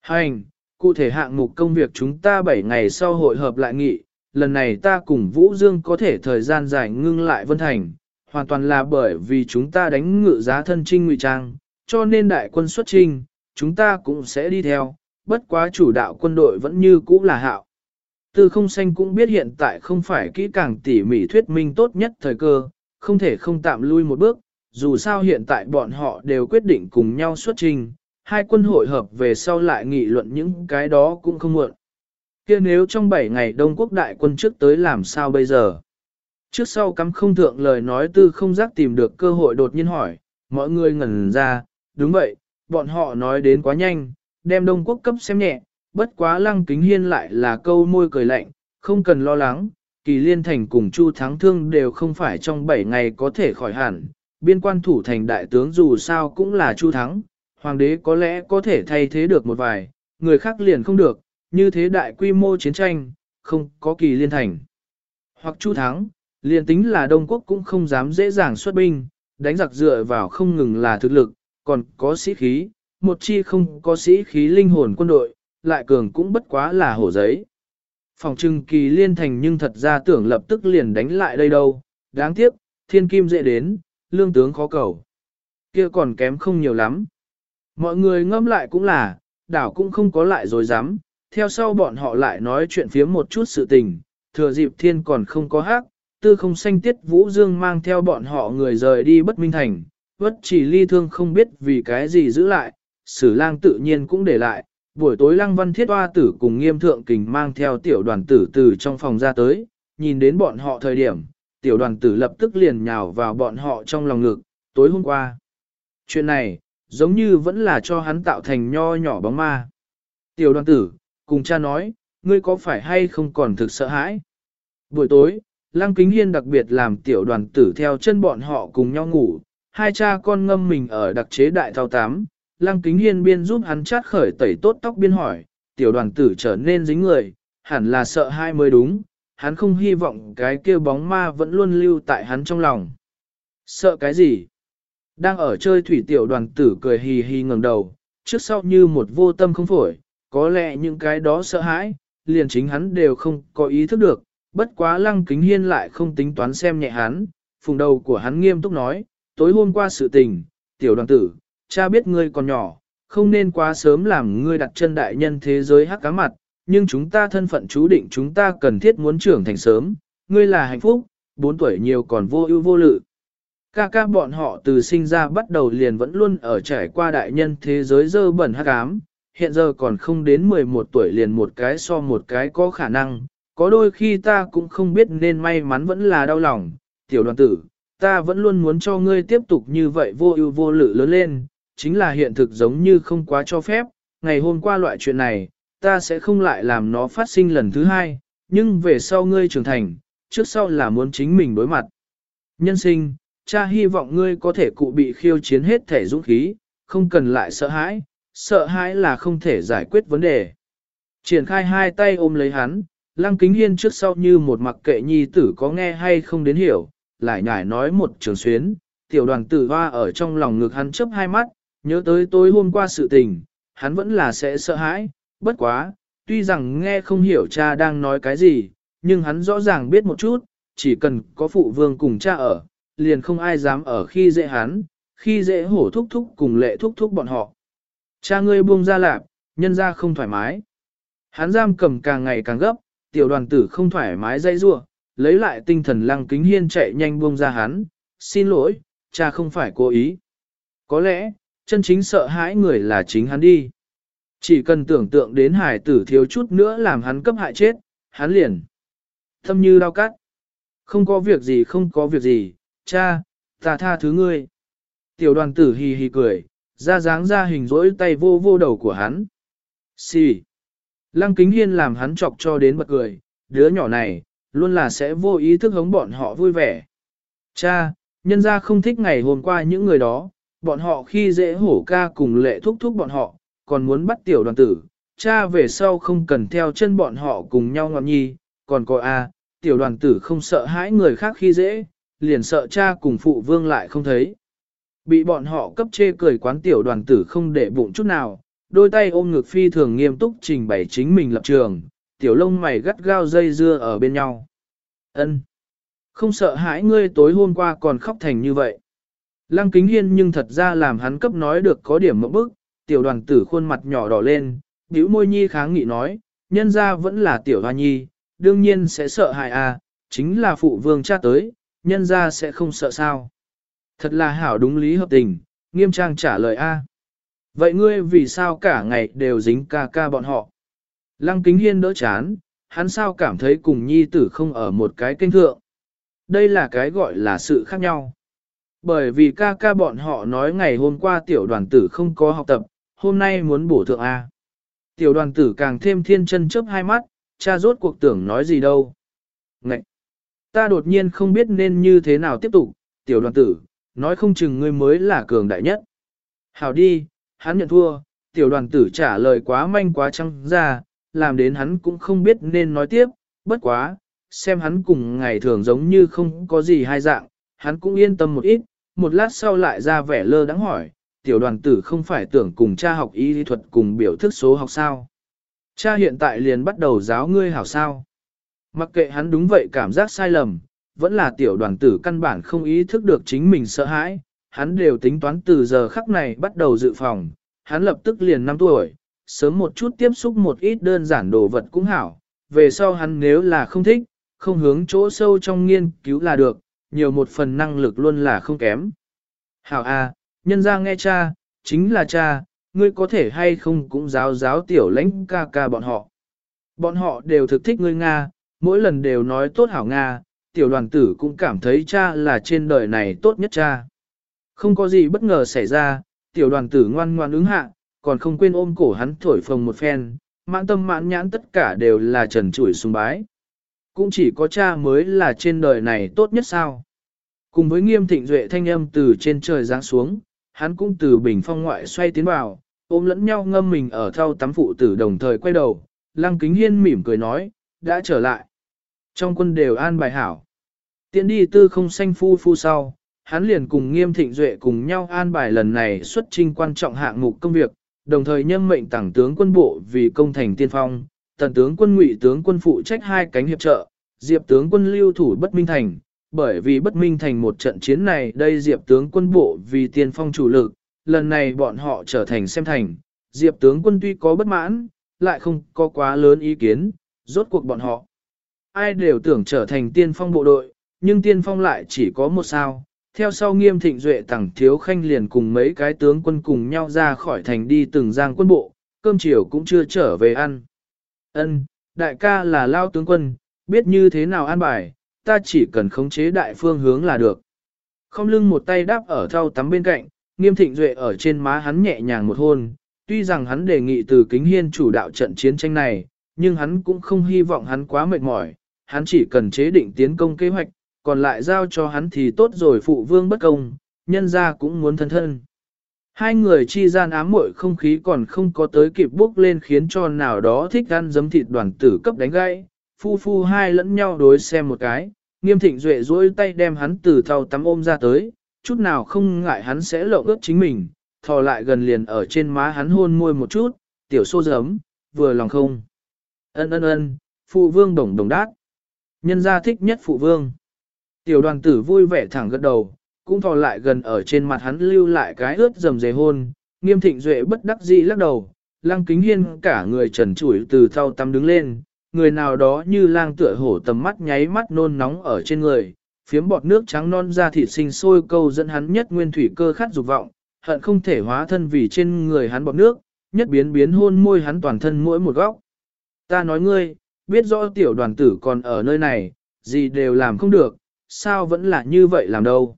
Hành, cụ thể hạng mục công việc chúng ta 7 ngày sau hội hợp lại nghị, lần này ta cùng Vũ Dương có thể thời gian dài ngưng lại Vân Thành, hoàn toàn là bởi vì chúng ta đánh ngự giá thân trinh ngụy trang, cho nên đại quân xuất trinh, chúng ta cũng sẽ đi theo, bất quá chủ đạo quân đội vẫn như cũ là hạo. Tư không xanh cũng biết hiện tại không phải kỹ càng tỉ mỉ thuyết minh tốt nhất thời cơ, không thể không tạm lui một bước, dù sao hiện tại bọn họ đều quyết định cùng nhau xuất trình, hai quân hội hợp về sau lại nghị luận những cái đó cũng không muộn kia nếu trong 7 ngày Đông Quốc đại quân trước tới làm sao bây giờ? Trước sau cắm không thượng lời nói tư không giác tìm được cơ hội đột nhiên hỏi, mọi người ngẩn ra, đúng vậy, bọn họ nói đến quá nhanh, đem Đông Quốc cấp xem nhẹ, bất quá lăng kính hiên lại là câu môi cười lạnh, không cần lo lắng, kỳ liên thành cùng Chu Thắng Thương đều không phải trong 7 ngày có thể khỏi hẳn, biên quan thủ thành đại tướng dù sao cũng là Chu Thắng, hoàng đế có lẽ có thể thay thế được một vài, người khác liền không được, như thế đại quy mô chiến tranh, không có kỳ liên thành. Hoặc Chu Thắng, liền tính là Đông Quốc cũng không dám dễ dàng xuất binh, đánh giặc dựa vào không ngừng là thực lực, còn có sĩ khí, một chi không có sĩ khí linh hồn quân đội, lại cường cũng bất quá là hổ giấy. Phòng trừng kỳ liên thành nhưng thật ra tưởng lập tức liền đánh lại đây đâu, đáng tiếc, thiên kim dễ đến, lương tướng khó cầu. kia còn kém không nhiều lắm. Mọi người ngâm lại cũng là, đảo cũng không có lại rồi dám, theo sau bọn họ lại nói chuyện phía một chút sự tình, thừa dịp thiên còn không có hát, tư không xanh tiết Vũ Dương mang theo bọn họ người rời đi bất minh thành, bất chỉ ly thương không biết vì cái gì giữ lại, sử lang tự nhiên cũng để lại, buổi tối lăng văn thiết hoa tử cùng nghiêm thượng kình mang theo tiểu đoàn tử từ trong phòng ra tới, nhìn đến bọn họ thời điểm, tiểu đoàn tử lập tức liền nhào vào bọn họ trong lòng ngực, tối hôm qua. Chuyện này, giống như vẫn là cho hắn tạo thành nho nhỏ bóng ma. Tiểu đoàn tử, cùng cha nói, ngươi có phải hay không còn thực sợ hãi? Buổi tối, Lăng Kính Hiên đặc biệt làm tiểu đoàn tử theo chân bọn họ cùng nhau ngủ, hai cha con ngâm mình ở đặc chế đại thao tám. Lăng Kính Hiên biên giúp hắn chát khởi tẩy tốt tóc biên hỏi, tiểu đoàn tử trở nên dính người, hẳn là sợ hai mới đúng, hắn không hy vọng cái kia bóng ma vẫn luôn lưu tại hắn trong lòng. Sợ cái gì? Đang ở chơi thủy tiểu đoàn tử cười hì hì ngẩng đầu, trước sau như một vô tâm không phổi, có lẽ những cái đó sợ hãi, liền chính hắn đều không có ý thức được, bất quá lăng kính hiên lại không tính toán xem nhẹ hắn, phùng đầu của hắn nghiêm túc nói, tối hôm qua sự tình, tiểu đoàn tử, cha biết ngươi còn nhỏ, không nên quá sớm làm ngươi đặt chân đại nhân thế giới hắc cá mặt, nhưng chúng ta thân phận chú định chúng ta cần thiết muốn trưởng thành sớm, ngươi là hạnh phúc, 4 tuổi nhiều còn vô ưu vô lự. Ca ca bọn họ từ sinh ra bắt đầu liền vẫn luôn ở trải qua đại nhân thế giới dơ bẩn hắc ám, hiện giờ còn không đến 11 tuổi liền một cái so một cái có khả năng, có đôi khi ta cũng không biết nên may mắn vẫn là đau lòng, tiểu đoàn tử, ta vẫn luôn muốn cho ngươi tiếp tục như vậy vô ưu vô lự lớn lên, chính là hiện thực giống như không quá cho phép, ngày hôm qua loại chuyện này, ta sẽ không lại làm nó phát sinh lần thứ hai, nhưng về sau ngươi trưởng thành, trước sau là muốn chính mình đối mặt. Nhân sinh, cha hy vọng ngươi có thể cụ bị khiêu chiến hết thể dũng khí, không cần lại sợ hãi, sợ hãi là không thể giải quyết vấn đề. Triển khai hai tay ôm lấy hắn, lăng kính hiên trước sau như một mặc kệ nhi tử có nghe hay không đến hiểu, lại nhải nói một trường xuyến, tiểu đoàn tử hoa ở trong lòng ngực hắn chấp hai mắt, nhớ tới tối hôm qua sự tình, hắn vẫn là sẽ sợ hãi, bất quá, tuy rằng nghe không hiểu cha đang nói cái gì, nhưng hắn rõ ràng biết một chút, chỉ cần có phụ vương cùng cha ở, liền không ai dám ở khi dễ hắn, khi dễ hổ thúc thúc cùng lệ thúc thúc bọn họ. Cha ngươi buông ra lạp, nhân ra không thoải mái. Hắn giam cầm càng ngày càng gấp, tiểu đoàn tử không thoải mái dây rua, lấy lại tinh thần lăng kính hiên chạy nhanh buông ra hắn, xin lỗi, cha không phải cố ý. Có lẽ, chân chính sợ hãi người là chính hắn đi. Chỉ cần tưởng tượng đến hải tử thiếu chút nữa làm hắn cấp hại chết, hắn liền. Thâm như đau cắt. Không có việc gì không có việc gì, cha, ta tha thứ ngươi. Tiểu đoàn tử hì hì cười, ra dáng ra hình rỗi tay vô vô đầu của hắn. Xì. Lăng kính hiên làm hắn chọc cho đến bật cười, đứa nhỏ này, luôn là sẽ vô ý thức hống bọn họ vui vẻ. Cha, nhân ra không thích ngày hôm qua những người đó, bọn họ khi dễ hổ ca cùng lệ thúc thúc bọn họ, còn muốn bắt tiểu đoàn tử, cha về sau không cần theo chân bọn họ cùng nhau ngọt nhi, còn có a, tiểu đoàn tử không sợ hãi người khác khi dễ, liền sợ cha cùng phụ vương lại không thấy. Bị bọn họ cấp chê cười quán tiểu đoàn tử không để bụng chút nào, đôi tay ôm ngực phi thường nghiêm túc trình bày chính mình lập trường, tiểu lông mày gắt gao dây dưa ở bên nhau. Ân, Không sợ hãi ngươi tối hôm qua còn khóc thành như vậy. Lăng kính hiên nhưng thật ra làm hắn cấp nói được có điểm mẫu bức, tiểu đoàn tử khuôn mặt nhỏ đỏ lên, bĩu môi nhi kháng nghị nói, nhân ra vẫn là tiểu hoa nhi, đương nhiên sẽ sợ hại à, chính là phụ vương cha tới, nhân ra sẽ không sợ sao. Thật là hảo đúng lý hợp tình, nghiêm trang trả lời A. Vậy ngươi vì sao cả ngày đều dính ca ca bọn họ? Lăng kính hiên đỡ chán, hắn sao cảm thấy cùng nhi tử không ở một cái kênh thượng. Đây là cái gọi là sự khác nhau. Bởi vì ca ca bọn họ nói ngày hôm qua tiểu đoàn tử không có học tập, hôm nay muốn bổ thượng A. Tiểu đoàn tử càng thêm thiên chân chớp hai mắt, cha rốt cuộc tưởng nói gì đâu. Ngậy! Ta đột nhiên không biết nên như thế nào tiếp tục, tiểu đoàn tử, nói không chừng ngươi mới là cường đại nhất. Hảo đi, hắn nhận thua, tiểu đoàn tử trả lời quá manh quá trăng ra, làm đến hắn cũng không biết nên nói tiếp, bất quá, xem hắn cùng ngày thường giống như không có gì hai dạng, hắn cũng yên tâm một ít, một lát sau lại ra vẻ lơ đắng hỏi, tiểu đoàn tử không phải tưởng cùng cha học y lý thuật cùng biểu thức số học sao. Cha hiện tại liền bắt đầu giáo ngươi hảo sao. Mặc kệ hắn đúng vậy cảm giác sai lầm, vẫn là tiểu đoàn tử căn bản không ý thức được chính mình sợ hãi, hắn đều tính toán từ giờ khắc này bắt đầu dự phòng, hắn lập tức liền 5 tuổi, sớm một chút tiếp xúc một ít đơn giản đồ vật cũng hảo, về sau hắn nếu là không thích, không hướng chỗ sâu trong nghiên cứu là được, nhiều một phần năng lực luôn là không kém. Hảo A, nhân ra nghe cha, chính là cha, ngươi có thể hay không cũng giáo giáo tiểu lãnh ca ca bọn họ. Bọn họ đều thực thích ngươi Nga, mỗi lần đều nói tốt hảo Nga, tiểu đoàn tử cũng cảm thấy cha là trên đời này tốt nhất cha. Không có gì bất ngờ xảy ra, tiểu đoàn tử ngoan ngoan ứng hạ, còn không quên ôm cổ hắn thổi phồng một phen, mãn tâm mãn nhãn tất cả đều là trần trụi sùng bái. Cũng chỉ có cha mới là trên đời này tốt nhất sao. Cùng với nghiêm thịnh duệ thanh âm từ trên trời giáng xuống, hắn cũng từ bình phong ngoại xoay tiến vào, ôm lẫn nhau ngâm mình ở thau tắm phụ tử đồng thời quay đầu, lăng kính hiên mỉm cười nói, đã trở lại. Trong quân đều an bài hảo. Tiến đi tư không xanh phu phu sau, hắn liền cùng nghiêm thịnh duệ cùng nhau an bài lần này xuất trình quan trọng hạng mục công việc, đồng thời nhâm mệnh tảng tướng quân bộ vì công thành tiên phong, tần tướng quân ngụy tướng quân phụ trách hai cánh hiệp trợ, diệp tướng quân lưu thủ bất minh thành, bởi vì bất minh thành một trận chiến này đây diệp tướng quân bộ vì tiên phong chủ lực, lần này bọn họ trở thành xem thành, diệp tướng quân tuy có bất mãn, lại không có quá lớn ý kiến, rốt cuộc bọn họ. Ai đều tưởng trở thành tiên phong bộ đội, nhưng tiên phong lại chỉ có một sao. Theo sau nghiêm thịnh duệ tẳng thiếu khanh liền cùng mấy cái tướng quân cùng nhau ra khỏi thành đi từng giang quân bộ, cơm chiều cũng chưa trở về ăn. Ân, đại ca là lao tướng quân, biết như thế nào an bài, ta chỉ cần khống chế đại phương hướng là được. Không lưng một tay đáp ở thau tắm bên cạnh, nghiêm thịnh duệ ở trên má hắn nhẹ nhàng một hôn, tuy rằng hắn đề nghị từ kính hiên chủ đạo trận chiến tranh này, nhưng hắn cũng không hy vọng hắn quá mệt mỏi, hắn chỉ cần chế định tiến công kế hoạch, còn lại giao cho hắn thì tốt rồi phụ vương bất công, nhân ra cũng muốn thân thân. Hai người chi gian ám muội không khí còn không có tới kịp bước lên khiến cho nào đó thích ăn giấm thịt đoàn tử cấp đánh gãy, phu phu hai lẫn nhau đối xem một cái, nghiêm thịnh duệ duỗi tay đem hắn từ thau tắm ôm ra tới, chút nào không ngại hắn sẽ lộ ướt chính mình, thò lại gần liền ở trên má hắn hôn môi một chút, tiểu xô giấm, vừa lòng không. Ân ân ân, phụ vương đồng đồng đát. Nhân gia thích nhất phụ vương. Tiểu đoàn tử vui vẻ thẳng gật đầu, cũng thò lại gần ở trên mặt hắn lưu lại cái ướt dầm dề hôn, nghiêm thịnh duệ bất đắc dĩ lắc đầu, lăng kính hiên cả người trần trụi từ thau tắm đứng lên, người nào đó như lang tựa hổ tầm mắt nháy mắt nôn nóng ở trên người, phiếm bọt nước trắng non ra thịt sinh sôi câu dẫn hắn nhất nguyên thủy cơ khát dục vọng, hận không thể hóa thân vì trên người hắn bọt nước, nhất biến biến hôn môi hắn toàn thân mỗi một góc. Ta nói ngươi, biết rõ tiểu đoàn tử còn ở nơi này, gì đều làm không được, sao vẫn là như vậy làm đâu.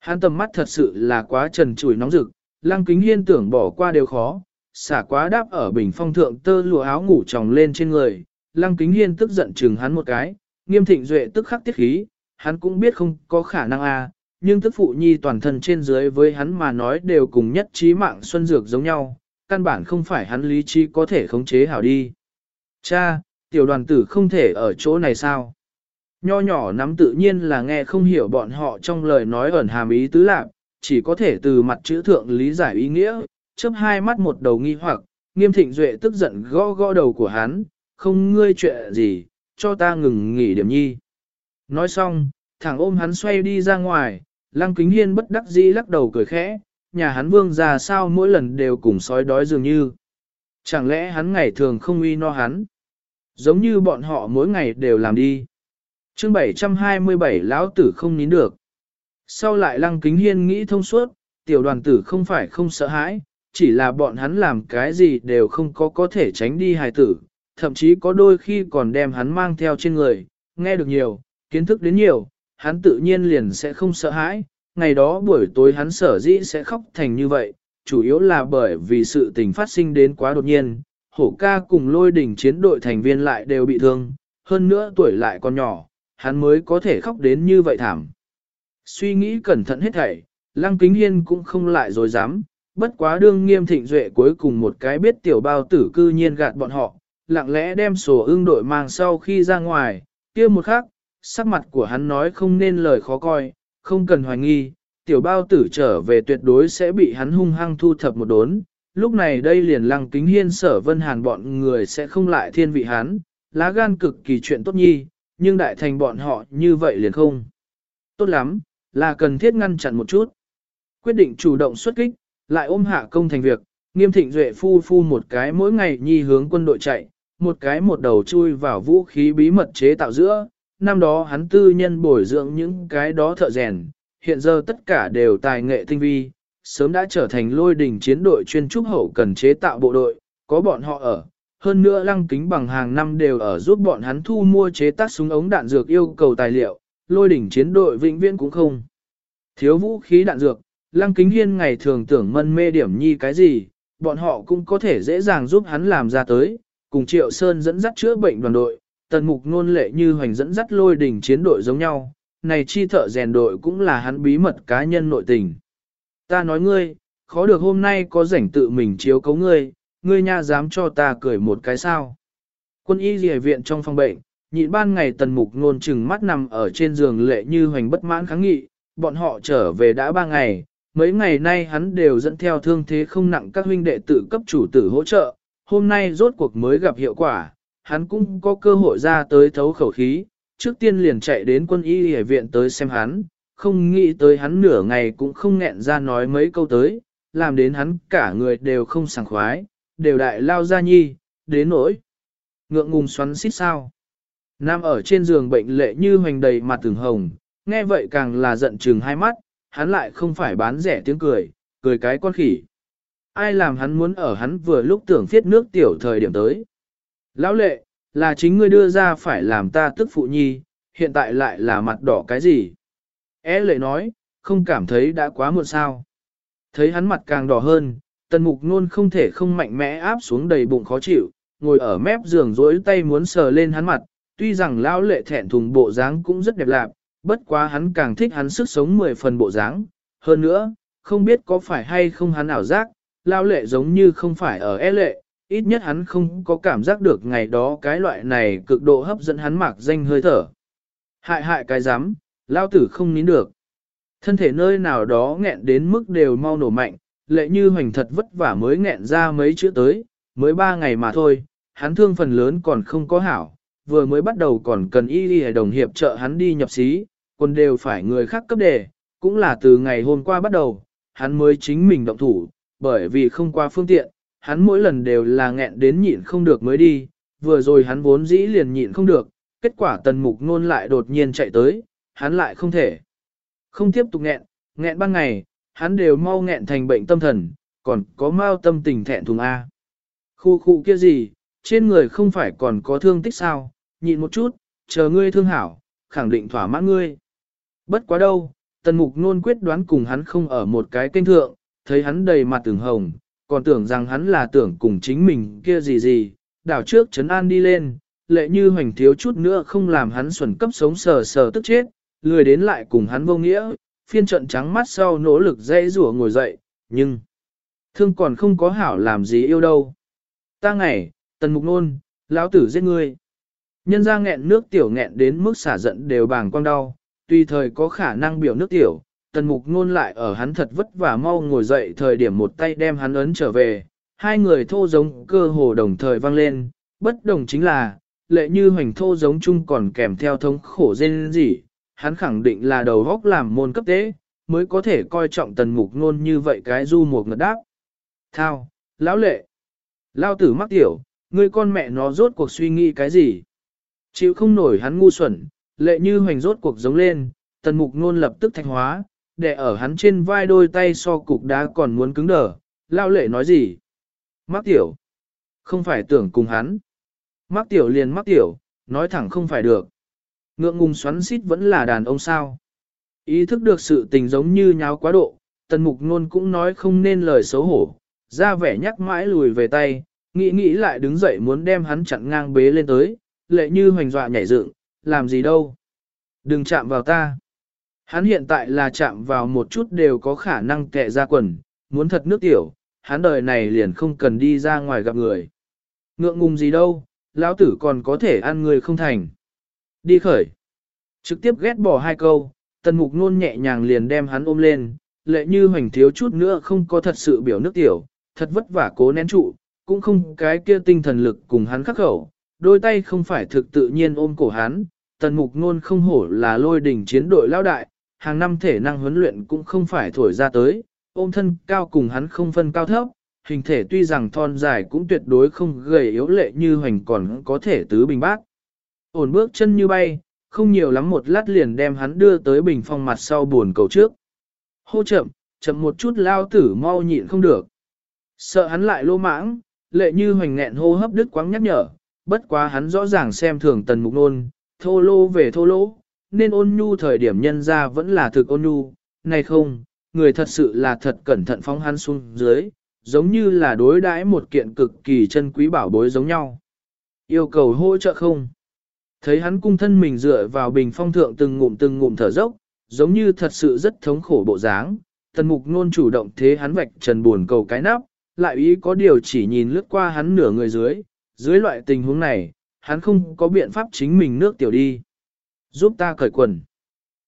Hắn tầm mắt thật sự là quá trần trùi nóng rực, lăng kính hiên tưởng bỏ qua đều khó, xả quá đáp ở bình phong thượng tơ lụa áo ngủ tròng lên trên người, lăng kính hiên tức giận chừng hắn một cái, nghiêm thịnh duệ tức khắc tiết khí, hắn cũng biết không có khả năng a, nhưng tức phụ nhi toàn thân trên dưới với hắn mà nói đều cùng nhất trí mạng xuân dược giống nhau, căn bản không phải hắn lý trí có thể khống chế hảo đi. Cha, tiểu đoàn tử không thể ở chỗ này sao? Nho nhỏ nắm tự nhiên là nghe không hiểu bọn họ trong lời nói ẩn hàm ý tứ lạc, chỉ có thể từ mặt chữ thượng lý giải ý nghĩa, chớp hai mắt một đầu nghi hoặc, nghiêm thịnh duệ tức giận gõ gõ đầu của hắn, không ngươi chuyện gì, cho ta ngừng nghỉ điểm nhi. Nói xong, thẳng ôm hắn xoay đi ra ngoài, lăng kính hiên bất đắc dĩ lắc đầu cười khẽ, nhà hắn vương già sao mỗi lần đều cùng sói đói dường như. Chẳng lẽ hắn ngày thường không uy no hắn? Giống như bọn họ mỗi ngày đều làm đi chương 727 lão tử không nín được. Sau lại lăng kính hiên nghĩ thông suốt, tiểu đoàn tử không phải không sợ hãi, chỉ là bọn hắn làm cái gì đều không có có thể tránh đi hài tử, thậm chí có đôi khi còn đem hắn mang theo trên người, nghe được nhiều, kiến thức đến nhiều, hắn tự nhiên liền sẽ không sợ hãi, ngày đó buổi tối hắn sở dĩ sẽ khóc thành như vậy, chủ yếu là bởi vì sự tình phát sinh đến quá đột nhiên, hổ ca cùng lôi đỉnh chiến đội thành viên lại đều bị thương, hơn nữa tuổi lại còn nhỏ, hắn mới có thể khóc đến như vậy thảm. Suy nghĩ cẩn thận hết thảy, Lăng Kính Hiên cũng không lại dối dám, bất quá đương nghiêm thịnh duệ cuối cùng một cái biết tiểu bao tử cư nhiên gạt bọn họ, lặng lẽ đem sổ ưng đội mang sau khi ra ngoài, kia một khắc, sắc mặt của hắn nói không nên lời khó coi, không cần hoài nghi, tiểu bao tử trở về tuyệt đối sẽ bị hắn hung hăng thu thập một đốn. Lúc này đây liền lăng kính hiên sở vân hàn bọn người sẽ không lại thiên vị hắn, lá gan cực kỳ chuyện tốt nhi, nhưng đại thành bọn họ như vậy liền không. Tốt lắm, là cần thiết ngăn chặn một chút. Quyết định chủ động xuất kích, lại ôm hạ công thành việc, nghiêm thịnh duệ phu phu một cái mỗi ngày nhi hướng quân đội chạy, một cái một đầu chui vào vũ khí bí mật chế tạo giữa, năm đó hắn tư nhân bồi dưỡng những cái đó thợ rèn, hiện giờ tất cả đều tài nghệ tinh vi, sớm đã trở thành lôi đỉnh chiến đội chuyên trúc hậu cần chế tạo bộ đội, có bọn họ ở. Hơn nữa lăng kính bằng hàng năm đều ở giúp bọn hắn thu mua chế tác súng ống đạn dược yêu cầu tài liệu, lôi đỉnh chiến đội vĩnh viễn cũng không. Thiếu vũ khí đạn dược, lăng kính hiên ngày thường tưởng mân mê điểm nhi cái gì, bọn họ cũng có thể dễ dàng giúp hắn làm ra tới, cùng Triệu Sơn dẫn dắt chữa bệnh đoàn đội, tần mục nôn lệ như hoành dẫn dắt lôi đỉnh chiến đội giống nhau, này chi thợ rèn đội cũng là hắn bí mật cá nhân nội tình. Ta nói ngươi, khó được hôm nay có rảnh tự mình chiếu cấu ngươi, ngươi nha dám cho ta cười một cái sao. Quân y rìa viện trong phòng bệnh, nhịn ban ngày tần mục nôn chừng mắt nằm ở trên giường lệ như hoành bất mãn kháng nghị, bọn họ trở về đã ba ngày, mấy ngày nay hắn đều dẫn theo thương thế không nặng các huynh đệ tự cấp chủ tử hỗ trợ, hôm nay rốt cuộc mới gặp hiệu quả, hắn cũng có cơ hội ra tới thấu khẩu khí, trước tiên liền chạy đến quân y y viện tới xem hắn, không nghĩ tới hắn nửa ngày cũng không nghẹn ra nói mấy câu tới, làm đến hắn cả người đều không sảng khoái, đều đại lao ra nhi, đến nỗi. Ngượng ngùng xoắn xít sao. Nam ở trên giường bệnh lệ như hoành đầy mặt từng hồng, nghe vậy càng là giận chừng hai mắt, hắn lại không phải bán rẻ tiếng cười, cười cái con khỉ. Ai làm hắn muốn ở hắn vừa lúc tưởng viết nước tiểu thời điểm tới. Lão lệ, là chính ngươi đưa ra phải làm ta tức phụ nhi, hiện tại lại là mặt đỏ cái gì? É lệ nói, không cảm thấy đã quá muộn sao. Thấy hắn mặt càng đỏ hơn, tần mục nôn không thể không mạnh mẽ áp xuống đầy bụng khó chịu, ngồi ở mép giường dối tay muốn sờ lên hắn mặt, tuy rằng lão lệ thẹn thùng bộ dáng cũng rất đẹp lạc, bất quá hắn càng thích hắn sức sống mười phần bộ dáng. Hơn nữa, không biết có phải hay không hắn ảo giác, lão lệ giống như không phải ở é lệ, ít nhất hắn không có cảm giác được ngày đó cái loại này cực độ hấp dẫn hắn mạc danh hơi thở. Hại hại cái dám, lão tử không nín được. Thân thể nơi nào đó nghẹn đến mức đều mau nổ mạnh, lệ như hoành thật vất vả mới nghẹn ra mấy chữ tới, mới ba ngày mà thôi, hắn thương phần lớn còn không có hảo, vừa mới bắt đầu còn cần y đi đồng hiệp trợ hắn đi nhập xí, còn đều phải người khác cấp đề, cũng là từ ngày hôm qua bắt đầu, hắn mới chính mình động thủ, bởi vì không qua phương tiện, hắn mỗi lần đều là nghẹn đến nhịn không được mới đi, vừa rồi hắn vốn dĩ liền nhịn không được, kết quả tần mục nôn lại đột nhiên chạy tới, hắn lại không thể. Không tiếp tục nghẹn, nghẹn ban ngày, hắn đều mau nghẹn thành bệnh tâm thần, còn có mau tâm tình thẹn thùng A. Khu khu kia gì, trên người không phải còn có thương tích sao, nhịn một chút, chờ ngươi thương hảo, khẳng định thỏa mãn ngươi. Bất quá đâu, tần mục nôn quyết đoán cùng hắn không ở một cái kênh thượng, thấy hắn đầy mặt từng hồng, còn tưởng rằng hắn là tưởng cùng chính mình kia gì gì, đảo trước chấn an đi lên, lệ như hoành thiếu chút nữa không làm hắn xuẩn cấp sống sờ sờ tức chết, lười đến lại cùng hắn vô nghĩa, phiên trận trắng mắt sau nỗ lực dây rủa ngồi dậy, nhưng thương còn không có hảo làm gì yêu đâu. Ta ngày, tần mục nôn, lão tử giết ngươi. Nhân ra nghẹn nước tiểu nghẹn đến mức xả giận đều bàng quang đau, tùy thời có khả năng biểu nước tiểu, tần mục nôn lại ở hắn thật vất vả mau ngồi dậy thời điểm một tay đem hắn ấn trở về, hai người thô giống cơ hồ đồng thời vang lên, bất đồng chính là, lệ như hoành thô giống chung còn kèm theo thống khổ dên gì, hắn khẳng định là đầu góc làm môn cấp tế, mới có thể coi trọng tần mục nôn như vậy cái du một ngật đáp. Thao, lão lệ, lao tử mắc tiểu, người con mẹ nó rốt cuộc suy nghĩ cái gì? Chịu không nổi hắn ngu xuẩn, lệ như hoành rốt cuộc giống lên, tần mục nôn lập tức thanh hóa, để ở hắn trên vai đôi tay so cục đá còn muốn cứng đờ, lao lệ nói gì? Mắc tiểu. Không phải tưởng cùng hắn. Mắc tiểu liền mắc tiểu, nói thẳng không phải được. Ngượng ngùng xoắn xít vẫn là đàn ông sao. Ý thức được sự tình giống như nháo quá độ, tần mục nôn cũng nói không nên lời xấu hổ, ra vẻ nhắc mãi lùi về tay, nghĩ nghĩ lại đứng dậy muốn đem hắn chặn ngang bế lên tới, lệ như hoành dọa nhảy dựng, làm gì đâu. Đừng chạm vào ta. Hắn hiện tại là chạm vào một chút đều có khả năng kẹ ra quần, muốn thật nước tiểu, hắn đời này liền không cần đi ra ngoài gặp người. Ngượng ngùng gì đâu, lão tử còn có thể ăn người không thành. Đi khởi. Trực tiếp ghét bỏ hai câu, tần mục nôn nhẹ nhàng liền đem hắn ôm lên, lệ như hoành thiếu chút nữa không có thật sự biểu nước tiểu, thật vất vả cố nén trụ, cũng không cái kia tinh thần lực cùng hắn khắc khẩu, đôi tay không phải thực tự nhiên ôm cổ hắn, tần mục nôn không hổ là lôi đỉnh chiến đội lao đại, hàng năm thể năng huấn luyện cũng không phải thổi ra tới, ôm thân cao cùng hắn không phân cao thấp, hình thể tuy rằng thon dài cũng tuyệt đối không gầy yếu lệ như hoành còn có thể tứ bình bác. Ổn bước chân như bay, không nhiều lắm một lát liền đem hắn đưa tới bình phong mặt sau buồn cầu trước. Hô chậm, chậm một chút lao tử mau nhịn không được. Sợ hắn lại lô mãng, lệ như hoành nghẹn hô hấp đứt quáng nhắc nhở, bất quá hắn rõ ràng xem thường tần mục nôn, thô lô về thô lỗ, nên ôn nhu thời điểm nhân ra vẫn là thực ôn nhu, này không, người thật sự là thật cẩn thận phóng hắn xuống dưới, giống như là đối đãi một kiện cực kỳ chân quý bảo bối giống nhau. Yêu cầu hỗ trợ không? Thấy hắn cung thân mình dựa vào bình phong thượng từng ngụm từng ngụm thở dốc, giống như thật sự rất thống khổ bộ dáng. Tần mục nôn chủ động thế hắn vạch trần buồn cầu cái nắp, lại ý có điều chỉ nhìn lướt qua hắn nửa người dưới. Dưới loại tình huống này, hắn không có biện pháp chính mình nước tiểu đi. Giúp ta cởi quần.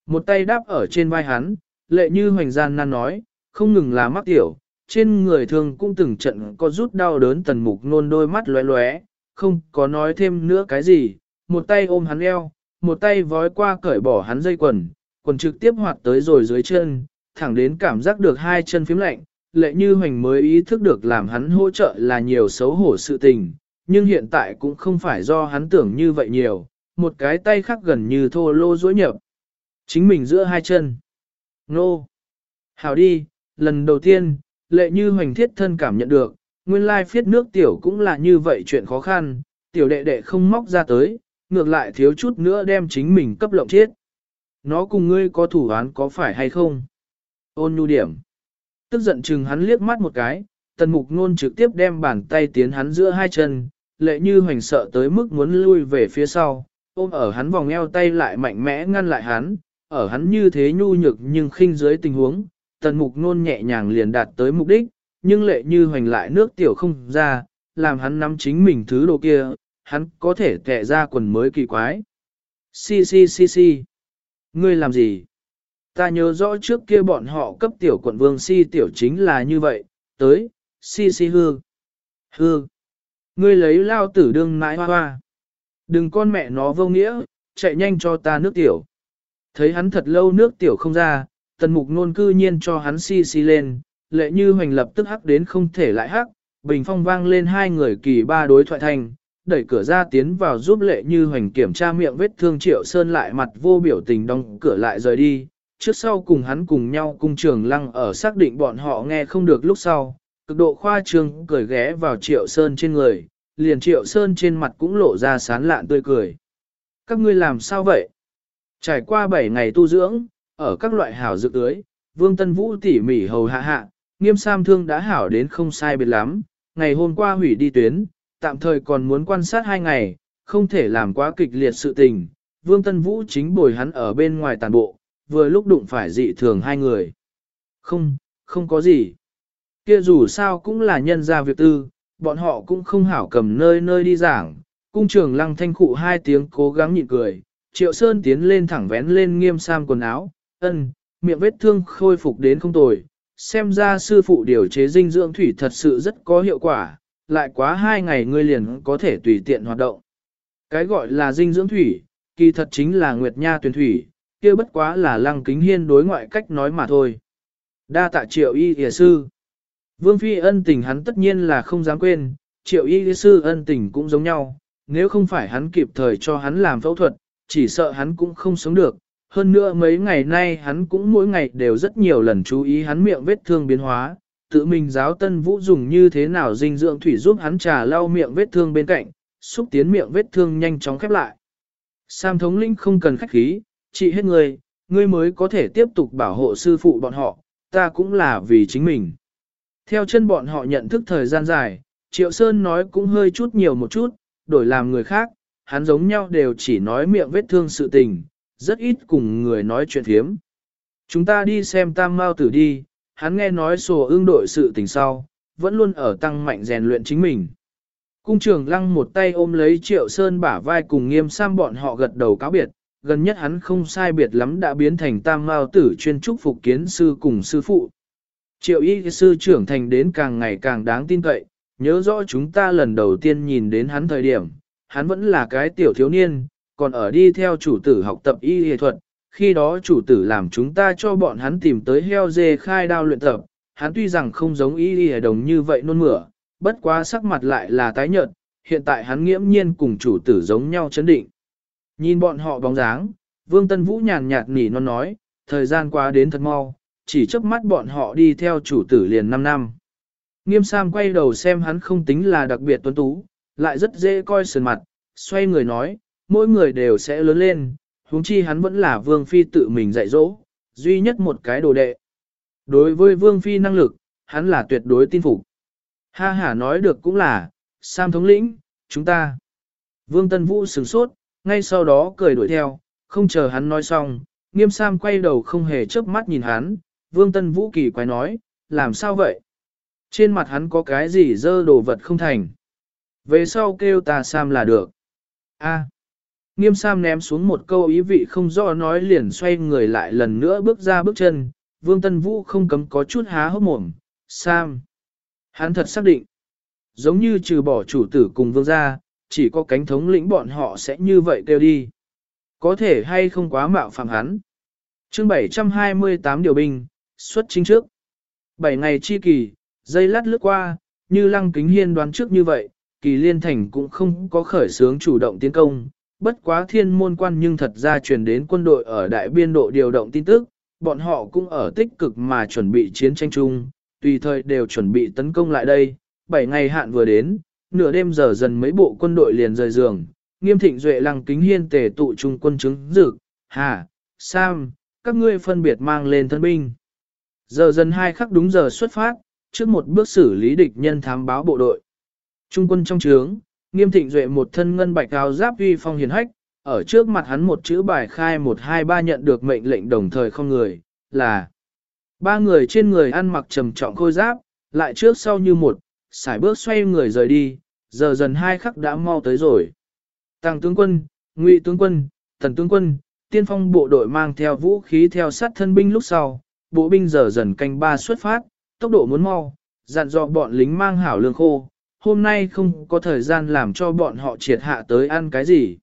Một tay đáp ở trên vai hắn, lệ như hoành gian nan nói, không ngừng là mắc tiểu, trên người thường cũng từng trận có rút đau đớn tần mục nôn đôi mắt lóe lóe, không có nói thêm nữa cái gì, một tay ôm hắn eo, một tay vói qua cởi bỏ hắn dây quần, quần trực tiếp hoạt tới rồi dưới chân, thẳng đến cảm giác được hai chân phím lạnh, lệ như hoành mới ý thức được làm hắn hỗ trợ là nhiều xấu hổ sự tình, nhưng hiện tại cũng không phải do hắn tưởng như vậy nhiều, một cái tay khác gần như thô lô dối nhập. Chính mình giữa hai chân. Nô. Hào đi, lần đầu tiên, lệ như hoành thiết thân cảm nhận được, nguyên lai phiết nước tiểu cũng là như vậy chuyện khó khăn, tiểu đệ đệ không móc ra tới, ngược lại thiếu chút nữa đem chính mình cấp lộng chết. Nó cùng ngươi có thủ án có phải hay không? Ôn nhu điểm. Tức giận chừng hắn liếc mắt một cái, tần mục nôn trực tiếp đem bàn tay tiến hắn giữa hai chân, lệ như hoành sợ tới mức muốn lui về phía sau, ôm ở hắn vòng eo tay lại mạnh mẽ ngăn lại hắn, ở hắn như thế nhu nhược nhưng khinh dưới tình huống, tần mục nôn nhẹ nhàng liền đạt tới mục đích, nhưng lệ như hoành lại nước tiểu không ra, làm hắn nắm chính mình thứ đồ kia, hắn có thể kẹ ra quần mới kỳ quái. Si si si si. Ngươi làm gì? Ta nhớ rõ trước kia bọn họ cấp tiểu quận vương si tiểu chính là như vậy, tới, si si hư. Hư. Ngươi lấy lao tử đương nãi hoa hoa. Đừng con mẹ nó vô nghĩa, chạy nhanh cho ta nước tiểu. Thấy hắn thật lâu nước tiểu không ra, tần mục nôn cư nhiên cho hắn si si lên, lệ như hoành lập tức hắc đến không thể lại hắc, bình phong vang lên hai người kỳ ba đối thoại thành, đẩy cửa ra tiến vào giúp lệ như hoành kiểm tra miệng vết thương triệu sơn lại mặt vô biểu tình đóng cửa lại rời đi, trước sau cùng hắn cùng nhau cung trường lăng ở xác định bọn họ nghe không được lúc sau, cực độ khoa trương cười ghé vào triệu sơn trên người, liền triệu sơn trên mặt cũng lộ ra sán lạn tươi cười. Các ngươi làm sao vậy? Trải qua 7 ngày tu dưỡng, ở các loại hảo dược tưới, Vương Tân Vũ tỉ mỉ hầu hạ hạ, nghiêm sam thương đã hảo đến không sai biệt lắm, ngày hôm qua hủy đi tuyến, tạm thời còn muốn quan sát hai ngày, không thể làm quá kịch liệt sự tình. Vương Tân Vũ chính bồi hắn ở bên ngoài tàn bộ, vừa lúc đụng phải dị thường hai người. Không, không có gì. Kia dù sao cũng là nhân gia việc tư, bọn họ cũng không hảo cầm nơi nơi đi giảng. Cung trường lăng thanh khụ hai tiếng cố gắng nhịn cười, triệu sơn tiến lên thẳng vén lên nghiêm sam quần áo, ân, miệng vết thương khôi phục đến không tồi. Xem ra sư phụ điều chế dinh dưỡng thủy thật sự rất có hiệu quả, lại quá hai ngày ngươi liền có thể tùy tiện hoạt động. Cái gọi là dinh dưỡng thủy, kỳ thật chính là nguyệt nha tuyển thủy, kia bất quá là lăng kính hiên đối ngoại cách nói mà thôi. Đa tạ triệu y hìa sư. Vương Phi ân tình hắn tất nhiên là không dám quên, triệu y sư ân tình cũng giống nhau, nếu không phải hắn kịp thời cho hắn làm phẫu thuật, chỉ sợ hắn cũng không sống được. Hơn nữa mấy ngày nay hắn cũng mỗi ngày đều rất nhiều lần chú ý hắn miệng vết thương biến hóa, tự mình giáo tân vũ dùng như thế nào dinh dưỡng thủy giúp hắn trà lau miệng vết thương bên cạnh, xúc tiến miệng vết thương nhanh chóng khép lại. Sam thống linh không cần khách khí, trị hết người, ngươi mới có thể tiếp tục bảo hộ sư phụ bọn họ, ta cũng là vì chính mình. Theo chân bọn họ nhận thức thời gian dài, Triệu Sơn nói cũng hơi chút nhiều một chút, đổi làm người khác, hắn giống nhau đều chỉ nói miệng vết thương sự tình, rất ít cùng người nói chuyện thiếm. Chúng ta đi xem tam mau tử đi, hắn nghe nói sổ ương đội sự tình sau, vẫn luôn ở tăng mạnh rèn luyện chính mình. Cung trưởng lăng một tay ôm lấy triệu sơn bả vai cùng nghiêm sam bọn họ gật đầu cáo biệt, gần nhất hắn không sai biệt lắm đã biến thành tam mao tử chuyên trúc phục kiến sư cùng sư phụ. Triệu y sư trưởng thành đến càng ngày càng đáng tin cậy, nhớ rõ chúng ta lần đầu tiên nhìn đến hắn thời điểm, hắn vẫn là cái tiểu thiếu niên, còn ở đi theo chủ tử học tập y y thuật, khi đó chủ tử làm chúng ta cho bọn hắn tìm tới heo dê khai đao luyện tập, hắn tuy rằng không giống y y đồng như vậy nôn mửa, bất quá sắc mặt lại là tái nhợt, hiện tại hắn nghiễm nhiên cùng chủ tử giống nhau chấn định. Nhìn bọn họ bóng dáng, Vương Tân Vũ nhàn nhạt nỉ non nói, thời gian qua đến thật mau, chỉ chớp mắt bọn họ đi theo chủ tử liền 5 năm. Nghiêm Sam quay đầu xem hắn không tính là đặc biệt tuấn tú, lại rất dễ coi sườn mặt, xoay người nói, mỗi người đều sẽ lớn lên, huống chi hắn vẫn là Vương Phi tự mình dạy dỗ, duy nhất một cái đồ đệ. Đối với Vương Phi năng lực, hắn là tuyệt đối tin phục. Ha ha nói được cũng là, Sam thống lĩnh, chúng ta. Vương Tân Vũ sửng sốt, ngay sau đó cười đuổi theo, không chờ hắn nói xong, nghiêm Sam quay đầu không hề chớp mắt nhìn hắn, Vương Tân Vũ kỳ quái nói, làm sao vậy? Trên mặt hắn có cái gì dơ đồ vật không thành. Về sau kêu ta Sam là được. A. Nghiêm Sam ném xuống một câu ý vị không rõ nói liền xoay người lại lần nữa bước ra bước chân, Vương Tân Vũ không cấm có chút há hốc mồm, Sam. Hắn thật xác định. Giống như trừ bỏ chủ tử cùng vương gia, chỉ có cánh thống lĩnh bọn họ sẽ như vậy kêu đi. Có thể hay không quá mạo phạm hắn. chương 728 điều binh, xuất chính trước. Bảy ngày chi kỳ, dây lát lướt qua, như lăng kính hiên đoán trước như vậy, kỳ liên thành cũng không có khởi sướng chủ động tiến công. Bất quá thiên môn quan nhưng thật ra truyền đến quân đội ở đại biên độ điều động tin tức, bọn họ cũng ở tích cực mà chuẩn bị chiến tranh chung, tùy thời đều chuẩn bị tấn công lại đây. Bảy ngày hạn vừa đến, nửa đêm giờ dần mấy bộ quân đội liền rời giường, nghiêm thịnh duệ lăng kính hiên tề tụ trung quân chứng dực, hà, sam, các ngươi phân biệt mang lên thân binh. Giờ dần hai khắc đúng giờ xuất phát, trước một bước xử lý địch nhân thám báo bộ đội. Trung quân trong trướng, nghiêm thịnh duệ một thân ngân bạch áo giáp uy phong hiền hách, ở trước mặt hắn một chữ bài khai một hai ba nhận được mệnh lệnh đồng thời không người, là ba người trên người ăn mặc trầm trọng khôi giáp, lại trước sau như một, xài bước xoay người rời đi, giờ dần hai khắc đã mau tới rồi. Tăng tướng quân, ngụy tướng quân, thần tướng quân, tiên phong bộ đội mang theo vũ khí theo sát thân binh lúc sau, bộ binh giờ dần canh ba xuất phát, tốc độ muốn mau, dặn dò bọn lính mang hảo lương khô, hôm nay không có thời gian làm cho bọn họ triệt hạ tới ăn cái gì.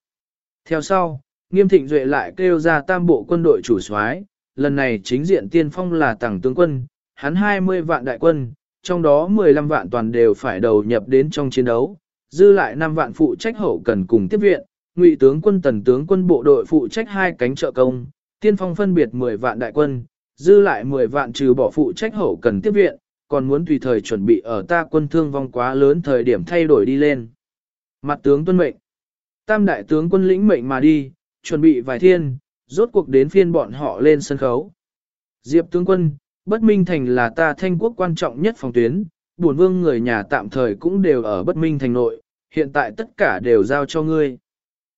Theo sau, nghiêm thịnh duệ lại kêu ra tam bộ quân đội chủ soái lần này chính diện tiên phong là tàng tướng quân, hắn 20 vạn đại quân, trong đó 15 vạn toàn đều phải đầu nhập đến trong chiến đấu, dư lại 5 vạn phụ trách hậu cần cùng tiếp viện, ngụy tướng quân tần tướng quân bộ đội phụ trách hai cánh trợ công, tiên phong phân biệt 10 vạn đại quân, dư lại 10 vạn trừ bỏ phụ trách hậu cần tiếp viện, còn muốn tùy thời chuẩn bị ở ta quân thương vong quá lớn thời điểm thay đổi đi lên. Mặt tướng tuân mệnh, tam đại tướng quân lĩnh mệnh mà đi, chuẩn bị vài thiên, rốt cuộc đến phiên bọn họ lên sân khấu. Diệp tướng quân, bất minh thành là ta thanh quốc quan trọng nhất phòng tuyến, buồn vương người nhà tạm thời cũng đều ở bất minh thành nội, hiện tại tất cả đều giao cho ngươi.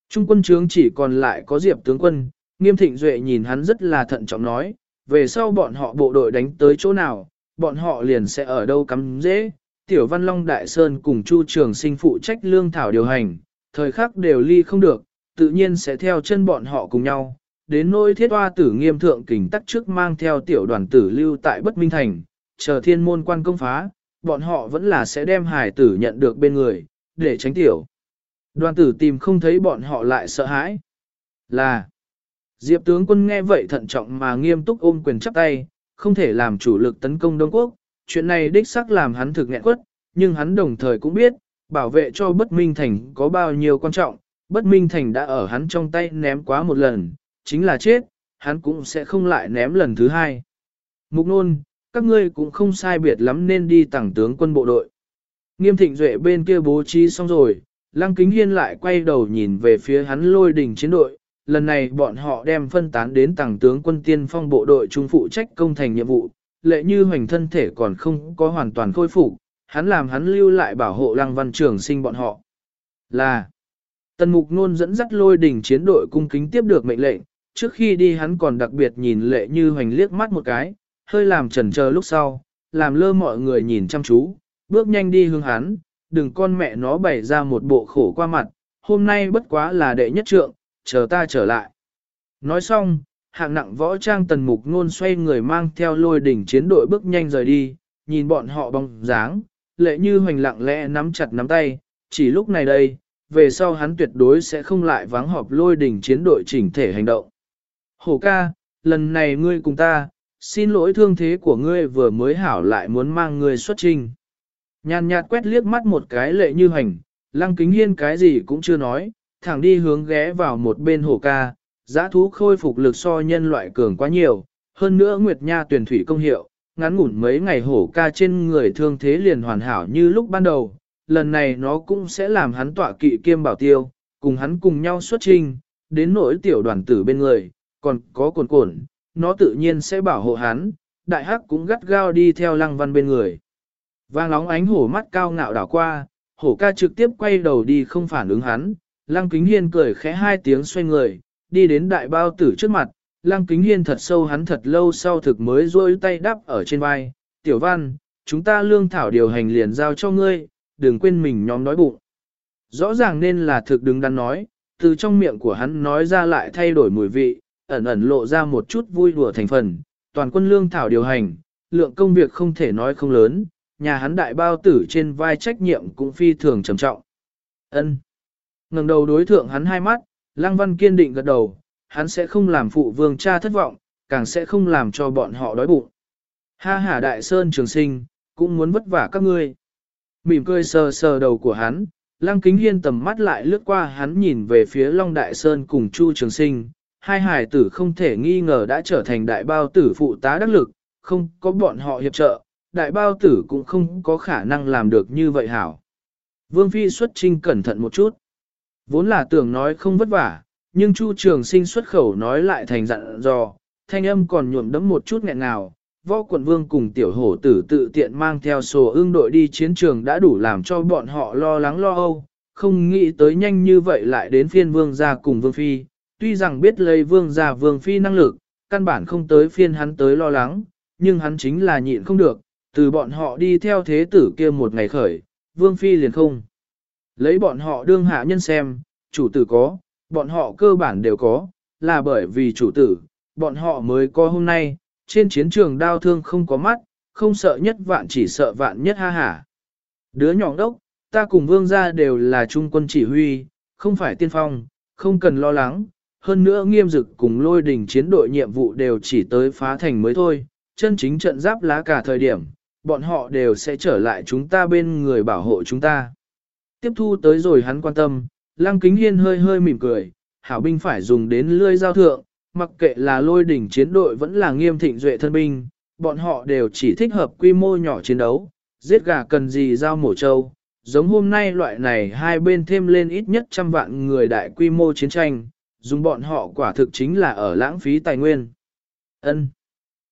Trung quân trướng chỉ còn lại có Diệp tướng quân, nghiêm thịnh duệ nhìn hắn rất là thận trọng nói, về sau bọn họ bộ đội đánh tới chỗ nào, bọn họ liền sẽ ở đâu cắm dễ. Tiểu Văn Long Đại Sơn cùng Chu Trường sinh phụ trách lương thảo điều hành, thời khắc đều ly không được, tự nhiên sẽ theo chân bọn họ cùng nhau. Đến nỗi thiết hoa tử nghiêm thượng kình tắc trước mang theo tiểu đoàn tử lưu tại Bất Minh Thành, chờ thiên môn quan công phá, bọn họ vẫn là sẽ đem hải tử nhận được bên người, để tránh tiểu. Đoàn tử tìm không thấy bọn họ lại sợ hãi. Là, Diệp tướng quân nghe vậy thận trọng mà nghiêm túc ôm quyền chắp tay, không thể làm chủ lực tấn công Đông Quốc, chuyện này đích xác làm hắn thực nghẹn quất, nhưng hắn đồng thời cũng biết, bảo vệ cho bất minh thành có bao nhiêu quan trọng, bất minh thành đã ở hắn trong tay ném quá một lần, chính là chết, hắn cũng sẽ không lại ném lần thứ hai. Mục nôn, các ngươi cũng không sai biệt lắm nên đi tặng tướng quân bộ đội. Nghiêm thịnh duệ bên kia bố trí xong rồi, lăng kính hiên lại quay đầu nhìn về phía hắn lôi đỉnh chiến đội, lần này bọn họ đem phân tán đến tàng tướng quân tiên phong bộ đội trung phụ trách công thành nhiệm vụ, lệ như hoành thân thể còn không có hoàn toàn khôi phục, hắn làm hắn lưu lại bảo hộ lăng văn trường sinh bọn họ. Là, tần mục nôn dẫn dắt lôi đỉnh chiến đội cung kính tiếp được mệnh lệnh, trước khi đi hắn còn đặc biệt nhìn lệ như hoành liếc mắt một cái, hơi làm chần chờ lúc sau, làm lơ mọi người nhìn chăm chú, bước nhanh đi hướng hắn, đừng con mẹ nó bày ra một bộ khổ qua mặt, hôm nay bất quá là đệ nhất trượng, chờ ta trở lại. Nói xong, hạng nặng võ trang tần mục ngôn xoay người mang theo lôi đỉnh chiến đội bước nhanh rời đi, nhìn bọn họ bóng dáng, lệ như hoành lặng lẽ nắm chặt nắm tay, chỉ lúc này đây, về sau hắn tuyệt đối sẽ không lại vắng họp lôi đỉnh chiến đội chỉnh thể hành động. Hổ ca, lần này ngươi cùng ta, xin lỗi thương thế của ngươi vừa mới hảo lại muốn mang ngươi xuất trình. Nhàn nhạt quét liếc mắt một cái lệ như hành, lăng kính hiên cái gì cũng chưa nói, thẳng đi hướng ghé vào một bên hồ ca, giã thú khôi phục lực so nhân loại cường quá nhiều, hơn nữa Nguyệt Nha tuyển thủy công hiệu, ngắn ngủn mấy ngày hổ ca trên người thương thế liền hoàn hảo như lúc ban đầu, lần này nó cũng sẽ làm hắn tọa kỵ kiêm bảo tiêu, cùng hắn cùng nhau xuất trình, đến nỗi tiểu đoàn tử bên người, còn có cồn cồn, nó tự nhiên sẽ bảo hộ hắn, đại hắc cũng gắt gao đi theo lăng văn bên người. Vang lóng ánh hổ mắt cao ngạo đảo qua, hổ ca trực tiếp quay đầu đi không phản ứng hắn, lăng kính hiên cười khẽ hai tiếng xoay người, đi đến đại bao tử trước mặt, lăng kính hiên thật sâu hắn thật lâu sau thực mới rôi tay đắp ở trên vai, tiểu văn, chúng ta lương thảo điều hành liền giao cho ngươi, đừng quên mình nhóm nói bụng. Rõ ràng nên là thực đứng đắn nói, từ trong miệng của hắn nói ra lại thay đổi mùi vị, ẩn ẩn lộ ra một chút vui đùa thành phần, toàn quân lương thảo điều hành, lượng công việc không thể nói không lớn, nhà hắn đại bao tử trên vai trách nhiệm cũng phi thường trầm trọng. Ân ngẩng đầu đối thượng hắn hai mắt, Lăng Văn kiên định gật đầu, hắn sẽ không làm phụ vương cha thất vọng, càng sẽ không làm cho bọn họ đói bụng. Ha ha đại sơn trường sinh, cũng muốn vất vả các ngươi. Mỉm cười sờ sờ đầu của hắn, Lăng Kính Hiên tầm mắt lại lướt qua hắn nhìn về phía Long Đại Sơn cùng Chu Trường Sinh, hai hải tử không thể nghi ngờ đã trở thành đại bao tử phụ tá đắc lực, không có bọn họ hiệp trợ, đại bao tử cũng không có khả năng làm được như vậy hảo. Vương Phi xuất trinh cẩn thận một chút. Vốn là tưởng nói không vất vả, nhưng Chu Trường Sinh xuất khẩu nói lại thành dặn dò, thanh âm còn nhuộm đẫm một chút nghẹn ngào. Võ quận vương cùng tiểu hổ tử tự tiện mang theo sổ ương đội đi chiến trường đã đủ làm cho bọn họ lo lắng lo âu, không nghĩ tới nhanh như vậy lại đến phiên vương gia cùng vương phi, tuy rằng biết lấy vương gia vương phi năng lực, căn bản không tới phiên hắn tới lo lắng, nhưng hắn chính là nhịn không được, từ bọn họ đi theo thế tử kia một ngày khởi, vương phi liền không. Lấy bọn họ đương hạ nhân xem, chủ tử có, bọn họ cơ bản đều có, là bởi vì chủ tử, bọn họ mới có hôm nay, trên chiến trường đau thương không có mắt, không sợ nhất vạn chỉ sợ vạn nhất ha hả. Đứa nhỏ đốc, ta cùng vương gia đều là trung quân chỉ huy, không phải tiên phong, không cần lo lắng, hơn nữa nghiêm dực cùng lôi đình chiến đội nhiệm vụ đều chỉ tới phá thành mới thôi, chân chính trận giáp lá cả thời điểm, bọn họ đều sẽ trở lại chúng ta bên người bảo hộ chúng ta. Tiếp thu tới rồi hắn quan tâm, Lăng Kính Hiên hơi hơi mỉm cười, hảo binh phải dùng đến lươi giao thượng, mặc kệ là lôi đỉnh chiến đội vẫn là nghiêm thịnh duệ thân binh, bọn họ đều chỉ thích hợp quy mô nhỏ chiến đấu, giết gà cần gì giao mổ trâu. Giống hôm nay loại này hai bên thêm lên ít nhất trăm vạn người đại quy mô chiến tranh, dùng bọn họ quả thực chính là ở lãng phí tài nguyên. Ân.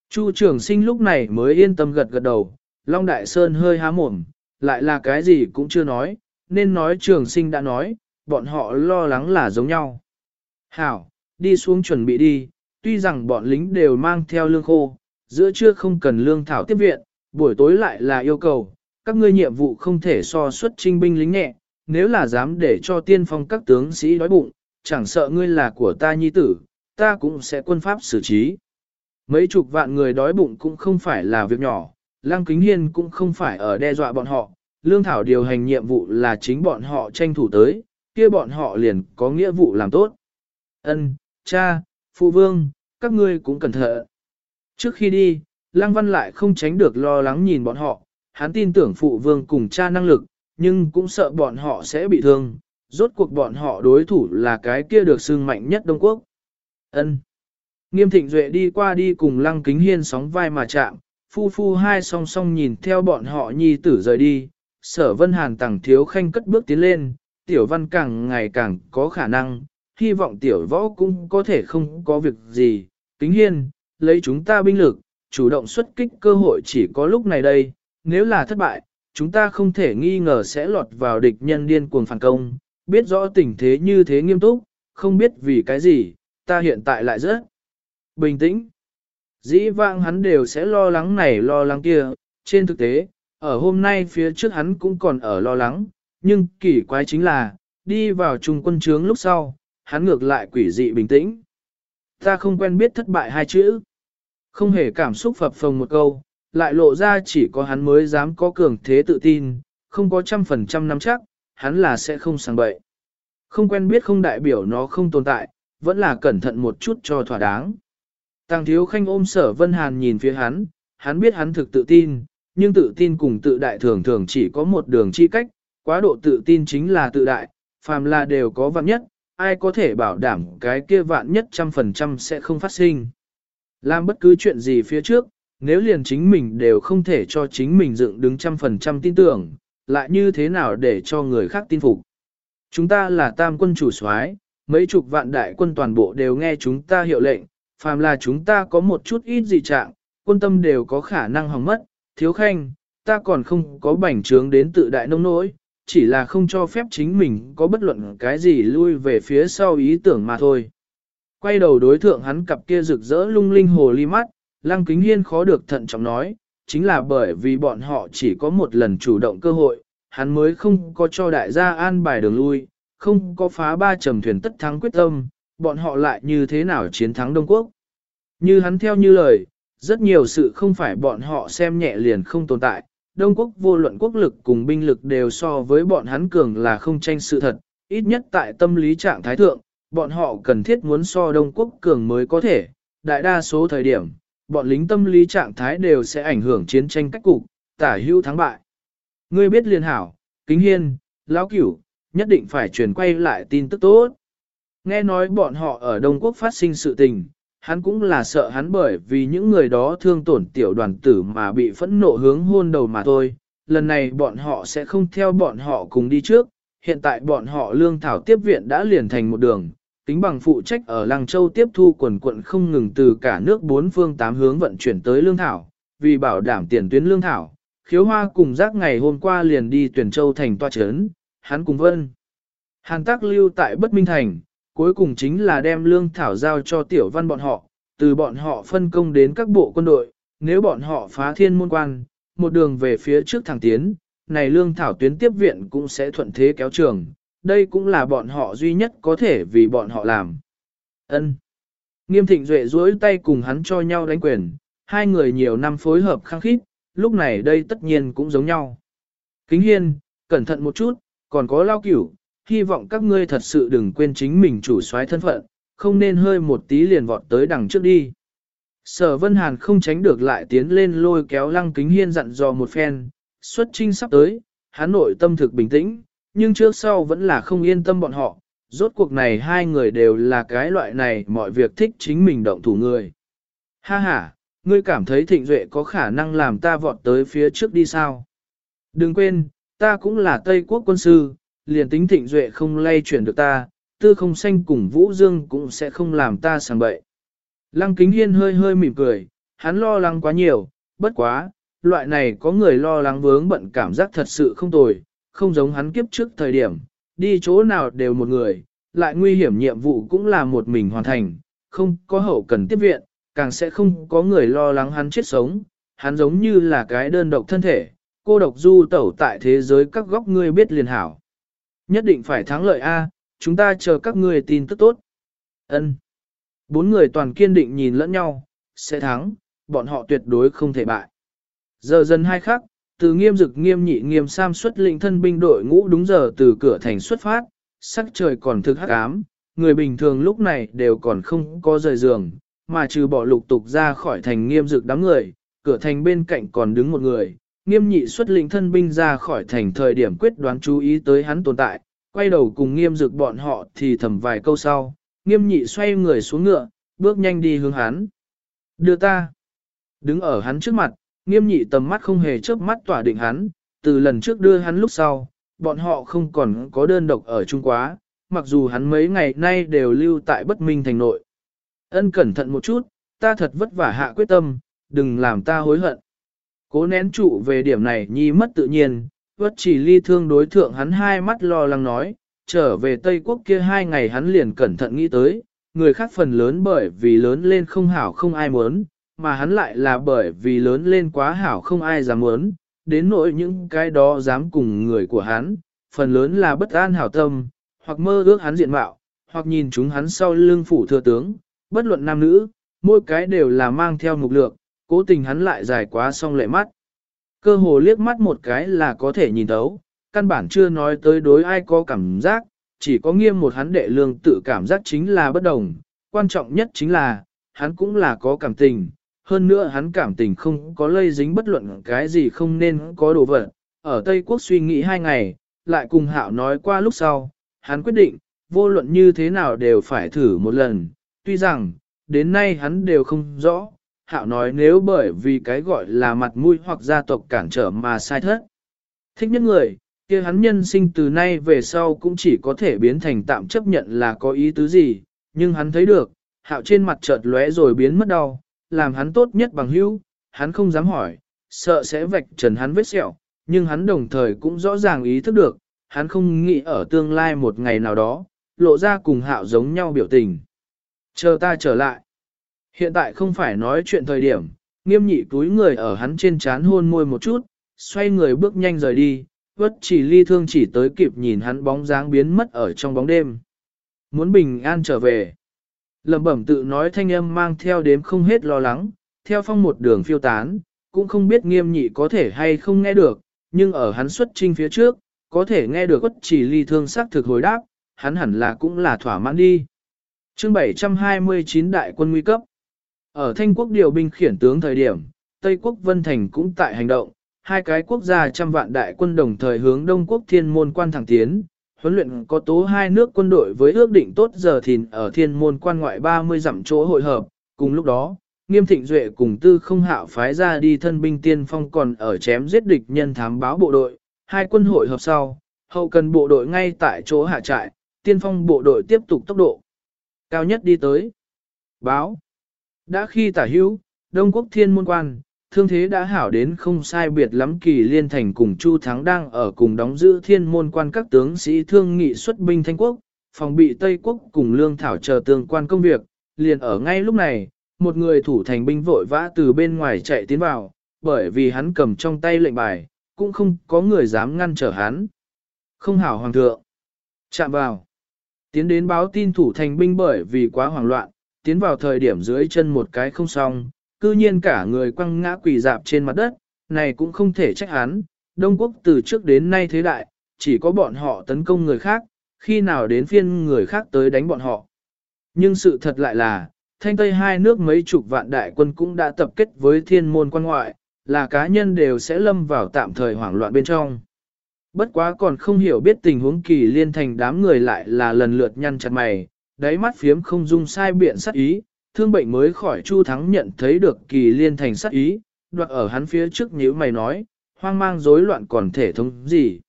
Chu trưởng sinh lúc này mới yên tâm gật gật đầu, Long Đại Sơn hơi há mồm, lại là cái gì cũng chưa nói, nên nói trường sinh đã nói, bọn họ lo lắng là giống nhau. Hảo, đi xuống chuẩn bị đi, tuy rằng bọn lính đều mang theo lương khô, giữa trưa không cần lương thảo tiếp viện, buổi tối lại là yêu cầu, các ngươi nhiệm vụ không thể so xuất trinh binh lính nhẹ, nếu là dám để cho tiên phong các tướng sĩ đói bụng, chẳng sợ ngươi là của ta nhi tử, ta cũng sẽ quân pháp xử trí. Mấy chục vạn người đói bụng cũng không phải là việc nhỏ, Lăng Kính Hiên cũng không phải ở đe dọa bọn họ, lương thảo điều hành nhiệm vụ là chính bọn họ tranh thủ tới, kia bọn họ liền có nghĩa vụ làm tốt. Ân, cha, phụ vương, các ngươi cũng cẩn thận. Trước khi đi, Lăng Văn lại không tránh được lo lắng nhìn bọn họ, hắn tin tưởng phụ vương cùng cha năng lực, nhưng cũng sợ bọn họ sẽ bị thương, rốt cuộc bọn họ đối thủ là cái kia được xưng mạnh nhất Đông Quốc. Ân. Nghiêm thịnh duệ đi qua đi cùng Lăng Kính Hiên sóng vai mà chạm, phu phu hai song song nhìn theo bọn họ nhi tử rời đi, sở vân hàn tẳng thiếu khanh cất bước tiến lên, tiểu văn càng ngày càng có khả năng, hy vọng tiểu võ cũng có thể không có việc gì, kính hiên, lấy chúng ta binh lực, chủ động xuất kích cơ hội chỉ có lúc này đây, nếu là thất bại, chúng ta không thể nghi ngờ sẽ lọt vào địch nhân điên cuồng phản công, biết rõ tình thế như thế nghiêm túc, không biết vì cái gì, ta hiện tại lại rất bình tĩnh. Dĩ vãng hắn đều sẽ lo lắng này lo lắng kia, trên thực tế, ở hôm nay phía trước hắn cũng còn ở lo lắng, nhưng kỳ quái chính là, đi vào trung quân trướng lúc sau, hắn ngược lại quỷ dị bình tĩnh. Ta không quen biết thất bại hai chữ. Không hề cảm xúc phập phồng một câu, lại lộ ra chỉ có hắn mới dám có cường thế tự tin, không có trăm phần trăm nắm chắc, hắn là sẽ không sang bậy. Không quen biết không đại biểu nó không tồn tại, vẫn là cẩn thận một chút cho thỏa đáng. Tàng thiếu khanh ôm sở vân hàn nhìn phía hắn, hắn biết hắn thực tự tin, nhưng tự tin cùng tự đại thường thường chỉ có một đường chi cách, quá độ tự tin chính là tự đại, phàm là đều có vạn nhất, ai có thể bảo đảm cái kia vạn nhất trăm phần trăm sẽ không phát sinh. Làm bất cứ chuyện gì phía trước, nếu liền chính mình đều không thể cho chính mình dựng đứng trăm phần trăm tin tưởng, lại như thế nào để cho người khác tin phục. Chúng ta là tam quân chủ soái, mấy chục vạn đại quân toàn bộ đều nghe chúng ta hiệu lệnh, phàm là chúng ta có một chút ít gì trạng, quân tâm đều có khả năng hỏng mất, thiếu khanh, ta còn không có bảnh trướng đến tự đại nông nỗi, chỉ là không cho phép chính mình có bất luận cái gì lui về phía sau ý tưởng mà thôi. Quay đầu đối thượng hắn cặp kia rực rỡ lung linh hồ ly mắt, lăng kính hiên khó được thận trọng nói, chính là bởi vì bọn họ chỉ có một lần chủ động cơ hội, hắn mới không có cho đại gia an bài đường lui, không có phá ba trầm thuyền tất thắng quyết tâm, bọn họ lại như thế nào chiến thắng Đông Quốc. Như hắn theo như lời, rất nhiều sự không phải bọn họ xem nhẹ liền không tồn tại, Đông Quốc vô luận quốc lực cùng binh lực đều so với bọn hắn cường là không tranh sự thật, ít nhất tại tâm lý trạng thái thượng, bọn họ cần thiết muốn so Đông Quốc cường mới có thể, đại đa số thời điểm, bọn lính tâm lý trạng thái đều sẽ ảnh hưởng chiến tranh cách cục, tả hữu thắng bại. Ngươi biết liên hảo, kính hiên, lão cửu, nhất định phải truyền quay lại tin tức tốt. Nghe nói bọn họ ở Đông Quốc phát sinh sự tình, hắn cũng là sợ hắn bởi vì những người đó thương tổn tiểu đoàn tử mà bị phẫn nộ hướng hôn đầu mà thôi. Lần này bọn họ sẽ không theo bọn họ cùng đi trước, hiện tại bọn họ lương thảo tiếp viện đã liền thành một đường, tính bằng phụ trách ở Lăng Châu tiếp thu quần quận không ngừng từ cả nước bốn phương tám hướng vận chuyển tới lương thảo, vì bảo đảm tiền tuyến lương thảo. Khiếu hoa cùng giác ngày hôm qua liền đi tuyển châu thành toa chấn, hắn cùng vân. Hàn tác lưu tại bất minh thành, cuối cùng chính là đem lương thảo giao cho tiểu văn bọn họ, từ bọn họ phân công đến các bộ quân đội, nếu bọn họ phá thiên môn quan, một đường về phía trước thẳng tiến, này lương thảo tuyến tiếp viện cũng sẽ thuận thế kéo trường, đây cũng là bọn họ duy nhất có thể vì bọn họ làm. Ân. Nghiêm thịnh duệ duỗi tay cùng hắn cho nhau đánh quyền, hai người nhiều năm phối hợp khăng khít, lúc này đây tất nhiên cũng giống nhau. Kính hiên, cẩn thận một chút, còn có lao cửu, hy vọng các ngươi thật sự đừng quên chính mình chủ soái thân phận, không nên hơi một tí liền vọt tới đằng trước đi. Sở Vân Hàn không tránh được lại tiến lên lôi kéo lăng kính hiên dặn dò một phen, xuất trinh sắp tới, hắn nội tâm thực bình tĩnh, nhưng trước sau vẫn là không yên tâm bọn họ, rốt cuộc này hai người đều là cái loại này mọi việc thích chính mình động thủ người. Ha ha, ngươi cảm thấy thịnh duệ có khả năng làm ta vọt tới phía trước đi sao? Đừng quên, ta cũng là Tây quốc quân sư, liền tính thịnh duệ không lay chuyển được ta, tư không xanh cùng Vũ Dương cũng sẽ không làm ta sàng bậy. Lăng kính hiên hơi hơi mỉm cười, hắn lo lắng quá nhiều, bất quá, loại này có người lo lắng vướng bận cảm giác thật sự không tồi, không giống hắn kiếp trước thời điểm, đi chỗ nào đều một người, lại nguy hiểm nhiệm vụ cũng là một mình hoàn thành, không có hậu cần tiếp viện, càng sẽ không có người lo lắng hắn chết sống, hắn giống như là cái đơn độc thân thể, cô độc du tẩu tại thế giới các góc ngươi biết liền hảo. Nhất định phải thắng lợi A, chúng ta chờ các người tin tức tốt. Ân. Bốn người toàn kiên định nhìn lẫn nhau, sẽ thắng, bọn họ tuyệt đối không thể bại. Giờ dần hai khắc, từ nghiêm dực nghiêm nhị nghiêm sam xuất lĩnh thân binh đội ngũ đúng giờ từ cửa thành xuất phát, sắc trời còn thực hắc ám, người bình thường lúc này đều còn không có rời giường, mà trừ bỏ lục tục ra khỏi thành nghiêm dực đám người, cửa thành bên cạnh còn đứng một người, nghiêm nhị xuất lĩnh thân binh ra khỏi thành thời điểm quyết đoán chú ý tới hắn tồn tại, quay đầu cùng nghiêm dực bọn họ thì thầm vài câu sau, nghiêm nhị xoay người xuống ngựa, bước nhanh đi hướng hắn. Đưa ta. Đứng ở hắn trước mặt, nghiêm nhị tầm mắt không hề chớp mắt tỏa định hắn, từ lần trước đưa hắn lúc sau, bọn họ không còn có đơn độc ở Trung Quá, mặc dù hắn mấy ngày nay đều lưu tại bất minh thành nội. Ân cẩn thận một chút, ta thật vất vả hạ quyết tâm, đừng làm ta hối hận. Cố nén trụ về điểm này nhi mất tự nhiên, vất chỉ ly thương đối thượng hắn hai mắt lo lắng nói, trở về Tây Quốc kia hai ngày hắn liền cẩn thận nghĩ tới, người khác phần lớn bởi vì lớn lên không hảo không ai muốn, mà hắn lại là bởi vì lớn lên quá hảo không ai dám muốn, đến nỗi những cái đó dám cùng người của hắn, phần lớn là bất an hảo tâm, hoặc mơ ước hắn diện mạo, hoặc nhìn chúng hắn sau lưng phủ thừa tướng, bất luận nam nữ, mỗi cái đều là mang theo mục lượng, cố tình hắn lại dài quá song lệ mắt. Cơ hồ liếc mắt một cái là có thể nhìn thấu, căn bản chưa nói tới đối ai có cảm giác, chỉ có nghiêm một hắn đệ lương tự cảm giác chính là bất đồng, quan trọng nhất chính là, hắn cũng là có cảm tình, hơn nữa hắn cảm tình không có lây dính bất luận cái gì không nên có đồ vật. Ở Tây Quốc suy nghĩ hai ngày, lại cùng Hạo nói qua lúc sau, hắn quyết định, vô luận như thế nào đều phải thử một lần, tuy rằng, đến nay hắn đều không rõ, hạo nói nếu bởi vì cái gọi là mặt mũi hoặc gia tộc cản trở mà sai thất. Thích nhất người, kia hắn nhân sinh từ nay về sau cũng chỉ có thể biến thành tạm chấp nhận là có ý tứ gì, nhưng hắn thấy được, hạo trên mặt chợt lóe rồi biến mất đau, làm hắn tốt nhất bằng hữu, hắn không dám hỏi, sợ sẽ vạch trần hắn vết sẹo, nhưng hắn đồng thời cũng rõ ràng ý thức được, hắn không nghĩ ở tương lai một ngày nào đó, lộ ra cùng hạo giống nhau biểu tình. Chờ ta trở lại. Hiện tại không phải nói chuyện thời điểm, nghiêm nhị túi người ở hắn trên chán hôn môi một chút, xoay người bước nhanh rời đi, vất chỉ ly thương chỉ tới kịp nhìn hắn bóng dáng biến mất ở trong bóng đêm. Muốn bình an trở về. Lẩm bẩm tự nói thanh âm mang theo đếm không hết lo lắng, theo phong một đường phiêu tán, cũng không biết nghiêm nhị có thể hay không nghe được, nhưng ở hắn xuất trinh phía trước, có thể nghe được vất chỉ ly thương xác thực hồi đáp, hắn hẳn là cũng là thỏa mãn đi. chương 729 đại quân nguy cấp. Ở Thanh quốc điều binh khiển tướng thời điểm, Tây quốc Vân Thành cũng tại hành động, hai cái quốc gia trăm vạn đại quân đồng thời hướng Đông quốc thiên môn quan thẳng tiến, huấn luyện có tố hai nước quân đội với ước định tốt giờ thìn ở thiên môn quan ngoại 30 dặm chỗ hội hợp, cùng lúc đó, nghiêm thịnh duệ cùng tư không hạo phái ra đi thân binh tiên phong còn ở chém giết địch nhân thám báo bộ đội, hai quân hội hợp sau, hậu cần bộ đội ngay tại chỗ hạ trại, tiên phong bộ đội tiếp tục tốc độ cao nhất đi tới. Báo. Đã khi tả hữu, Đông Quốc Thiên Môn Quan, thương thế đã hảo đến không sai biệt lắm kỳ liên thành cùng Chu Thắng đang ở cùng đóng giữ Thiên Môn Quan các tướng sĩ thương nghị xuất binh Thanh Quốc, phòng bị Tây Quốc cùng Lương Thảo chờ tương quan công việc, liền ở ngay lúc này, một người thủ thành binh vội vã từ bên ngoài chạy tiến vào, bởi vì hắn cầm trong tay lệnh bài, cũng không có người dám ngăn trở hắn. Không hảo hoàng thượng. Chạm vào. Tiến đến báo tin thủ thành binh bởi vì quá hoảng loạn, tiến vào thời điểm dưới chân một cái không xong, cư nhiên cả người quăng ngã quỳ dạp trên mặt đất, này cũng không thể trách hắn, Đông Quốc từ trước đến nay thế đại, chỉ có bọn họ tấn công người khác, khi nào đến phiên người khác tới đánh bọn họ. Nhưng sự thật lại là, thanh tây hai nước mấy chục vạn đại quân cũng đã tập kết với thiên môn quan ngoại, là cá nhân đều sẽ lâm vào tạm thời hoảng loạn bên trong. Bất quá còn không hiểu biết tình huống kỳ liên thành đám người lại là lần lượt nhăn chặt mày, đáy mắt phiếm không dung sai biện sát ý, thương bệnh mới khỏi Chu Thắng nhận thấy được kỳ liên thành sát ý, đoạt ở hắn phía trước nhíu mày nói, hoang mang rối loạn còn thể thống gì?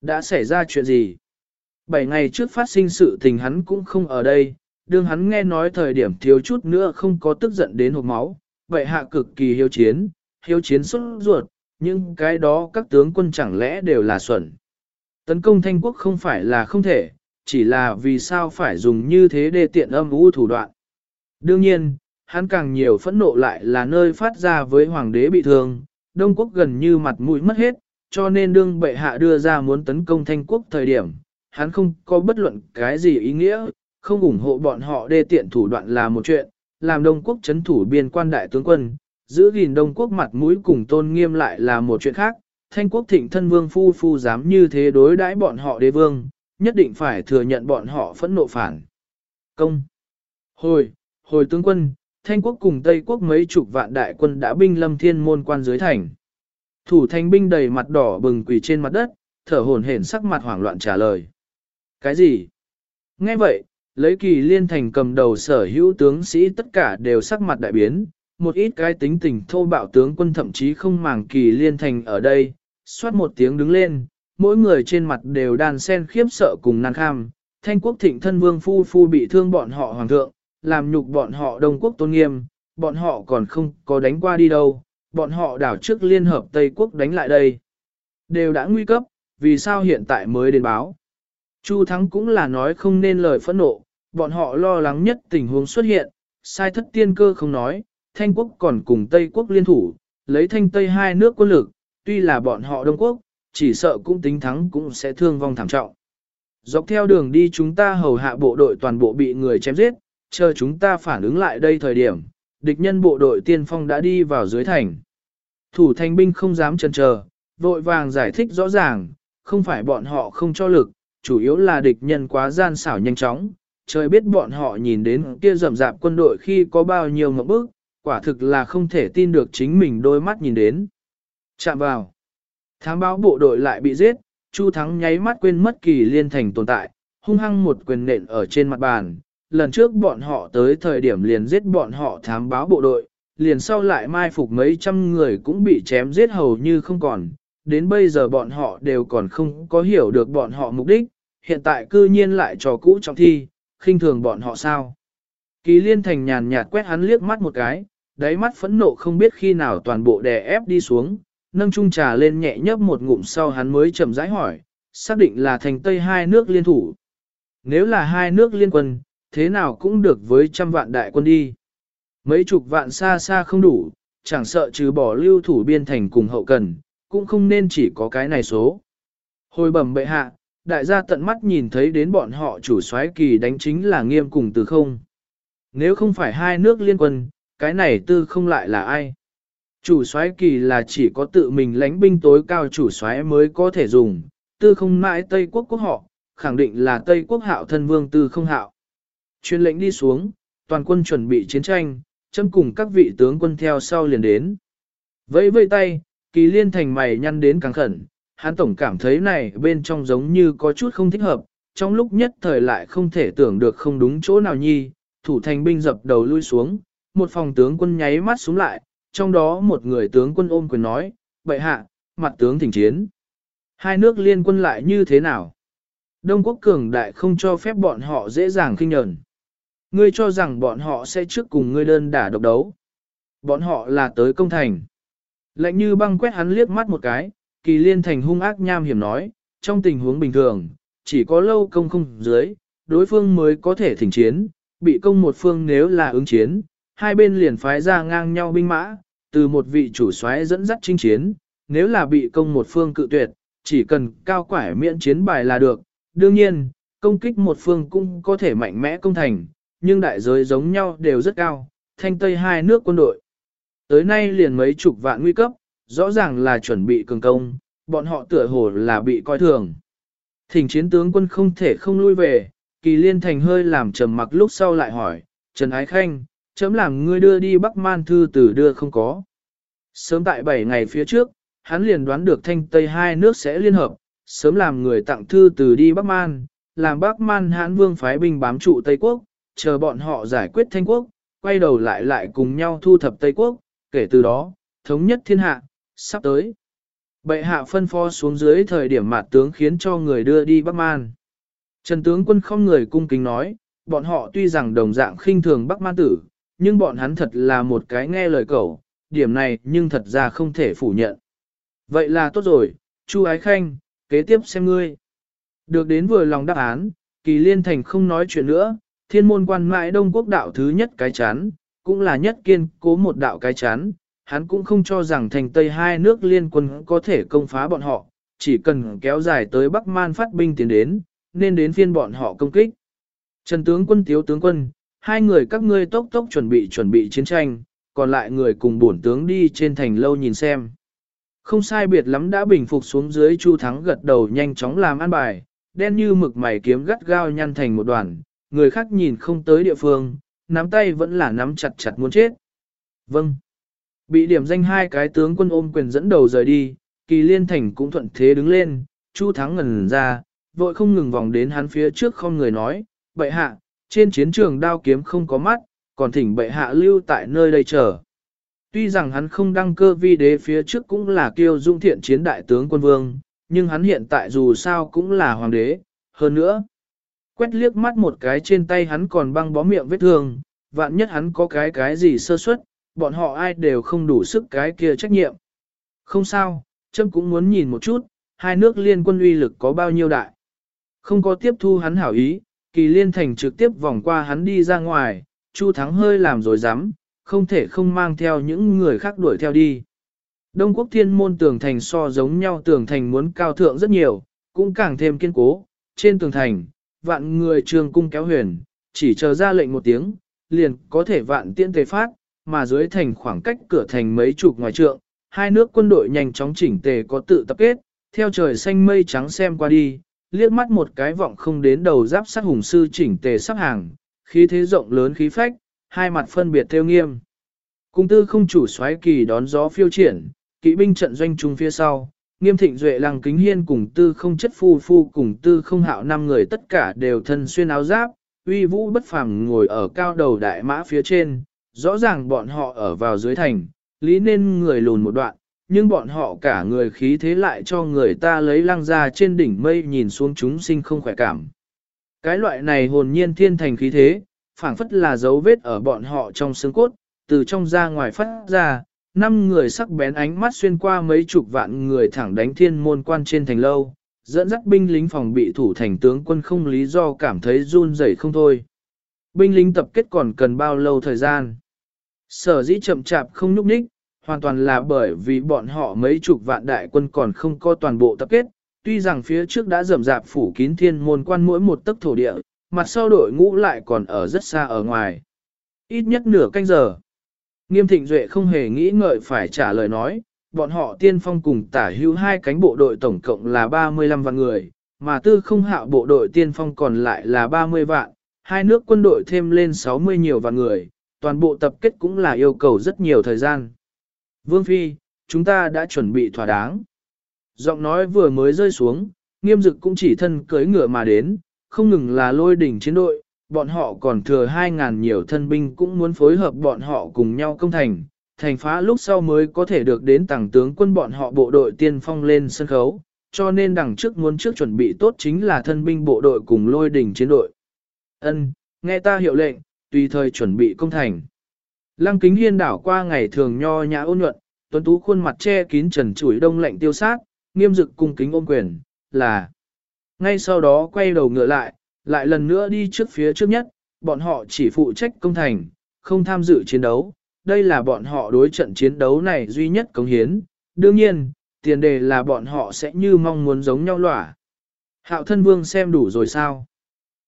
Đã xảy ra chuyện gì? Bảy ngày trước phát sinh sự tình hắn cũng không ở đây, đương hắn nghe nói thời điểm thiếu chút nữa không có tức giận đến hộp máu, vậy hạ cực kỳ hiếu chiến, hiếu chiến xuất ruột, nhưng cái đó các tướng quân chẳng lẽ đều là xuẩn. Tấn công thanh quốc không phải là không thể, chỉ là vì sao phải dùng như thế để tiện âm u thủ đoạn. Đương nhiên, hắn càng nhiều phẫn nộ lại là nơi phát ra với hoàng đế bị thương, Đông quốc gần như mặt mũi mất hết, cho nên đương bệ hạ đưa ra muốn tấn công thanh quốc thời điểm, hắn không có bất luận cái gì ý nghĩa, không ủng hộ bọn họ đê tiện thủ đoạn là một chuyện, làm Đông quốc chấn thủ biên quan đại tướng quân, giữ gìn Đông quốc mặt mũi cùng tôn nghiêm lại là một chuyện khác. Thanh quốc thịnh thân vương phu phu dám như thế đối đãi bọn họ đế vương, nhất định phải thừa nhận bọn họ phẫn nộ phản. Công. Hồi, hồi tướng quân, Thanh quốc cùng Tây quốc mấy chục vạn đại quân đã binh lâm thiên môn quan dưới thành. Thủ thành binh đầy mặt đỏ bừng quỳ trên mặt đất, thở hổn hển sắc mặt hoảng loạn trả lời. Cái gì? Nghe vậy, lấy kỳ liên thành cầm đầu sở hữu tướng sĩ tất cả đều sắc mặt đại biến, một ít cái tính tình thô bạo tướng quân thậm chí không màng kỳ liên thành ở đây, xoát một tiếng đứng lên, mỗi người trên mặt đều đàn sen khiếp sợ cùng nan kham, thanh quốc thịnh thân vương phu phu bị thương bọn họ hoàng thượng, làm nhục bọn họ đông quốc tôn nghiêm, bọn họ còn không có đánh qua đi đâu, bọn họ đảo trước liên hợp Tây quốc đánh lại đây. Đều đã nguy cấp, vì sao hiện tại mới đến báo. Chu Thắng cũng là nói không nên lời phẫn nộ, bọn họ lo lắng nhất tình huống xuất hiện, sai thất tiên cơ không nói, Thanh quốc còn cùng Tây quốc liên thủ, lấy Thanh Tây hai nước quân lực, tuy là bọn họ Đông quốc, chỉ sợ cũng tính thắng cũng sẽ thương vong thảm trọng. Dọc theo đường đi chúng ta hầu hạ bộ đội toàn bộ bị người chém giết, chờ chúng ta phản ứng lại đây thời điểm, địch nhân bộ đội tiên phong đã đi vào dưới thành. Thủ thành binh không dám chần chờ, vội vàng giải thích rõ ràng, không phải bọn họ không cho lực, chủ yếu là địch nhân quá gian xảo nhanh chóng, trời biết bọn họ nhìn đến kia rầm rạp quân đội khi có bao nhiêu ngập bức, quả thực là không thể tin được chính mình đôi mắt nhìn đến. Chạm vào. Thám báo bộ đội lại bị giết, Chu Thắng nháy mắt quên mất kỳ liên thành tồn tại, hung hăng một quyền nện ở trên mặt bàn. Lần trước bọn họ tới thời điểm liền giết bọn họ thám báo bộ đội, liền sau lại mai phục mấy trăm người cũng bị chém giết hầu như không còn. Đến bây giờ bọn họ đều còn không có hiểu được bọn họ mục đích, hiện tại cư nhiên lại trò cũ trong thi, khinh thường bọn họ sao. Kỳ liên thành nhàn nhạt quét hắn liếc mắt một cái, đáy mắt phẫn nộ không biết khi nào toàn bộ đè ép đi xuống, nâng chung trà lên nhẹ nhấp một ngụm sau hắn mới chậm rãi hỏi, xác định là thành tây hai nước liên thủ. Nếu là hai nước liên quân, thế nào cũng được với trăm vạn đại quân đi. Mấy chục vạn xa xa không đủ, chẳng sợ trừ bỏ lưu thủ biên thành cùng hậu cần, cũng không nên chỉ có cái này số. Hồi bẩm bệ hạ, đại gia tận mắt nhìn thấy đến bọn họ chủ soái kỳ đánh chính là nghiêm cùng từ không. Nếu không phải hai nước liên quân, cái này tư không lại là ai? Chủ soái kỳ là chỉ có tự mình lãnh binh tối cao chủ soái mới có thể dùng, tư không mãi Tây quốc quốc họ, khẳng định là Tây quốc hạo thân vương tư không hạo. Chuyên lệnh đi xuống, toàn quân chuẩn bị chiến tranh, châm cùng các vị tướng quân theo sau liền đến. Vẫy vây tay, kỳ liên thành mày nhăn đến càng khẩn, hắn tổng cảm thấy này bên trong giống như có chút không thích hợp, trong lúc nhất thời lại không thể tưởng được không đúng chỗ nào nhi, thủ thành binh dập đầu lui xuống, một phòng tướng quân nháy mắt xuống lại, trong đó một người tướng quân ôm quyền nói, bệ hạ, mặt tướng thỉnh chiến. Hai nước liên quân lại như thế nào? Đông quốc cường đại không cho phép bọn họ dễ dàng kinh nhẫn. Ngươi cho rằng bọn họ sẽ trước cùng ngươi đơn đả độc đấu. Bọn họ là tới công thành. Lạnh như băng quét hắn liếc mắt một cái, kỳ liên thành hung ác nham hiểm nói, trong tình huống bình thường, chỉ có lâu công không dưới, đối phương mới có thể thỉnh chiến, bị công một phương nếu là ứng chiến, hai bên liền phái ra ngang nhau binh mã, từ một vị chủ soái dẫn dắt chinh chiến, nếu là bị công một phương cự tuyệt, chỉ cần cao quải miễn chiến bài là được. Đương nhiên, công kích một phương cũng có thể mạnh mẽ công thành, nhưng đại giới giống nhau đều rất cao, thanh tây hai nước quân đội. Tới nay liền mấy chục vạn nguy cấp, rõ ràng là chuẩn bị cường công, bọn họ tựa hồ là bị coi thường. Thỉnh chiến tướng quân không thể không lui về, kỳ liên thành hơi làm trầm mặc lúc sau lại hỏi, Trần Ái Khanh, chấm làm ngươi đưa đi Bắc Man thư từ đưa không có. Sớm tại 7 ngày phía trước, hắn liền đoán được thanh Tây hai nước sẽ liên hợp, sớm làm người tặng thư từ đi Bắc Man, làm Bắc Man hãn vương phái binh bám trụ Tây Quốc, chờ bọn họ giải quyết thanh quốc, quay đầu lại lại cùng nhau thu thập Tây Quốc, kể từ đó, thống nhất thiên hạ, sắp tới. Bệ hạ phân phó xuống dưới thời điểm mạt tướng khiến cho người đưa đi Bắc Man. Trần tướng quân không người cung kính nói, bọn họ tuy rằng đồng dạng khinh thường Bắc Man tử, nhưng bọn hắn thật là một cái nghe lời cậu, điểm này nhưng thật ra không thể phủ nhận. Vậy là tốt rồi, Chu Ái Khanh, kế tiếp xem ngươi. Được đến vừa lòng đáp án, kỳ liên thành không nói chuyện nữa, thiên môn quan mãi đông quốc đạo thứ nhất cái chán, cũng là nhất kiên cố một đạo cái chán, hắn cũng không cho rằng thành Tây hai nước liên quân có thể công phá bọn họ, chỉ cần kéo dài tới Bắc Man phát binh tiến đến, nên đến phiên bọn họ công kích. Trần tướng quân tiếu tướng quân, hai người các ngươi tốc tốc chuẩn bị chuẩn bị chiến tranh, còn lại người cùng bổn tướng đi trên thành lâu nhìn xem. Không sai biệt lắm đã bình phục xuống dưới Chu Thắng gật đầu nhanh chóng làm ăn bài, đen như mực mày kiếm gắt gao nhăn thành một đoàn, người khác nhìn không tới địa phương, nắm tay vẫn là nắm chặt chặt muốn chết. Vâng. Bị điểm danh hai cái tướng quân ôm quyền dẫn đầu rời đi, kỳ liên thành cũng thuận thế đứng lên, Chu Thắng ngần ra, vội không ngừng vòng đến hắn phía trước không người nói, bệ hạ, trên chiến trường đao kiếm không có mắt, còn thỉnh bệ hạ lưu tại nơi đây chờ. Tuy rằng hắn không đăng cơ vi đế phía trước cũng là kiêu dung thiện chiến đại tướng quân vương, nhưng hắn hiện tại dù sao cũng là hoàng đế, hơn nữa. Quét liếc mắt một cái trên tay hắn còn băng bó miệng vết thương, vạn nhất hắn có cái cái gì sơ suất, bọn họ ai đều không đủ sức cái kia trách nhiệm. Không sao, châm cũng muốn nhìn một chút, hai nước liên quân uy lực có bao nhiêu đại. Không có tiếp thu hắn hảo ý, kỳ liên thành trực tiếp vòng qua hắn đi ra ngoài, Chu Thắng hơi làm rồi dám, không thể không mang theo những người khác đuổi theo đi. Đông quốc thiên môn tường thành so giống nhau tường thành muốn cao thượng rất nhiều, cũng càng thêm kiên cố, trên tường thành, vạn người trường cung kéo huyền, chỉ chờ ra lệnh một tiếng, liền có thể vạn tiễn tề phát, mà dưới thành khoảng cách cửa thành mấy chục ngoài trượng, hai nước quân đội nhanh chóng chỉnh tề có tự tập kết, theo trời xanh mây trắng xem qua đi, liếc mắt một cái vọng không đến đầu giáp sát hùng sư chỉnh tề sắp hàng, khí thế rộng lớn khí phách, hai mặt phân biệt theo nghiêm. Cung tư không chủ xoáy kỳ đón gió phiêu triển, kỵ binh trận doanh trung phía sau, nghiêm thịnh duệ lăng kính hiên cùng tư không chất phu phu cùng tư không hạo năm người tất cả đều thân xuyên áo giáp, uy vũ bất phàm ngồi ở cao đầu đại mã phía trên, rõ ràng bọn họ ở vào dưới thành, lý nên người lùn một đoạn, nhưng bọn họ cả người khí thế lại cho người ta lấy lăng ra trên đỉnh mây nhìn xuống chúng sinh không khỏe cảm. Cái loại này hồn nhiên thiên thành khí thế, phảng phất là dấu vết ở bọn họ trong xương cốt, từ trong ra ngoài phát ra, năm người sắc bén ánh mắt xuyên qua mấy chục vạn người thẳng đánh thiên môn quan trên thành lâu, dẫn dắt binh lính phòng bị thủ thành tướng quân không lý do cảm thấy run rẩy không thôi. Binh lính tập kết còn cần bao lâu thời gian? Sở dĩ chậm chạp không nhúc nhích, hoàn toàn là bởi vì bọn họ mấy chục vạn đại quân còn không có toàn bộ tập kết, tuy rằng phía trước đã rầm rạp phủ kín thiên môn quan mỗi một tấc thổ địa, mặt sau đội ngũ lại còn ở rất xa ở ngoài. Ít nhất nửa canh giờ. Nghiêm thịnh duệ không hề nghĩ ngợi phải trả lời nói, bọn họ tiên phong cùng tả hữu hai cánh bộ đội tổng cộng là 35 vạn người, mà tư không hạo bộ đội tiên phong còn lại là 30 vạn, hai nước quân đội thêm lên 60 nhiều vạn người, toàn bộ tập kết cũng là yêu cầu rất nhiều thời gian. Vương Phi, chúng ta đã chuẩn bị thỏa đáng. Giọng nói vừa mới rơi xuống, nghiêm dực cũng chỉ thân cưới ngựa mà đến, không ngừng là lôi đỉnh chiến đội, bọn họ còn thừa 2.000 nhiều thân binh cũng muốn phối hợp bọn họ cùng nhau công thành, thành phá lúc sau mới có thể được đến tàng tướng quân bọn họ bộ đội tiên phong lên sân khấu, cho nên đằng trước muốn trước chuẩn bị tốt chính là thân binh bộ đội cùng lôi đỉnh chiến đội. Ân, nghe ta hiệu lệnh, tùy thời chuẩn bị công thành. Lăng kính hiên đảo qua ngày thường nho nhã ôn nhuận, tuấn tú khuôn mặt che kín trần chuỗi đông lạnh tiêu sát, nghiêm dực cung kính ôm quyền, là. Ngay sau đó quay đầu ngựa lại, lại lần nữa đi trước phía trước nhất, bọn họ chỉ phụ trách công thành, không tham dự chiến đấu. Đây là bọn họ đối trận chiến đấu này duy nhất cống hiến. Đương nhiên, tiền đề là bọn họ sẽ như mong muốn giống nhau lỏa. Hạo thân vương xem đủ rồi sao?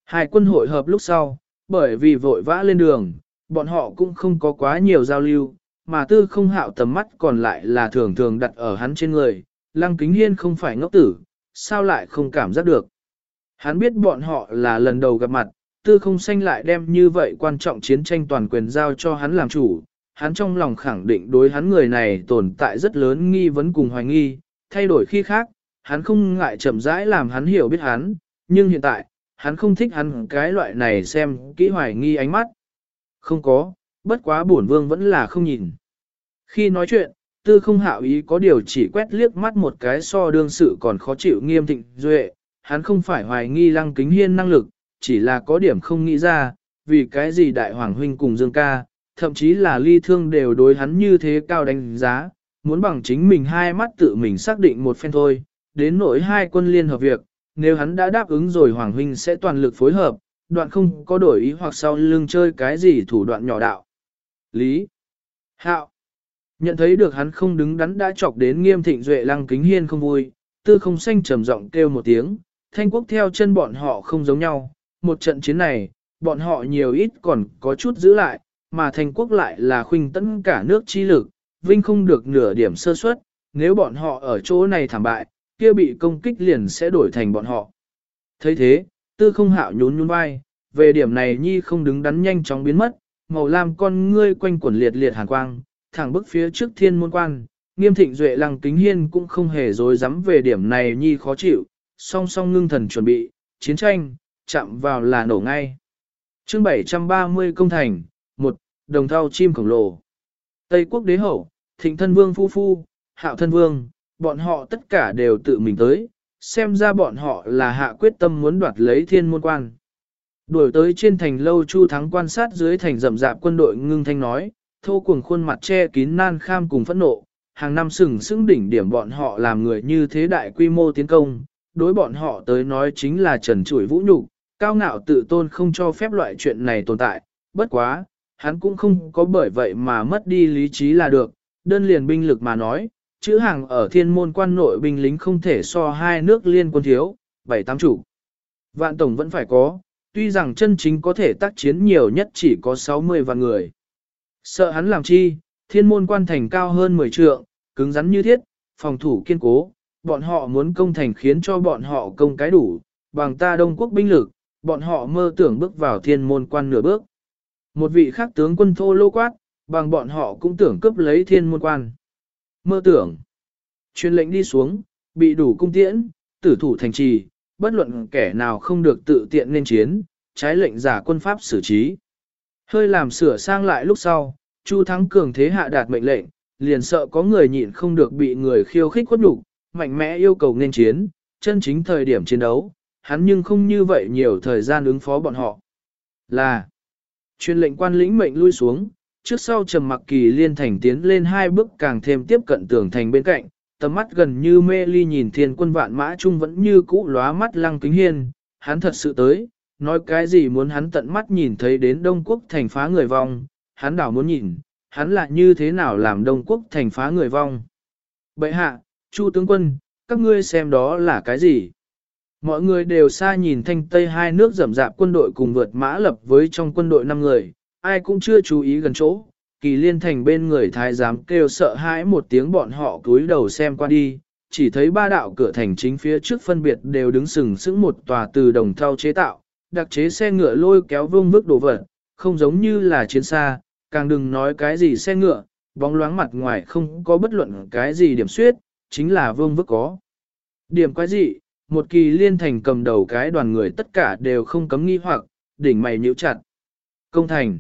Hai quân hội hợp lúc sau, bởi vì vội vã lên đường, bọn họ cũng không có quá nhiều giao lưu, mà tư không hạo tầm mắt còn lại là thường thường đặt ở hắn trên người, lăng kính hiên không phải ngốc tử, sao lại không cảm giác được. Hắn biết bọn họ là lần đầu gặp mặt, tư không xanh lại đem như vậy quan trọng chiến tranh toàn quyền giao cho hắn làm chủ, hắn trong lòng khẳng định đối hắn người này tồn tại rất lớn nghi vấn cùng hoài nghi, thay đổi khi khác, hắn không ngại chậm rãi làm hắn hiểu biết hắn, nhưng hiện tại, hắn không thích hắn cái loại này xem kỹ hoài nghi ánh mắt. Không có, bất quá bổn vương vẫn là không nhìn. Khi nói chuyện, tư không hạo ý có điều chỉ quét liếc mắt một cái so đương sự còn khó chịu nghiêm thịnh duệ, hắn không phải hoài nghi lăng kính hiên năng lực, chỉ là có điểm không nghĩ ra, vì cái gì đại hoàng huynh cùng dương ca, thậm chí là ly thương đều đối hắn như thế cao đánh giá, muốn bằng chính mình hai mắt tự mình xác định một phen thôi, đến nỗi hai quân liên hợp việc, nếu hắn đã đáp ứng rồi hoàng huynh sẽ toàn lực phối hợp, đoạn không có đổi ý hoặc sau lưng chơi cái gì thủ đoạn nhỏ đạo. Lý Hạo Nhận thấy được hắn không đứng đắn đã chọc đến nghiêm thịnh duệ lăng kính hiên không vui, tư không xanh trầm giọng kêu một tiếng, thanh quốc theo chân bọn họ không giống nhau, một trận chiến này, bọn họ nhiều ít còn có chút giữ lại, mà thanh quốc lại là khuynh tấn cả nước chi lực, vinh không được nửa điểm sơ suất, nếu bọn họ ở chỗ này thảm bại, kia bị công kích liền sẽ đổi thành bọn họ. thấy thế, tư không hạo nhún nhún vai, về điểm này nhi không đứng đắn nhanh chóng biến mất, màu lam con ngươi quanh quẩn liệt liệt hàn quang, thẳng bước phía trước thiên môn quan, nghiêm thịnh duệ lăng kính hiên cũng không hề dối dám về điểm này nhi khó chịu, song song ngưng thần chuẩn bị, chiến tranh, chạm vào là nổ ngay. chương 730 công thành, một đồng thau chim khổng lồ. Tây quốc đế hậu, thịnh thân vương phu phu, hạo thân vương, bọn họ tất cả đều tự mình tới, xem ra bọn họ là hạ quyết tâm muốn đoạt lấy thiên môn quan. Đuổi tới trên thành lâu chu thắng quan sát dưới thành rậm rạp quân đội ngưng thanh nói, thô cuồng khuôn mặt che kín nan kham cùng phẫn nộ, hàng năm sừng sững đỉnh điểm bọn họ làm người như thế đại quy mô tiến công, đối bọn họ tới nói chính là trần chủi vũ nhục, cao ngạo tự tôn không cho phép loại chuyện này tồn tại, bất quá, hắn cũng không có bởi vậy mà mất đi lý trí là được, đơn liền binh lực mà nói, chữ hàng ở thiên môn quan nội binh lính không thể so hai nước liên quân thiếu, bảy tám chủ. Vạn tổng vẫn phải có, tuy rằng chân chính có thể tác chiến nhiều nhất chỉ có 60 vạn người. Sợ hắn làm chi, thiên môn quan thành cao hơn 10 trượng, cứng rắn như thiết, phòng thủ kiên cố, bọn họ muốn công thành khiến cho bọn họ công cái đủ, bằng ta đông quốc binh lực, bọn họ mơ tưởng bước vào thiên môn quan nửa bước. Một vị khác tướng quân thô lô quát, bằng bọn họ cũng tưởng cướp lấy thiên môn quan. Mơ tưởng. Truyền lệnh đi xuống, bị đủ cung tiễn, tử thủ thành trì, bất luận kẻ nào không được tự tiện nên chiến, trái lệnh giả quân pháp xử trí. Hơi làm sửa sang lại lúc sau, Chu Thắng cường thế hạ đạt mệnh lệnh, liền sợ có người nhịn không được bị người khiêu khích quất nhục, mạnh mẽ yêu cầu nên chiến, chân chính thời điểm chiến đấu, hắn nhưng không như vậy nhiều thời gian ứng phó bọn họ. Là, chuyên lệnh quan lĩnh mệnh lui xuống, trước sau trầm mặc kỳ liên thành tiến lên hai bước càng thêm tiếp cận tường thành bên cạnh, tầm mắt gần như mê ly nhìn thiên quân vạn mã chung vẫn như cũ lóa mắt lăng kính hiên, hắn thật sự tới, nói cái gì muốn hắn tận mắt nhìn thấy đến Đông Quốc thành phá người vong, hắn đảo muốn nhìn, hắn lại như thế nào làm Đông Quốc thành phá người vong. Bậy hạ, Chu tướng quân, các ngươi xem đó là cái gì? Mọi người đều xa nhìn thanh tây hai nước rầm rạp quân đội cùng vượt mã lập với trong quân đội năm người, ai cũng chưa chú ý gần chỗ. Kỳ liên thành bên người thái giám kêu sợ hãi một tiếng bọn họ cúi đầu xem qua đi, chỉ thấy ba đạo cửa thành chính phía trước phân biệt đều đứng sừng sững một tòa từ đồng thau chế tạo, đặc chế xe ngựa lôi kéo vương vức đồ vật, không giống như là chiến xa, càng đừng nói cái gì xe ngựa, bóng loáng mặt ngoài không có bất luận cái gì điểm suyết, chính là vương vức có. Điểm quái gì, một kỳ liên thành cầm đầu cái đoàn người tất cả đều không cấm nghi hoặc, đỉnh mày nhíu chặt. Công thành.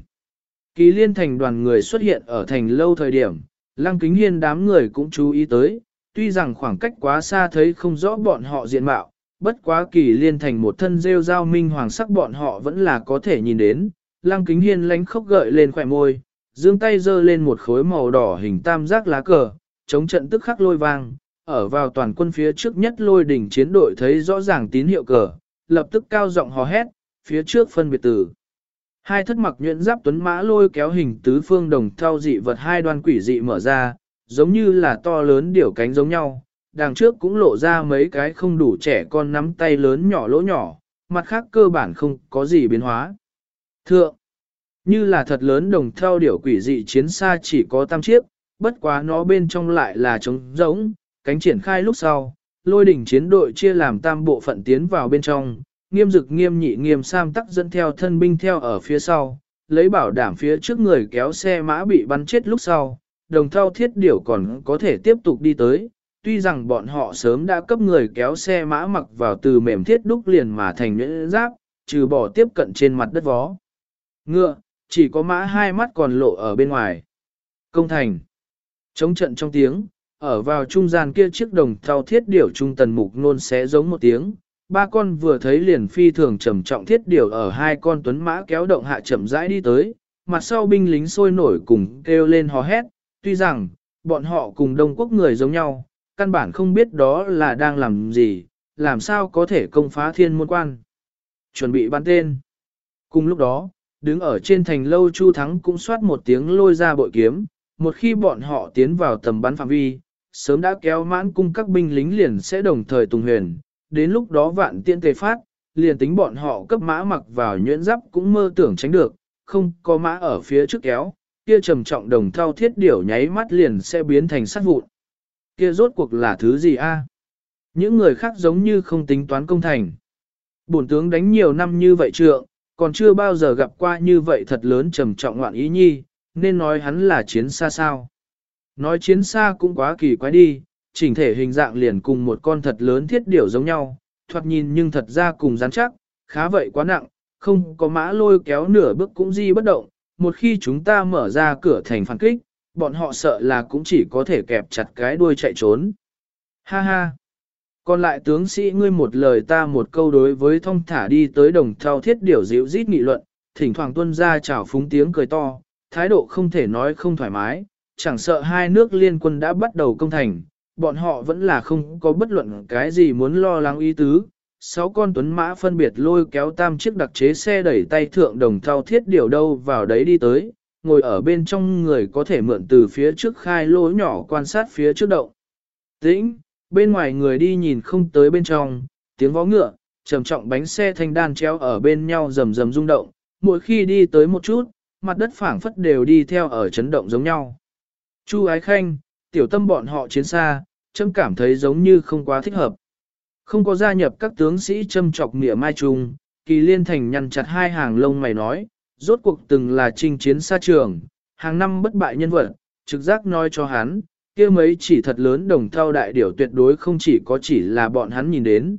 Kỳ liên thành đoàn người xuất hiện ở thành lâu thời điểm, lăng kính hiên đám người cũng chú ý tới, tuy rằng khoảng cách quá xa thấy không rõ bọn họ diện mạo, bất quá kỳ liên thành một thân rêu giao minh hoàng sắc bọn họ vẫn là có thể nhìn đến, lăng kính hiên lánh khóc gợi lên khỏe môi, dương tay giơ lên một khối màu đỏ hình tam giác lá cờ, chống trận tức khắc lôi vang, ở vào toàn quân phía trước nhất lôi đỉnh chiến đội thấy rõ ràng tín hiệu cờ, lập tức cao giọng hò hét, phía trước phân biệt tử. Hai thất mặc nhuyễn giáp tuấn mã lôi kéo hình tứ phương đồng thao dị vật hai đoan quỷ dị mở ra, giống như là to lớn điểu cánh giống nhau, đằng trước cũng lộ ra mấy cái không đủ trẻ con nắm tay lớn nhỏ lỗ nhỏ, mặt khác cơ bản không có gì biến hóa. Thượng, như là thật lớn đồng thao điểu quỷ dị chiến xa chỉ có tam chiếc, bất quá nó bên trong lại là trống rỗng, cánh triển khai lúc sau, lôi đỉnh chiến đội chia làm tam bộ phận tiến vào bên trong, nghiêm dực nghiêm nhị nghiêm sam tắc dẫn theo thân binh theo ở phía sau, lấy bảo đảm phía trước người kéo xe mã bị bắn chết lúc sau, đồng thao thiết điểu còn có thể tiếp tục đi tới, tuy rằng bọn họ sớm đã cấp người kéo xe mã mặc vào từ mềm thiết đúc liền mà thành nhuyễn giáp, trừ bỏ tiếp cận trên mặt đất vó. Ngựa, chỉ có mã hai mắt còn lộ ở bên ngoài. Công thành. Chống trận trong tiếng, ở vào trung gian kia chiếc đồng thao thiết điểu trung tần mục nôn sẽ giống một tiếng. Ba con vừa thấy liền phi thường trầm trọng thiết điều ở hai con tuấn mã kéo động hạ chậm rãi đi tới, mặt sau binh lính sôi nổi cùng kêu lên hò hét, tuy rằng, bọn họ cùng Đông Quốc người giống nhau, căn bản không biết đó là đang làm gì, làm sao có thể công phá thiên môn quan. Chuẩn bị bắn tên. Cùng lúc đó, đứng ở trên thành lâu Chu Thắng cũng soát một tiếng lôi ra bội kiếm, một khi bọn họ tiến vào tầm bắn phạm vi, sớm đã kéo mãn cung các binh lính liền sẽ đồng thời tùng huyền, đến lúc đó vạn tiện tề phát, liền tính bọn họ cấp mã mặc vào nhuyễn giáp cũng mơ tưởng tránh được, không có mã ở phía trước kéo, kia trầm trọng đồng thao thiết điểu nháy mắt liền sẽ biến thành sát vụn. Kia rốt cuộc là thứ gì a? Những người khác giống như không tính toán công thành. Bổn tướng đánh nhiều năm như vậy trượng, còn chưa bao giờ gặp qua như vậy thật lớn trầm trọng ngoạn ý nhi, nên nói hắn là chiến xa sao. Nói chiến xa cũng quá kỳ quái đi, chỉnh thể hình dạng liền cùng một con thật lớn thiết điểu giống nhau, thoạt nhìn nhưng thật ra cùng rắn chắc, khá vậy quá nặng, không có mã lôi kéo nửa bước cũng di bất động, một khi chúng ta mở ra cửa thành phản kích, bọn họ sợ là cũng chỉ có thể kẹp chặt cái đuôi chạy trốn. Ha ha! Còn lại tướng sĩ ngươi một lời ta một câu đối với thông thả đi tới đồng thao thiết điểu dịu rít nghị luận, thỉnh thoảng tuân ra chào phúng tiếng cười to, thái độ không thể nói không thoải mái, chẳng sợ hai nước liên quân đã bắt đầu công thành, bọn họ vẫn là không có bất luận cái gì muốn lo lắng ý tứ. Sáu con tuấn mã phân biệt lôi kéo tam chiếc đặc chế xe đẩy tay thượng đồng thao thiết điều đâu vào đấy đi tới, ngồi ở bên trong người có thể mượn từ phía trước khai lỗ nhỏ quan sát phía trước động. Tĩnh, bên ngoài người đi nhìn không tới bên trong, tiếng vó ngựa, trầm trọng bánh xe thanh đan treo ở bên nhau rầm rầm rung động, mỗi khi đi tới một chút, mặt đất phảng phất đều đi theo ở chấn động giống nhau. Chu ái khanh, tiểu tâm bọn họ chiến xa, châm cảm thấy giống như không quá thích hợp. Không có gia nhập các tướng sĩ châm chọc mỉa mai trùng, kỳ liên thành nhăn chặt hai hàng lông mày nói, rốt cuộc từng là chinh chiến xa trường, hàng năm bất bại nhân vật, trực giác nói cho hắn, kia mấy chỉ thật lớn đồng thao đại điểu tuyệt đối không chỉ có chỉ là bọn hắn nhìn đến.